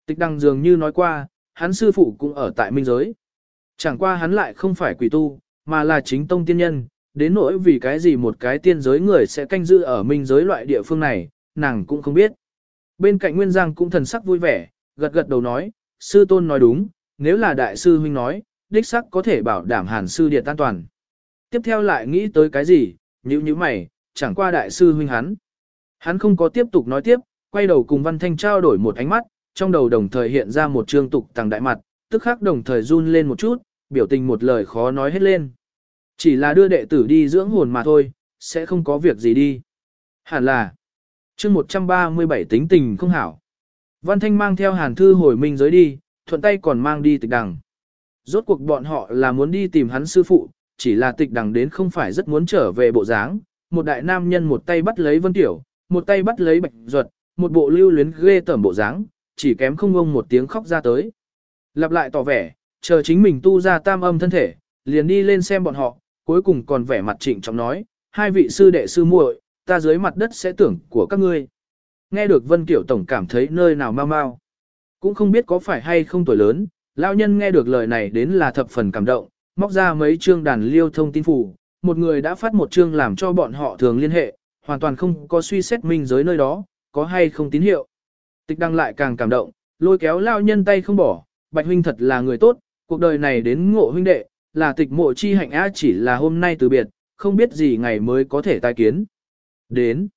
A: Tịch đằng dường như nói qua, hắn sư phụ cũng ở tại minh giới. Chẳng qua hắn lại không phải quỷ tu, mà là chính tông tiên nhân, đến nỗi vì cái gì một cái tiên giới người sẽ canh giữ ở minh giới loại địa phương này, nàng cũng không biết. Bên cạnh Nguyên Giang cũng thần sắc vui vẻ, gật gật đầu nói, sư tôn nói đúng, nếu là đại sư huynh nói, đích sắc có thể bảo đảm hàn sư điệt an toàn. Tiếp theo lại nghĩ tới cái gì, như như mày, chẳng qua đại sư huynh hắn. Hắn không có tiếp tục nói tiếp, quay đầu cùng Văn Thanh trao đổi một ánh mắt, trong đầu đồng thời hiện ra một trương tục tàng đại mặt, tức khắc đồng thời run lên một chút, biểu tình một lời khó nói hết lên. Chỉ là đưa đệ tử đi dưỡng hồn mà thôi, sẽ không có việc gì đi. Hẳn là, chương 137 tính tình không hảo. Văn Thanh mang theo hàn thư hồi minh giới đi, thuận tay còn mang đi tịch đằng. Rốt cuộc bọn họ là muốn đi tìm hắn sư phụ, chỉ là tịch đằng đến không phải rất muốn trở về bộ dáng. Một đại nam nhân một tay bắt lấy Vân Tiểu, một tay bắt lấy Bạch Duật, một bộ lưu luyến ghê tởm bộ dáng, chỉ kém không ngông một tiếng khóc ra tới. Lặp lại tỏ vẻ, chờ chính mình tu ra tam âm thân thể, liền đi lên xem bọn họ, cuối cùng còn vẻ mặt trịnh trọng nói, hai vị sư đệ sư muội, ta dưới mặt đất sẽ tưởng của các ngươi. Nghe được Vân Tiểu Tổng cảm thấy nơi nào mau mau. Cũng không biết có phải hay không tuổi lớn, lão nhân nghe được lời này đến là thập phần cảm động, móc ra mấy chương đàn liêu thông tin phủ, một người đã phát một chương làm cho bọn họ thường liên hệ, hoàn toàn không có suy xét minh giới nơi đó, có hay không tín hiệu. Tịch đăng lại càng cảm động, lôi kéo lao nhân tay không bỏ, bạch huynh thật là người tốt, cuộc đời này đến ngộ huynh đệ, là tịch mộ chi hạnh á chỉ là hôm nay từ biệt, không biết gì ngày mới có thể tai kiến. Đến.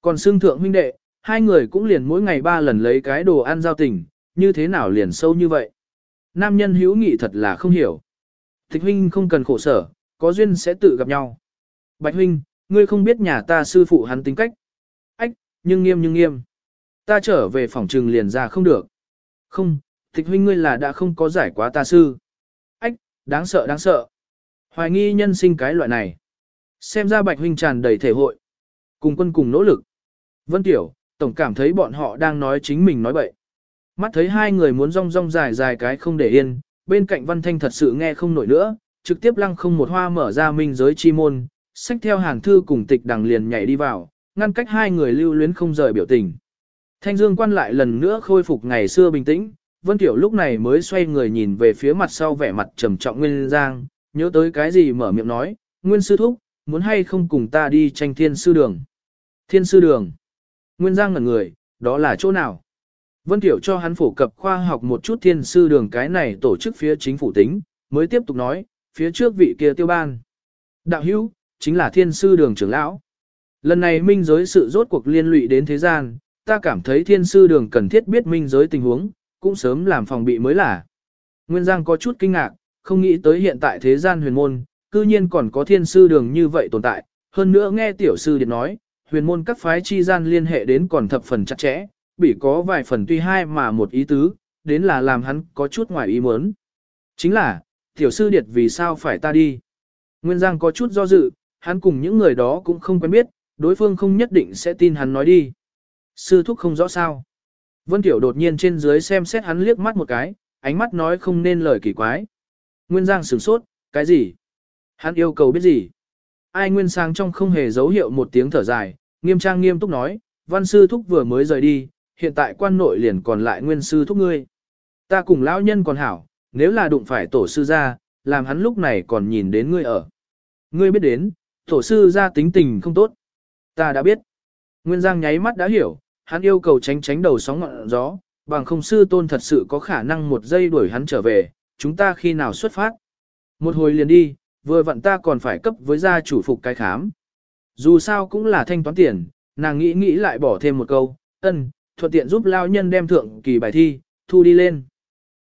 A: Còn xương thượng huynh đệ, hai người cũng liền mỗi ngày ba lần lấy cái đồ ăn giao tình, như thế nào liền sâu như vậy. Nam nhân hữu nghị thật là không hiểu. Tịch huynh không cần khổ sở, có duyên sẽ tự gặp nhau. Bạch huynh, ngươi không biết nhà ta sư phụ hắn tính cách. Ách, nhưng nghiêm nhưng nghiêm. Ta trở về phòng trừng liền ra không được. Không, tịch huynh ngươi là đã không có giải quá ta sư. Ách, đáng sợ đáng sợ. Hoài nghi nhân sinh cái loại này. Xem ra bạch huynh tràn đầy thể hội. Cùng quân cùng nỗ lực. Vân Tiểu, tổng cảm thấy bọn họ đang nói chính mình nói bậy. Mắt thấy hai người muốn rong rong dài dài cái không để yên, bên cạnh Văn Thanh thật sự nghe không nổi nữa, trực tiếp lăng không một hoa mở ra minh giới chi môn, sách theo hàng thư cùng tịch đằng liền nhảy đi vào, ngăn cách hai người lưu luyến không rời biểu tình. Thanh Dương quan lại lần nữa khôi phục ngày xưa bình tĩnh, Vân Tiểu lúc này mới xoay người nhìn về phía mặt sau vẻ mặt trầm trọng Nguyên Giang, nhớ tới cái gì mở miệng nói, Nguyên Sư Thúc, muốn hay không cùng ta đi tranh thiên sư đường. Thiên sư đường. Nguyên Giang ngẩn người, đó là chỗ nào? Vân Tiểu cho hắn phổ cập khoa học một chút thiên sư đường cái này tổ chức phía chính phủ tính, mới tiếp tục nói, phía trước vị kia tiêu ban. Đạo hữu, chính là thiên sư đường trưởng lão. Lần này minh giới sự rốt cuộc liên lụy đến thế gian, ta cảm thấy thiên sư đường cần thiết biết minh giới tình huống, cũng sớm làm phòng bị mới là. Nguyên Giang có chút kinh ngạc, không nghĩ tới hiện tại thế gian huyền môn, cư nhiên còn có thiên sư đường như vậy tồn tại, hơn nữa nghe tiểu sư điện nói, huyền môn các phái chi gian liên hệ đến còn thập phần chặt chẽ, bị có vài phần tuy hai mà một ý tứ, đến là làm hắn có chút ngoài ý muốn. Chính là, tiểu sư điệt vì sao phải ta đi? Nguyên Giang có chút do dự, hắn cùng những người đó cũng không quen biết, đối phương không nhất định sẽ tin hắn nói đi. Sư thúc không rõ sao. Vân Tiểu đột nhiên trên dưới xem xét hắn liếc mắt một cái, ánh mắt nói không nên lời kỳ quái. Nguyên Giang sửng sốt, cái gì? Hắn yêu cầu biết gì? Ai Nguyên Sang trong không hề dấu hiệu một tiếng thở dài, nghiêm trang nghiêm túc nói, văn sư thúc vừa mới rời đi, hiện tại quan nội liền còn lại nguyên sư thúc ngươi. Ta cùng lão nhân còn hảo, nếu là đụng phải tổ sư ra, làm hắn lúc này còn nhìn đến ngươi ở. Ngươi biết đến, tổ sư ra tính tình không tốt. Ta đã biết. Nguyên Giang nháy mắt đã hiểu, hắn yêu cầu tránh tránh đầu sóng ngọn gió, bằng không sư tôn thật sự có khả năng một giây đuổi hắn trở về, chúng ta khi nào xuất phát. Một hồi liền đi, vừa vặn ta còn phải cấp với gia chủ phục cái khám. Dù sao cũng là thanh toán tiền, nàng nghĩ nghĩ lại bỏ thêm một câu, ân, thuận tiện giúp lao nhân đem thượng kỳ bài thi, thu đi lên.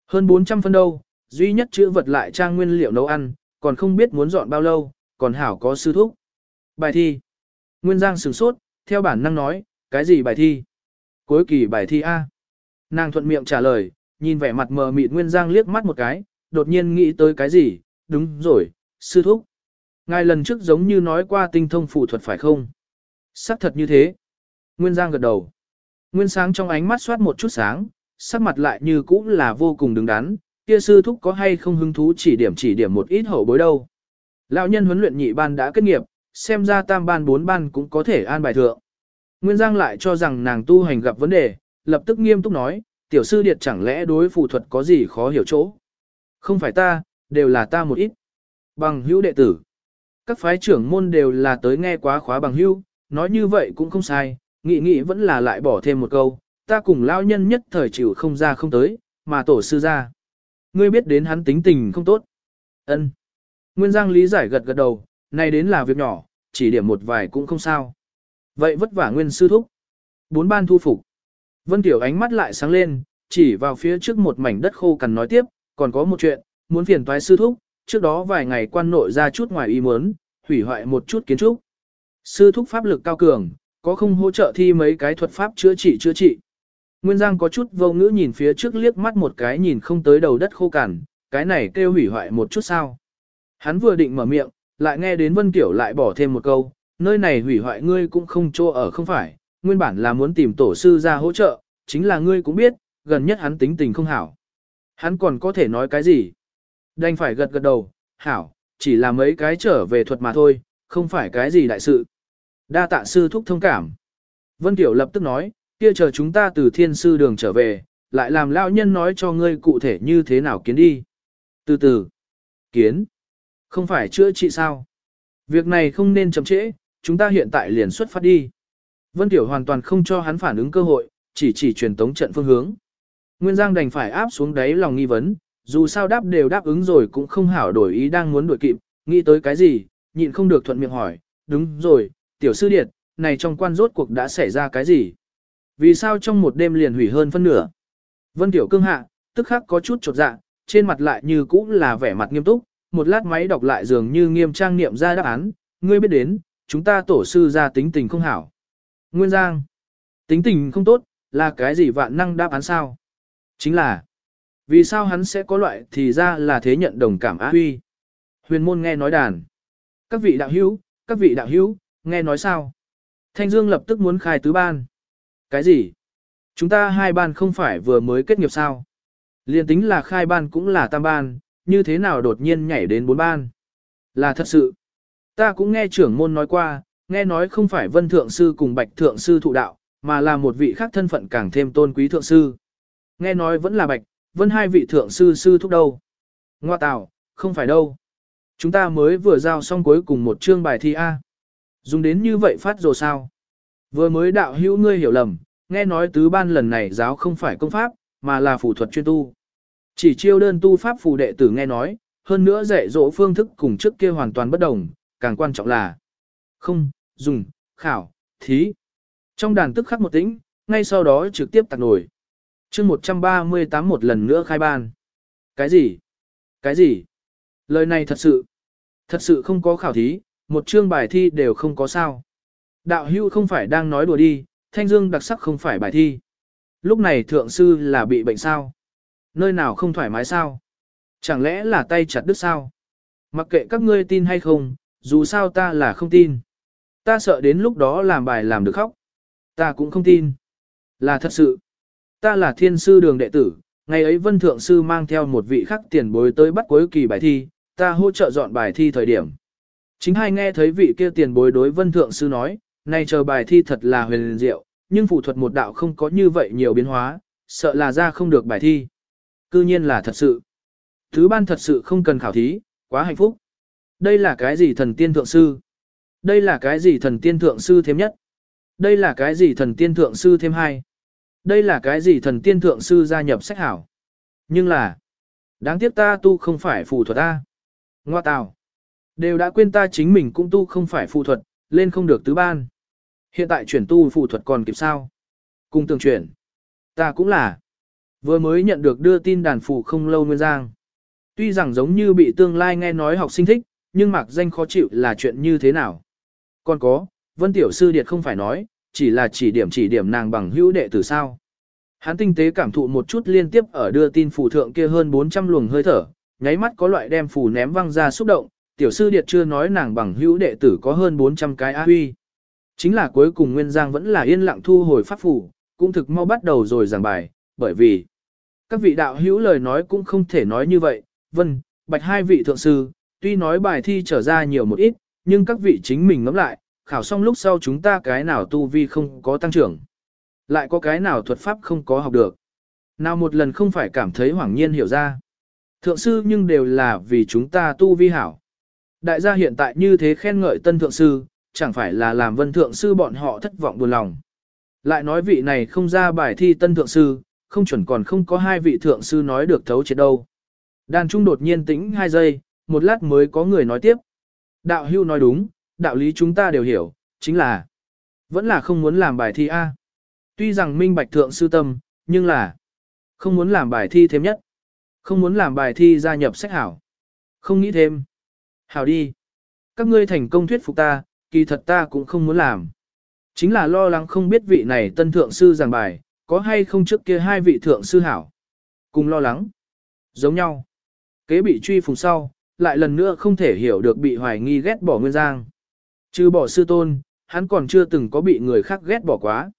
A: Hơn 400 phân đâu, duy nhất chữ vật lại trang nguyên liệu nấu ăn, còn không biết muốn dọn bao lâu, còn hảo có sư thúc. Bài thi. Nguyên Giang sửng sốt, theo bản năng nói, cái gì bài thi? Cuối kỳ bài thi A. Nàng thuận miệng trả lời, nhìn vẻ mặt mờ mịt Nguyên Giang liếc mắt một cái, đột nhiên nghĩ tới cái gì, đúng rồi, sư thúc. Ngài lần trước giống như nói qua tinh thông phụ thuật phải không? Sắc thật như thế. Nguyên Giang gật đầu. Nguyên sáng trong ánh mắt soát một chút sáng, sắc mặt lại như cũ là vô cùng đứng đắn, kia sư thúc có hay không hứng thú chỉ điểm chỉ điểm một ít hậu bối đâu. Lão nhân huấn luyện nhị ban đã kết nghiệp, xem ra tam ban bốn ban cũng có thể an bài thượng. Nguyên Giang lại cho rằng nàng tu hành gặp vấn đề, lập tức nghiêm túc nói, tiểu sư điệt chẳng lẽ đối phù thuật có gì khó hiểu chỗ. Không phải ta, đều là ta một ít. Bằng hữu đệ tử. Các phái trưởng môn đều là tới nghe quá khóa bằng hữu, nói như vậy cũng không sai, Nghĩ nghĩ vẫn là lại bỏ thêm một câu, ta cùng lao nhân nhất thời chịu không ra không tới, mà tổ sư ra. Ngươi biết đến hắn tính tình không tốt. ân Nguyên Giang lý giải gật gật đầu, này đến là việc nhỏ, chỉ điểm một vài cũng không sao. Vậy vất vả Nguyên sư thúc. Bốn ban thu phục. Vân Tiểu ánh mắt lại sáng lên, chỉ vào phía trước một mảnh đất khô cằn nói tiếp, còn có một chuyện, muốn phiền toái sư thúc, trước đó vài ngày quan nội ra chút ngoài ý muốn, hủy hoại một chút kiến trúc. Sư thúc pháp lực cao cường, có không hỗ trợ thi mấy cái thuật pháp chữa trị chữa trị. Nguyên Giang có chút vô ngữ nhìn phía trước liếc mắt một cái nhìn không tới đầu đất khô cằn, cái này kêu hủy hoại một chút sao. Hắn vừa định mở miệng, lại nghe đến Vân Kiểu lại bỏ thêm một câu, nơi này hủy hoại ngươi cũng không cho ở không phải, nguyên bản là muốn tìm tổ sư ra hỗ trợ, chính là ngươi cũng biết, gần nhất hắn tính tình không hảo. Hắn còn có thể nói cái gì? Đành phải gật gật đầu, hảo, chỉ là mấy cái trở về thuật mà thôi, không phải cái gì đại sự. Đa tạ sư thúc thông cảm. Vân Tiểu lập tức nói, kia chờ chúng ta từ thiên sư đường trở về, lại làm lão nhân nói cho ngươi cụ thể như thế nào kiến đi. Từ từ, kiến, không phải chữa trị sao. Việc này không nên chậm trễ, chúng ta hiện tại liền xuất phát đi. Vân Tiểu hoàn toàn không cho hắn phản ứng cơ hội, chỉ chỉ truyền tống trận phương hướng. Nguyên Giang đành phải áp xuống đáy lòng nghi vấn, dù sao đáp đều đáp ứng rồi cũng không hảo đổi ý đang muốn đuổi kịp, nghĩ tới cái gì, nhịn không được thuận miệng hỏi, đúng rồi, tiểu sư điệt, này trong quan rốt cuộc đã xảy ra cái gì? Vì sao trong một đêm liền hủy hơn phân nửa? Vân tiểu cương hạ, tức khắc có chút chột dạ, trên mặt lại như cũ là vẻ mặt nghiêm túc, một lát máy đọc lại dường như nghiêm trang niệm ra đáp án, ngươi biết đến, chúng ta tổ sư ra tính tình không hảo. Nguyên Giang, tính tình không tốt, là cái gì vạn năng đáp án sao? Chính là, vì sao hắn sẽ có loại thì ra là thế nhận đồng cảm á huy. Huyền môn nghe nói đàn. Các vị đạo hữu, các vị đạo hữu, nghe nói sao? Thanh Dương lập tức muốn khai tứ ban. Cái gì? Chúng ta hai ban không phải vừa mới kết nghiệp sao? Liên tính là khai ban cũng là tam ban, như thế nào đột nhiên nhảy đến bốn ban? Là thật sự. Ta cũng nghe trưởng môn nói qua, nghe nói không phải vân thượng sư cùng bạch thượng sư thụ đạo, mà là một vị khác thân phận càng thêm tôn quý thượng sư. Nghe nói vẫn là bạch, vân hai vị thượng sư sư thúc đâu. Ngoa tạo, không phải đâu. Chúng ta mới vừa giao xong cuối cùng một chương bài thi A. Dùng đến như vậy phát rồi sao? Vừa mới đạo hữu ngươi hiểu lầm, nghe nói tứ ban lần này giáo không phải công pháp, mà là phù thuật chuyên tu. Chỉ chiêu đơn tu pháp phù đệ tử nghe nói, hơn nữa dạy dỗ phương thức cùng trước kia hoàn toàn bất đồng, càng quan trọng là không, dùng, khảo, thí. Trong đàn tức khắc một tĩnh, ngay sau đó trực tiếp tạc nổi. chương 138 một lần nữa khai ban. Cái gì? Cái gì? Lời này thật sự, thật sự không có khảo thí, một chương bài thi đều không có sao. Đạo hưu không phải đang nói đùa đi, thanh dương đặc sắc không phải bài thi. Lúc này thượng sư là bị bệnh sao? Nơi nào không thoải mái sao? Chẳng lẽ là tay chặt đứt sao? Mặc kệ các ngươi tin hay không, dù sao ta là không tin. Ta sợ đến lúc đó làm bài làm được khóc. Ta cũng không tin. Là thật sự. Ta là thiên sư đường đệ tử, Ngày ấy Vân Thượng Sư mang theo một vị khắc tiền bối tới bắt cuối kỳ bài thi, ta hỗ trợ dọn bài thi thời điểm. Chính hai nghe thấy vị kia tiền bối đối Vân Thượng Sư nói, nay chờ bài thi thật là huyền diệu, nhưng phụ thuật một đạo không có như vậy nhiều biến hóa, sợ là ra không được bài thi. Cư nhiên là thật sự. Thứ ban thật sự không cần khảo thí, quá hạnh phúc. Đây là cái gì thần tiên thượng sư? Đây là cái gì thần tiên thượng sư thêm nhất? Đây là cái gì thần tiên thượng sư thêm hai? Đây là cái gì thần tiên thượng sư gia nhập sách hảo? Nhưng là, đáng tiếc ta tu không phải phù thuật ta. Ngoa tào. Đều đã quên ta chính mình cũng tu không phải phù thuật, lên không được tứ ban. Hiện tại chuyển tu phù thuật còn kịp sao? Cùng tường chuyển. Ta cũng là. Vừa mới nhận được đưa tin đàn phù không lâu nguyên giang. Tuy rằng giống như bị tương lai nghe nói học sinh thích, nhưng mặc danh khó chịu là chuyện như thế nào. Còn có, Vân Tiểu Sư Điệt không phải nói, chỉ là chỉ điểm chỉ điểm nàng bằng hữu đệ tử sao. Hắn tinh tế cảm thụ một chút liên tiếp ở đưa tin phù thượng kia hơn 400 luồng hơi thở, nháy mắt có loại đem phù ném văng ra xúc động, tiểu sư điệt chưa nói nàng bằng hữu đệ tử có hơn 400 cái á huy. Chính là cuối cùng Nguyên Giang vẫn là yên lặng thu hồi pháp phù, cũng thực mau bắt đầu rồi giảng bài, bởi vì các vị đạo hữu lời nói cũng không thể nói như vậy, vân, bạch hai vị thượng sư, tuy nói bài thi trở ra nhiều một ít, nhưng các vị chính mình ngẫm lại, khảo xong lúc sau chúng ta cái nào tu vi không có tăng trưởng. Lại có cái nào thuật pháp không có học được. Nào một lần không phải cảm thấy hoảng nhiên hiểu ra. Thượng sư nhưng đều là vì chúng ta tu vi hảo. Đại gia hiện tại như thế khen ngợi tân thượng sư, chẳng phải là làm vân thượng sư bọn họ thất vọng buồn lòng. Lại nói vị này không ra bài thi tân thượng sư, không chuẩn còn không có hai vị thượng sư nói được thấu chết đâu. Đàn trung đột nhiên tĩnh hai giây, một lát mới có người nói tiếp. Đạo hưu nói đúng, đạo lý chúng ta đều hiểu, chính là vẫn là không muốn làm bài thi A. Tuy rằng minh bạch thượng sư tâm, nhưng là không muốn làm bài thi thêm nhất. Không muốn làm bài thi gia nhập sách hảo. Không nghĩ thêm. Hảo đi. Các ngươi thành công thuyết phục ta, kỳ thật ta cũng không muốn làm. Chính là lo lắng không biết vị này tân thượng sư giảng bài, có hay không trước kia hai vị thượng sư hảo. Cùng lo lắng. Giống nhau. Kế bị truy phùng sau, lại lần nữa không thể hiểu được bị hoài nghi ghét bỏ Nguyên Giang. Trừ bỏ sư tôn, hắn còn chưa từng có bị người khác ghét bỏ quá.